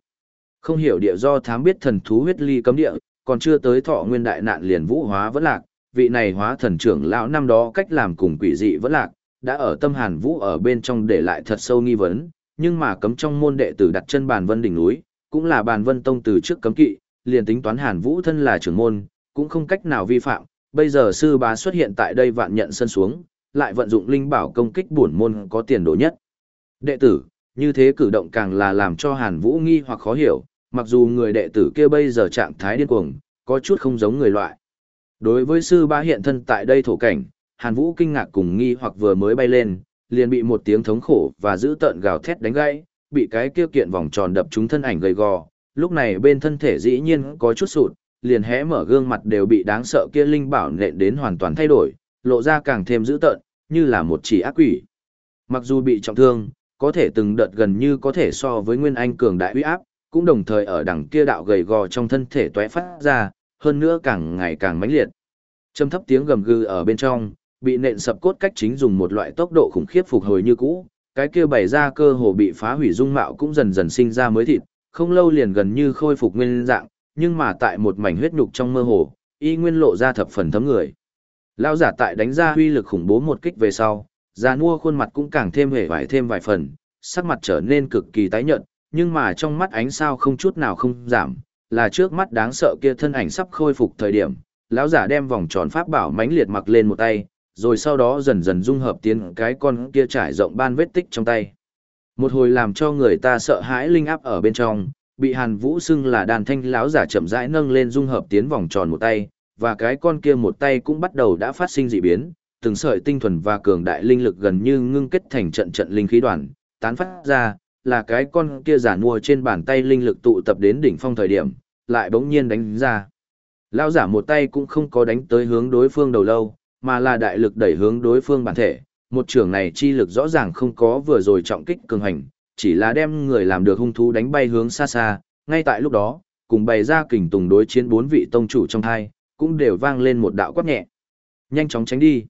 Không hiểu địa do thám biết thần thú huyết ly cấm địa, còn chưa tới thọ nguyên đại nạn liền vũ hóa vẫn lạc, vị này hóa thần trưởng lão năm đó cách làm cùng quỷ dị vẫn lạc, đã ở tâm hàn vũ ở bên trong để lại thật sâu nghi vấn, nhưng mà cấm trong môn đệ tử đặt chân bàn vân đỉnh núi, cũng là bàn vân tông từ trước cấm kỵ, liền tính toán hàn vũ thân là trưởng môn, cũng không cách nào vi phạm, bây giờ sư bá xuất hiện tại đây vạn nhận sân xuống, lại vận dụng linh bảo công kích bổn môn có tiền đồ nhất. Đệ tử, như thế cử động càng là làm cho hàn vũ nghi hoặc khó hiểu, mặc dù người đệ tử kia bây giờ trạng thái điên cuồng, có chút không giống người loại. Đối với sư bá hiện thân tại đây thổ cảnh, Hàn Vũ kinh ngạc cùng nghi hoặc vừa mới bay lên, liền bị một tiếng thống khổ và dữ tợn gào thét đánh gãy, bị cái kia kiện vòng tròn đập trúng thân ảnh gầy gò, lúc này bên thân thể dĩ nhiên có chút sụt, liền hé mở gương mặt đều bị đáng sợ kia linh bảo nện đến hoàn toàn thay đổi, lộ ra càng thêm dữ tợn, như là một chỉ ác quỷ. Mặc dù bị trọng thương, có thể từng đợt gần như có thể so với nguyên anh cường đại uy áp, cũng đồng thời ở đằng kia đạo gầy gò trong thân thể tóe phát ra, hơn nữa càng ngày càng mãnh liệt. Trầm thấp tiếng gầm gừ ở bên trong, bị nện sập cốt cách chính dùng một loại tốc độ khủng khiếp phục hồi như cũ, cái kia bày ra cơ hồ bị phá hủy dung mạo cũng dần dần sinh ra mới thịt, không lâu liền gần như khôi phục nguyên dạng, nhưng mà tại một mảnh huyết nhục trong mơ hồ, y nguyên lộ ra thập phần thấm người. Lão giả tại đánh ra huy lực khủng bố một kích về sau, già nua khuôn mặt cũng càng thêm hề vải thêm vài phần, sắc mặt trở nên cực kỳ tái nhợt, nhưng mà trong mắt ánh sao không chút nào không giảm, là trước mắt đáng sợ kia thân ảnh sắp khôi phục thời điểm, lão giả đem vòng tròn pháp bảo mãnh liệt mặc lên một tay, rồi sau đó dần dần dung hợp tiến cái con kia trải rộng ban vết tích trong tay. Một hồi làm cho người ta sợ hãi linh áp ở bên trong, bị Hàn Vũ xưng là đàn thanh lão giả chậm rãi nâng lên dung hợp tiến vòng tròn một tay, và cái con kia một tay cũng bắt đầu đã phát sinh dị biến, từng sợi tinh thuần và cường đại linh lực gần như ngưng kết thành trận trận linh khí đoàn, tán phát ra, là cái con kia giả mua trên bàn tay linh lực tụ tập đến đỉnh phong thời điểm, lại bỗng nhiên đánh ra. Lão giả một tay cũng không có đánh tới hướng đối phương đầu lâu, mà là đại lực đẩy hướng đối phương bản thể. Một trường này chi lực rõ ràng không có vừa rồi trọng kích cường hành, chỉ là đem người làm được hung thú đánh bay hướng xa xa. Ngay tại lúc đó, cùng bày ra kình tùng đối chiến bốn vị tông chủ trong hai, cũng đều vang lên một đạo quát nhẹ. Nhanh chóng tránh đi.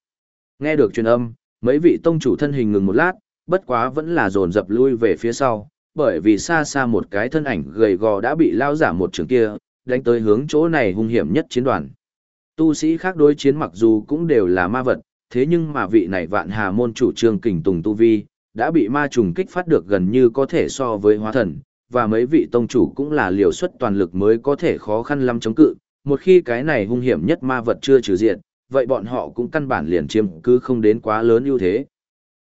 Nghe được truyền âm, mấy vị tông chủ thân hình ngừng một lát, bất quá vẫn là dồn dập lui về phía sau, bởi vì xa xa một cái thân ảnh gầy gò đã bị lao giả một trường kia, đánh tới hướng chỗ này hung hiểm nhất chiến đoàn. Tu sĩ khác đối chiến mặc dù cũng đều là ma vật, thế nhưng mà vị này vạn hà môn chủ trương kình tùng tu vi, đã bị ma trùng kích phát được gần như có thể so với hóa thần, và mấy vị tông chủ cũng là liều suất toàn lực mới có thể khó khăn lắm chống cự, một khi cái này hung hiểm nhất ma vật chưa trừ diện, vậy bọn họ cũng căn bản liền chiếm cứ không đến quá lớn ưu thế.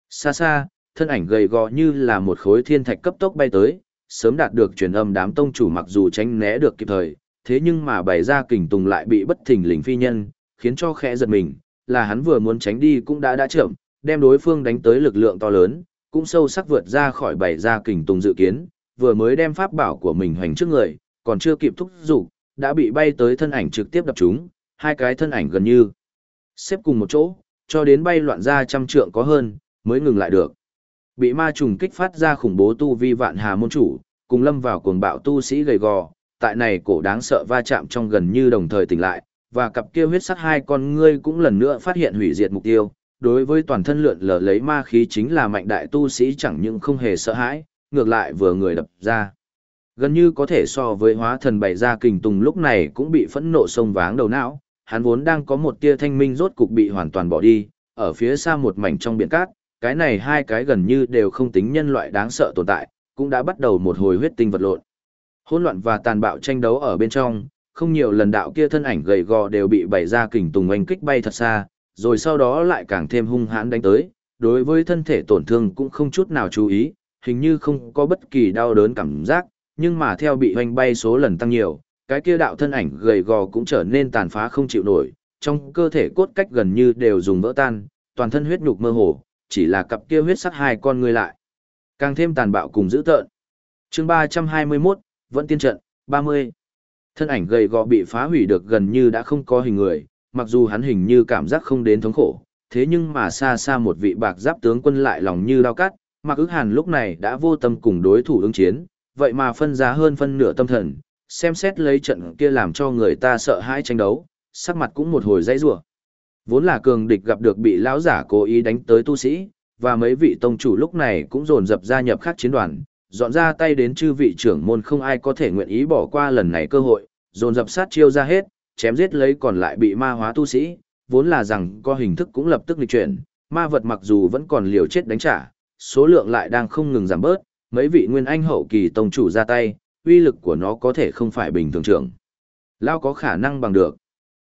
Xa xa, thân ảnh gầy gò như là một khối thiên thạch cấp tốc bay tới, sớm đạt được truyền âm đám tông chủ mặc dù tránh né được kịp thời, thế nhưng mà bày ra kình tùng lại bị bất thình lình phi nhân, khiến cho khẽ giật mình, là hắn vừa muốn tránh đi cũng đã đã chậm, đem đối phương đánh tới lực lượng to lớn, cũng sâu sắc vượt ra khỏi bày ra kình tùng dự kiến, vừa mới đem pháp bảo của mình hoành trước người, còn chưa kịp thúc giục, đã bị bay tới thân ảnh trực tiếp đập chúng, hai cái thân ảnh gần như xếp cùng một chỗ, cho đến bay loạn ra trăm trượng có hơn, mới ngừng lại được. Bị ma trùng kích phát ra khủng bố tu vi vạn hà môn chủ, cùng lâm vào cuồng bạo tu sĩ gầy gò, tại này cổ đáng sợ va chạm trong gần như đồng thời tỉnh lại, và cặp kia huyết sắc hai con ngươi cũng lần nữa phát hiện hủy diệt mục tiêu. Đối với toàn thân lượn lờ lấy ma khí chính là mạnh đại tu sĩ chẳng những không hề sợ hãi, ngược lại vừa người đập ra. Gần như có thể so với hóa thần bày ra kình tùng lúc này cũng bị phẫn nộ sông váng đầu não, hắn vốn đang có một tia thanh minh rốt cục bị hoàn toàn bỏ đi, ở phía xa một mảnh trong biển cát, cái này hai cái gần như đều không tính nhân loại đáng sợ tồn tại, cũng đã bắt đầu một hồi huyết tinh vật lộn. Hỗn loạn và tàn bạo tranh đấu ở bên trong, không nhiều lần đạo kia thân ảnh gầy gò đều bị bày ra kình tùng oanh kích bay thật xa, rồi sau đó lại càng thêm hung hãn đánh tới, đối với thân thể tổn thương cũng không chút nào chú ý, hình như không có bất kỳ đau đớn cảm giác, nhưng mà theo bị hoành bay số lần tăng nhiều, cái kia đạo thân ảnh gầy gò cũng trở nên tàn phá không chịu nổi, trong cơ thể cốt cách gần như đều dùng vỡ tan, toàn thân huyết nhục mơ hồ, chỉ là cặp kia huyết sắc hai con người lại. Càng thêm tàn bạo cùng dữ tợn. chương 321, vẫn tiên trận, 30. Thân ảnh gầy gò bị phá hủy được gần như đã không có hình người, mặc dù hắn hình như cảm giác không đến thống khổ, thế nhưng mà xa xa một vị bạc giáp tướng quân lại lòng như lao cắt, mặc ức hàn lúc này đã vô tâm cùng đối thủ ứng chiến, vậy mà phân giá hơn phân nửa tâm thần, xem xét lấy trận kia làm cho người ta sợ hãi tranh đấu, sắc mặt cũng một hồi dãy rủa. Vốn là cường địch gặp được bị lão giả cố ý đánh tới tu sĩ, và mấy vị tông chủ lúc này cũng dồn dập gia nhập khác chiến đoàn, dọn ra tay đến chư vị trưởng môn không ai có thể nguyện ý bỏ qua lần này cơ hội, dồn dập sát chiêu ra hết, chém giết lấy còn lại bị ma hóa tu sĩ, vốn là rằng có hình thức cũng lập tức lịch chuyển, ma vật mặc dù vẫn còn liều chết đánh trả, số lượng lại đang không ngừng giảm bớt, mấy vị nguyên anh hậu kỳ tông chủ ra tay, uy lực của nó có thể không phải bình thường trưởng. Lao có khả năng bằng được.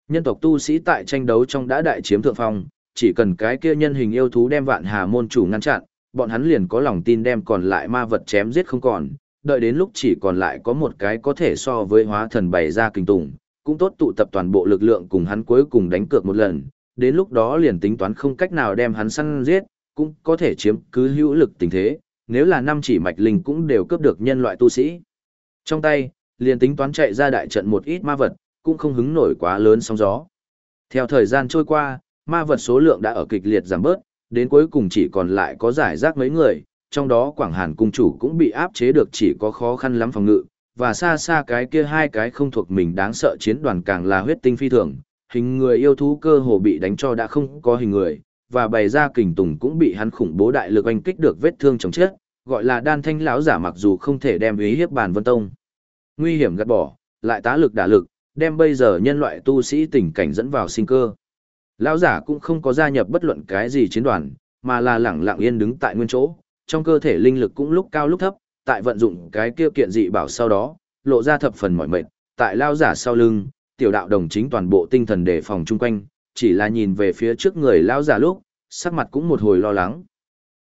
Nhân tộc tu sĩ tại tranh đấu trong đã đại chiếm thượng phong, chỉ cần cái kia nhân hình yêu thú đem vạn hà môn chủ ngăn chặn, bọn hắn liền có lòng tin đem còn lại ma vật chém giết không còn, đợi đến lúc chỉ còn lại có một cái có thể so với hóa thần bày ra kinh tủng, cũng tốt tụ tập toàn bộ lực lượng cùng hắn cuối cùng đánh cược một lần, đến lúc đó liền tính toán không cách nào đem hắn săn giết, cũng có thể chiếm cứ hữu lực tình thế, nếu là năm chỉ mạch linh cũng đều cướp được nhân loại tu sĩ. Trong tay, liền tính toán chạy ra đại trận một ít ma vật, cũng không hứng nổi quá lớn sóng gió. Theo thời gian trôi qua, ma vật số lượng đã ở kịch liệt giảm bớt, đến cuối cùng chỉ còn lại có giải rác mấy người, trong đó Quảng Hàn cung chủ cũng bị áp chế được chỉ có khó khăn lắm phòng ngự, và xa xa cái kia hai cái không thuộc mình đáng sợ chiến đoàn càng là huyết tinh phi thường, hình người yêu thú cơ hồ bị đánh cho đã không có hình người, và bày ra kình tùng cũng bị hắn khủng bố đại lực anh kích được vết thương chồng chết, gọi là đan thanh lão giả mặc dù không thể đem ý hiếp bàn vân tông. Nguy hiểm gắt bỏ, lại tá lực đả lực, đem bây giờ nhân loại tu sĩ tình cảnh dẫn vào sinh cơ. Lão giả cũng không có gia nhập bất luận cái gì chiến đoàn, mà là lẳng lặng yên đứng tại nguyên chỗ, trong cơ thể linh lực cũng lúc cao lúc thấp, tại vận dụng cái kia kiện dị bảo sau đó, lộ ra thập phần mỏi mệt, tại lao giả sau lưng, tiểu đạo đồng chính toàn bộ tinh thần đề phòng chung quanh, chỉ là nhìn về phía trước người lao giả lúc, sắc mặt cũng một hồi lo lắng.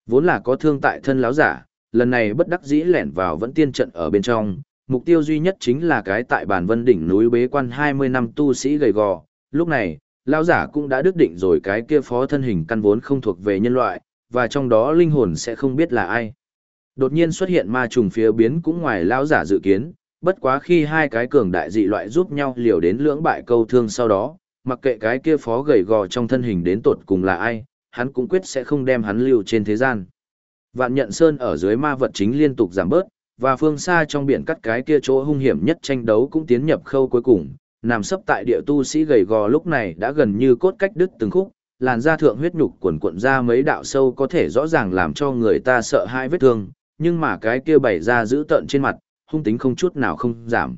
Vốn là có thương tại thân lão giả, lần này bất đắc dĩ lẻn vào vẫn tiên trận ở bên trong, mục tiêu duy nhất chính là cái tại bản vân đỉnh núi bế quan 20 năm tu sĩ gầy gò. Lúc này, lão giả cũng đã đức định rồi cái kia phó thân hình căn vốn không thuộc về nhân loại, và trong đó linh hồn sẽ không biết là ai. Đột nhiên xuất hiện ma trùng phía biến cũng ngoài lão giả dự kiến, bất quá khi hai cái cường đại dị loại giúp nhau liều đến lưỡng bại câu thương sau đó, mặc kệ cái kia phó gầy gò trong thân hình đến tột cùng là ai, hắn cũng quyết sẽ không đem hắn lưu trên thế gian. Vạn nhận sơn ở dưới ma vật chính liên tục giảm bớt, và phương xa trong biển cắt cái kia chỗ hung hiểm nhất tranh đấu cũng tiến nhập khâu cuối cùng, nằm sấp tại địa tu sĩ gầy gò lúc này đã gần như cốt cách đứt từng khúc, làn da thượng huyết nhục quần cuộn ra mấy đạo sâu có thể rõ ràng làm cho người ta sợ hai vết thương, nhưng mà cái kia bày ra giữ tợn trên mặt, hung tính không chút nào không giảm.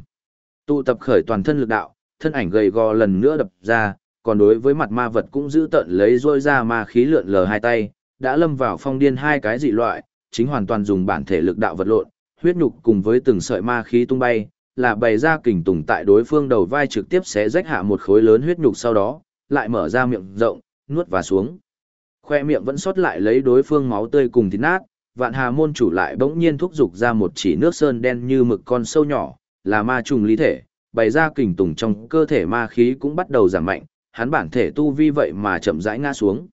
Tụ tập khởi toàn thân lực đạo, thân ảnh gầy gò lần nữa đập ra, còn đối với mặt ma vật cũng giữ tận lấy rôi ra ma khí lượn lờ hai tay, đã lâm vào phong điên hai cái dị loại, chính hoàn toàn dùng bản thể lực đạo vật lộn, huyết nhục cùng với từng sợi ma khí tung bay, là bày ra kình tùng tại đối phương đầu vai trực tiếp sẽ rách hạ một khối lớn huyết nhục sau đó, lại mở ra miệng rộng, nuốt và xuống. Khoe miệng vẫn sót lại lấy đối phương máu tươi cùng thịt nát, vạn hà môn chủ lại bỗng nhiên thúc giục ra một chỉ nước sơn đen như mực con sâu nhỏ, là ma trùng lý thể, bày ra kình tùng trong cơ thể ma khí cũng bắt đầu giảm mạnh, hắn bản thể tu vi vậy mà chậm rãi ngã xuống.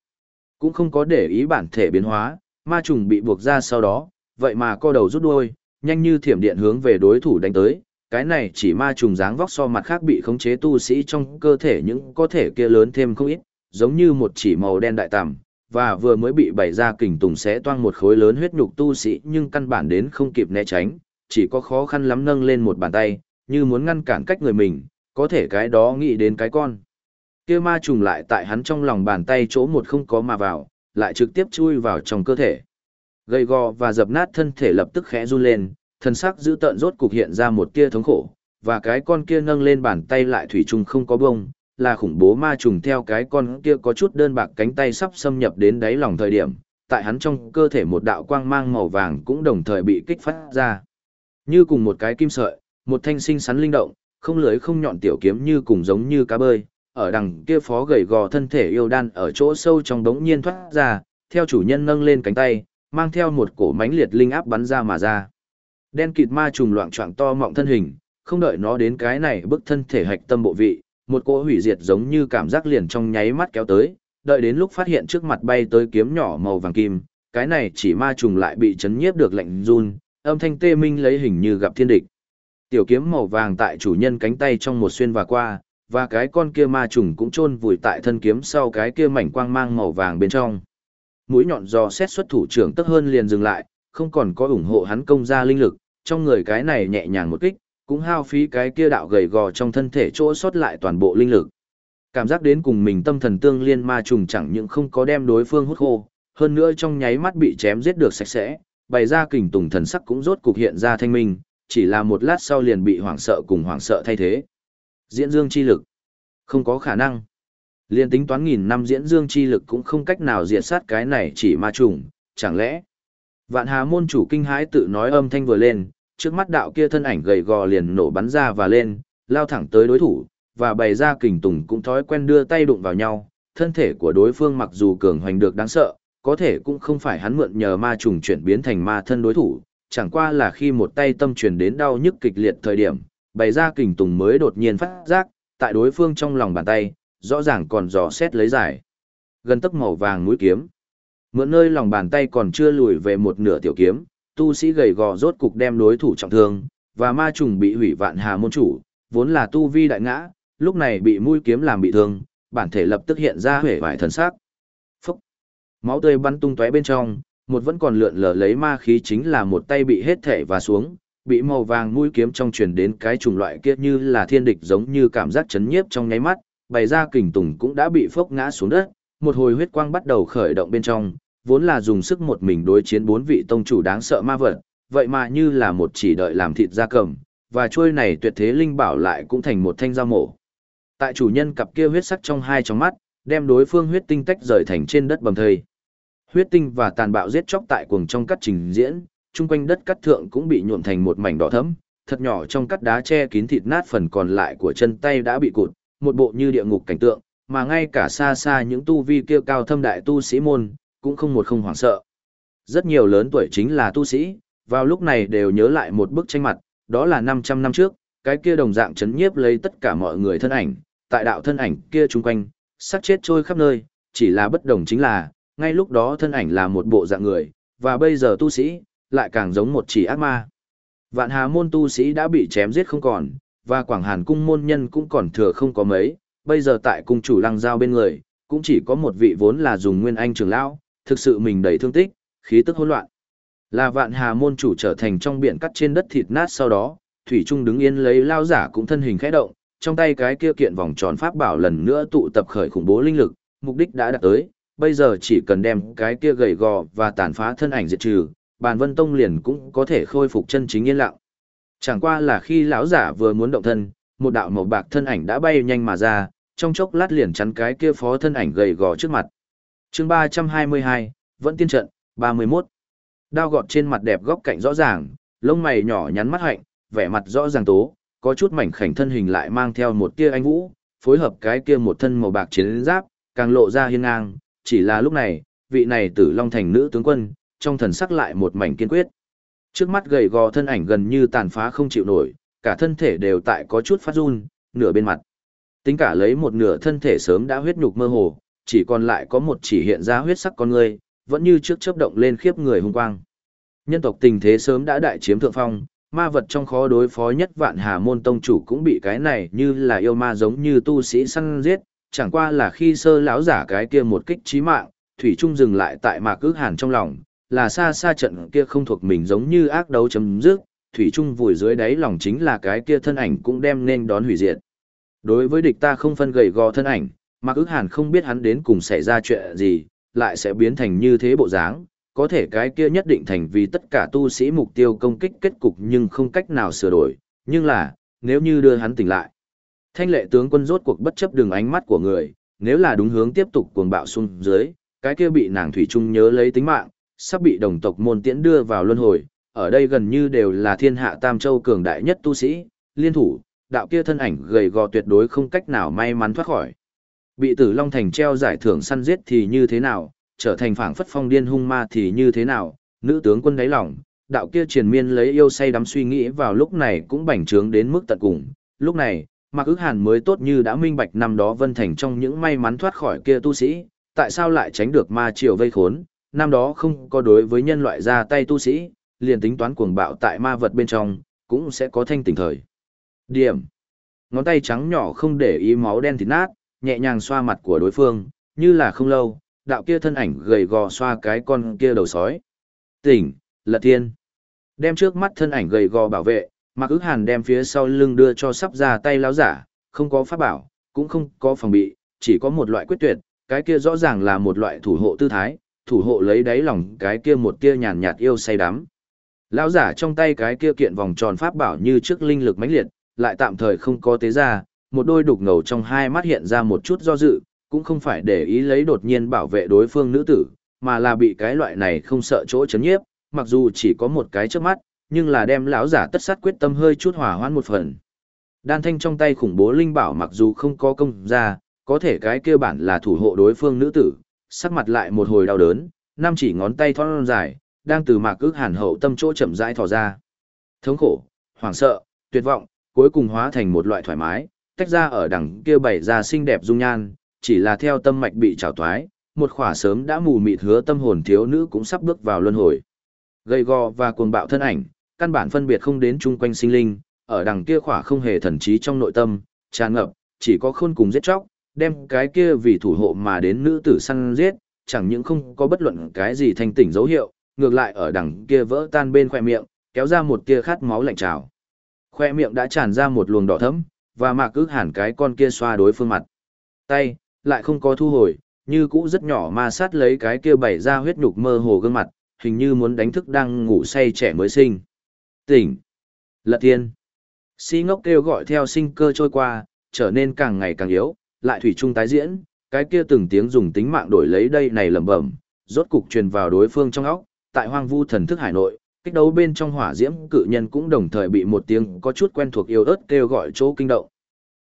Cũng không có để ý bản thể biến hóa, ma trùng bị buộc ra sau đó, vậy mà co đầu rút đuôi, nhanh như thiểm điện hướng về đối thủ đánh tới. Cái này chỉ ma trùng dáng vóc so mặt khác bị khống chế tu sĩ trong cơ thể những có thể kia lớn thêm không ít, giống như một chỉ màu đen đại tằm, và vừa mới bị bày ra kình tùng sẽ toang một khối lớn huyết nhục tu sĩ nhưng căn bản đến không kịp né tránh, chỉ có khó khăn lắm nâng lên một bàn tay, như muốn ngăn cản cách người mình, có thể cái đó nghĩ đến cái con kia ma trùng lại tại hắn trong lòng bàn tay chỗ một không có mà vào, lại trực tiếp chui vào trong cơ thể. Gây gò và dập nát thân thể lập tức khẽ run lên, Thần sắc giữ tợn rốt cục hiện ra một tia thống khổ, và cái con kia nâng lên bàn tay lại thủy trùng không có bông, là khủng bố ma trùng theo cái con kia có chút đơn bạc cánh tay sắp xâm nhập đến đáy lòng thời điểm, tại hắn trong cơ thể một đạo quang mang màu vàng cũng đồng thời bị kích phát ra. Như cùng một cái kim sợi, một thanh sinh sắn linh động, không lưới không nhọn tiểu kiếm như cùng giống như cá bơi, ở đằng kia phó gầy gò thân thể yêu đan ở chỗ sâu trong đống nhiên thoát ra, theo chủ nhân nâng lên cánh tay, mang theo một cổ mánh liệt linh áp bắn ra mà ra. Đen kịt ma trùng loạn trọng to mọng thân hình, không đợi nó đến cái này bức thân thể hạch tâm bộ vị, một cỗ hủy diệt giống như cảm giác liền trong nháy mắt kéo tới, đợi đến lúc phát hiện trước mặt bay tới kiếm nhỏ màu vàng kim, cái này chỉ ma trùng lại bị chấn nhiếp được lạnh run, âm thanh tê minh lấy hình như gặp thiên địch. Tiểu kiếm màu vàng tại chủ nhân cánh tay trong một xuyên và qua, và cái con kia ma trùng cũng chôn vùi tại thân kiếm sau cái kia mảnh quang mang màu vàng bên trong. Mũi nhọn do xét xuất thủ trưởng tức hơn liền dừng lại, không còn có ủng hộ hắn công ra linh lực, trong người cái này nhẹ nhàng một kích, cũng hao phí cái kia đạo gầy gò trong thân thể chỗ sót lại toàn bộ linh lực. Cảm giác đến cùng mình tâm thần tương liên ma trùng chẳng những không có đem đối phương hút khô, hơn nữa trong nháy mắt bị chém giết được sạch sẽ, bày ra kình tùng thần sắc cũng rốt cục hiện ra thanh minh, chỉ là một lát sau liền bị hoảng sợ cùng hoảng sợ thay thế. Diễn dương chi lực. Không có khả năng. Liên tính toán nghìn năm diễn dương chi lực cũng không cách nào diệt sát cái này chỉ ma trùng, chẳng lẽ. Vạn hà môn chủ kinh hãi tự nói âm thanh vừa lên, trước mắt đạo kia thân ảnh gầy gò liền nổ bắn ra và lên, lao thẳng tới đối thủ, và bày ra kình tùng cũng thói quen đưa tay đụng vào nhau. Thân thể của đối phương mặc dù cường hoành được đáng sợ, có thể cũng không phải hắn mượn nhờ ma trùng chuyển biến thành ma thân đối thủ, chẳng qua là khi một tay tâm truyền đến đau nhức kịch liệt thời điểm, bày ra kình tùng mới đột nhiên phát giác, tại đối phương trong lòng bàn tay, rõ ràng còn dò xét lấy giải. Gần tấc màu vàng mũi kiếm. Mượn nơi lòng bàn tay còn chưa lùi về một nửa tiểu kiếm, tu sĩ gầy gò rốt cục đem đối thủ trọng thương, và ma trùng bị hủy vạn hà môn chủ, vốn là tu vi đại ngã, lúc này bị mũi kiếm làm bị thương, bản thể lập tức hiện ra vẻ vải thần sắc. Phốc. Máu tươi bắn tung tóe bên trong, một vẫn còn lượn lờ lấy ma khí chính là một tay bị hết thể và xuống, bị màu vàng mũi kiếm trong truyền đến cái chủng loại kia như là thiên địch giống như cảm giác chấn nhiếp trong nháy mắt, bày ra kình tùng cũng đã bị phốc ngã xuống đất, một hồi huyết quang bắt đầu khởi động bên trong, vốn là dùng sức một mình đối chiến bốn vị tông chủ đáng sợ ma vật, vậy mà như là một chỉ đợi làm thịt da cầm, và chuôi này tuyệt thế linh bảo lại cũng thành một thanh dao mổ. Tại chủ nhân cặp kia huyết sắc trong hai trong mắt, đem đối phương huyết tinh tách rời thành trên đất bầm thây. Huyết tinh và tàn bạo giết chóc tại cuồng trong cắt trình diễn, chung quanh đất cắt thượng cũng bị nhuộm thành một mảnh đỏ thẫm, thật nhỏ trong cắt đá che kín thịt nát phần còn lại của chân tay đã bị cụt, một bộ như địa ngục cảnh tượng, mà ngay cả xa xa những tu vi kia cao thâm đại tu sĩ môn, cũng không một không hoảng sợ. Rất nhiều lớn tuổi chính là tu sĩ, vào lúc này đều nhớ lại một bức tranh mặt, đó là 500 năm trước, cái kia đồng dạng chấn nhiếp lấy tất cả mọi người thân ảnh, tại đạo thân ảnh kia chung quanh, sắc chết trôi khắp nơi, chỉ là bất đồng chính là, ngay lúc đó thân ảnh là một bộ dạng người, và bây giờ tu sĩ, lại càng giống một chỉ ác ma. Vạn hà môn tu sĩ đã bị chém giết không còn, và quảng hàn cung môn nhân cũng còn thừa không có mấy, bây giờ tại cung chủ lăng giao bên người, cũng chỉ có một vị vốn là dùng nguyên anh trưởng lão, thực sự mình đầy thương tích, khí tức hỗn loạn. Là vạn hà môn chủ trở thành trong biển cắt trên đất thịt nát sau đó, Thủy Trung đứng yên lấy lao giả cũng thân hình khẽ động, trong tay cái kia kiện vòng tròn pháp bảo lần nữa tụ tập khởi khủng bố linh lực, mục đích đã đạt tới, bây giờ chỉ cần đem cái kia gầy gò và tàn phá thân ảnh diệt trừ, bàn vân tông liền cũng có thể khôi phục chân chính yên lặng. Chẳng qua là khi lão giả vừa muốn động thân, một đạo màu bạc thân ảnh đã bay nhanh mà ra, trong chốc lát liền chắn cái kia phó thân ảnh gầy gò trước mặt chương 322, vẫn tiên trận, 31. Đao gọt trên mặt đẹp góc cạnh rõ ràng, lông mày nhỏ nhắn mắt hạnh, vẻ mặt rõ ràng tố, có chút mảnh khảnh thân hình lại mang theo một tia anh vũ, phối hợp cái kia một thân màu bạc chiến giáp, càng lộ ra hiên ngang, chỉ là lúc này, vị này tử long thành nữ tướng quân, trong thần sắc lại một mảnh kiên quyết. Trước mắt gầy gò thân ảnh gần như tàn phá không chịu nổi, cả thân thể đều tại có chút phát run, nửa bên mặt. Tính cả lấy một nửa thân thể sớm đã huyết nhục mơ hồ, chỉ còn lại có một chỉ hiện ra huyết sắc con người, vẫn như trước chớp động lên khiếp người hung quang. Nhân tộc tình thế sớm đã đại chiếm thượng phong, ma vật trong khó đối phó nhất vạn hà môn tông chủ cũng bị cái này như là yêu ma giống như tu sĩ săn giết, chẳng qua là khi sơ lão giả cái kia một kích chí mạng, thủy trung dừng lại tại mạc ước hàn trong lòng, là xa xa trận kia không thuộc mình giống như ác đấu chấm dứt, thủy trung vùi dưới đáy lòng chính là cái kia thân ảnh cũng đem nên đón hủy diệt. Đối với địch ta không phân gầy gò thân ảnh, Mạc Ức hàn không biết hắn đến cùng xảy ra chuyện gì, lại sẽ biến thành như thế bộ dáng, có thể cái kia nhất định thành vì tất cả tu sĩ mục tiêu công kích kết cục nhưng không cách nào sửa đổi, nhưng là, nếu như đưa hắn tỉnh lại. Thanh lệ tướng quân rốt cuộc bất chấp đường ánh mắt của người, nếu là đúng hướng tiếp tục cuồng bạo xuống dưới, cái kia bị nàng thủy trung nhớ lấy tính mạng, sắp bị đồng tộc môn tiễn đưa vào luân hồi, ở đây gần như đều là thiên hạ tam châu cường đại nhất tu sĩ, liên thủ, đạo kia thân ảnh gầy gò tuyệt đối không cách nào may mắn thoát khỏi. Bị tử Long Thành treo giải thưởng săn giết thì như thế nào, trở thành phảng phất phong điên hung ma thì như thế nào, nữ tướng quân đáy lòng, đạo kia triền miên lấy yêu say đắm suy nghĩ vào lúc này cũng bành trướng đến mức tận cùng. Lúc này, Mạc ước hàn mới tốt như đã minh bạch năm đó Vân Thành trong những may mắn thoát khỏi kia tu sĩ, tại sao lại tránh được ma triều vây khốn, năm đó không có đối với nhân loại ra tay tu sĩ, liền tính toán cuồng bạo tại ma vật bên trong, cũng sẽ có thanh tỉnh thời. Điểm. Ngón tay trắng nhỏ không để ý máu đen thịt nát, nhẹ nhàng xoa mặt của đối phương, như là không lâu, đạo kia thân ảnh gầy gò xoa cái con kia đầu sói. Tỉnh, lật thiên. Đem trước mắt thân ảnh gầy gò bảo vệ, Mạc ức hàn đem phía sau lưng đưa cho sắp ra tay lão giả, không có pháp bảo, cũng không có phòng bị, chỉ có một loại quyết tuyệt, cái kia rõ ràng là một loại thủ hộ tư thái, thủ hộ lấy đáy lòng cái kia một tia nhàn nhạt yêu say đắm. Lão giả trong tay cái kia kiện vòng tròn pháp bảo như trước linh lực mãnh liệt, lại tạm thời không có tế ra, một đôi đục ngầu trong hai mắt hiện ra một chút do dự, cũng không phải để ý lấy đột nhiên bảo vệ đối phương nữ tử, mà là bị cái loại này không sợ chỗ chấn nhiếp, mặc dù chỉ có một cái trước mắt, nhưng là đem lão giả tất sát quyết tâm hơi chút hòa hoãn một phần. Đan thanh trong tay khủng bố linh bảo mặc dù không có công ra, có thể cái kia bản là thủ hộ đối phương nữ tử, sắc mặt lại một hồi đau đớn, năm chỉ ngón tay thon dài, đang từ mạc ước hàn hậu tâm chỗ chậm rãi thò ra. Thống khổ, hoảng sợ, tuyệt vọng, cuối cùng hóa thành một loại thoải mái, tách ra ở đằng kia bảy ra xinh đẹp dung nhan, chỉ là theo tâm mạch bị trào thoái, một khỏa sớm đã mù mịt hứa tâm hồn thiếu nữ cũng sắp bước vào luân hồi. Gây go và cuồng bạo thân ảnh, căn bản phân biệt không đến chung quanh sinh linh, ở đằng kia khỏa không hề thần trí trong nội tâm, tràn ngập, chỉ có khôn cùng giết chóc, đem cái kia vì thủ hộ mà đến nữ tử săn giết, chẳng những không có bất luận cái gì thanh tỉnh dấu hiệu, ngược lại ở đằng kia vỡ tan bên khoe miệng, kéo ra một tia khát máu lạnh trào. Khoe miệng đã tràn ra một luồng đỏ thẫm, và mạc ước hẳn cái con kia xoa đối phương mặt. Tay, lại không có thu hồi, như cũ rất nhỏ mà sát lấy cái kia bảy ra huyết nhục mơ hồ gương mặt, hình như muốn đánh thức đang ngủ say trẻ mới sinh. Tỉnh! Lật thiên! Si ngốc kêu gọi theo sinh cơ trôi qua, trở nên càng ngày càng yếu, lại thủy chung tái diễn, cái kia từng tiếng dùng tính mạng đổi lấy đây này lẩm bẩm, rốt cục truyền vào đối phương trong óc, tại hoang vu thần thức hải nội, Kích đấu bên trong hỏa diễm cự nhân cũng đồng thời bị một tiếng có chút quen thuộc yêu ớt kêu gọi chỗ kinh động.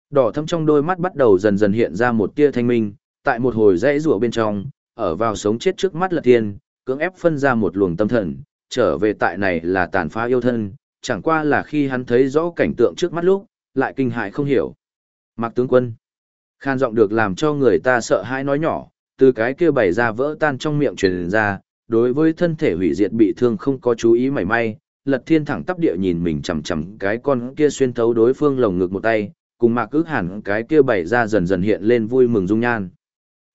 Đỏ thâm trong đôi mắt bắt đầu dần dần hiện ra một tia thanh minh, tại một hồi dãy rủa bên trong, ở vào sống chết trước mắt lật thiên, cưỡng ép phân ra một luồng tâm thần, trở về tại này là tàn phá yêu thân, chẳng qua là khi hắn thấy rõ cảnh tượng trước mắt lúc, lại kinh hại không hiểu. Mạc tướng quân, khan giọng được làm cho người ta sợ hãi nói nhỏ, từ cái kia bày ra vỡ tan trong miệng truyền ra, đối với thân thể hủy diệt bị thương không có chú ý mảy may, lật thiên thẳng tắp địa nhìn mình chằm chằm cái con kia xuyên thấu đối phương lồng ngực một tay, cùng mạc ước hẳn cái kia bày ra dần dần hiện lên vui mừng dung nhan.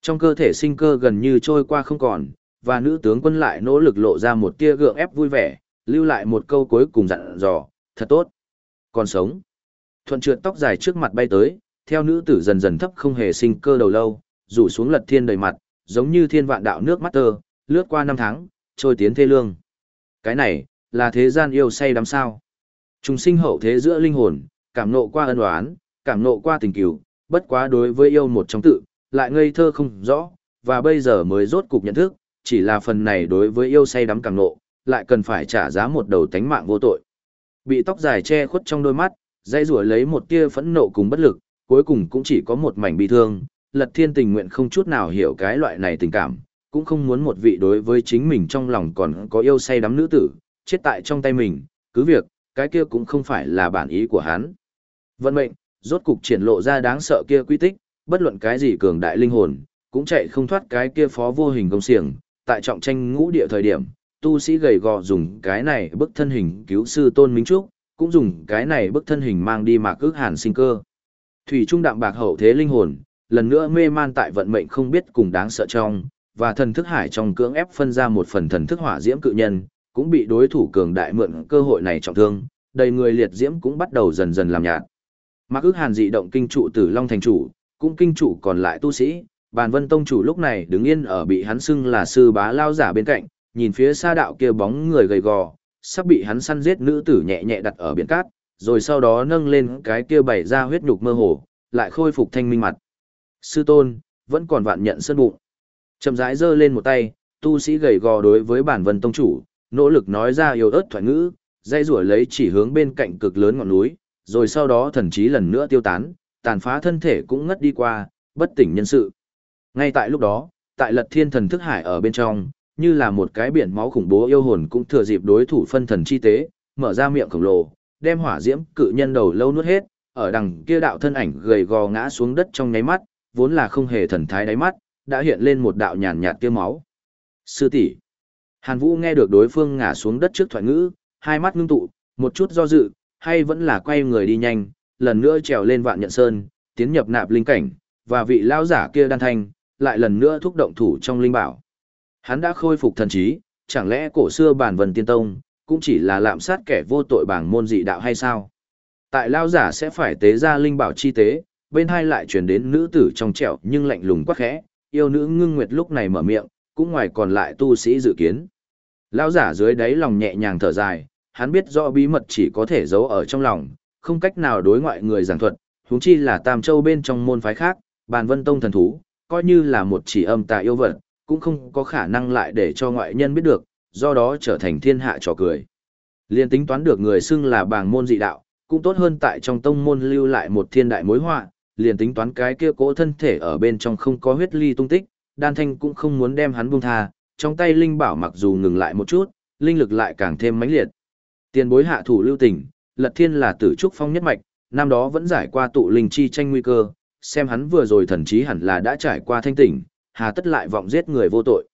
Trong cơ thể sinh cơ gần như trôi qua không còn, và nữ tướng quân lại nỗ lực lộ ra một tia gượng ép vui vẻ, lưu lại một câu cuối cùng dặn dò, thật tốt. Còn sống. Thuận trượt tóc dài trước mặt bay tới, theo nữ tử dần dần thấp không hề sinh cơ đầu lâu, rủ xuống lật thiên đầy mặt, giống như thiên vạn đạo nước mắt tơ, lướt qua năm tháng, trôi tiến thê lương. Cái này, là thế gian yêu say đắm sao. Trùng sinh hậu thế giữa linh hồn, cảm nộ qua ân oán, cảm nộ qua tình cửu, bất quá đối với yêu một trong tự, lại ngây thơ không rõ, và bây giờ mới rốt cục nhận thức, chỉ là phần này đối với yêu say đắm cảm nộ, lại cần phải trả giá một đầu tánh mạng vô tội. Bị tóc dài che khuất trong đôi mắt, dây rủa lấy một tia phẫn nộ cùng bất lực, cuối cùng cũng chỉ có một mảnh bi thương, lật thiên tình nguyện không chút nào hiểu cái loại này tình cảm, cũng không muốn một vị đối với chính mình trong lòng còn có yêu say đắm nữ tử, chết tại trong tay mình, cứ việc, cái kia cũng không phải là bản ý của hắn. Vận mệnh, rốt cục triển lộ ra đáng sợ kia quy tích, bất luận cái gì cường đại linh hồn, cũng chạy không thoát cái kia phó vô hình công xiềng, tại trọng tranh ngũ địa thời điểm, tu sĩ gầy gò dùng cái này bức thân hình cứu sư tôn minh trúc, cũng dùng cái này bức thân hình mang đi mạc ước hàn sinh cơ. Thủy trung đạm bạc hậu thế linh hồn, lần nữa mê man tại vận mệnh không biết cùng đáng sợ trong, và thần thức hải trong cưỡng ép phân ra một phần thần thức hỏa diễm cự nhân, cũng bị đối thủ cường đại mượn cơ hội này trọng thương, đầy người liệt diễm cũng bắt đầu dần dần làm nhạt. Mạc ước hàn dị động kinh trụ tử long thành chủ, cũng kinh trụ còn lại tu sĩ, bàn vân tông chủ lúc này đứng yên ở bị hắn xưng là sư bá lao giả bên cạnh, nhìn phía xa đạo kia bóng người gầy gò, sắp bị hắn săn giết nữ tử nhẹ nhẹ đặt ở biển cát, rồi sau đó nâng lên cái kia bày ra huyết nhục mơ hồ, lại khôi phục thanh minh mặt. Sư tôn, vẫn còn vạn nhận sơn bụng. Chậm rãi giơ lên một tay, tu sĩ gầy gò đối với bản vân tông chủ, nỗ lực nói ra yêu ớt thoại ngữ, dây rủa lấy chỉ hướng bên cạnh cực lớn ngọn núi, rồi sau đó thần trí lần nữa tiêu tán, tàn phá thân thể cũng ngất đi qua, bất tỉnh nhân sự. Ngay tại lúc đó, tại lật thiên thần thức hải ở bên trong, như là một cái biển máu khủng bố yêu hồn cũng thừa dịp đối thủ phân thần chi tế, mở ra miệng khổng lồ, đem hỏa diễm cự nhân đầu lâu nuốt hết, ở đằng kia đạo thân ảnh gầy gò ngã xuống đất trong nháy mắt, vốn là không hề thần thái đáy mắt, đã hiện lên một đạo nhàn nhạt tiêu máu. Sư tỷ. Hàn Vũ nghe được đối phương ngã xuống đất trước thoại ngữ, hai mắt ngưng tụ, một chút do dự, hay vẫn là quay người đi nhanh, lần nữa trèo lên vạn nhận sơn, tiến nhập nạp linh cảnh, và vị lao giả kia đan thanh, lại lần nữa thúc động thủ trong linh bảo. Hắn đã khôi phục thần trí, chẳng lẽ cổ xưa bản vần tiên tông, cũng chỉ là lạm sát kẻ vô tội bảng môn dị đạo hay sao? Tại lao giả sẽ phải tế ra linh bảo chi tế, bên hai lại truyền đến nữ tử trong trẻo nhưng lạnh lùng quá khẽ, yêu nữ ngưng nguyệt lúc này mở miệng, cũng ngoài còn lại tu sĩ dự kiến. Lão giả dưới đáy lòng nhẹ nhàng thở dài, hắn biết rõ bí mật chỉ có thể giấu ở trong lòng, không cách nào đối ngoại người giảng thuật, huống chi là Tam Châu bên trong môn phái khác, Bàn Vân Tông thần thú, coi như là một chỉ âm tà yêu vật, cũng không có khả năng lại để cho ngoại nhân biết được, do đó trở thành thiên hạ trò cười. Liên tính toán được người xưng là bàng môn dị đạo, cũng tốt hơn tại trong tông môn lưu lại một thiên đại mối họa, liền tính toán cái kia cỗ thân thể ở bên trong không có huyết ly tung tích, đan thanh cũng không muốn đem hắn buông tha, trong tay linh bảo mặc dù ngừng lại một chút, linh lực lại càng thêm mãnh liệt. Tiền bối hạ thủ lưu tình, Lật Thiên là tử trúc phong nhất mạch, năm đó vẫn giải qua tụ linh chi tranh nguy cơ, xem hắn vừa rồi thần chí hẳn là đã trải qua thanh tỉnh, hà tất lại vọng giết người vô tội.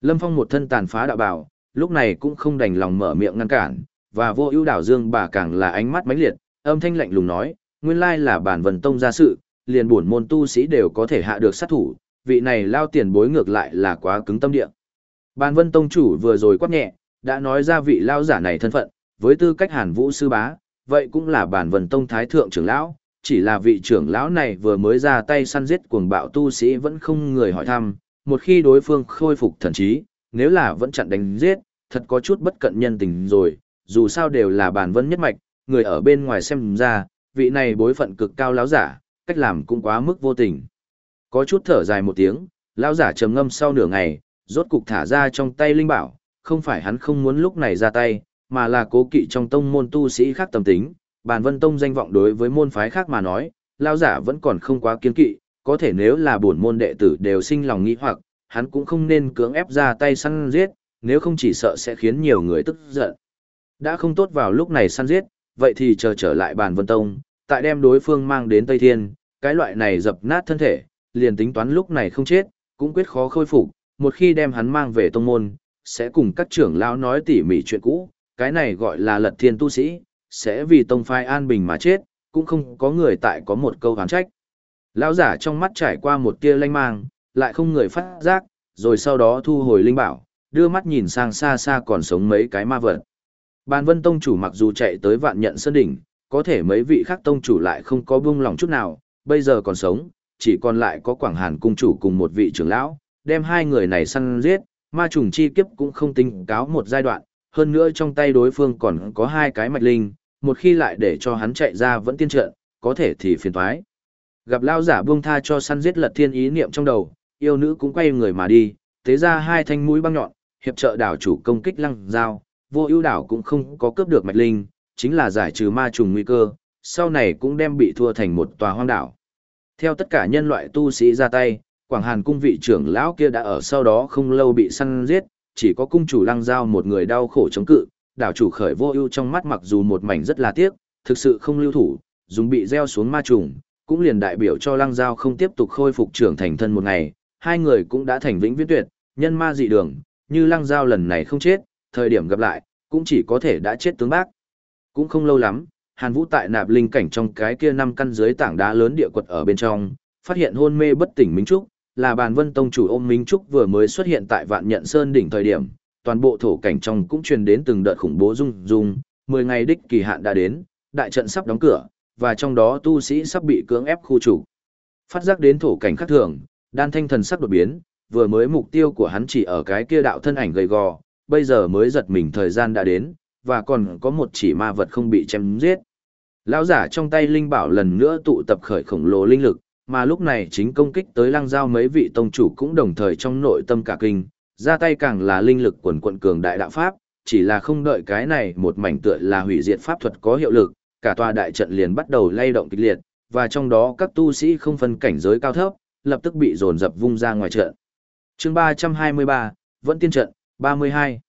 Lâm Phong một thân tàn phá đạo bảo, lúc này cũng không đành lòng mở miệng ngăn cản, và vô ưu đảo dương bà càng là ánh mắt mãnh liệt, âm thanh lạnh lùng nói, nguyên lai là bản vần tông gia sự, liền bổn môn tu sĩ đều có thể hạ được sát thủ, vị này lao tiền bối ngược lại là quá cứng tâm địa. Bản vân tông chủ vừa rồi quát nhẹ, đã nói ra vị lao giả này thân phận, với tư cách hàn vũ sư bá, vậy cũng là bản vần tông thái thượng trưởng lão, chỉ là vị trưởng lão này vừa mới ra tay săn giết cuồng bạo tu sĩ vẫn không người hỏi thăm, một khi đối phương khôi phục thần trí, nếu là vẫn chặn đánh giết, thật có chút bất cận nhân tình rồi, dù sao đều là bản vân nhất mạch, người ở bên ngoài xem ra, vị này bối phận cực cao lão giả, cách làm cũng quá mức vô tình. Có chút thở dài một tiếng, lão giả trầm ngâm sau nửa ngày, rốt cục thả ra trong tay linh bảo, không phải hắn không muốn lúc này ra tay, mà là cố kỵ trong tông môn tu sĩ khác tâm tính, bàn vân tông danh vọng đối với môn phái khác mà nói, lão giả vẫn còn không quá kiên kỵ, có thể nếu là bổn môn đệ tử đều sinh lòng nghi hoặc, hắn cũng không nên cưỡng ép ra tay săn giết, nếu không chỉ sợ sẽ khiến nhiều người tức giận. Đã không tốt vào lúc này săn giết, vậy thì chờ trở lại bàn vân tông, tại đem đối phương mang đến Tây Thiên, cái loại này dập nát thân thể, liền tính toán lúc này không chết, cũng quyết khó khôi phục, một khi đem hắn mang về tông môn, sẽ cùng các trưởng lão nói tỉ mỉ chuyện cũ, cái này gọi là lật thiên tu sĩ, sẽ vì tông phái an bình mà chết, cũng không có người tại có một câu hán trách. Lão giả trong mắt trải qua một tia lanh mang, lại không người phát giác, rồi sau đó thu hồi linh bảo, đưa mắt nhìn sang xa xa còn sống mấy cái ma vật. Bàn vân tông chủ mặc dù chạy tới vạn nhận sơn đỉnh, có thể mấy vị khác tông chủ lại không có buông lòng chút nào, bây giờ còn sống, chỉ còn lại có Quảng Hàn cung chủ cùng một vị trưởng lão, đem hai người này săn giết, ma trùng chi kiếp cũng không tính cáo một giai đoạn, hơn nữa trong tay đối phương còn có hai cái mạch linh, một khi lại để cho hắn chạy ra vẫn tiên trận, có thể thì phiền toái. Gặp lao giả buông tha cho săn giết lật thiên ý niệm trong đầu, yêu nữ cũng quay người mà đi, thế ra hai thanh mũi băng nhọn, hiệp trợ đảo chủ công kích lăng dao, vô ưu đảo cũng không có cướp được mạch linh, chính là giải trừ ma trùng nguy cơ, sau này cũng đem bị thua thành một tòa hoang đảo. Theo tất cả nhân loại tu sĩ ra tay, Quảng Hàn cung vị trưởng lão kia đã ở sau đó không lâu bị săn giết, chỉ có cung chủ lăng giao một người đau khổ chống cự, đảo chủ khởi vô ưu trong mắt mặc dù một mảnh rất là tiếc, thực sự không lưu thủ, dùng bị gieo xuống ma trùng, cũng liền đại biểu cho lăng giao không tiếp tục khôi phục trưởng thành thân một ngày, hai người cũng đã thành vĩnh viễn tuyệt, nhân ma dị đường, như lăng giao lần này không chết, thời điểm gặp lại, cũng chỉ có thể đã chết tướng bác. Cũng không lâu lắm, Hàn Vũ tại nạp linh cảnh trong cái kia năm căn dưới tảng đá lớn địa quật ở bên trong, phát hiện hôn mê bất tỉnh Minh Trúc, là bàn vân tông chủ ôm Minh Trúc vừa mới xuất hiện tại vạn nhận sơn đỉnh thời điểm, toàn bộ thổ cảnh trong cũng truyền đến từng đợt khủng bố rung rung, 10 ngày đích kỳ hạn đã đến, đại trận sắp đóng cửa, và trong đó tu sĩ sắp bị cưỡng ép khu chủ Phát giác đến thổ cảnh khác thường, đan thanh thần sắc đột biến, vừa mới mục tiêu của hắn chỉ ở cái kia đạo thân ảnh gầy gò, bây giờ mới giật mình thời gian đã đến, và còn có một chỉ ma vật không bị chém giết. Lão giả trong tay linh bảo lần nữa tụ tập khởi khổng lồ linh lực, mà lúc này chính công kích tới lăng giao mấy vị tông chủ cũng đồng thời trong nội tâm cả kinh, ra tay càng là linh lực quần quận cường đại đạo pháp, chỉ là không đợi cái này một mảnh tựa là hủy diệt pháp thuật có hiệu lực, cả tòa đại trận liền bắt đầu lay động kịch liệt, và trong đó các tu sĩ không phân cảnh giới cao thấp, lập tức bị dồn dập vung ra ngoài trận. Chương 323, vẫn tiên trận, 32.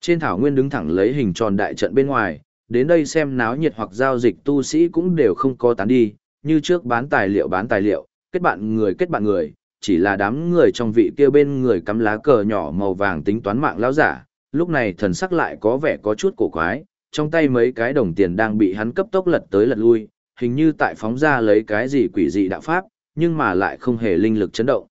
Trên thảo nguyên đứng thẳng lấy hình tròn đại trận bên ngoài, đến đây xem náo nhiệt hoặc giao dịch tu sĩ cũng đều không có tán đi, như trước bán tài liệu bán tài liệu, kết bạn người kết bạn người, chỉ là đám người trong vị kia bên người cắm lá cờ nhỏ màu vàng tính toán mạng lão giả, lúc này thần sắc lại có vẻ có chút cổ quái, trong tay mấy cái đồng tiền đang bị hắn cấp tốc lật tới lật lui, hình như tại phóng ra lấy cái gì quỷ dị đạo pháp, nhưng mà lại không hề linh lực chấn động.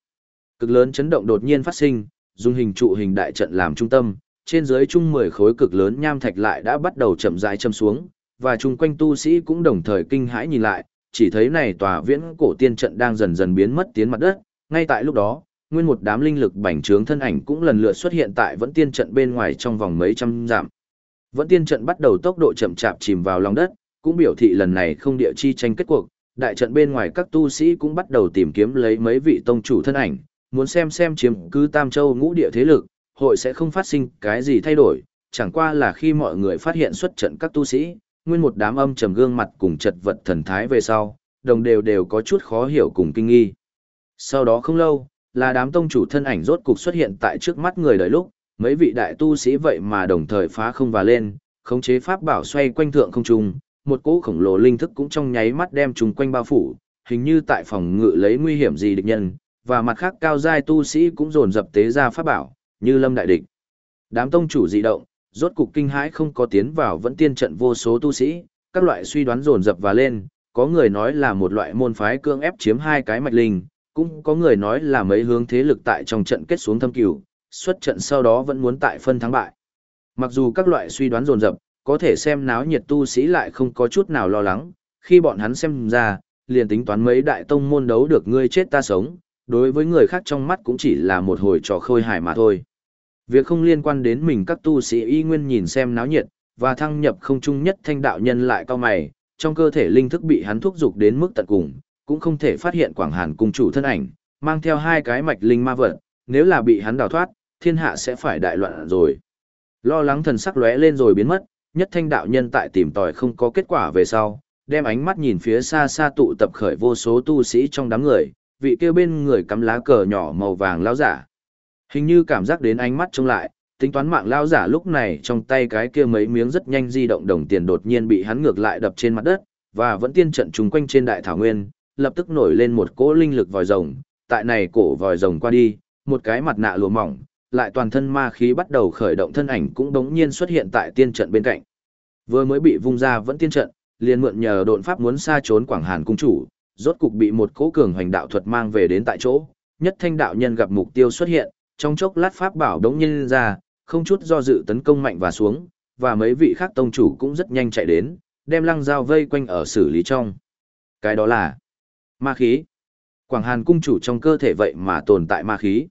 Cực lớn chấn động đột nhiên phát sinh, dùng hình trụ hình đại trận làm trung tâm, trên dưới chung 10 khối cực lớn nham thạch lại đã bắt đầu chậm rãi châm xuống, và chung quanh tu sĩ cũng đồng thời kinh hãi nhìn lại, chỉ thấy này tòa viễn cổ tiên trận đang dần dần biến mất tiến mặt đất, ngay tại lúc đó, nguyên một đám linh lực bành trướng thân ảnh cũng lần lượt xuất hiện tại vẫn tiên trận bên ngoài trong vòng mấy trăm dặm. Vẫn tiên trận bắt đầu tốc độ chậm chạp chìm vào lòng đất, cũng biểu thị lần này không địa chi tranh kết cuộc, đại trận bên ngoài các tu sĩ cũng bắt đầu tìm kiếm lấy mấy vị tông chủ thân ảnh, muốn xem xem chiếm cứ Tam Châu ngũ địa thế lực, hội sẽ không phát sinh cái gì thay đổi, chẳng qua là khi mọi người phát hiện xuất trận các tu sĩ, nguyên một đám âm trầm gương mặt cùng chật vật thần thái về sau, đồng đều đều có chút khó hiểu cùng kinh nghi. Sau đó không lâu, là đám tông chủ thân ảnh rốt cục xuất hiện tại trước mắt người đời lúc, mấy vị đại tu sĩ vậy mà đồng thời phá không và lên, khống chế pháp bảo xoay quanh thượng không trung, một cỗ khổng lồ linh thức cũng trong nháy mắt đem chúng quanh bao phủ, hình như tại phòng ngự lấy nguy hiểm gì địch nhân, và mặt khác cao giai tu sĩ cũng dồn dập tế ra pháp bảo, như lâm đại địch. Đám tông chủ dị động, rốt cục kinh hãi không có tiến vào vẫn tiên trận vô số tu sĩ, các loại suy đoán dồn dập và lên, có người nói là một loại môn phái cương ép chiếm hai cái mạch linh, cũng có người nói là mấy hướng thế lực tại trong trận kết xuống thâm cửu, xuất trận sau đó vẫn muốn tại phân thắng bại. Mặc dù các loại suy đoán dồn dập, có thể xem náo nhiệt tu sĩ lại không có chút nào lo lắng, khi bọn hắn xem ra, liền tính toán mấy đại tông môn đấu được ngươi chết ta sống, đối với người khác trong mắt cũng chỉ là một hồi trò khôi hài mà thôi. Việc không liên quan đến mình các tu sĩ y nguyên nhìn xem náo nhiệt, và thăng nhập không chung nhất thanh đạo nhân lại cao mày, trong cơ thể linh thức bị hắn thúc dục đến mức tận cùng, cũng không thể phát hiện Quảng Hàn cung chủ thân ảnh, mang theo hai cái mạch linh ma vật, nếu là bị hắn đào thoát, thiên hạ sẽ phải đại loạn rồi. Lo lắng thần sắc lóe lên rồi biến mất, nhất thanh đạo nhân tại tìm tòi không có kết quả về sau, đem ánh mắt nhìn phía xa xa tụ tập khởi vô số tu sĩ trong đám người, vị kia bên người cắm lá cờ nhỏ màu vàng lão giả. Hình như cảm giác đến ánh mắt trông lại, tính toán mạng lão giả lúc này trong tay cái kia mấy miếng rất nhanh di động đồng tiền đột nhiên bị hắn ngược lại đập trên mặt đất, và vẫn tiên trận trùng quanh trên đại thảo nguyên, lập tức nổi lên một cỗ linh lực vòi rồng, tại này cổ vòi rồng qua đi, một cái mặt nạ lụa mỏng, lại toàn thân ma khí bắt đầu khởi động thân ảnh cũng đống nhiên xuất hiện tại tiên trận bên cạnh. Vừa mới bị vung ra vẫn tiên trận, liền mượn nhờ độn pháp muốn xa trốn Quảng Hàn cung chủ, rốt cục bị một cỗ cường hoành đạo thuật mang về đến tại chỗ, nhất thanh đạo nhân gặp mục tiêu xuất hiện, trong chốc lát pháp bảo đống nhiên ra, không chút do dự tấn công mạnh và xuống, và mấy vị khác tông chủ cũng rất nhanh chạy đến, đem lăng dao vây quanh ở xử lý trong. Cái đó là ma khí. Quảng Hàn cung chủ trong cơ thể vậy mà tồn tại ma khí.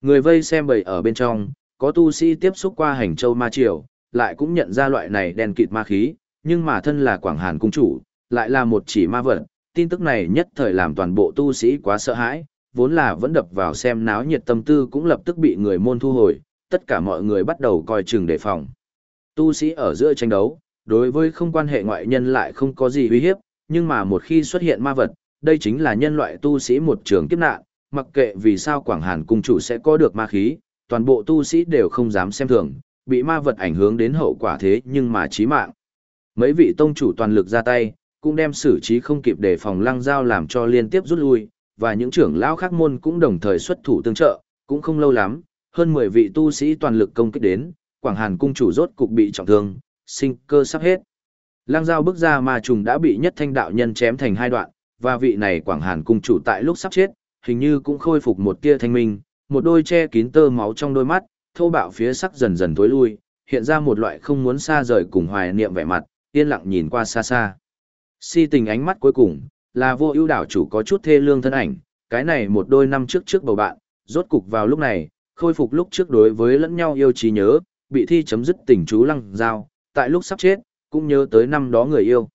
Người vây xem bầy ở bên trong, có tu sĩ tiếp xúc qua hành châu ma triều, lại cũng nhận ra loại này đen kịt ma khí, nhưng mà thân là Quảng Hàn cung chủ, lại là một chỉ ma vật. Tin tức này nhất thời làm toàn bộ tu sĩ quá sợ hãi, vốn là vẫn đập vào xem náo nhiệt tâm tư cũng lập tức bị người môn thu hồi, tất cả mọi người bắt đầu coi chừng đề phòng. Tu sĩ ở giữa tranh đấu, đối với không quan hệ ngoại nhân lại không có gì uy hiếp, nhưng mà một khi xuất hiện ma vật, đây chính là nhân loại tu sĩ một trường kiếp nạn, mặc kệ vì sao Quảng Hàn cung chủ sẽ có được ma khí, toàn bộ tu sĩ đều không dám xem thường, bị ma vật ảnh hưởng đến hậu quả thế nhưng mà chí mạng. Mấy vị tông chủ toàn lực ra tay, cũng đem xử trí không kịp để phòng lăng giao làm cho liên tiếp rút lui, và những trưởng lão khác môn cũng đồng thời xuất thủ tương trợ, cũng không lâu lắm, hơn 10 vị tu sĩ toàn lực công kích đến, Quảng Hàn cung chủ rốt cục bị trọng thương, sinh cơ sắp hết. Lăng giao bước ra mà trùng đã bị nhất thanh đạo nhân chém thành hai đoạn, và vị này Quảng Hàn cung chủ tại lúc sắp chết, hình như cũng khôi phục một tia thanh minh, một đôi che kín tơ máu trong đôi mắt, thô bạo phía sắc dần dần tối lui, hiện ra một loại không muốn xa rời cùng hoài niệm vẻ mặt, yên lặng nhìn qua xa xa. Si tình ánh mắt cuối cùng, là vô ưu đảo chủ có chút thê lương thân ảnh, cái này một đôi năm trước trước bầu bạn, rốt cục vào lúc này, khôi phục lúc trước đối với lẫn nhau yêu trí nhớ, bị thi chấm dứt tình chú lăng giao, tại lúc sắp chết, cũng nhớ tới năm đó người yêu.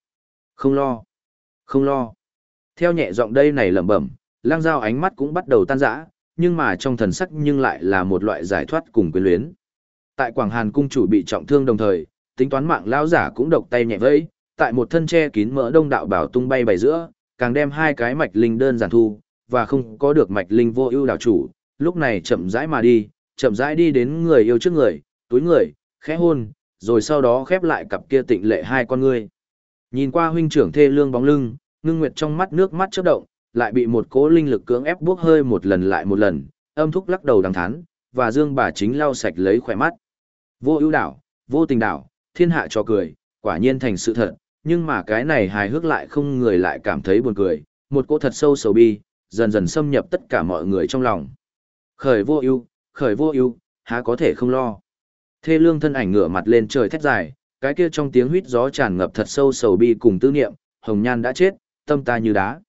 Không lo, không lo. Theo nhẹ giọng đây này lẩm bẩm, lăng giao ánh mắt cũng bắt đầu tan rã, nhưng mà trong thần sắc nhưng lại là một loại giải thoát cùng quyến luyến. Tại Quảng Hàn cung chủ bị trọng thương đồng thời, tính toán mạng lão giả cũng độc tay nhẹ vẫy, tại một thân tre kín mỡ đông đạo bảo tung bay bày giữa, càng đem hai cái mạch linh đơn giản thu, và không có được mạch linh vô ưu đạo chủ, lúc này chậm rãi mà đi, chậm rãi đi đến người yêu trước người, túi người, khẽ hôn, rồi sau đó khép lại cặp kia tịnh lệ hai con ngươi. Nhìn qua huynh trưởng thê lương bóng lưng, ngưng nguyệt trong mắt nước mắt chớp động, lại bị một cỗ linh lực cưỡng ép buốc hơi một lần lại một lần, âm thúc lắc đầu đằng thán, và dương bà chính lau sạch lấy khỏe mắt. Vô ưu đảo, vô tình đảo, thiên hạ cho cười, quả nhiên thành sự thật, nhưng mà cái này hài hước lại không người lại cảm thấy buồn cười, một cỗ thật sâu sầu bi, dần dần xâm nhập tất cả mọi người trong lòng. Khởi vô ưu, khởi vô ưu, há có thể không lo. Thê lương thân ảnh ngửa mặt lên trời thét dài, cái kia trong tiếng huýt gió tràn ngập thật sâu sầu bi cùng tư niệm, hồng nhan đã chết, tâm ta như đá.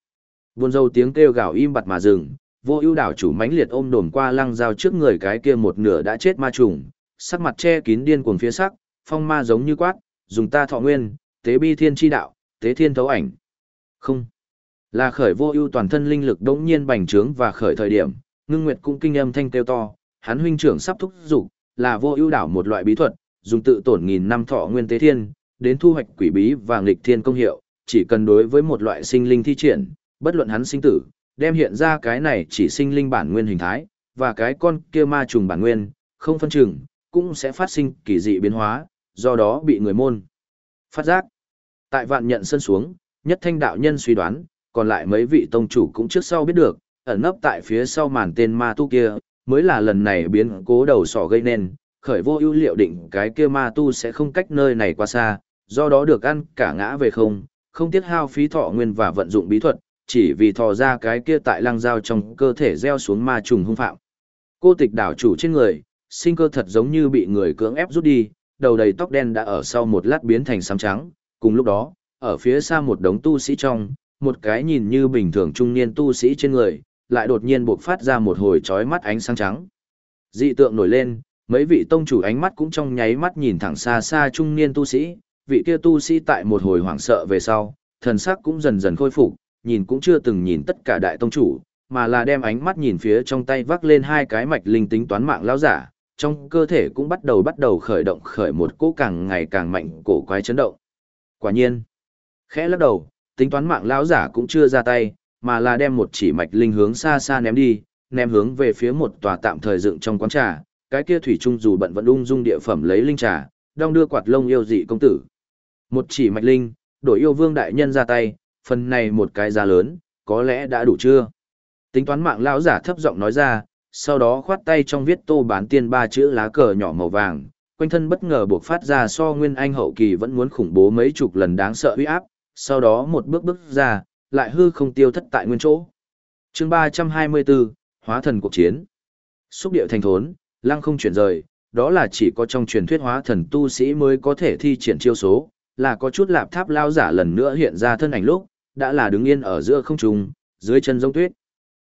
Buồn dâu tiếng kêu gào im bặt mà dừng, vô ưu đảo chủ mãnh liệt ôm đồn qua lăng dao trước người cái kia một nửa đã chết ma trùng, sắc mặt che kín điên cuồng phía sắc, phong ma giống như quát, dùng ta thọ nguyên, tế bi thiên chi đạo, tế thiên thấu ảnh. Không. Là khởi vô ưu toàn thân linh lực đống nhiên bành trướng và khởi thời điểm, ngưng nguyệt cũng kinh âm thanh kêu to, hắn huynh trưởng sắp thúc dục là vô ưu đảo một loại bí thuật, dùng tự tổn nghìn năm thọ nguyên tế thiên, đến thu hoạch quỷ bí và nghịch thiên công hiệu, chỉ cần đối với một loại sinh linh thi triển, bất luận hắn sinh tử, đem hiện ra cái này chỉ sinh linh bản nguyên hình thái, và cái con kia ma trùng bản nguyên, không phân chừng, cũng sẽ phát sinh kỳ dị biến hóa, do đó bị người môn. Phát giác. Tại vạn nhận sân xuống, nhất thanh đạo nhân suy đoán, còn lại mấy vị tông chủ cũng trước sau biết được, ẩn nấp tại phía sau màn tên ma tu kia, mới là lần này biến cố đầu sỏ gây nên, khởi vô ưu liệu định cái kia ma tu sẽ không cách nơi này qua xa, do đó được ăn cả ngã về không, không tiết hao phí thọ nguyên và vận dụng bí thuật, chỉ vì thò ra cái kia tại lăng dao trong cơ thể gieo xuống ma trùng hung phạm. Cô tịch đảo chủ trên người, sinh cơ thật giống như bị người cưỡng ép rút đi, đầu đầy tóc đen đã ở sau một lát biến thành xám trắng, cùng lúc đó, ở phía xa một đống tu sĩ trong, một cái nhìn như bình thường trung niên tu sĩ trên người, lại đột nhiên bộc phát ra một hồi chói mắt ánh sáng trắng. Dị tượng nổi lên, mấy vị tông chủ ánh mắt cũng trong nháy mắt nhìn thẳng xa xa trung niên tu sĩ, vị kia tu sĩ tại một hồi hoảng sợ về sau, thần sắc cũng dần dần khôi phục, nhìn cũng chưa từng nhìn tất cả đại tông chủ, mà là đem ánh mắt nhìn phía trong tay vác lên hai cái mạch linh tính toán mạng lão giả, trong cơ thể cũng bắt đầu bắt đầu khởi động khởi một cỗ càng ngày càng mạnh cổ quái chấn động. Quả nhiên, khẽ lắc đầu, tính toán mạng lão giả cũng chưa ra tay, mà là đem một chỉ mạch linh hướng xa xa ném đi, ném hướng về phía một tòa tạm thời dựng trong quán trà, cái kia thủy trung dù bận vẫn ung dung địa phẩm lấy linh trà, đong đưa quạt lông yêu dị công tử. Một chỉ mạch linh, đổi yêu vương đại nhân ra tay, phần này một cái giá lớn, có lẽ đã đủ chưa? Tính toán mạng lão giả thấp giọng nói ra, sau đó khoát tay trong viết tô bán tiên ba chữ lá cờ nhỏ màu vàng, quanh thân bất ngờ buộc phát ra so nguyên anh hậu kỳ vẫn muốn khủng bố mấy chục lần đáng sợ uy áp, sau đó một bước bước ra, lại hư không tiêu thất tại nguyên chỗ. chương 324, Hóa thần cuộc chiến. Xúc điệu thành thốn, lăng không chuyển rời, đó là chỉ có trong truyền thuyết hóa thần tu sĩ mới có thể thi triển chiêu số, là có chút lạp tháp lao giả lần nữa hiện ra thân ảnh lúc, đã là đứng yên ở giữa không trung, dưới chân giống tuyết.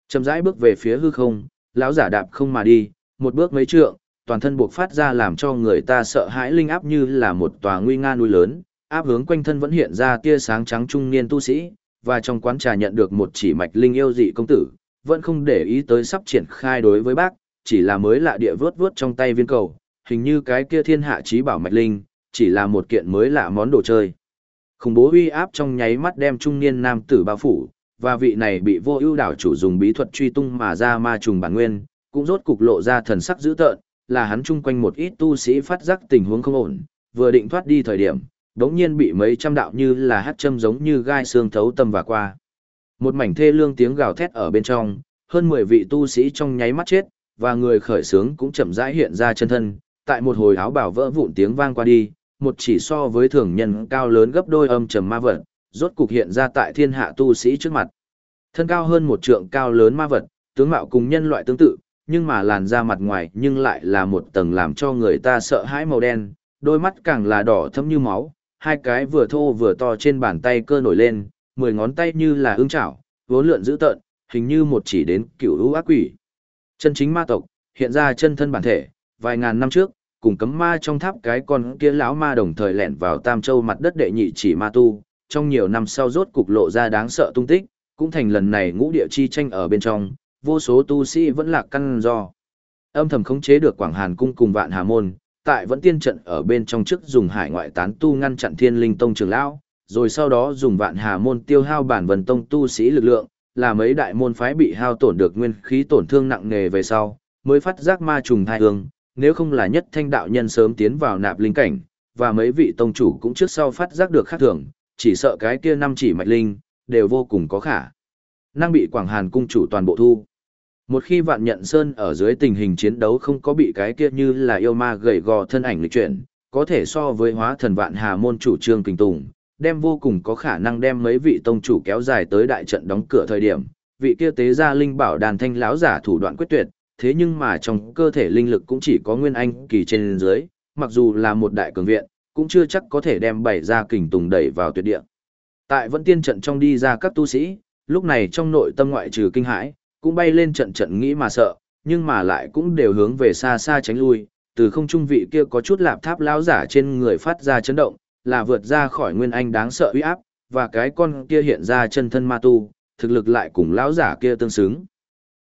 Chậm rãi bước về phía hư không, lão giả đạp không mà đi, một bước mấy trượng, toàn thân buộc phát ra làm cho người ta sợ hãi linh áp như là một tòa nguy nga núi lớn, áp hướng quanh thân vẫn hiện ra tia sáng trắng trung niên tu sĩ, và trong quán trà nhận được một chỉ mạch linh yêu dị công tử, vẫn không để ý tới sắp triển khai đối với bác, chỉ là mới lạ địa vớt vớt trong tay viên cầu, hình như cái kia thiên hạ trí bảo mạch linh, chỉ là một kiện mới lạ món đồ chơi. Khủng bố uy áp trong nháy mắt đem trung niên nam tử bao phủ, và vị này bị vô ưu đảo chủ dùng bí thuật truy tung mà ra ma trùng bản nguyên, cũng rốt cục lộ ra thần sắc dữ tợn, là hắn chung quanh một ít tu sĩ phát giác tình huống không ổn, vừa định thoát đi thời điểm, đống nhiên bị mấy trăm đạo như là hát châm giống như gai xương thấu tâm và qua. Một mảnh thê lương tiếng gào thét ở bên trong, hơn 10 vị tu sĩ trong nháy mắt chết, và người khởi sướng cũng chậm rãi hiện ra chân thân, tại một hồi áo bảo vỡ vụn tiếng vang qua đi, một chỉ so với thường nhân cao lớn gấp đôi âm trầm ma vật, rốt cục hiện ra tại thiên hạ tu sĩ trước mặt. Thân cao hơn một trượng cao lớn ma vật, tướng mạo cùng nhân loại tương tự, nhưng mà làn da mặt ngoài nhưng lại là một tầng làm cho người ta sợ hãi màu đen, đôi mắt càng là đỏ thâm như máu, hai cái vừa thô vừa to trên bàn tay cơ nổi lên, mười ngón tay như là ương chảo, vốn lượn dữ tợn, hình như một chỉ đến cựu lũ ác quỷ. Chân chính ma tộc, hiện ra chân thân bản thể, vài ngàn năm trước, cùng cấm ma trong tháp cái con kia lão ma đồng thời lẻn vào Tam Châu mặt đất đệ nhị chỉ ma tu, trong nhiều năm sau rốt cục lộ ra đáng sợ tung tích, cũng thành lần này ngũ địa chi tranh ở bên trong, vô số tu sĩ vẫn lạc căn do. Âm thầm khống chế được Quảng Hàn cung cùng Vạn Hà môn, tại vẫn tiên trận ở bên trong trước dùng hải ngoại tán tu ngăn chặn Thiên Linh tông trưởng lão, rồi sau đó dùng Vạn Hà môn tiêu hao bản vần tông tu sĩ lực lượng, là mấy đại môn phái bị hao tổn được nguyên khí tổn thương nặng nề về sau, mới phát giác ma trùng thai hương, nếu không là nhất thanh đạo nhân sớm tiến vào nạp linh cảnh, và mấy vị tông chủ cũng trước sau phát giác được khác thường, chỉ sợ cái kia năm chỉ mạch linh, đều vô cùng có khả. Năng bị Quảng Hàn cung chủ toàn bộ thu. Một khi vạn nhận sơn ở dưới tình hình chiến đấu không có bị cái kia như là yêu ma gầy gò thân ảnh lịch chuyển, có thể so với hóa thần vạn hà môn chủ trương kinh tùng, đem vô cùng có khả năng đem mấy vị tông chủ kéo dài tới đại trận đóng cửa thời điểm, vị kia tế gia linh bảo đàn thanh lão giả thủ đoạn quyết tuyệt, thế nhưng mà trong cơ thể linh lực cũng chỉ có nguyên anh kỳ trên dưới, mặc dù là một đại cường viện, cũng chưa chắc có thể đem bảy ra kình tùng đẩy vào tuyệt địa. Tại vẫn tiên trận trong đi ra các tu sĩ, lúc này trong nội tâm ngoại trừ kinh hãi, cũng bay lên trận trận nghĩ mà sợ, nhưng mà lại cũng đều hướng về xa xa tránh lui, từ không trung vị kia có chút lạp tháp lão giả trên người phát ra chấn động, là vượt ra khỏi nguyên anh đáng sợ uy áp, và cái con kia hiện ra chân thân ma tu, thực lực lại cùng lão giả kia tương xứng.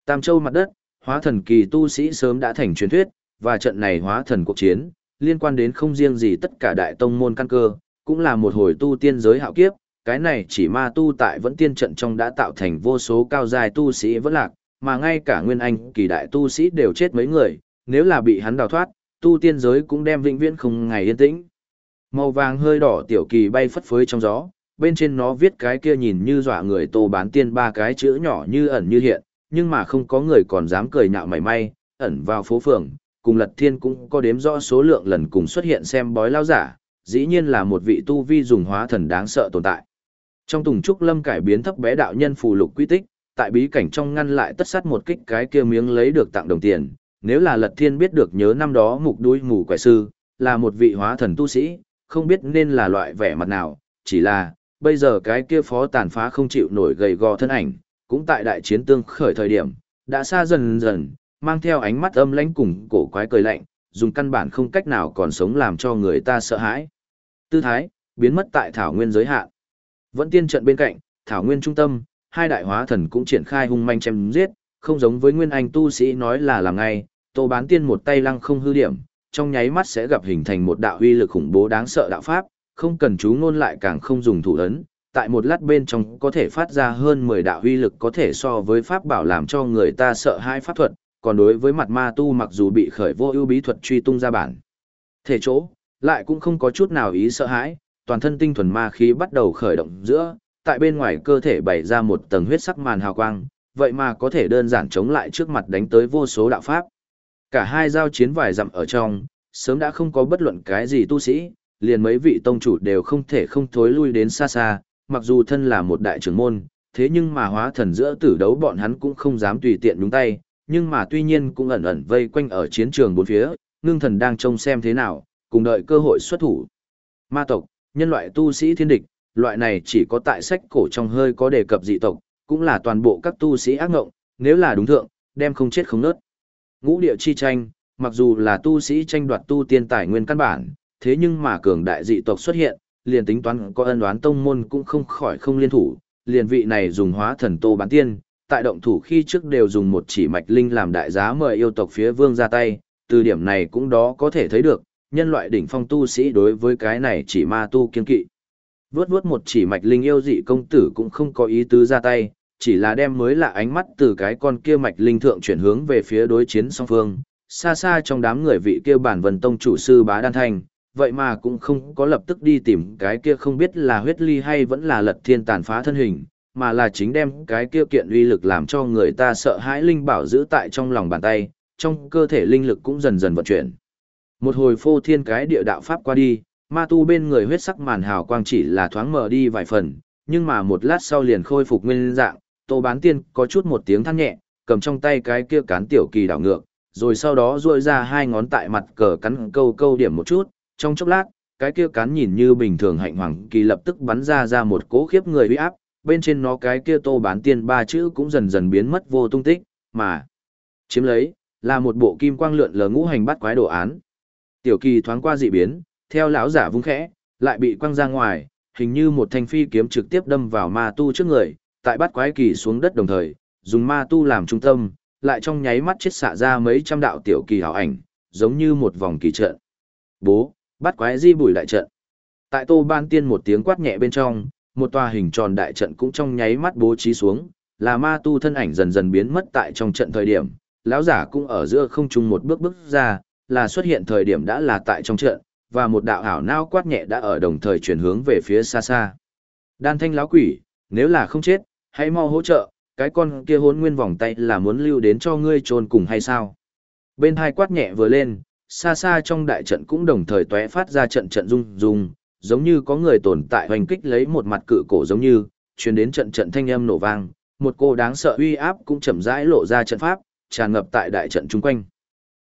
Tam châu mặt đất, hóa thần kỳ tu sĩ sớm đã thành truyền thuyết, và trận này hóa thần cuộc chiến, liên quan đến không riêng gì tất cả đại tông môn căn cơ, cũng là một hồi tu tiên giới hạo kiếp, cái này chỉ ma tu tại vẫn tiên trận trong đã tạo thành vô số cao dài tu sĩ vẫn lạc, mà ngay cả nguyên anh kỳ đại tu sĩ đều chết mấy người, nếu là bị hắn đào thoát, tu tiên giới cũng đem vĩnh viễn không ngày yên tĩnh. Màu vàng hơi đỏ tiểu kỳ bay phất phới trong gió, bên trên nó viết cái kia nhìn như dọa người tô bán tiên ba cái chữ nhỏ như ẩn như hiện, nhưng mà không có người còn dám cười nhạo mảy may, ẩn vào phố phường, cùng lật thiên cũng có đếm rõ số lượng lần cùng xuất hiện xem bói lao giả, dĩ nhiên là một vị tu vi dùng hóa thần đáng sợ tồn tại. Trong tùng trúc lâm cải biến thấp bé đạo nhân phù lục quy tích, tại bí cảnh trong ngăn lại tất sát một kích cái kia miếng lấy được tặng đồng tiền, nếu là lật thiên biết được nhớ năm đó mục đuôi mù quẻ sư, là một vị hóa thần tu sĩ, không biết nên là loại vẻ mặt nào, chỉ là, bây giờ cái kia phó tàn phá không chịu nổi gầy gò thân ảnh, cũng tại đại chiến tương khởi thời điểm, đã xa dần dần, mang theo ánh mắt âm lãnh cùng cổ quái cười lạnh, dùng căn bản không cách nào còn sống làm cho người ta sợ hãi. Tư thái, biến mất tại thảo nguyên giới hạn. Vẫn tiên trận bên cạnh, thảo nguyên trung tâm, hai đại hóa thần cũng triển khai hung manh chém giết, không giống với nguyên anh tu sĩ nói là làm ngay, Tô Bán Tiên một tay lăng không hư điểm, trong nháy mắt sẽ gặp hình thành một đạo uy lực khủng bố đáng sợ đạo pháp, không cần chú ngôn lại càng không dùng thủ ấn, tại một lát bên trong có thể phát ra hơn 10 đạo uy lực có thể so với pháp bảo làm cho người ta sợ hai pháp thuật, còn đối với mặt ma tu mặc dù bị khởi vô ưu bí thuật truy tung ra bản. Thể chỗ, lại cũng không có chút nào ý sợ hãi, toàn thân tinh thuần ma khí bắt đầu khởi động giữa, tại bên ngoài cơ thể bày ra một tầng huyết sắc màn hào quang, vậy mà có thể đơn giản chống lại trước mặt đánh tới vô số đạo pháp. Cả hai giao chiến vài dặm ở trong, sớm đã không có bất luận cái gì tu sĩ, liền mấy vị tông chủ đều không thể không thối lui đến xa xa, mặc dù thân là một đại trưởng môn, thế nhưng mà hóa thần giữa tử đấu bọn hắn cũng không dám tùy tiện nhúng tay, nhưng mà tuy nhiên cũng ẩn ẩn vây quanh ở chiến trường bốn phía, ngưng thần đang trông xem thế nào, cùng đợi cơ hội xuất thủ. Ma tộc, nhân loại tu sĩ thiên địch, loại này chỉ có tại sách cổ trong hơi có đề cập dị tộc, cũng là toàn bộ các tu sĩ ác ngộng, nếu là đúng thượng, đem không chết không nớt. Ngũ địa chi tranh, mặc dù là tu sĩ tranh đoạt tu tiên tài nguyên căn bản, thế nhưng mà cường đại dị tộc xuất hiện, liền tính toán có ân đoán tông môn cũng không khỏi không liên thủ, liền vị này dùng hóa thần tô bán tiên, tại động thủ khi trước đều dùng một chỉ mạch linh làm đại giá mời yêu tộc phía vương ra tay, từ điểm này cũng đó có thể thấy được, nhân loại đỉnh phong tu sĩ đối với cái này chỉ ma tu kiên kỵ. Vướt vướt một chỉ mạch linh yêu dị công tử cũng không có ý tứ ra tay, chỉ là đem mới lạ ánh mắt từ cái con kia mạch linh thượng chuyển hướng về phía đối chiến song phương. Xa xa trong đám người vị kia bản vần tông chủ sư bá đan thành, vậy mà cũng không có lập tức đi tìm cái kia không biết là huyết ly hay vẫn là lật thiên tàn phá thân hình, mà là chính đem cái kia kiện uy lực làm cho người ta sợ hãi linh bảo giữ tại trong lòng bàn tay, trong cơ thể linh lực cũng dần dần vận chuyển. Một hồi phô thiên cái địa đạo pháp qua đi, ma tu bên người huyết sắc màn hào quang chỉ là thoáng mở đi vài phần, nhưng mà một lát sau liền khôi phục nguyên dạng, tô bán tiên có chút một tiếng than nhẹ, cầm trong tay cái kia cán tiểu kỳ đảo ngược, rồi sau đó duỗi ra hai ngón tại mặt cờ cắn câu câu điểm một chút, trong chốc lát, cái kia cán nhìn như bình thường hạnh hoàng kỳ lập tức bắn ra ra một cỗ khiếp người uy áp, bên trên nó cái kia tô bán tiên ba chữ cũng dần dần biến mất vô tung tích, mà chiếm lấy là một bộ kim quang lượn lờ ngũ hành bắt quái đồ án. Tiểu kỳ thoáng qua dị biến, theo lão giả vung khẽ, lại bị quăng ra ngoài, hình như một thanh phi kiếm trực tiếp đâm vào ma tu trước người, tại bắt quái kỳ xuống đất đồng thời, dùng ma tu làm trung tâm, lại trong nháy mắt chết xạ ra mấy trăm đạo tiểu kỳ hảo ảnh, giống như một vòng kỳ trận. Bố, bắt quái di bùi đại trận. Tại tô ban tiên một tiếng quát nhẹ bên trong, một tòa hình tròn đại trận cũng trong nháy mắt bố trí xuống, là ma tu thân ảnh dần dần biến mất tại trong trận thời điểm, lão giả cũng ở giữa không trung một bước bước ra, là xuất hiện thời điểm đã là tại trong trận, và một đạo ảo nao quát nhẹ đã ở đồng thời chuyển hướng về phía xa xa. Đan thanh lão quỷ, nếu là không chết, hãy mau hỗ trợ, cái con kia hốn nguyên vòng tay là muốn lưu đến cho ngươi trôn cùng hay sao? Bên hai quát nhẹ vừa lên, xa xa trong đại trận cũng đồng thời tóe phát ra trận trận rung rung, giống như có người tồn tại hoành kích lấy một mặt cự cổ giống như, truyền đến trận trận thanh âm nổ vang, một cô đáng sợ uy áp cũng chậm rãi lộ ra trận pháp, tràn ngập tại đại trận chung quanh.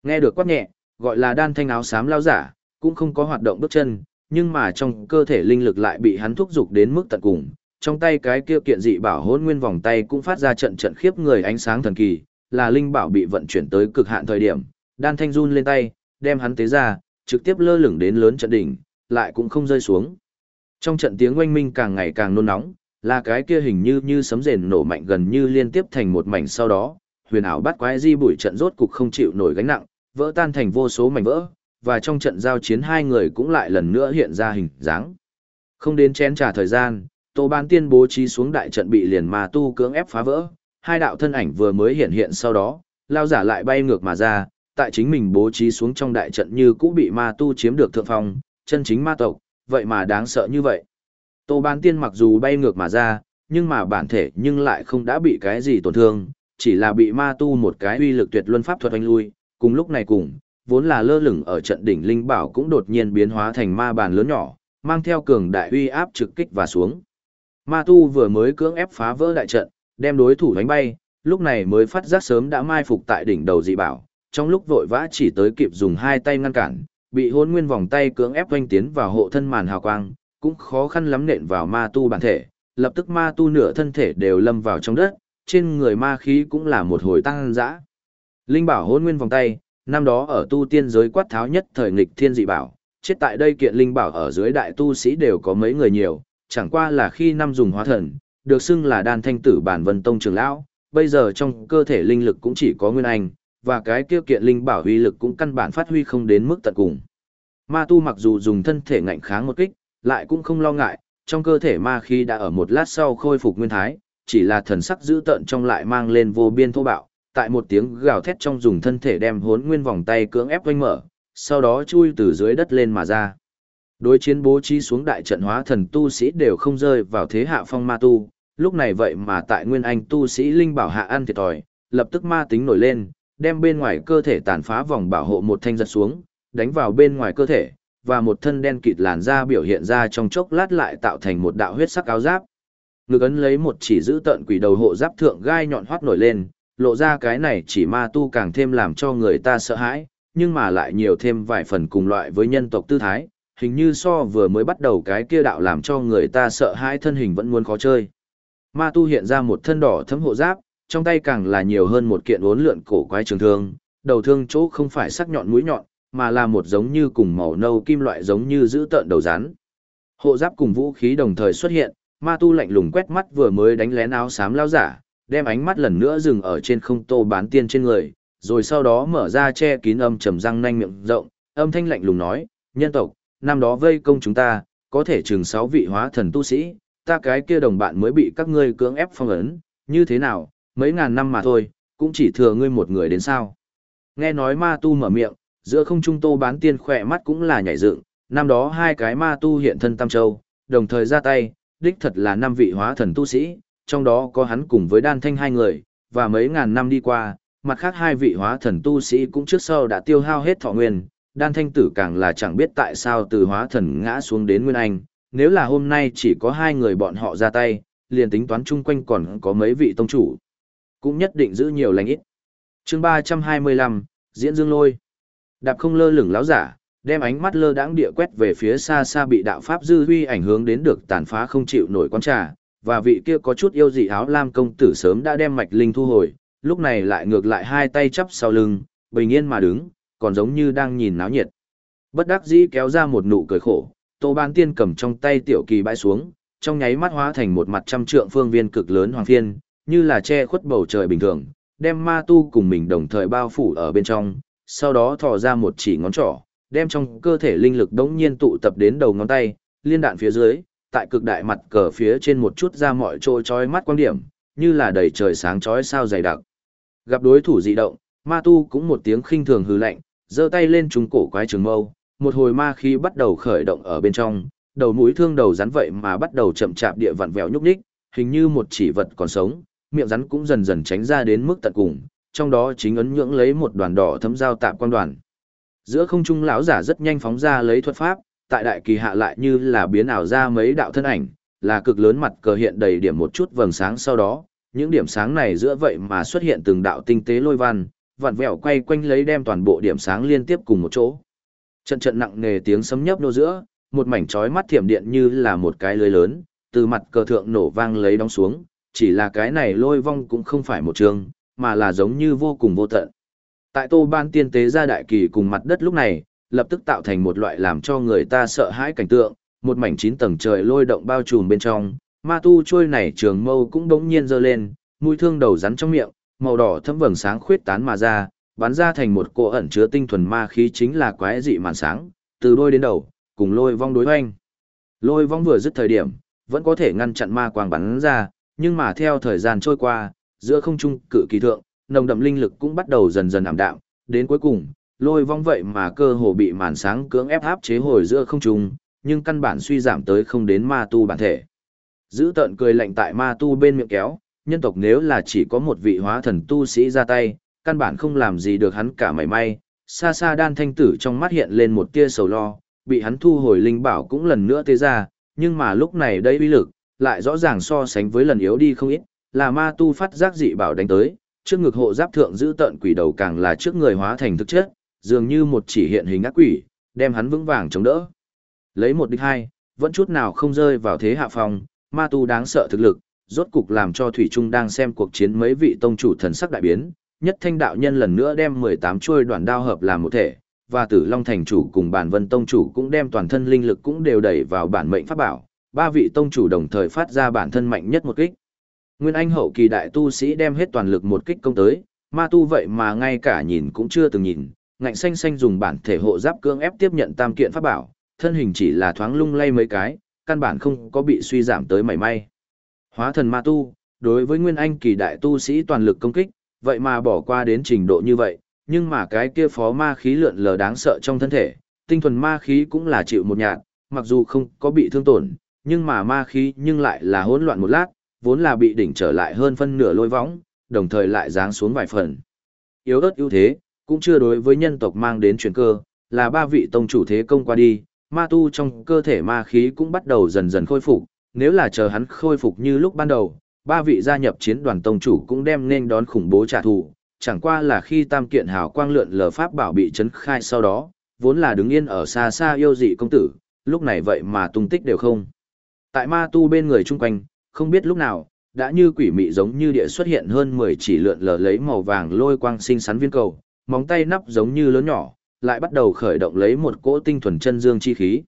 Nghe được quát nhẹ, gọi là đan thanh áo xám lao giả, cũng không có hoạt động bước chân, nhưng mà trong cơ thể linh lực lại bị hắn thúc giục đến mức tận cùng. Trong tay cái kia kiện dị bảo hôn nguyên vòng tay cũng phát ra trận trận khiếp người ánh sáng thần kỳ, là linh bảo bị vận chuyển tới cực hạn thời điểm, đan thanh run lên tay, đem hắn tế ra, trực tiếp lơ lửng đến lớn trận đỉnh, lại cũng không rơi xuống. Trong trận tiếng oanh minh càng ngày càng nôn nóng, là cái kia hình như như sấm rền nổ mạnh gần như liên tiếp thành một mảnh sau đó, huyền ảo bắt quái di bụi trận rốt cục không chịu nổi gánh nặng, vỡ tan thành vô số mảnh vỡ, và trong trận giao chiến hai người cũng lại lần nữa hiện ra hình dáng. Không đến chén trà thời gian, Tô Bán Tiên bố trí xuống đại trận bị liền ma tu cưỡng ép phá vỡ, hai đạo thân ảnh vừa mới hiện hiện sau đó, lao giả lại bay ngược mà ra, tại chính mình bố trí xuống trong đại trận như cũ bị ma tu chiếm được thượng phong, chân chính ma tộc, vậy mà đáng sợ như vậy. Tô Ban Tiên mặc dù bay ngược mà ra, nhưng mà bản thể nhưng lại không đã bị cái gì tổn thương, chỉ là bị ma tu một cái uy lực tuyệt luân pháp thuật oanh lui, cùng lúc này cùng, vốn là lơ lửng ở trận đỉnh linh bảo cũng đột nhiên biến hóa thành ma bàn lớn nhỏ, mang theo cường đại uy áp trực kích và xuống. Ma tu vừa mới cưỡng ép phá vỡ đại trận, đem đối thủ đánh bay, lúc này mới phát giác sớm đã mai phục tại đỉnh đầu dị bảo, trong lúc vội vã chỉ tới kịp dùng hai tay ngăn cản, bị hôn nguyên vòng tay cưỡng ép quanh tiến vào hộ thân màn hào quang, cũng khó khăn lắm nện vào ma tu bản thể, lập tức ma tu nửa thân thể đều lâm vào trong đất, trên người ma khí cũng là một hồi tăng dã. Linh bảo hôn nguyên vòng tay, năm đó ở tu tiên giới quát tháo nhất thời nghịch thiên dị bảo, chết tại đây kiện linh bảo ở dưới đại tu sĩ đều có mấy người nhiều, chẳng qua là khi năm dùng hóa thần, được xưng là đan thanh tử bản vân tông trường lão, bây giờ trong cơ thể linh lực cũng chỉ có nguyên anh, và cái kia kiện linh bảo huy lực cũng căn bản phát huy không đến mức tận cùng. Ma tu mặc dù dùng thân thể ngạnh kháng một kích, lại cũng không lo ngại, trong cơ thể ma khí đã ở một lát sau khôi phục nguyên thái, chỉ là thần sắc dữ tợn trong lại mang lên vô biên thô bạo, tại một tiếng gào thét trong dùng thân thể đem hốn nguyên vòng tay cưỡng ép quanh mở, sau đó chui từ dưới đất lên mà ra. Đối chiến bố trí xuống đại trận hóa thần tu sĩ đều không rơi vào thế hạ phong ma tu, lúc này vậy mà tại nguyên anh tu sĩ linh bảo hạ ăn thiệt thòi, lập tức ma tính nổi lên, đem bên ngoài cơ thể tàn phá vòng bảo hộ một thanh giật xuống, đánh vào bên ngoài cơ thể, và một thân đen kịt làn da biểu hiện ra trong chốc lát lại tạo thành một đạo huyết sắc áo giáp. Ngực ấn lấy một chỉ giữ tận quỷ đầu hộ giáp thượng gai nhọn hoắt nổi lên, lộ ra cái này chỉ ma tu càng thêm làm cho người ta sợ hãi, nhưng mà lại nhiều thêm vài phần cùng loại với nhân tộc tư thái, hình như so vừa mới bắt đầu cái kia đạo làm cho người ta sợ hãi thân hình vẫn muốn khó chơi. Ma tu hiện ra một thân đỏ thấm hộ giáp, trong tay càng là nhiều hơn một kiện uốn lượn cổ quái trường thương, đầu thương chỗ không phải sắc nhọn mũi nhọn, mà là một giống như cùng màu nâu kim loại giống như giữ tợn đầu rắn. Hộ giáp cùng vũ khí đồng thời xuất hiện, ma tu lạnh lùng quét mắt vừa mới đánh lén áo xám lao giả, đem ánh mắt lần nữa dừng ở trên không tô bán tiên trên người, rồi sau đó mở ra che kín âm trầm răng nanh miệng rộng, âm thanh lạnh lùng nói, nhân tộc, năm đó vây công chúng ta, có thể chừng sáu vị hóa thần tu sĩ, ta cái kia đồng bạn mới bị các ngươi cưỡng ép phong ấn, như thế nào, mấy ngàn năm mà thôi, cũng chỉ thừa ngươi một người đến sao. Nghe nói ma tu mở miệng, giữa không trung tô bán tiên khỏe mắt cũng là nhảy dựng, năm đó hai cái ma tu hiện thân Tam Châu, đồng thời ra tay, đích thật là năm vị hóa thần tu sĩ, trong đó có hắn cùng với đan thanh hai người, và mấy ngàn năm đi qua, mặt khác hai vị hóa thần tu sĩ cũng trước sau đã tiêu hao hết thọ nguyên, đan thanh tử càng là chẳng biết tại sao từ hóa thần ngã xuống đến nguyên anh, nếu là hôm nay chỉ có hai người bọn họ ra tay, liền tính toán chung quanh còn có mấy vị tông chủ, cũng nhất định giữ nhiều lành ít. chương 325, Diễn Dương Lôi Đạp không lơ lửng láo giả, đem ánh mắt lơ đãng địa quét về phía xa xa bị đạo pháp dư huy ảnh hưởng đến được tàn phá không chịu nổi quán trà, và vị kia có chút yêu dị áo lam công tử sớm đã đem mạch linh thu hồi, lúc này lại ngược lại hai tay chắp sau lưng, bình yên mà đứng, còn giống như đang nhìn náo nhiệt. Bất đắc dĩ kéo ra một nụ cười khổ, Tô Ban Tiên cầm trong tay tiểu kỳ bãi xuống, trong nháy mắt hóa thành một mặt trăm trượng phương viên cực lớn hoàng phiên, như là che khuất bầu trời bình thường, đem ma tu cùng mình đồng thời bao phủ ở bên trong, sau đó thò ra một chỉ ngón trỏ, đem trong cơ thể linh lực đống nhiên tụ tập đến đầu ngón tay, liên đạn phía dưới, tại cực đại mặt cờ phía trên một chút ra mọi chỗ chói mắt quan điểm, như là đầy trời sáng chói sao dày đặc. Gặp đối thủ dị động, ma tu cũng một tiếng khinh thường hừ lạnh, giơ tay lên trúng cổ quái trường mâu, một hồi ma khí bắt đầu khởi động ở bên trong, đầu mũi thương đầu rắn vậy mà bắt đầu chậm chạp địa vặn vẹo nhúc nhích, hình như một chỉ vật còn sống, miệng rắn cũng dần dần tránh ra đến mức tận cùng, trong đó chính ấn nhưỡng lấy một đoàn đỏ thấm dao tạm quan đoàn. Giữa không trung lão giả rất nhanh phóng ra lấy thuật pháp, tại đại kỳ hạ lại như là biến ảo ra mấy đạo thân ảnh, là cực lớn mặt cờ hiện đầy điểm một chút vầng sáng sau đó, những điểm sáng này giữa vậy mà xuất hiện từng đạo tinh tế lôi văn, vặn vẹo quay quanh lấy đem toàn bộ điểm sáng liên tiếp cùng một chỗ. Trận trận nặng nề tiếng sấm nhấp nô giữa, một mảnh chói mắt thiểm điện như là một cái lưới lớn, từ mặt cờ thượng nổ vang lấy đóng xuống, chỉ là cái này lôi vong cũng không phải một trường, mà là giống như vô cùng vô tận. Tại Tô Ban tiên tế ra đại kỳ cùng mặt đất lúc này, lập tức tạo thành một loại làm cho người ta sợ hãi cảnh tượng, một mảnh chín tầng trời lôi động bao trùm bên trong, ma tu trôi này trường mâu cũng đống nhiên dơ lên, mũi thương đầu rắn trong miệng, màu đỏ thấm vầng sáng khuyết tán mà ra, bắn ra thành một cỗ ẩn chứa tinh thuần ma khí chính là quái dị màn sáng, từ đôi đến đầu, cùng lôi vong đối hoanh. Lôi vong vừa dứt thời điểm, vẫn có thể ngăn chặn ma quang bắn ra, nhưng mà theo thời gian trôi qua, giữa không trung cự kỳ thượng, nồng đậm linh lực cũng bắt đầu dần dần ảm đạm, đến cuối cùng, lôi vong vậy mà cơ hồ bị màn sáng cưỡng ép áp chế hồi giữa không trung, nhưng căn bản suy giảm tới không đến ma tu bản thể. Giữ tận cười lạnh tại ma tu bên miệng kéo, nhân tộc nếu là chỉ có một vị hóa thần tu sĩ ra tay, căn bản không làm gì được hắn cả mảy may. Xa xa đan thanh tử trong mắt hiện lên một tia sầu lo, bị hắn thu hồi linh bảo cũng lần nữa tế ra, nhưng mà lúc này đây uy lực, lại rõ ràng so sánh với lần yếu đi không ít, là ma tu phát giác dị bảo đánh tới, trước ngực hộ giáp thượng giữ tận quỷ đầu càng là trước người hóa thành thực chất, dường như một chỉ hiện hình ác quỷ, đem hắn vững vàng chống đỡ. Lấy một địch hai, vẫn chút nào không rơi vào thế hạ phòng, ma tu đáng sợ thực lực, rốt cục làm cho Thủy Trung đang xem cuộc chiến mấy vị tông chủ thần sắc đại biến, nhất thanh đạo nhân lần nữa đem 18 chuôi đoạn đao hợp làm một thể, và tử Long Thành chủ cùng bản vân tông chủ cũng đem toàn thân linh lực cũng đều đẩy vào bản mệnh pháp bảo, ba vị tông chủ đồng thời phát ra bản thân mạnh nhất một kích. Nguyên Anh hậu kỳ đại tu sĩ đem hết toàn lực một kích công tới, ma tu vậy mà ngay cả nhìn cũng chưa từng nhìn, ngạnh xanh xanh dùng bản thể hộ giáp cương ép tiếp nhận tam kiện pháp bảo, thân hình chỉ là thoáng lung lay mấy cái, căn bản không có bị suy giảm tới mảy may. Hóa thần ma tu, đối với nguyên anh kỳ đại tu sĩ toàn lực công kích, vậy mà bỏ qua đến trình độ như vậy, nhưng mà cái kia phó ma khí lượn lờ đáng sợ trong thân thể, tinh thuần ma khí cũng là chịu một nhạt, mặc dù không có bị thương tổn, nhưng mà ma khí nhưng lại là hỗn loạn một lát, vốn là bị đỉnh trở lại hơn phân nửa lôi võng, đồng thời lại giáng xuống vài phần. Yếu ớt ưu thế, cũng chưa đối với nhân tộc mang đến chuyển cơ, là ba vị tông chủ thế công qua đi, ma tu trong cơ thể ma khí cũng bắt đầu dần dần khôi phục, nếu là chờ hắn khôi phục như lúc ban đầu, ba vị gia nhập chiến đoàn tông chủ cũng đem nên đón khủng bố trả thù, chẳng qua là khi tam kiện hào quang lượn lờ pháp bảo bị chấn khai sau đó, vốn là đứng yên ở xa xa yêu dị công tử, lúc này vậy mà tung tích đều không. Tại ma tu bên người chung quanh, không biết lúc nào, đã như quỷ mị giống như địa xuất hiện hơn 10 chỉ lượn lờ lấy màu vàng lôi quang sinh sắn viên cầu, móng tay nắp giống như lớn nhỏ, lại bắt đầu khởi động lấy một cỗ tinh thuần chân dương chi khí.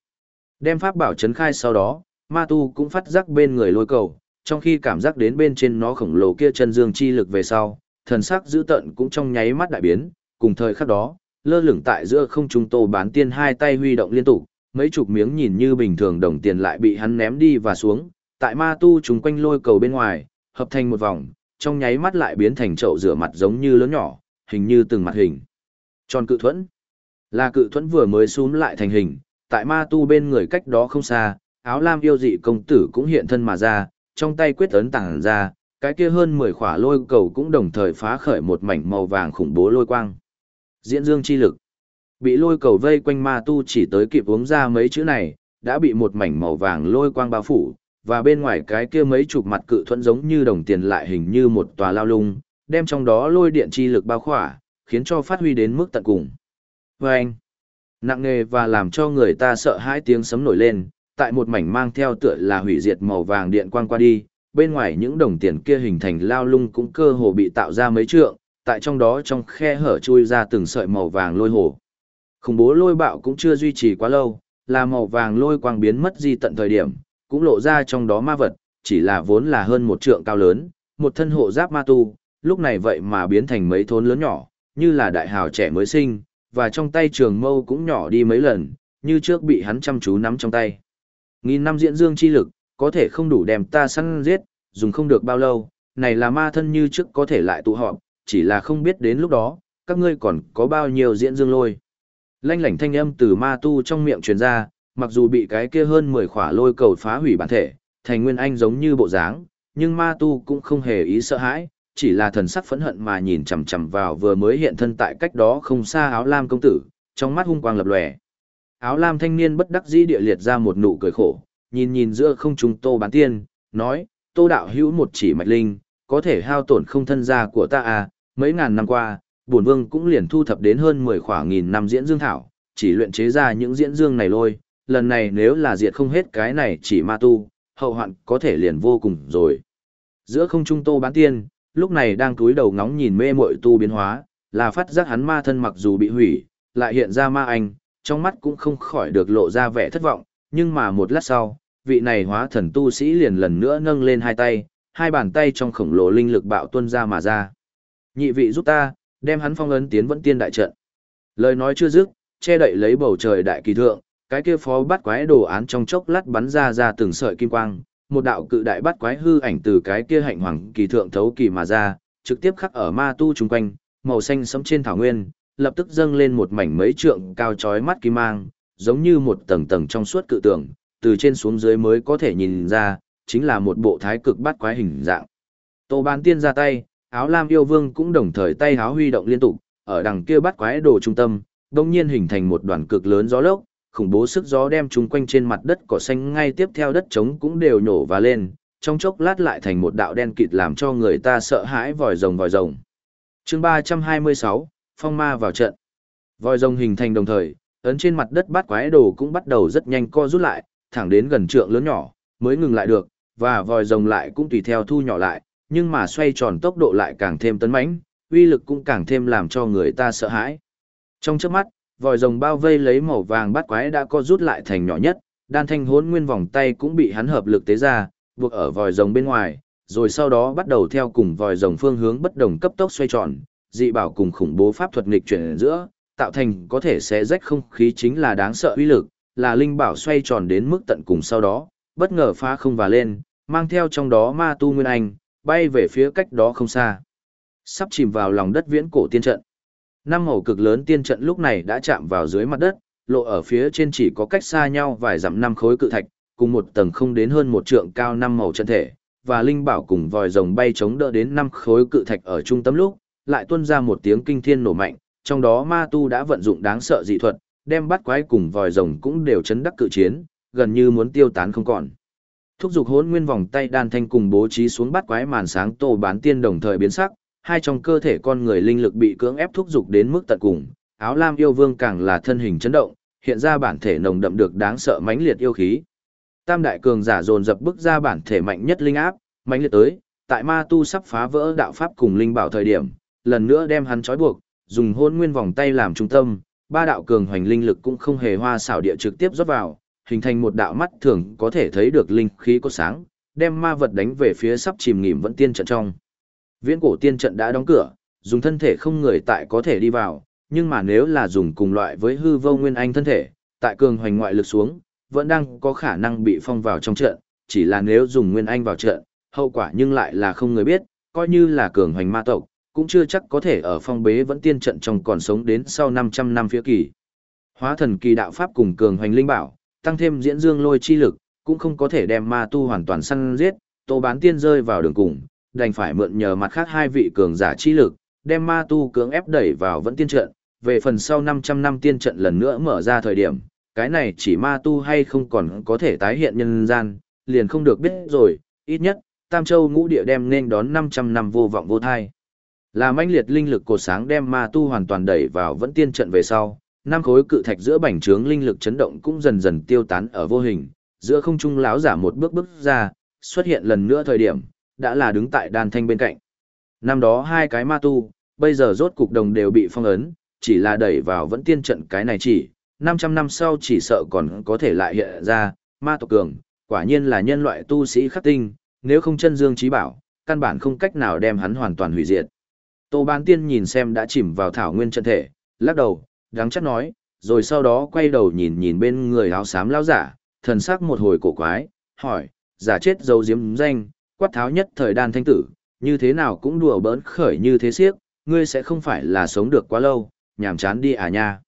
Đem pháp bảo chấn khai sau đó, ma tu cũng phát giác bên người lôi cầu, trong khi cảm giác đến bên trên nó khổng lồ kia chân dương chi lực về sau, thần sắc dữ tợn cũng trong nháy mắt đại biến, cùng thời khắc đó, lơ lửng tại giữa không trung tô bán tiên hai tay huy động liên tục, mấy chục miếng nhìn như bình thường đồng tiền lại bị hắn ném đi và xuống, tại ma tu chúng quanh lôi cầu bên ngoài, hợp thành một vòng, trong nháy mắt lại biến thành chậu rửa mặt giống như lớn nhỏ, hình như từng mặt hình. Tròn cự thuẫn. Là cự thuẫn vừa mới xuống lại thành hình, tại ma tu bên người cách đó không xa, áo lam yêu dị công tử cũng hiện thân mà ra, trong tay quyết ấn tảng ra, cái kia hơn 10 khỏa lôi cầu cũng đồng thời phá khởi một mảnh màu vàng khủng bố lôi quang. Diễn dương chi lực. Bị lôi cầu vây quanh ma tu chỉ tới kịp uống ra mấy chữ này, đã bị một mảnh màu vàng lôi quang bao phủ, và bên ngoài cái kia mấy chục mặt cự thuẫn giống như đồng tiền lại hình như một tòa lao lung, đem trong đó lôi điện chi lực bao khỏa, khiến cho phát huy đến mức tận cùng. Vâng! anh, nặng nề và làm cho người ta sợ hãi tiếng sấm nổi lên, tại một mảnh mang theo tựa là hủy diệt màu vàng điện quang qua đi, bên ngoài những đồng tiền kia hình thành lao lung cũng cơ hồ bị tạo ra mấy trượng, tại trong đó trong khe hở chui ra từng sợi màu vàng lôi hồ. Khủng bố lôi bạo cũng chưa duy trì quá lâu, là màu vàng lôi quang biến mất di tận thời điểm, cũng lộ ra trong đó ma vật, chỉ là vốn là hơn một trượng cao lớn, một thân hộ giáp ma tu, lúc này vậy mà biến thành mấy thốn lớn nhỏ, như là đại hào trẻ mới sinh, và trong tay trường mâu cũng nhỏ đi mấy lần, như trước bị hắn chăm chú nắm trong tay. Nghìn năm diễn dương chi lực, có thể không đủ đem ta săn giết, dùng không được bao lâu, này là ma thân như trước có thể lại tụ họp, chỉ là không biết đến lúc đó, các ngươi còn có bao nhiêu diễn dương lôi. Lanh lảnh thanh âm từ ma tu trong miệng truyền ra, mặc dù bị cái kia hơn 10 khỏa lôi cầu phá hủy bản thể, thành nguyên anh giống như bộ dáng, nhưng ma tu cũng không hề ý sợ hãi, chỉ là thần sắc phẫn hận mà nhìn chằm chằm vào vừa mới hiện thân tại cách đó không xa áo lam công tử, trong mắt hung quang lập lòe. Áo lam thanh niên bất đắc dĩ địa liệt ra một nụ cười khổ, nhìn nhìn giữa không trung tô bán tiên, nói, tô đạo hữu một chỉ mạch linh, có thể hao tổn không thân gia của ta à, mấy ngàn năm qua, bổn vương cũng liền thu thập đến hơn 10 khoảng nghìn năm diễn dương thảo, chỉ luyện chế ra những diễn dương này lôi, lần này nếu là diệt không hết cái này chỉ ma tu, hậu hoạn có thể liền vô cùng rồi. Giữa không trung tô bán tiên, lúc này đang túi đầu ngóng nhìn mê muội tu biến hóa, là phát giác hắn ma thân mặc dù bị hủy, lại hiện ra ma anh, trong mắt cũng không khỏi được lộ ra vẻ thất vọng, nhưng mà một lát sau, vị này hóa thần tu sĩ liền lần nữa nâng lên hai tay, hai bàn tay trong khổng lồ linh lực bạo tuôn ra mà ra. Nhị vị giúp ta, đem hắn phong ấn tiến vẫn tiên đại trận. Lời nói chưa dứt, che đậy lấy bầu trời đại kỳ thượng, cái kia phó bắt quái đồ án trong chốc lát bắn ra ra từng sợi kim quang, một đạo cự đại bắt quái hư ảnh từ cái kia hạnh hoàng kỳ thượng thấu kỳ mà ra, trực tiếp khắc ở ma tu chung quanh, màu xanh sẫm trên thảo nguyên, lập tức dâng lên một mảnh mấy trượng cao chói mắt kim mang, giống như một tầng tầng trong suốt cự tượng, từ trên xuống dưới mới có thể nhìn ra, chính là một bộ thái cực bắt quái hình dạng. Tô Bán Tiên ra tay, áo lam yêu vương cũng đồng thời tay háo huy động liên tục, ở đằng kia bắt quái đồ trung tâm, đồng nhiên hình thành một đoàn cực lớn gió lốc, khủng bố sức gió đem chúng quanh trên mặt đất cỏ xanh ngay tiếp theo đất trống cũng đều nổ và lên, trong chốc lát lại thành một đạo đen kịt làm cho người ta sợ hãi vòi rồng vòi rồng. chương 326, Phong Ma vào trận. Vòi rồng hình thành đồng thời, ấn trên mặt đất bát quái đồ cũng bắt đầu rất nhanh co rút lại, thẳng đến gần trượng lớn nhỏ, mới ngừng lại được, và vòi rồng lại cũng tùy theo thu nhỏ lại, nhưng mà xoay tròn tốc độ lại càng thêm tấn mãnh, uy lực cũng càng thêm làm cho người ta sợ hãi. Trong chớp mắt, vòi rồng bao vây lấy màu vàng bắt quái đã co rút lại thành nhỏ nhất, đan thanh hốn nguyên vòng tay cũng bị hắn hợp lực tế ra, buộc ở vòi rồng bên ngoài, rồi sau đó bắt đầu theo cùng vòi rồng phương hướng bất đồng cấp tốc xoay tròn, dị bảo cùng khủng bố pháp thuật nghịch chuyển giữa, tạo thành có thể sẽ rách không khí chính là đáng sợ uy lực, là linh bảo xoay tròn đến mức tận cùng sau đó, bất ngờ phá không và lên, mang theo trong đó ma tu nguyên anh, bay về phía cách đó không xa. Sắp chìm vào lòng đất viễn cổ tiên trận. Năm màu cực lớn tiên trận lúc này đã chạm vào dưới mặt đất, lộ ở phía trên chỉ có cách xa nhau vài dặm năm khối cự thạch, cùng một tầng không đến hơn một trượng cao năm màu chân thể, và linh bảo cùng vòi rồng bay chống đỡ đến năm khối cự thạch ở trung tâm lúc, lại tuôn ra một tiếng kinh thiên nổ mạnh, trong đó ma tu đã vận dụng đáng sợ dị thuật, đem bắt quái cùng vòi rồng cũng đều chấn đắc cự chiến, gần như muốn tiêu tán không còn. Thúc dục hỗn nguyên vòng tay đan thanh cùng bố trí xuống bắt quái màn sáng tô bán tiên đồng thời biến sắc, hai trong cơ thể con người linh lực bị cưỡng ép thúc giục đến mức tận cùng, áo lam yêu vương càng là thân hình chấn động, hiện ra bản thể nồng đậm được đáng sợ mãnh liệt yêu khí. Tam đại cường giả dồn dập bức ra bản thể mạnh nhất linh áp, mãnh liệt tới, tại ma tu sắp phá vỡ đạo pháp cùng linh bảo thời điểm, lần nữa đem hắn trói buộc, dùng hôn nguyên vòng tay làm trung tâm, ba đạo cường hoành linh lực cũng không hề hoa xảo địa trực tiếp rót vào, hình thành một đạo mắt thường có thể thấy được linh khí có sáng, đem ma vật đánh về phía sắp chìm nghỉm vẫn tiên trận trong. Viễn cổ tiên trận đã đóng cửa, dùng thân thể không người tại có thể đi vào, nhưng mà nếu là dùng cùng loại với hư vô nguyên anh thân thể, tại cường hoành ngoại lực xuống, vẫn đang có khả năng bị phong vào trong trận, chỉ là nếu dùng nguyên anh vào trận, hậu quả nhưng lại là không người biết, coi như là cường hoành ma tộc, cũng chưa chắc có thể ở phong bế vẫn tiên trận trong còn sống đến sau 500 năm phía kỳ. Hóa thần kỳ đạo pháp cùng cường hoành linh bảo, tăng thêm diễn dương lôi chi lực, cũng không có thể đem ma tu hoàn toàn săn giết, tô bán tiên rơi vào đường cùng, đành phải mượn nhờ mặt khác hai vị cường giả chi lực, đem ma tu cưỡng ép đẩy vào vẫn tiên trận, về phần sau 500 năm tiên trận lần nữa mở ra thời điểm, cái này chỉ ma tu hay không còn có thể tái hiện nhân gian, liền không được biết rồi, ít nhất, Tam Châu ngũ địa đem nên đón 500 năm vô vọng vô thai. Là mãnh liệt linh lực cột sáng đem ma tu hoàn toàn đẩy vào vẫn tiên trận về sau, năm khối cự thạch giữa bành trướng linh lực chấn động cũng dần dần tiêu tán ở vô hình, giữa không trung lão giả một bước bước ra, xuất hiện lần nữa thời điểm, đã là đứng tại đan thanh bên cạnh. Năm đó hai cái ma tu, bây giờ rốt cục đồng đều bị phong ấn, chỉ là đẩy vào vẫn tiên trận cái này chỉ, 500 năm sau chỉ sợ còn có thể lại hiện ra, ma tộc cường, quả nhiên là nhân loại tu sĩ khắc tinh, nếu không chân dương trí bảo, căn bản không cách nào đem hắn hoàn toàn hủy diệt. Tô Bán Tiên nhìn xem đã chìm vào thảo nguyên trận thể, lắc đầu, đáng chắc nói, rồi sau đó quay đầu nhìn nhìn bên người áo xám lao giả, thần sắc một hồi cổ quái, hỏi, giả chết dấu diếm danh, quát tháo nhất thời đan thanh tử, như thế nào cũng đùa bỡn khởi như thế siếc, ngươi sẽ không phải là sống được quá lâu, nhàm chán đi à nha.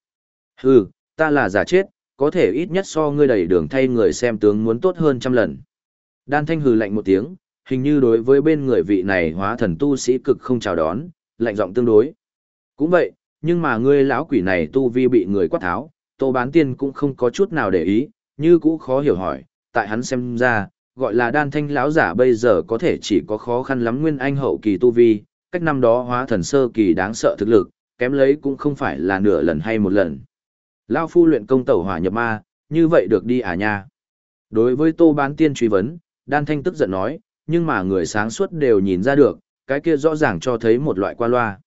Hừ, ta là giả chết, có thể ít nhất so ngươi đầy đường thay người xem tướng muốn tốt hơn trăm lần. Đan thanh hừ lạnh một tiếng, hình như đối với bên người vị này hóa thần tu sĩ cực không chào đón, lạnh giọng tương đối. Cũng vậy, nhưng mà ngươi lão quỷ này tu vi bị người quát tháo, tô bán tiên cũng không có chút nào để ý, như cũ khó hiểu hỏi, tại hắn xem ra, gọi là đan thanh lão giả bây giờ có thể chỉ có khó khăn lắm nguyên anh hậu kỳ tu vi, cách năm đó hóa thần sơ kỳ đáng sợ thực lực, kém lấy cũng không phải là nửa lần hay một lần. Lao phu luyện công tẩu hỏa nhập ma, như vậy được đi à nha. Đối với tô bán tiên truy vấn, đan thanh tức giận nói, nhưng mà người sáng suốt đều nhìn ra được, cái kia rõ ràng cho thấy một loại qua loa.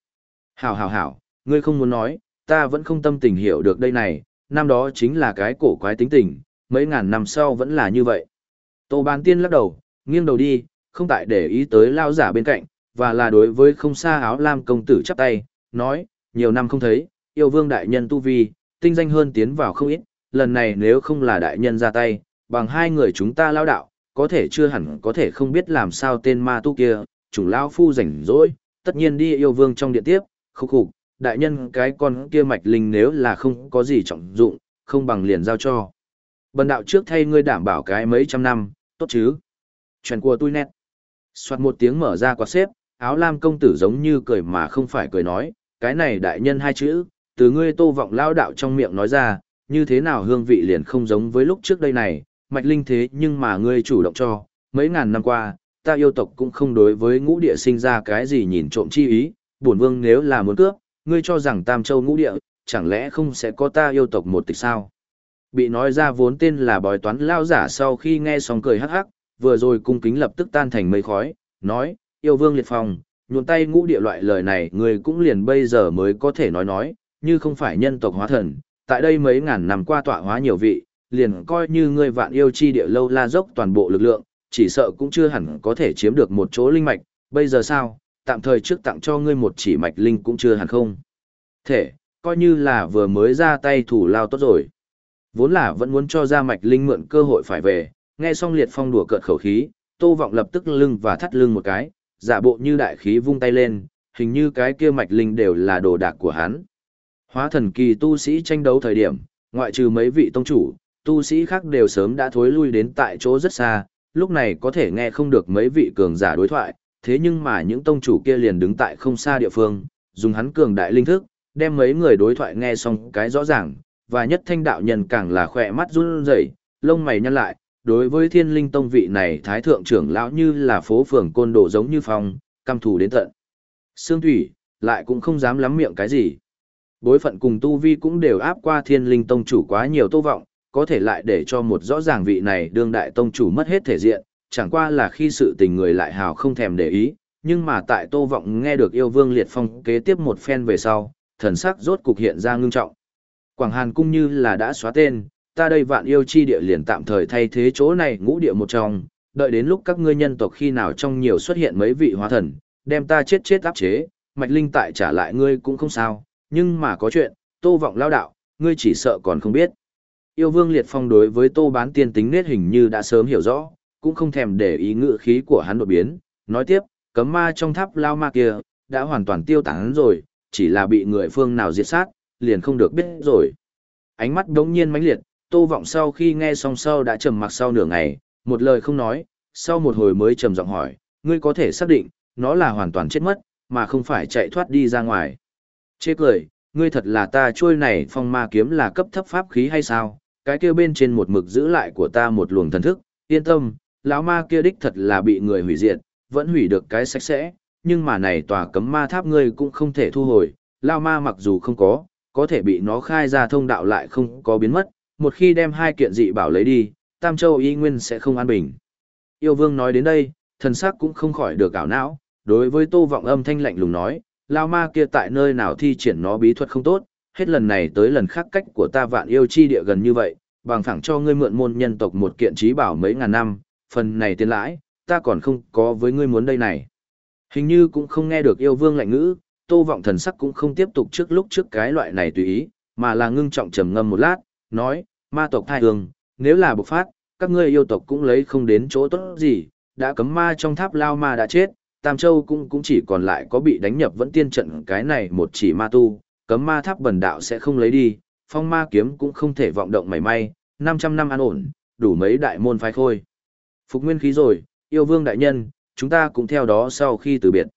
Hảo hảo hảo, ngươi không muốn nói, ta vẫn không tâm tình hiểu được đây này, năm đó chính là cái cổ quái tính tình, mấy ngàn năm sau vẫn là như vậy. Tô bán tiên lắc đầu, nghiêng đầu đi, không tại để ý tới lao giả bên cạnh, và là đối với không xa áo lam công tử chắp tay, nói, nhiều năm không thấy, yêu vương đại nhân tu vi, tinh danh hơn tiến vào không ít, lần này nếu không là đại nhân ra tay, bằng hai người chúng ta lao đạo, có thể chưa hẳn có thể không biết làm sao tên ma tu kia, chủ lao phu rảnh rỗi, tất nhiên đi yêu vương trong điện tiếp, khúc khục, đại nhân cái con kia mạch linh nếu là không có gì trọng dụng, không bằng liền giao cho. Bần đạo trước thay ngươi đảm bảo cái mấy trăm năm, tốt chứ. Chuyện của tôi nét. Soạt một tiếng mở ra quạt xếp, áo lam công tử giống như cười mà không phải cười nói, cái này đại nhân hai chữ, từ ngươi tô vọng lao đạo trong miệng nói ra, như thế nào hương vị liền không giống với lúc trước đây này, mạch linh thế nhưng mà ngươi chủ động cho, mấy ngàn năm qua, ta yêu tộc cũng không đối với ngũ địa sinh ra cái gì nhìn trộm chi ý, bổn vương nếu là muốn cướp, ngươi cho rằng tam châu ngũ địa, chẳng lẽ không sẽ có ta yêu tộc một tịch sao? Bị nói ra vốn tên là bói toán lao giả sau khi nghe xong cười hắc hắc, vừa rồi cung kính lập tức tan thành mây khói, nói, yêu vương liệt phòng, nhuộn tay ngũ địa loại lời này người cũng liền bây giờ mới có thể nói nói, như không phải nhân tộc hóa thần, tại đây mấy ngàn năm qua tọa hóa nhiều vị, liền coi như ngươi vạn yêu chi địa lâu la dốc toàn bộ lực lượng, chỉ sợ cũng chưa hẳn có thể chiếm được một chỗ linh mạch, bây giờ sao, tạm thời trước tặng cho ngươi một chỉ mạch linh cũng chưa hẳn không. Thể, coi như là vừa mới ra tay thủ lao tốt rồi. Vốn là vẫn muốn cho ra mạch linh mượn cơ hội phải về, nghe xong liệt phong đùa cợt khẩu khí, tô vọng lập tức lưng và thắt lưng một cái, giả bộ như đại khí vung tay lên, hình như cái kia mạch linh đều là đồ đạc của hắn. Hóa thần kỳ tu sĩ tranh đấu thời điểm, ngoại trừ mấy vị tông chủ, tu sĩ khác đều sớm đã thối lui đến tại chỗ rất xa, lúc này có thể nghe không được mấy vị cường giả đối thoại, thế nhưng mà những tông chủ kia liền đứng tại không xa địa phương, dùng hắn cường đại linh thức, đem mấy người đối thoại nghe xong cái rõ ràng, và nhất thanh đạo nhân càng là khỏe mắt run rẩy, lông mày nhăn lại, đối với thiên linh tông vị này thái thượng trưởng lão như là phố phường côn đồ giống như phong, căm thù đến tận. Sương Thủy, lại cũng không dám lắm miệng cái gì. Bối phận cùng tu vi cũng đều áp qua thiên linh tông chủ quá nhiều tô vọng, có thể lại để cho một rõ ràng vị này đương đại tông chủ mất hết thể diện, chẳng qua là khi sự tình người lại hào không thèm để ý, nhưng mà tại tô vọng nghe được yêu vương liệt phong kế tiếp một phen về sau, thần sắc rốt cục hiện ra ngưng trọng. Quảng Hàn cung như là đã xóa tên, ta đây vạn yêu chi địa liền tạm thời thay thế chỗ này ngũ địa một trong, đợi đến lúc các ngươi nhân tộc khi nào trong nhiều xuất hiện mấy vị hóa thần, đem ta chết chết áp chế, mạch linh tại trả lại ngươi cũng không sao, nhưng mà có chuyện, tô vọng lao đạo, ngươi chỉ sợ còn không biết. Yêu vương liệt phong đối với tô bán tiên tính nết hình như đã sớm hiểu rõ, cũng không thèm để ý ngự khí của hắn đột biến, nói tiếp, cấm ma trong tháp lao ma kia, đã hoàn toàn tiêu tán rồi, chỉ là bị người phương nào diệt sát, liền không được biết rồi. Ánh mắt đống nhiên mãnh liệt, tô vọng sau khi nghe xong sau đã trầm mặc sau nửa ngày, một lời không nói, sau một hồi mới trầm giọng hỏi, ngươi có thể xác định, nó là hoàn toàn chết mất, mà không phải chạy thoát đi ra ngoài. Chê cười, ngươi thật là ta trôi này phong ma kiếm là cấp thấp pháp khí hay sao, cái kia bên trên một mực giữ lại của ta một luồng thần thức, yên tâm, lão ma kia đích thật là bị người hủy diệt, vẫn hủy được cái sạch sẽ, nhưng mà này tòa cấm ma tháp ngươi cũng không thể thu hồi, lão ma mặc dù không có, có thể bị nó khai ra thông đạo lại không có biến mất, một khi đem hai kiện dị bảo lấy đi, Tam Châu y nguyên sẽ không an bình. Yêu vương nói đến đây, thần sắc cũng không khỏi được ảo não, đối với tô vọng âm thanh lạnh lùng nói, lao ma kia tại nơi nào thi triển nó bí thuật không tốt, hết lần này tới lần khác cách của ta vạn yêu chi địa gần như vậy, bằng phẳng cho ngươi mượn môn nhân tộc một kiện trí bảo mấy ngàn năm, phần này tiền lãi, ta còn không có với ngươi muốn đây này. Hình như cũng không nghe được yêu vương lạnh ngữ, tô vọng thần sắc cũng không tiếp tục trước lúc trước cái loại này tùy ý, mà là ngưng trọng trầm ngâm một lát, nói, ma tộc thai hương, nếu là bộc phát, các ngươi yêu tộc cũng lấy không đến chỗ tốt gì, đã cấm ma trong tháp lao ma đã chết, Tam Châu cũng cũng chỉ còn lại có bị đánh nhập vẫn tiên trận cái này một chỉ ma tu, cấm ma tháp bần đạo sẽ không lấy đi, phong ma kiếm cũng không thể vọng động mảy may, 500 năm an ổn, đủ mấy đại môn phái khôi. Phục nguyên khí rồi, yêu vương đại nhân, chúng ta cũng theo đó sau khi từ biệt.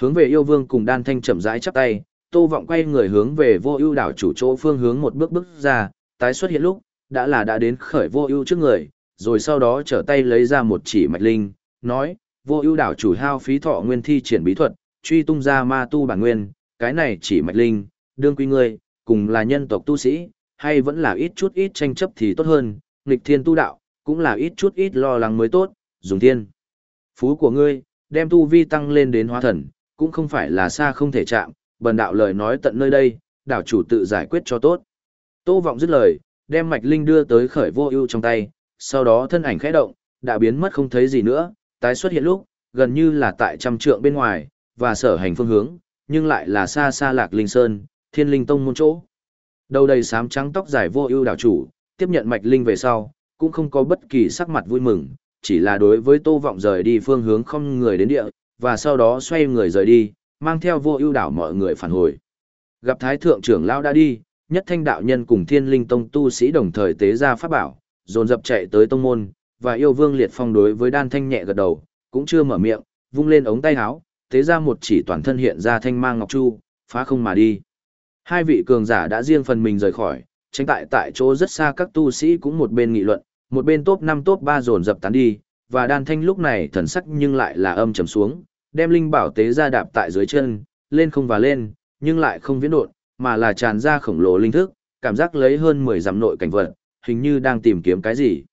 Hướng về yêu vương cùng đan thanh chậm rãi chắp tay, tô vọng quay người hướng về vô ưu đảo chủ chỗ phương hướng một bước bước ra, tái xuất hiện lúc, đã là đã đến khởi vô ưu trước người, rồi sau đó trở tay lấy ra một chỉ mạch linh, nói, vô ưu đảo chủ hao phí thọ nguyên thi triển bí thuật, truy tung ra ma tu bản nguyên, cái này chỉ mạch linh, đương quy ngươi, cùng là nhân tộc tu sĩ, hay vẫn là ít chút ít tranh chấp thì tốt hơn, nghịch thiên tu đạo, cũng là ít chút ít lo lắng mới tốt, dùng thiên. Phú của ngươi, đem tu vi tăng lên đến hóa thần, cũng không phải là xa không thể chạm, bần đạo lời nói tận nơi đây, đảo chủ tự giải quyết cho tốt. Tô vọng dứt lời, đem mạch linh đưa tới khởi vô ưu trong tay, sau đó thân ảnh khẽ động, đã biến mất không thấy gì nữa, tái xuất hiện lúc, gần như là tại trăm trượng bên ngoài, và sở hành phương hướng, nhưng lại là xa xa lạc linh sơn, thiên linh tông môn chỗ. Đầu đầy sám trắng tóc dài vô ưu đảo chủ, tiếp nhận mạch linh về sau, cũng không có bất kỳ sắc mặt vui mừng, chỉ là đối với tô vọng rời đi phương hướng không người đến địa, và sau đó xoay người rời đi, mang theo vô ưu đảo mọi người phản hồi. Gặp thái thượng trưởng lão đã đi, nhất thanh đạo nhân cùng thiên linh tông tu sĩ đồng thời tế ra pháp bảo, dồn dập chạy tới tông môn, và yêu vương liệt phong đối với đan thanh nhẹ gật đầu, cũng chưa mở miệng, vung lên ống tay áo, tế ra một chỉ toàn thân hiện ra thanh mang ngọc chu, phá không mà đi. Hai vị cường giả đã riêng phần mình rời khỏi, tránh tại tại chỗ rất xa các tu sĩ cũng một bên nghị luận, một bên top 5 top 3 dồn dập tán đi, và đan thanh lúc này thần sắc nhưng lại là âm trầm xuống, đem linh bảo tế ra đạp tại dưới chân, lên không và lên, nhưng lại không viễn đột, mà là tràn ra khổng lồ linh thức, cảm giác lấy hơn 10 dặm nội cảnh vật, hình như đang tìm kiếm cái gì.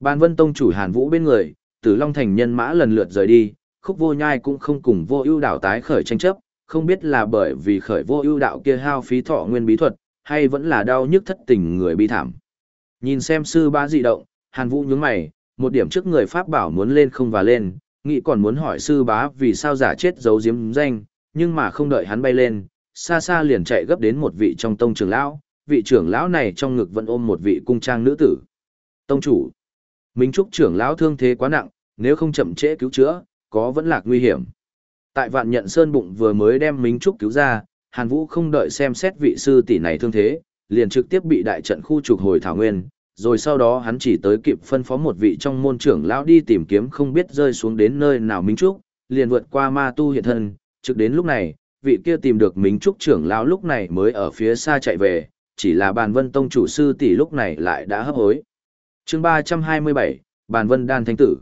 Ban Vân Tông chủ Hàn Vũ bên người, Tử Long Thành nhân mã lần lượt rời đi, Khúc Vô Nhai cũng không cùng Vô Ưu đạo tái khởi tranh chấp, không biết là bởi vì khởi Vô Ưu đạo kia hao phí thọ nguyên bí thuật, hay vẫn là đau nhức thất tình người bi thảm. Nhìn xem sư ba dị động, Hàn Vũ nhướng mày, một điểm trước người pháp bảo muốn lên không và lên, nghĩ còn muốn hỏi sư bá vì sao giả chết giấu diếm danh, nhưng mà không đợi hắn bay lên, xa xa liền chạy gấp đến một vị trong tông trưởng lão, vị trưởng lão này trong ngực vẫn ôm một vị cung trang nữ tử. Tông chủ, Minh Trúc trưởng lão thương thế quá nặng, nếu không chậm trễ cứu chữa, có vẫn lạc nguy hiểm. Tại vạn nhận sơn bụng vừa mới đem Minh Trúc cứu ra, Hàn Vũ không đợi xem xét vị sư tỷ này thương thế, liền trực tiếp bị đại trận khu trục hồi thảo nguyên, rồi sau đó hắn chỉ tới kịp phân phó một vị trong môn trưởng lão đi tìm kiếm không biết rơi xuống đến nơi nào Minh Trúc, liền vượt qua ma tu hiện thân, trực đến lúc này, vị kia tìm được Minh Trúc trưởng lão lúc này mới ở phía xa chạy về, chỉ là bàn vân tông chủ sư tỷ lúc này lại đã hấp hối. chương 327, bàn vân đan thánh tử.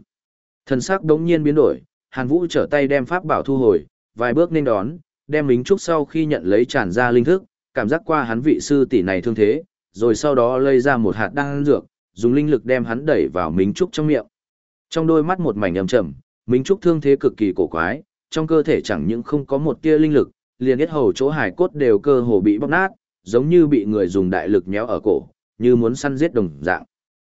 Thần sắc đống nhiên biến đổi, Hàn Vũ trở tay đem pháp bảo thu hồi, vài bước nên đón, đem Minh Trúc sau khi nhận lấy tràn ra linh thức, cảm giác qua hắn vị sư tỷ này thương thế, rồi sau đó lấy ra một hạt đan dược, dùng linh lực đem hắn đẩy vào Minh Trúc trong miệng. Trong đôi mắt một mảnh âm trầm, Minh Trúc thương thế cực kỳ cổ quái, trong cơ thể chẳng những không có một tia linh lực, liền hết hầu chỗ hải cốt đều cơ hồ bị bóc nát, giống như bị người dùng đại lực nhéo ở cổ, như muốn săn giết đồng dạng.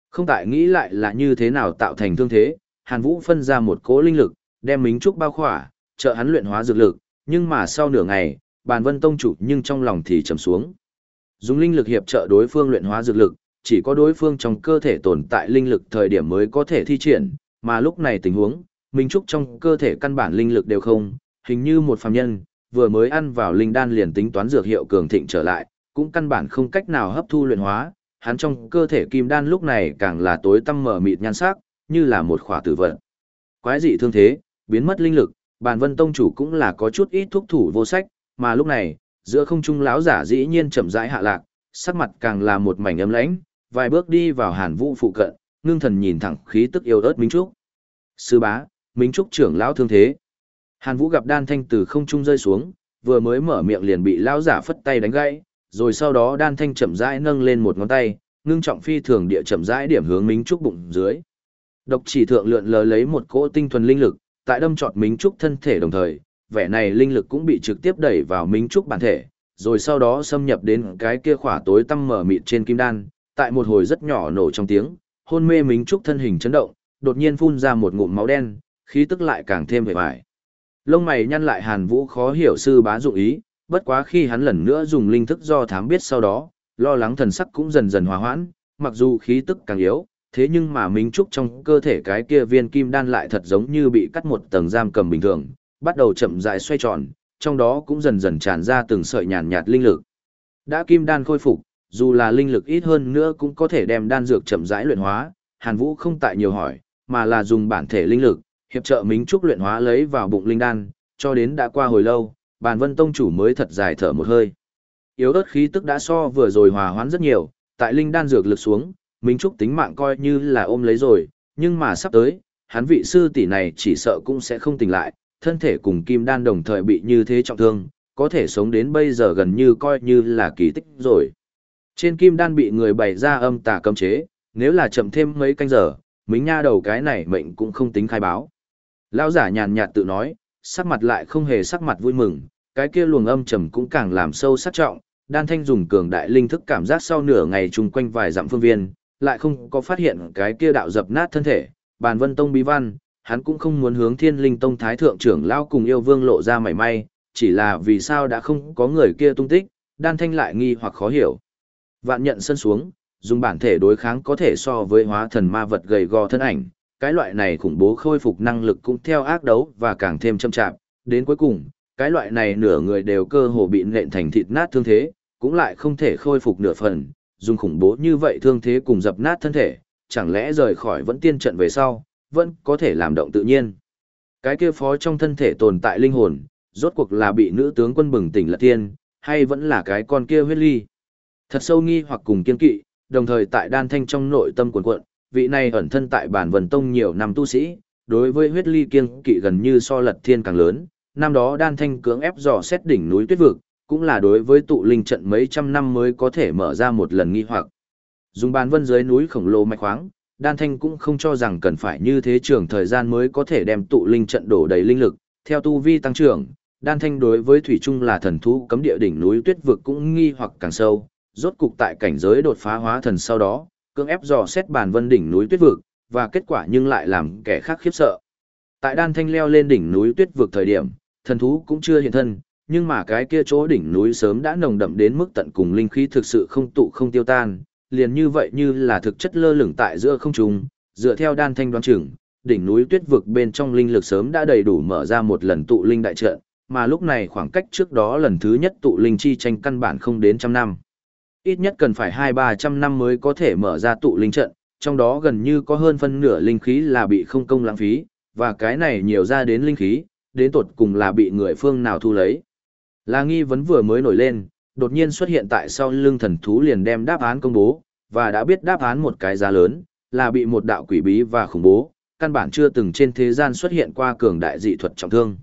Không tại nghĩ lại là như thế nào tạo thành thương thế, Hàn Vũ phân ra một cỗ linh lực, đem Minh Trúc bao khỏa, trợ hắn luyện hóa dược lực, nhưng mà sau nửa ngày, bàn vân tông chủ nhưng trong lòng thì trầm xuống. Dùng linh lực hiệp trợ đối phương luyện hóa dược lực, chỉ có đối phương trong cơ thể tồn tại linh lực thời điểm mới có thể thi triển, mà lúc này tình huống, Minh Trúc trong cơ thể căn bản linh lực đều không, hình như một phàm nhân, vừa mới ăn vào linh đan liền tính toán dược hiệu cường thịnh trở lại, cũng căn bản không cách nào hấp thu luyện hóa, hắn trong cơ thể kim đan lúc này càng là tối tăm mở mịt nhan sắc, như là một khỏa tử vận. Quái dị thương thế, biến mất linh lực, bàn vân tông chủ cũng là có chút ít thuốc thủ vô sách, mà lúc này, giữa không trung lão giả dĩ nhiên chậm rãi hạ lạc, sắc mặt càng là một mảnh ấm lãnh, vài bước đi vào Hàn Vũ phụ cận, ngưng thần nhìn thẳng khí tức yêu ớt Minh Trúc. Sư bá, Minh Trúc trưởng lão thương thế. Hàn Vũ gặp đan thanh từ không trung rơi xuống, vừa mới mở miệng liền bị lão giả phất tay đánh gãy, rồi sau đó đan thanh chậm rãi nâng lên một ngón tay, ngưng trọng phi thường địa chậm rãi điểm hướng Minh Trúc bụng dưới. Độc chỉ thượng lượn lờ lấy một cỗ tinh thuần linh lực, tại đâm trọt Minh Trúc thân thể đồng thời, vẻ này linh lực cũng bị trực tiếp đẩy vào Minh Trúc bản thể, rồi sau đó xâm nhập đến cái kia khỏa tối tăm mở mịt trên kim đan, tại một hồi rất nhỏ nổ trong tiếng, hôn mê Minh Trúc thân hình chấn động, đột nhiên phun ra một ngụm máu đen, khí tức lại càng thêm vẻ vải. Lông mày nhăn lại Hàn Vũ khó hiểu sư bá dụng ý, bất quá khi hắn lần nữa dùng linh thức do thám biết sau đó, lo lắng thần sắc cũng dần dần hòa hoãn, mặc dù khí tức càng yếu, thế nhưng mà Minh Trúc trong cơ thể cái kia viên kim đan lại thật giống như bị cắt một tầng giam cầm bình thường, bắt đầu chậm rãi xoay tròn, trong đó cũng dần dần tràn ra từng sợi nhàn nhạt linh lực. Đã kim đan khôi phục, dù là linh lực ít hơn nữa cũng có thể đem đan dược chậm rãi luyện hóa, Hàn Vũ không tại nhiều hỏi, mà là dùng bản thể linh lực, hiệp trợ Minh Trúc luyện hóa lấy vào bụng linh đan, cho đến đã qua hồi lâu, Bàn Vân Tông chủ mới thật dài thở một hơi. Yếu ớt khí tức đã so vừa rồi hòa hoãn rất nhiều, tại linh đan dược lực xuống, Minh Trúc tính mạng coi như là ôm lấy rồi, nhưng mà sắp tới, hắn vị sư tỷ này chỉ sợ cũng sẽ không tỉnh lại, thân thể cùng kim đan đồng thời bị như thế trọng thương, có thể sống đến bây giờ gần như coi như là kỳ tích rồi. Trên kim đan bị người bày ra âm tà cấm chế, nếu là chậm thêm mấy canh giờ, mính nha đầu cái này mệnh cũng không tính khai báo. Lão giả nhàn nhạt tự nói, sắc mặt lại không hề sắc mặt vui mừng, cái kia luồng âm trầm cũng càng làm sâu sắc trọng, đan thanh dùng cường đại linh thức cảm giác sau nửa ngày chung quanh vài dặm phương viên, lại không có phát hiện cái kia đạo dập nát thân thể, bàn vân tông bí văn, hắn cũng không muốn hướng thiên linh tông thái thượng trưởng lao cùng yêu vương lộ ra mảy may, chỉ là vì sao đã không có người kia tung tích, đan thanh lại nghi hoặc khó hiểu. Vạn nhận sân xuống, dùng bản thể đối kháng có thể so với hóa thần ma vật gầy gò thân ảnh, cái loại này khủng bố khôi phục năng lực cũng theo ác đấu và càng thêm châm chạp, đến cuối cùng, cái loại này nửa người đều cơ hồ bị nện thành thịt nát thương thế, cũng lại không thể khôi phục nửa phần, dùng khủng bố như vậy thương thế cùng dập nát thân thể, chẳng lẽ rời khỏi vẫn tiên trận về sau, vẫn có thể làm động tự nhiên. Cái kia phó trong thân thể tồn tại linh hồn, rốt cuộc là bị nữ tướng quân bừng tỉnh lật tiên, hay vẫn là cái con kia huyết ly. Thật sâu nghi hoặc cùng kiên kỵ, đồng thời tại đan thanh trong nội tâm cuộn cuộn, vị này ẩn thân tại bản vần tông nhiều năm tu sĩ, đối với huyết ly kiên kỵ gần như so lật thiên càng lớn, năm đó đan thanh cưỡng ép dò xét đỉnh núi tuyết vực, cũng là đối với tụ linh trận mấy trăm năm mới có thể mở ra một lần nghi hoặc. Dùng bàn vân dưới núi khổng lồ mạch khoáng, đan thanh cũng không cho rằng cần phải như thế trường thời gian mới có thể đem tụ linh trận đổ đầy linh lực, theo tu vi tăng trưởng. Đan thanh đối với thủy trung là thần thú cấm địa đỉnh núi tuyết vực cũng nghi hoặc càng sâu, rốt cục tại cảnh giới đột phá hóa thần sau đó, cưỡng ép dò xét bàn vân đỉnh núi tuyết vực, và kết quả nhưng lại làm kẻ khác khiếp sợ. Tại đan thanh leo lên đỉnh núi tuyết vực thời điểm, thần thú cũng chưa hiện thân, nhưng mà cái kia chỗ đỉnh núi sớm đã nồng đậm đến mức tận cùng linh khí thực sự không tụ không tiêu tan, liền như vậy như là thực chất lơ lửng tại giữa không trung, dựa theo đan thanh đoán chừng, đỉnh núi tuyết vực bên trong linh lực sớm đã đầy đủ mở ra một lần tụ linh đại trận, mà lúc này khoảng cách trước đó lần thứ nhất tụ linh chi tranh căn bản không đến trăm năm. Ít nhất cần phải hai ba trăm năm mới có thể mở ra tụ linh trận, trong đó gần như có hơn phân nửa linh khí là bị không công lãng phí, và cái này nhiều ra đến linh khí, đến tột cùng là bị người phương nào thu lấy. Là nghi vấn vừa mới nổi lên, đột nhiên xuất hiện tại sau lưng thần thú liền đem đáp án công bố, và đã biết đáp án một cái giá lớn, là bị một đạo quỷ bí và khủng bố, căn bản chưa từng trên thế gian xuất hiện qua cường đại dị thuật trọng thương.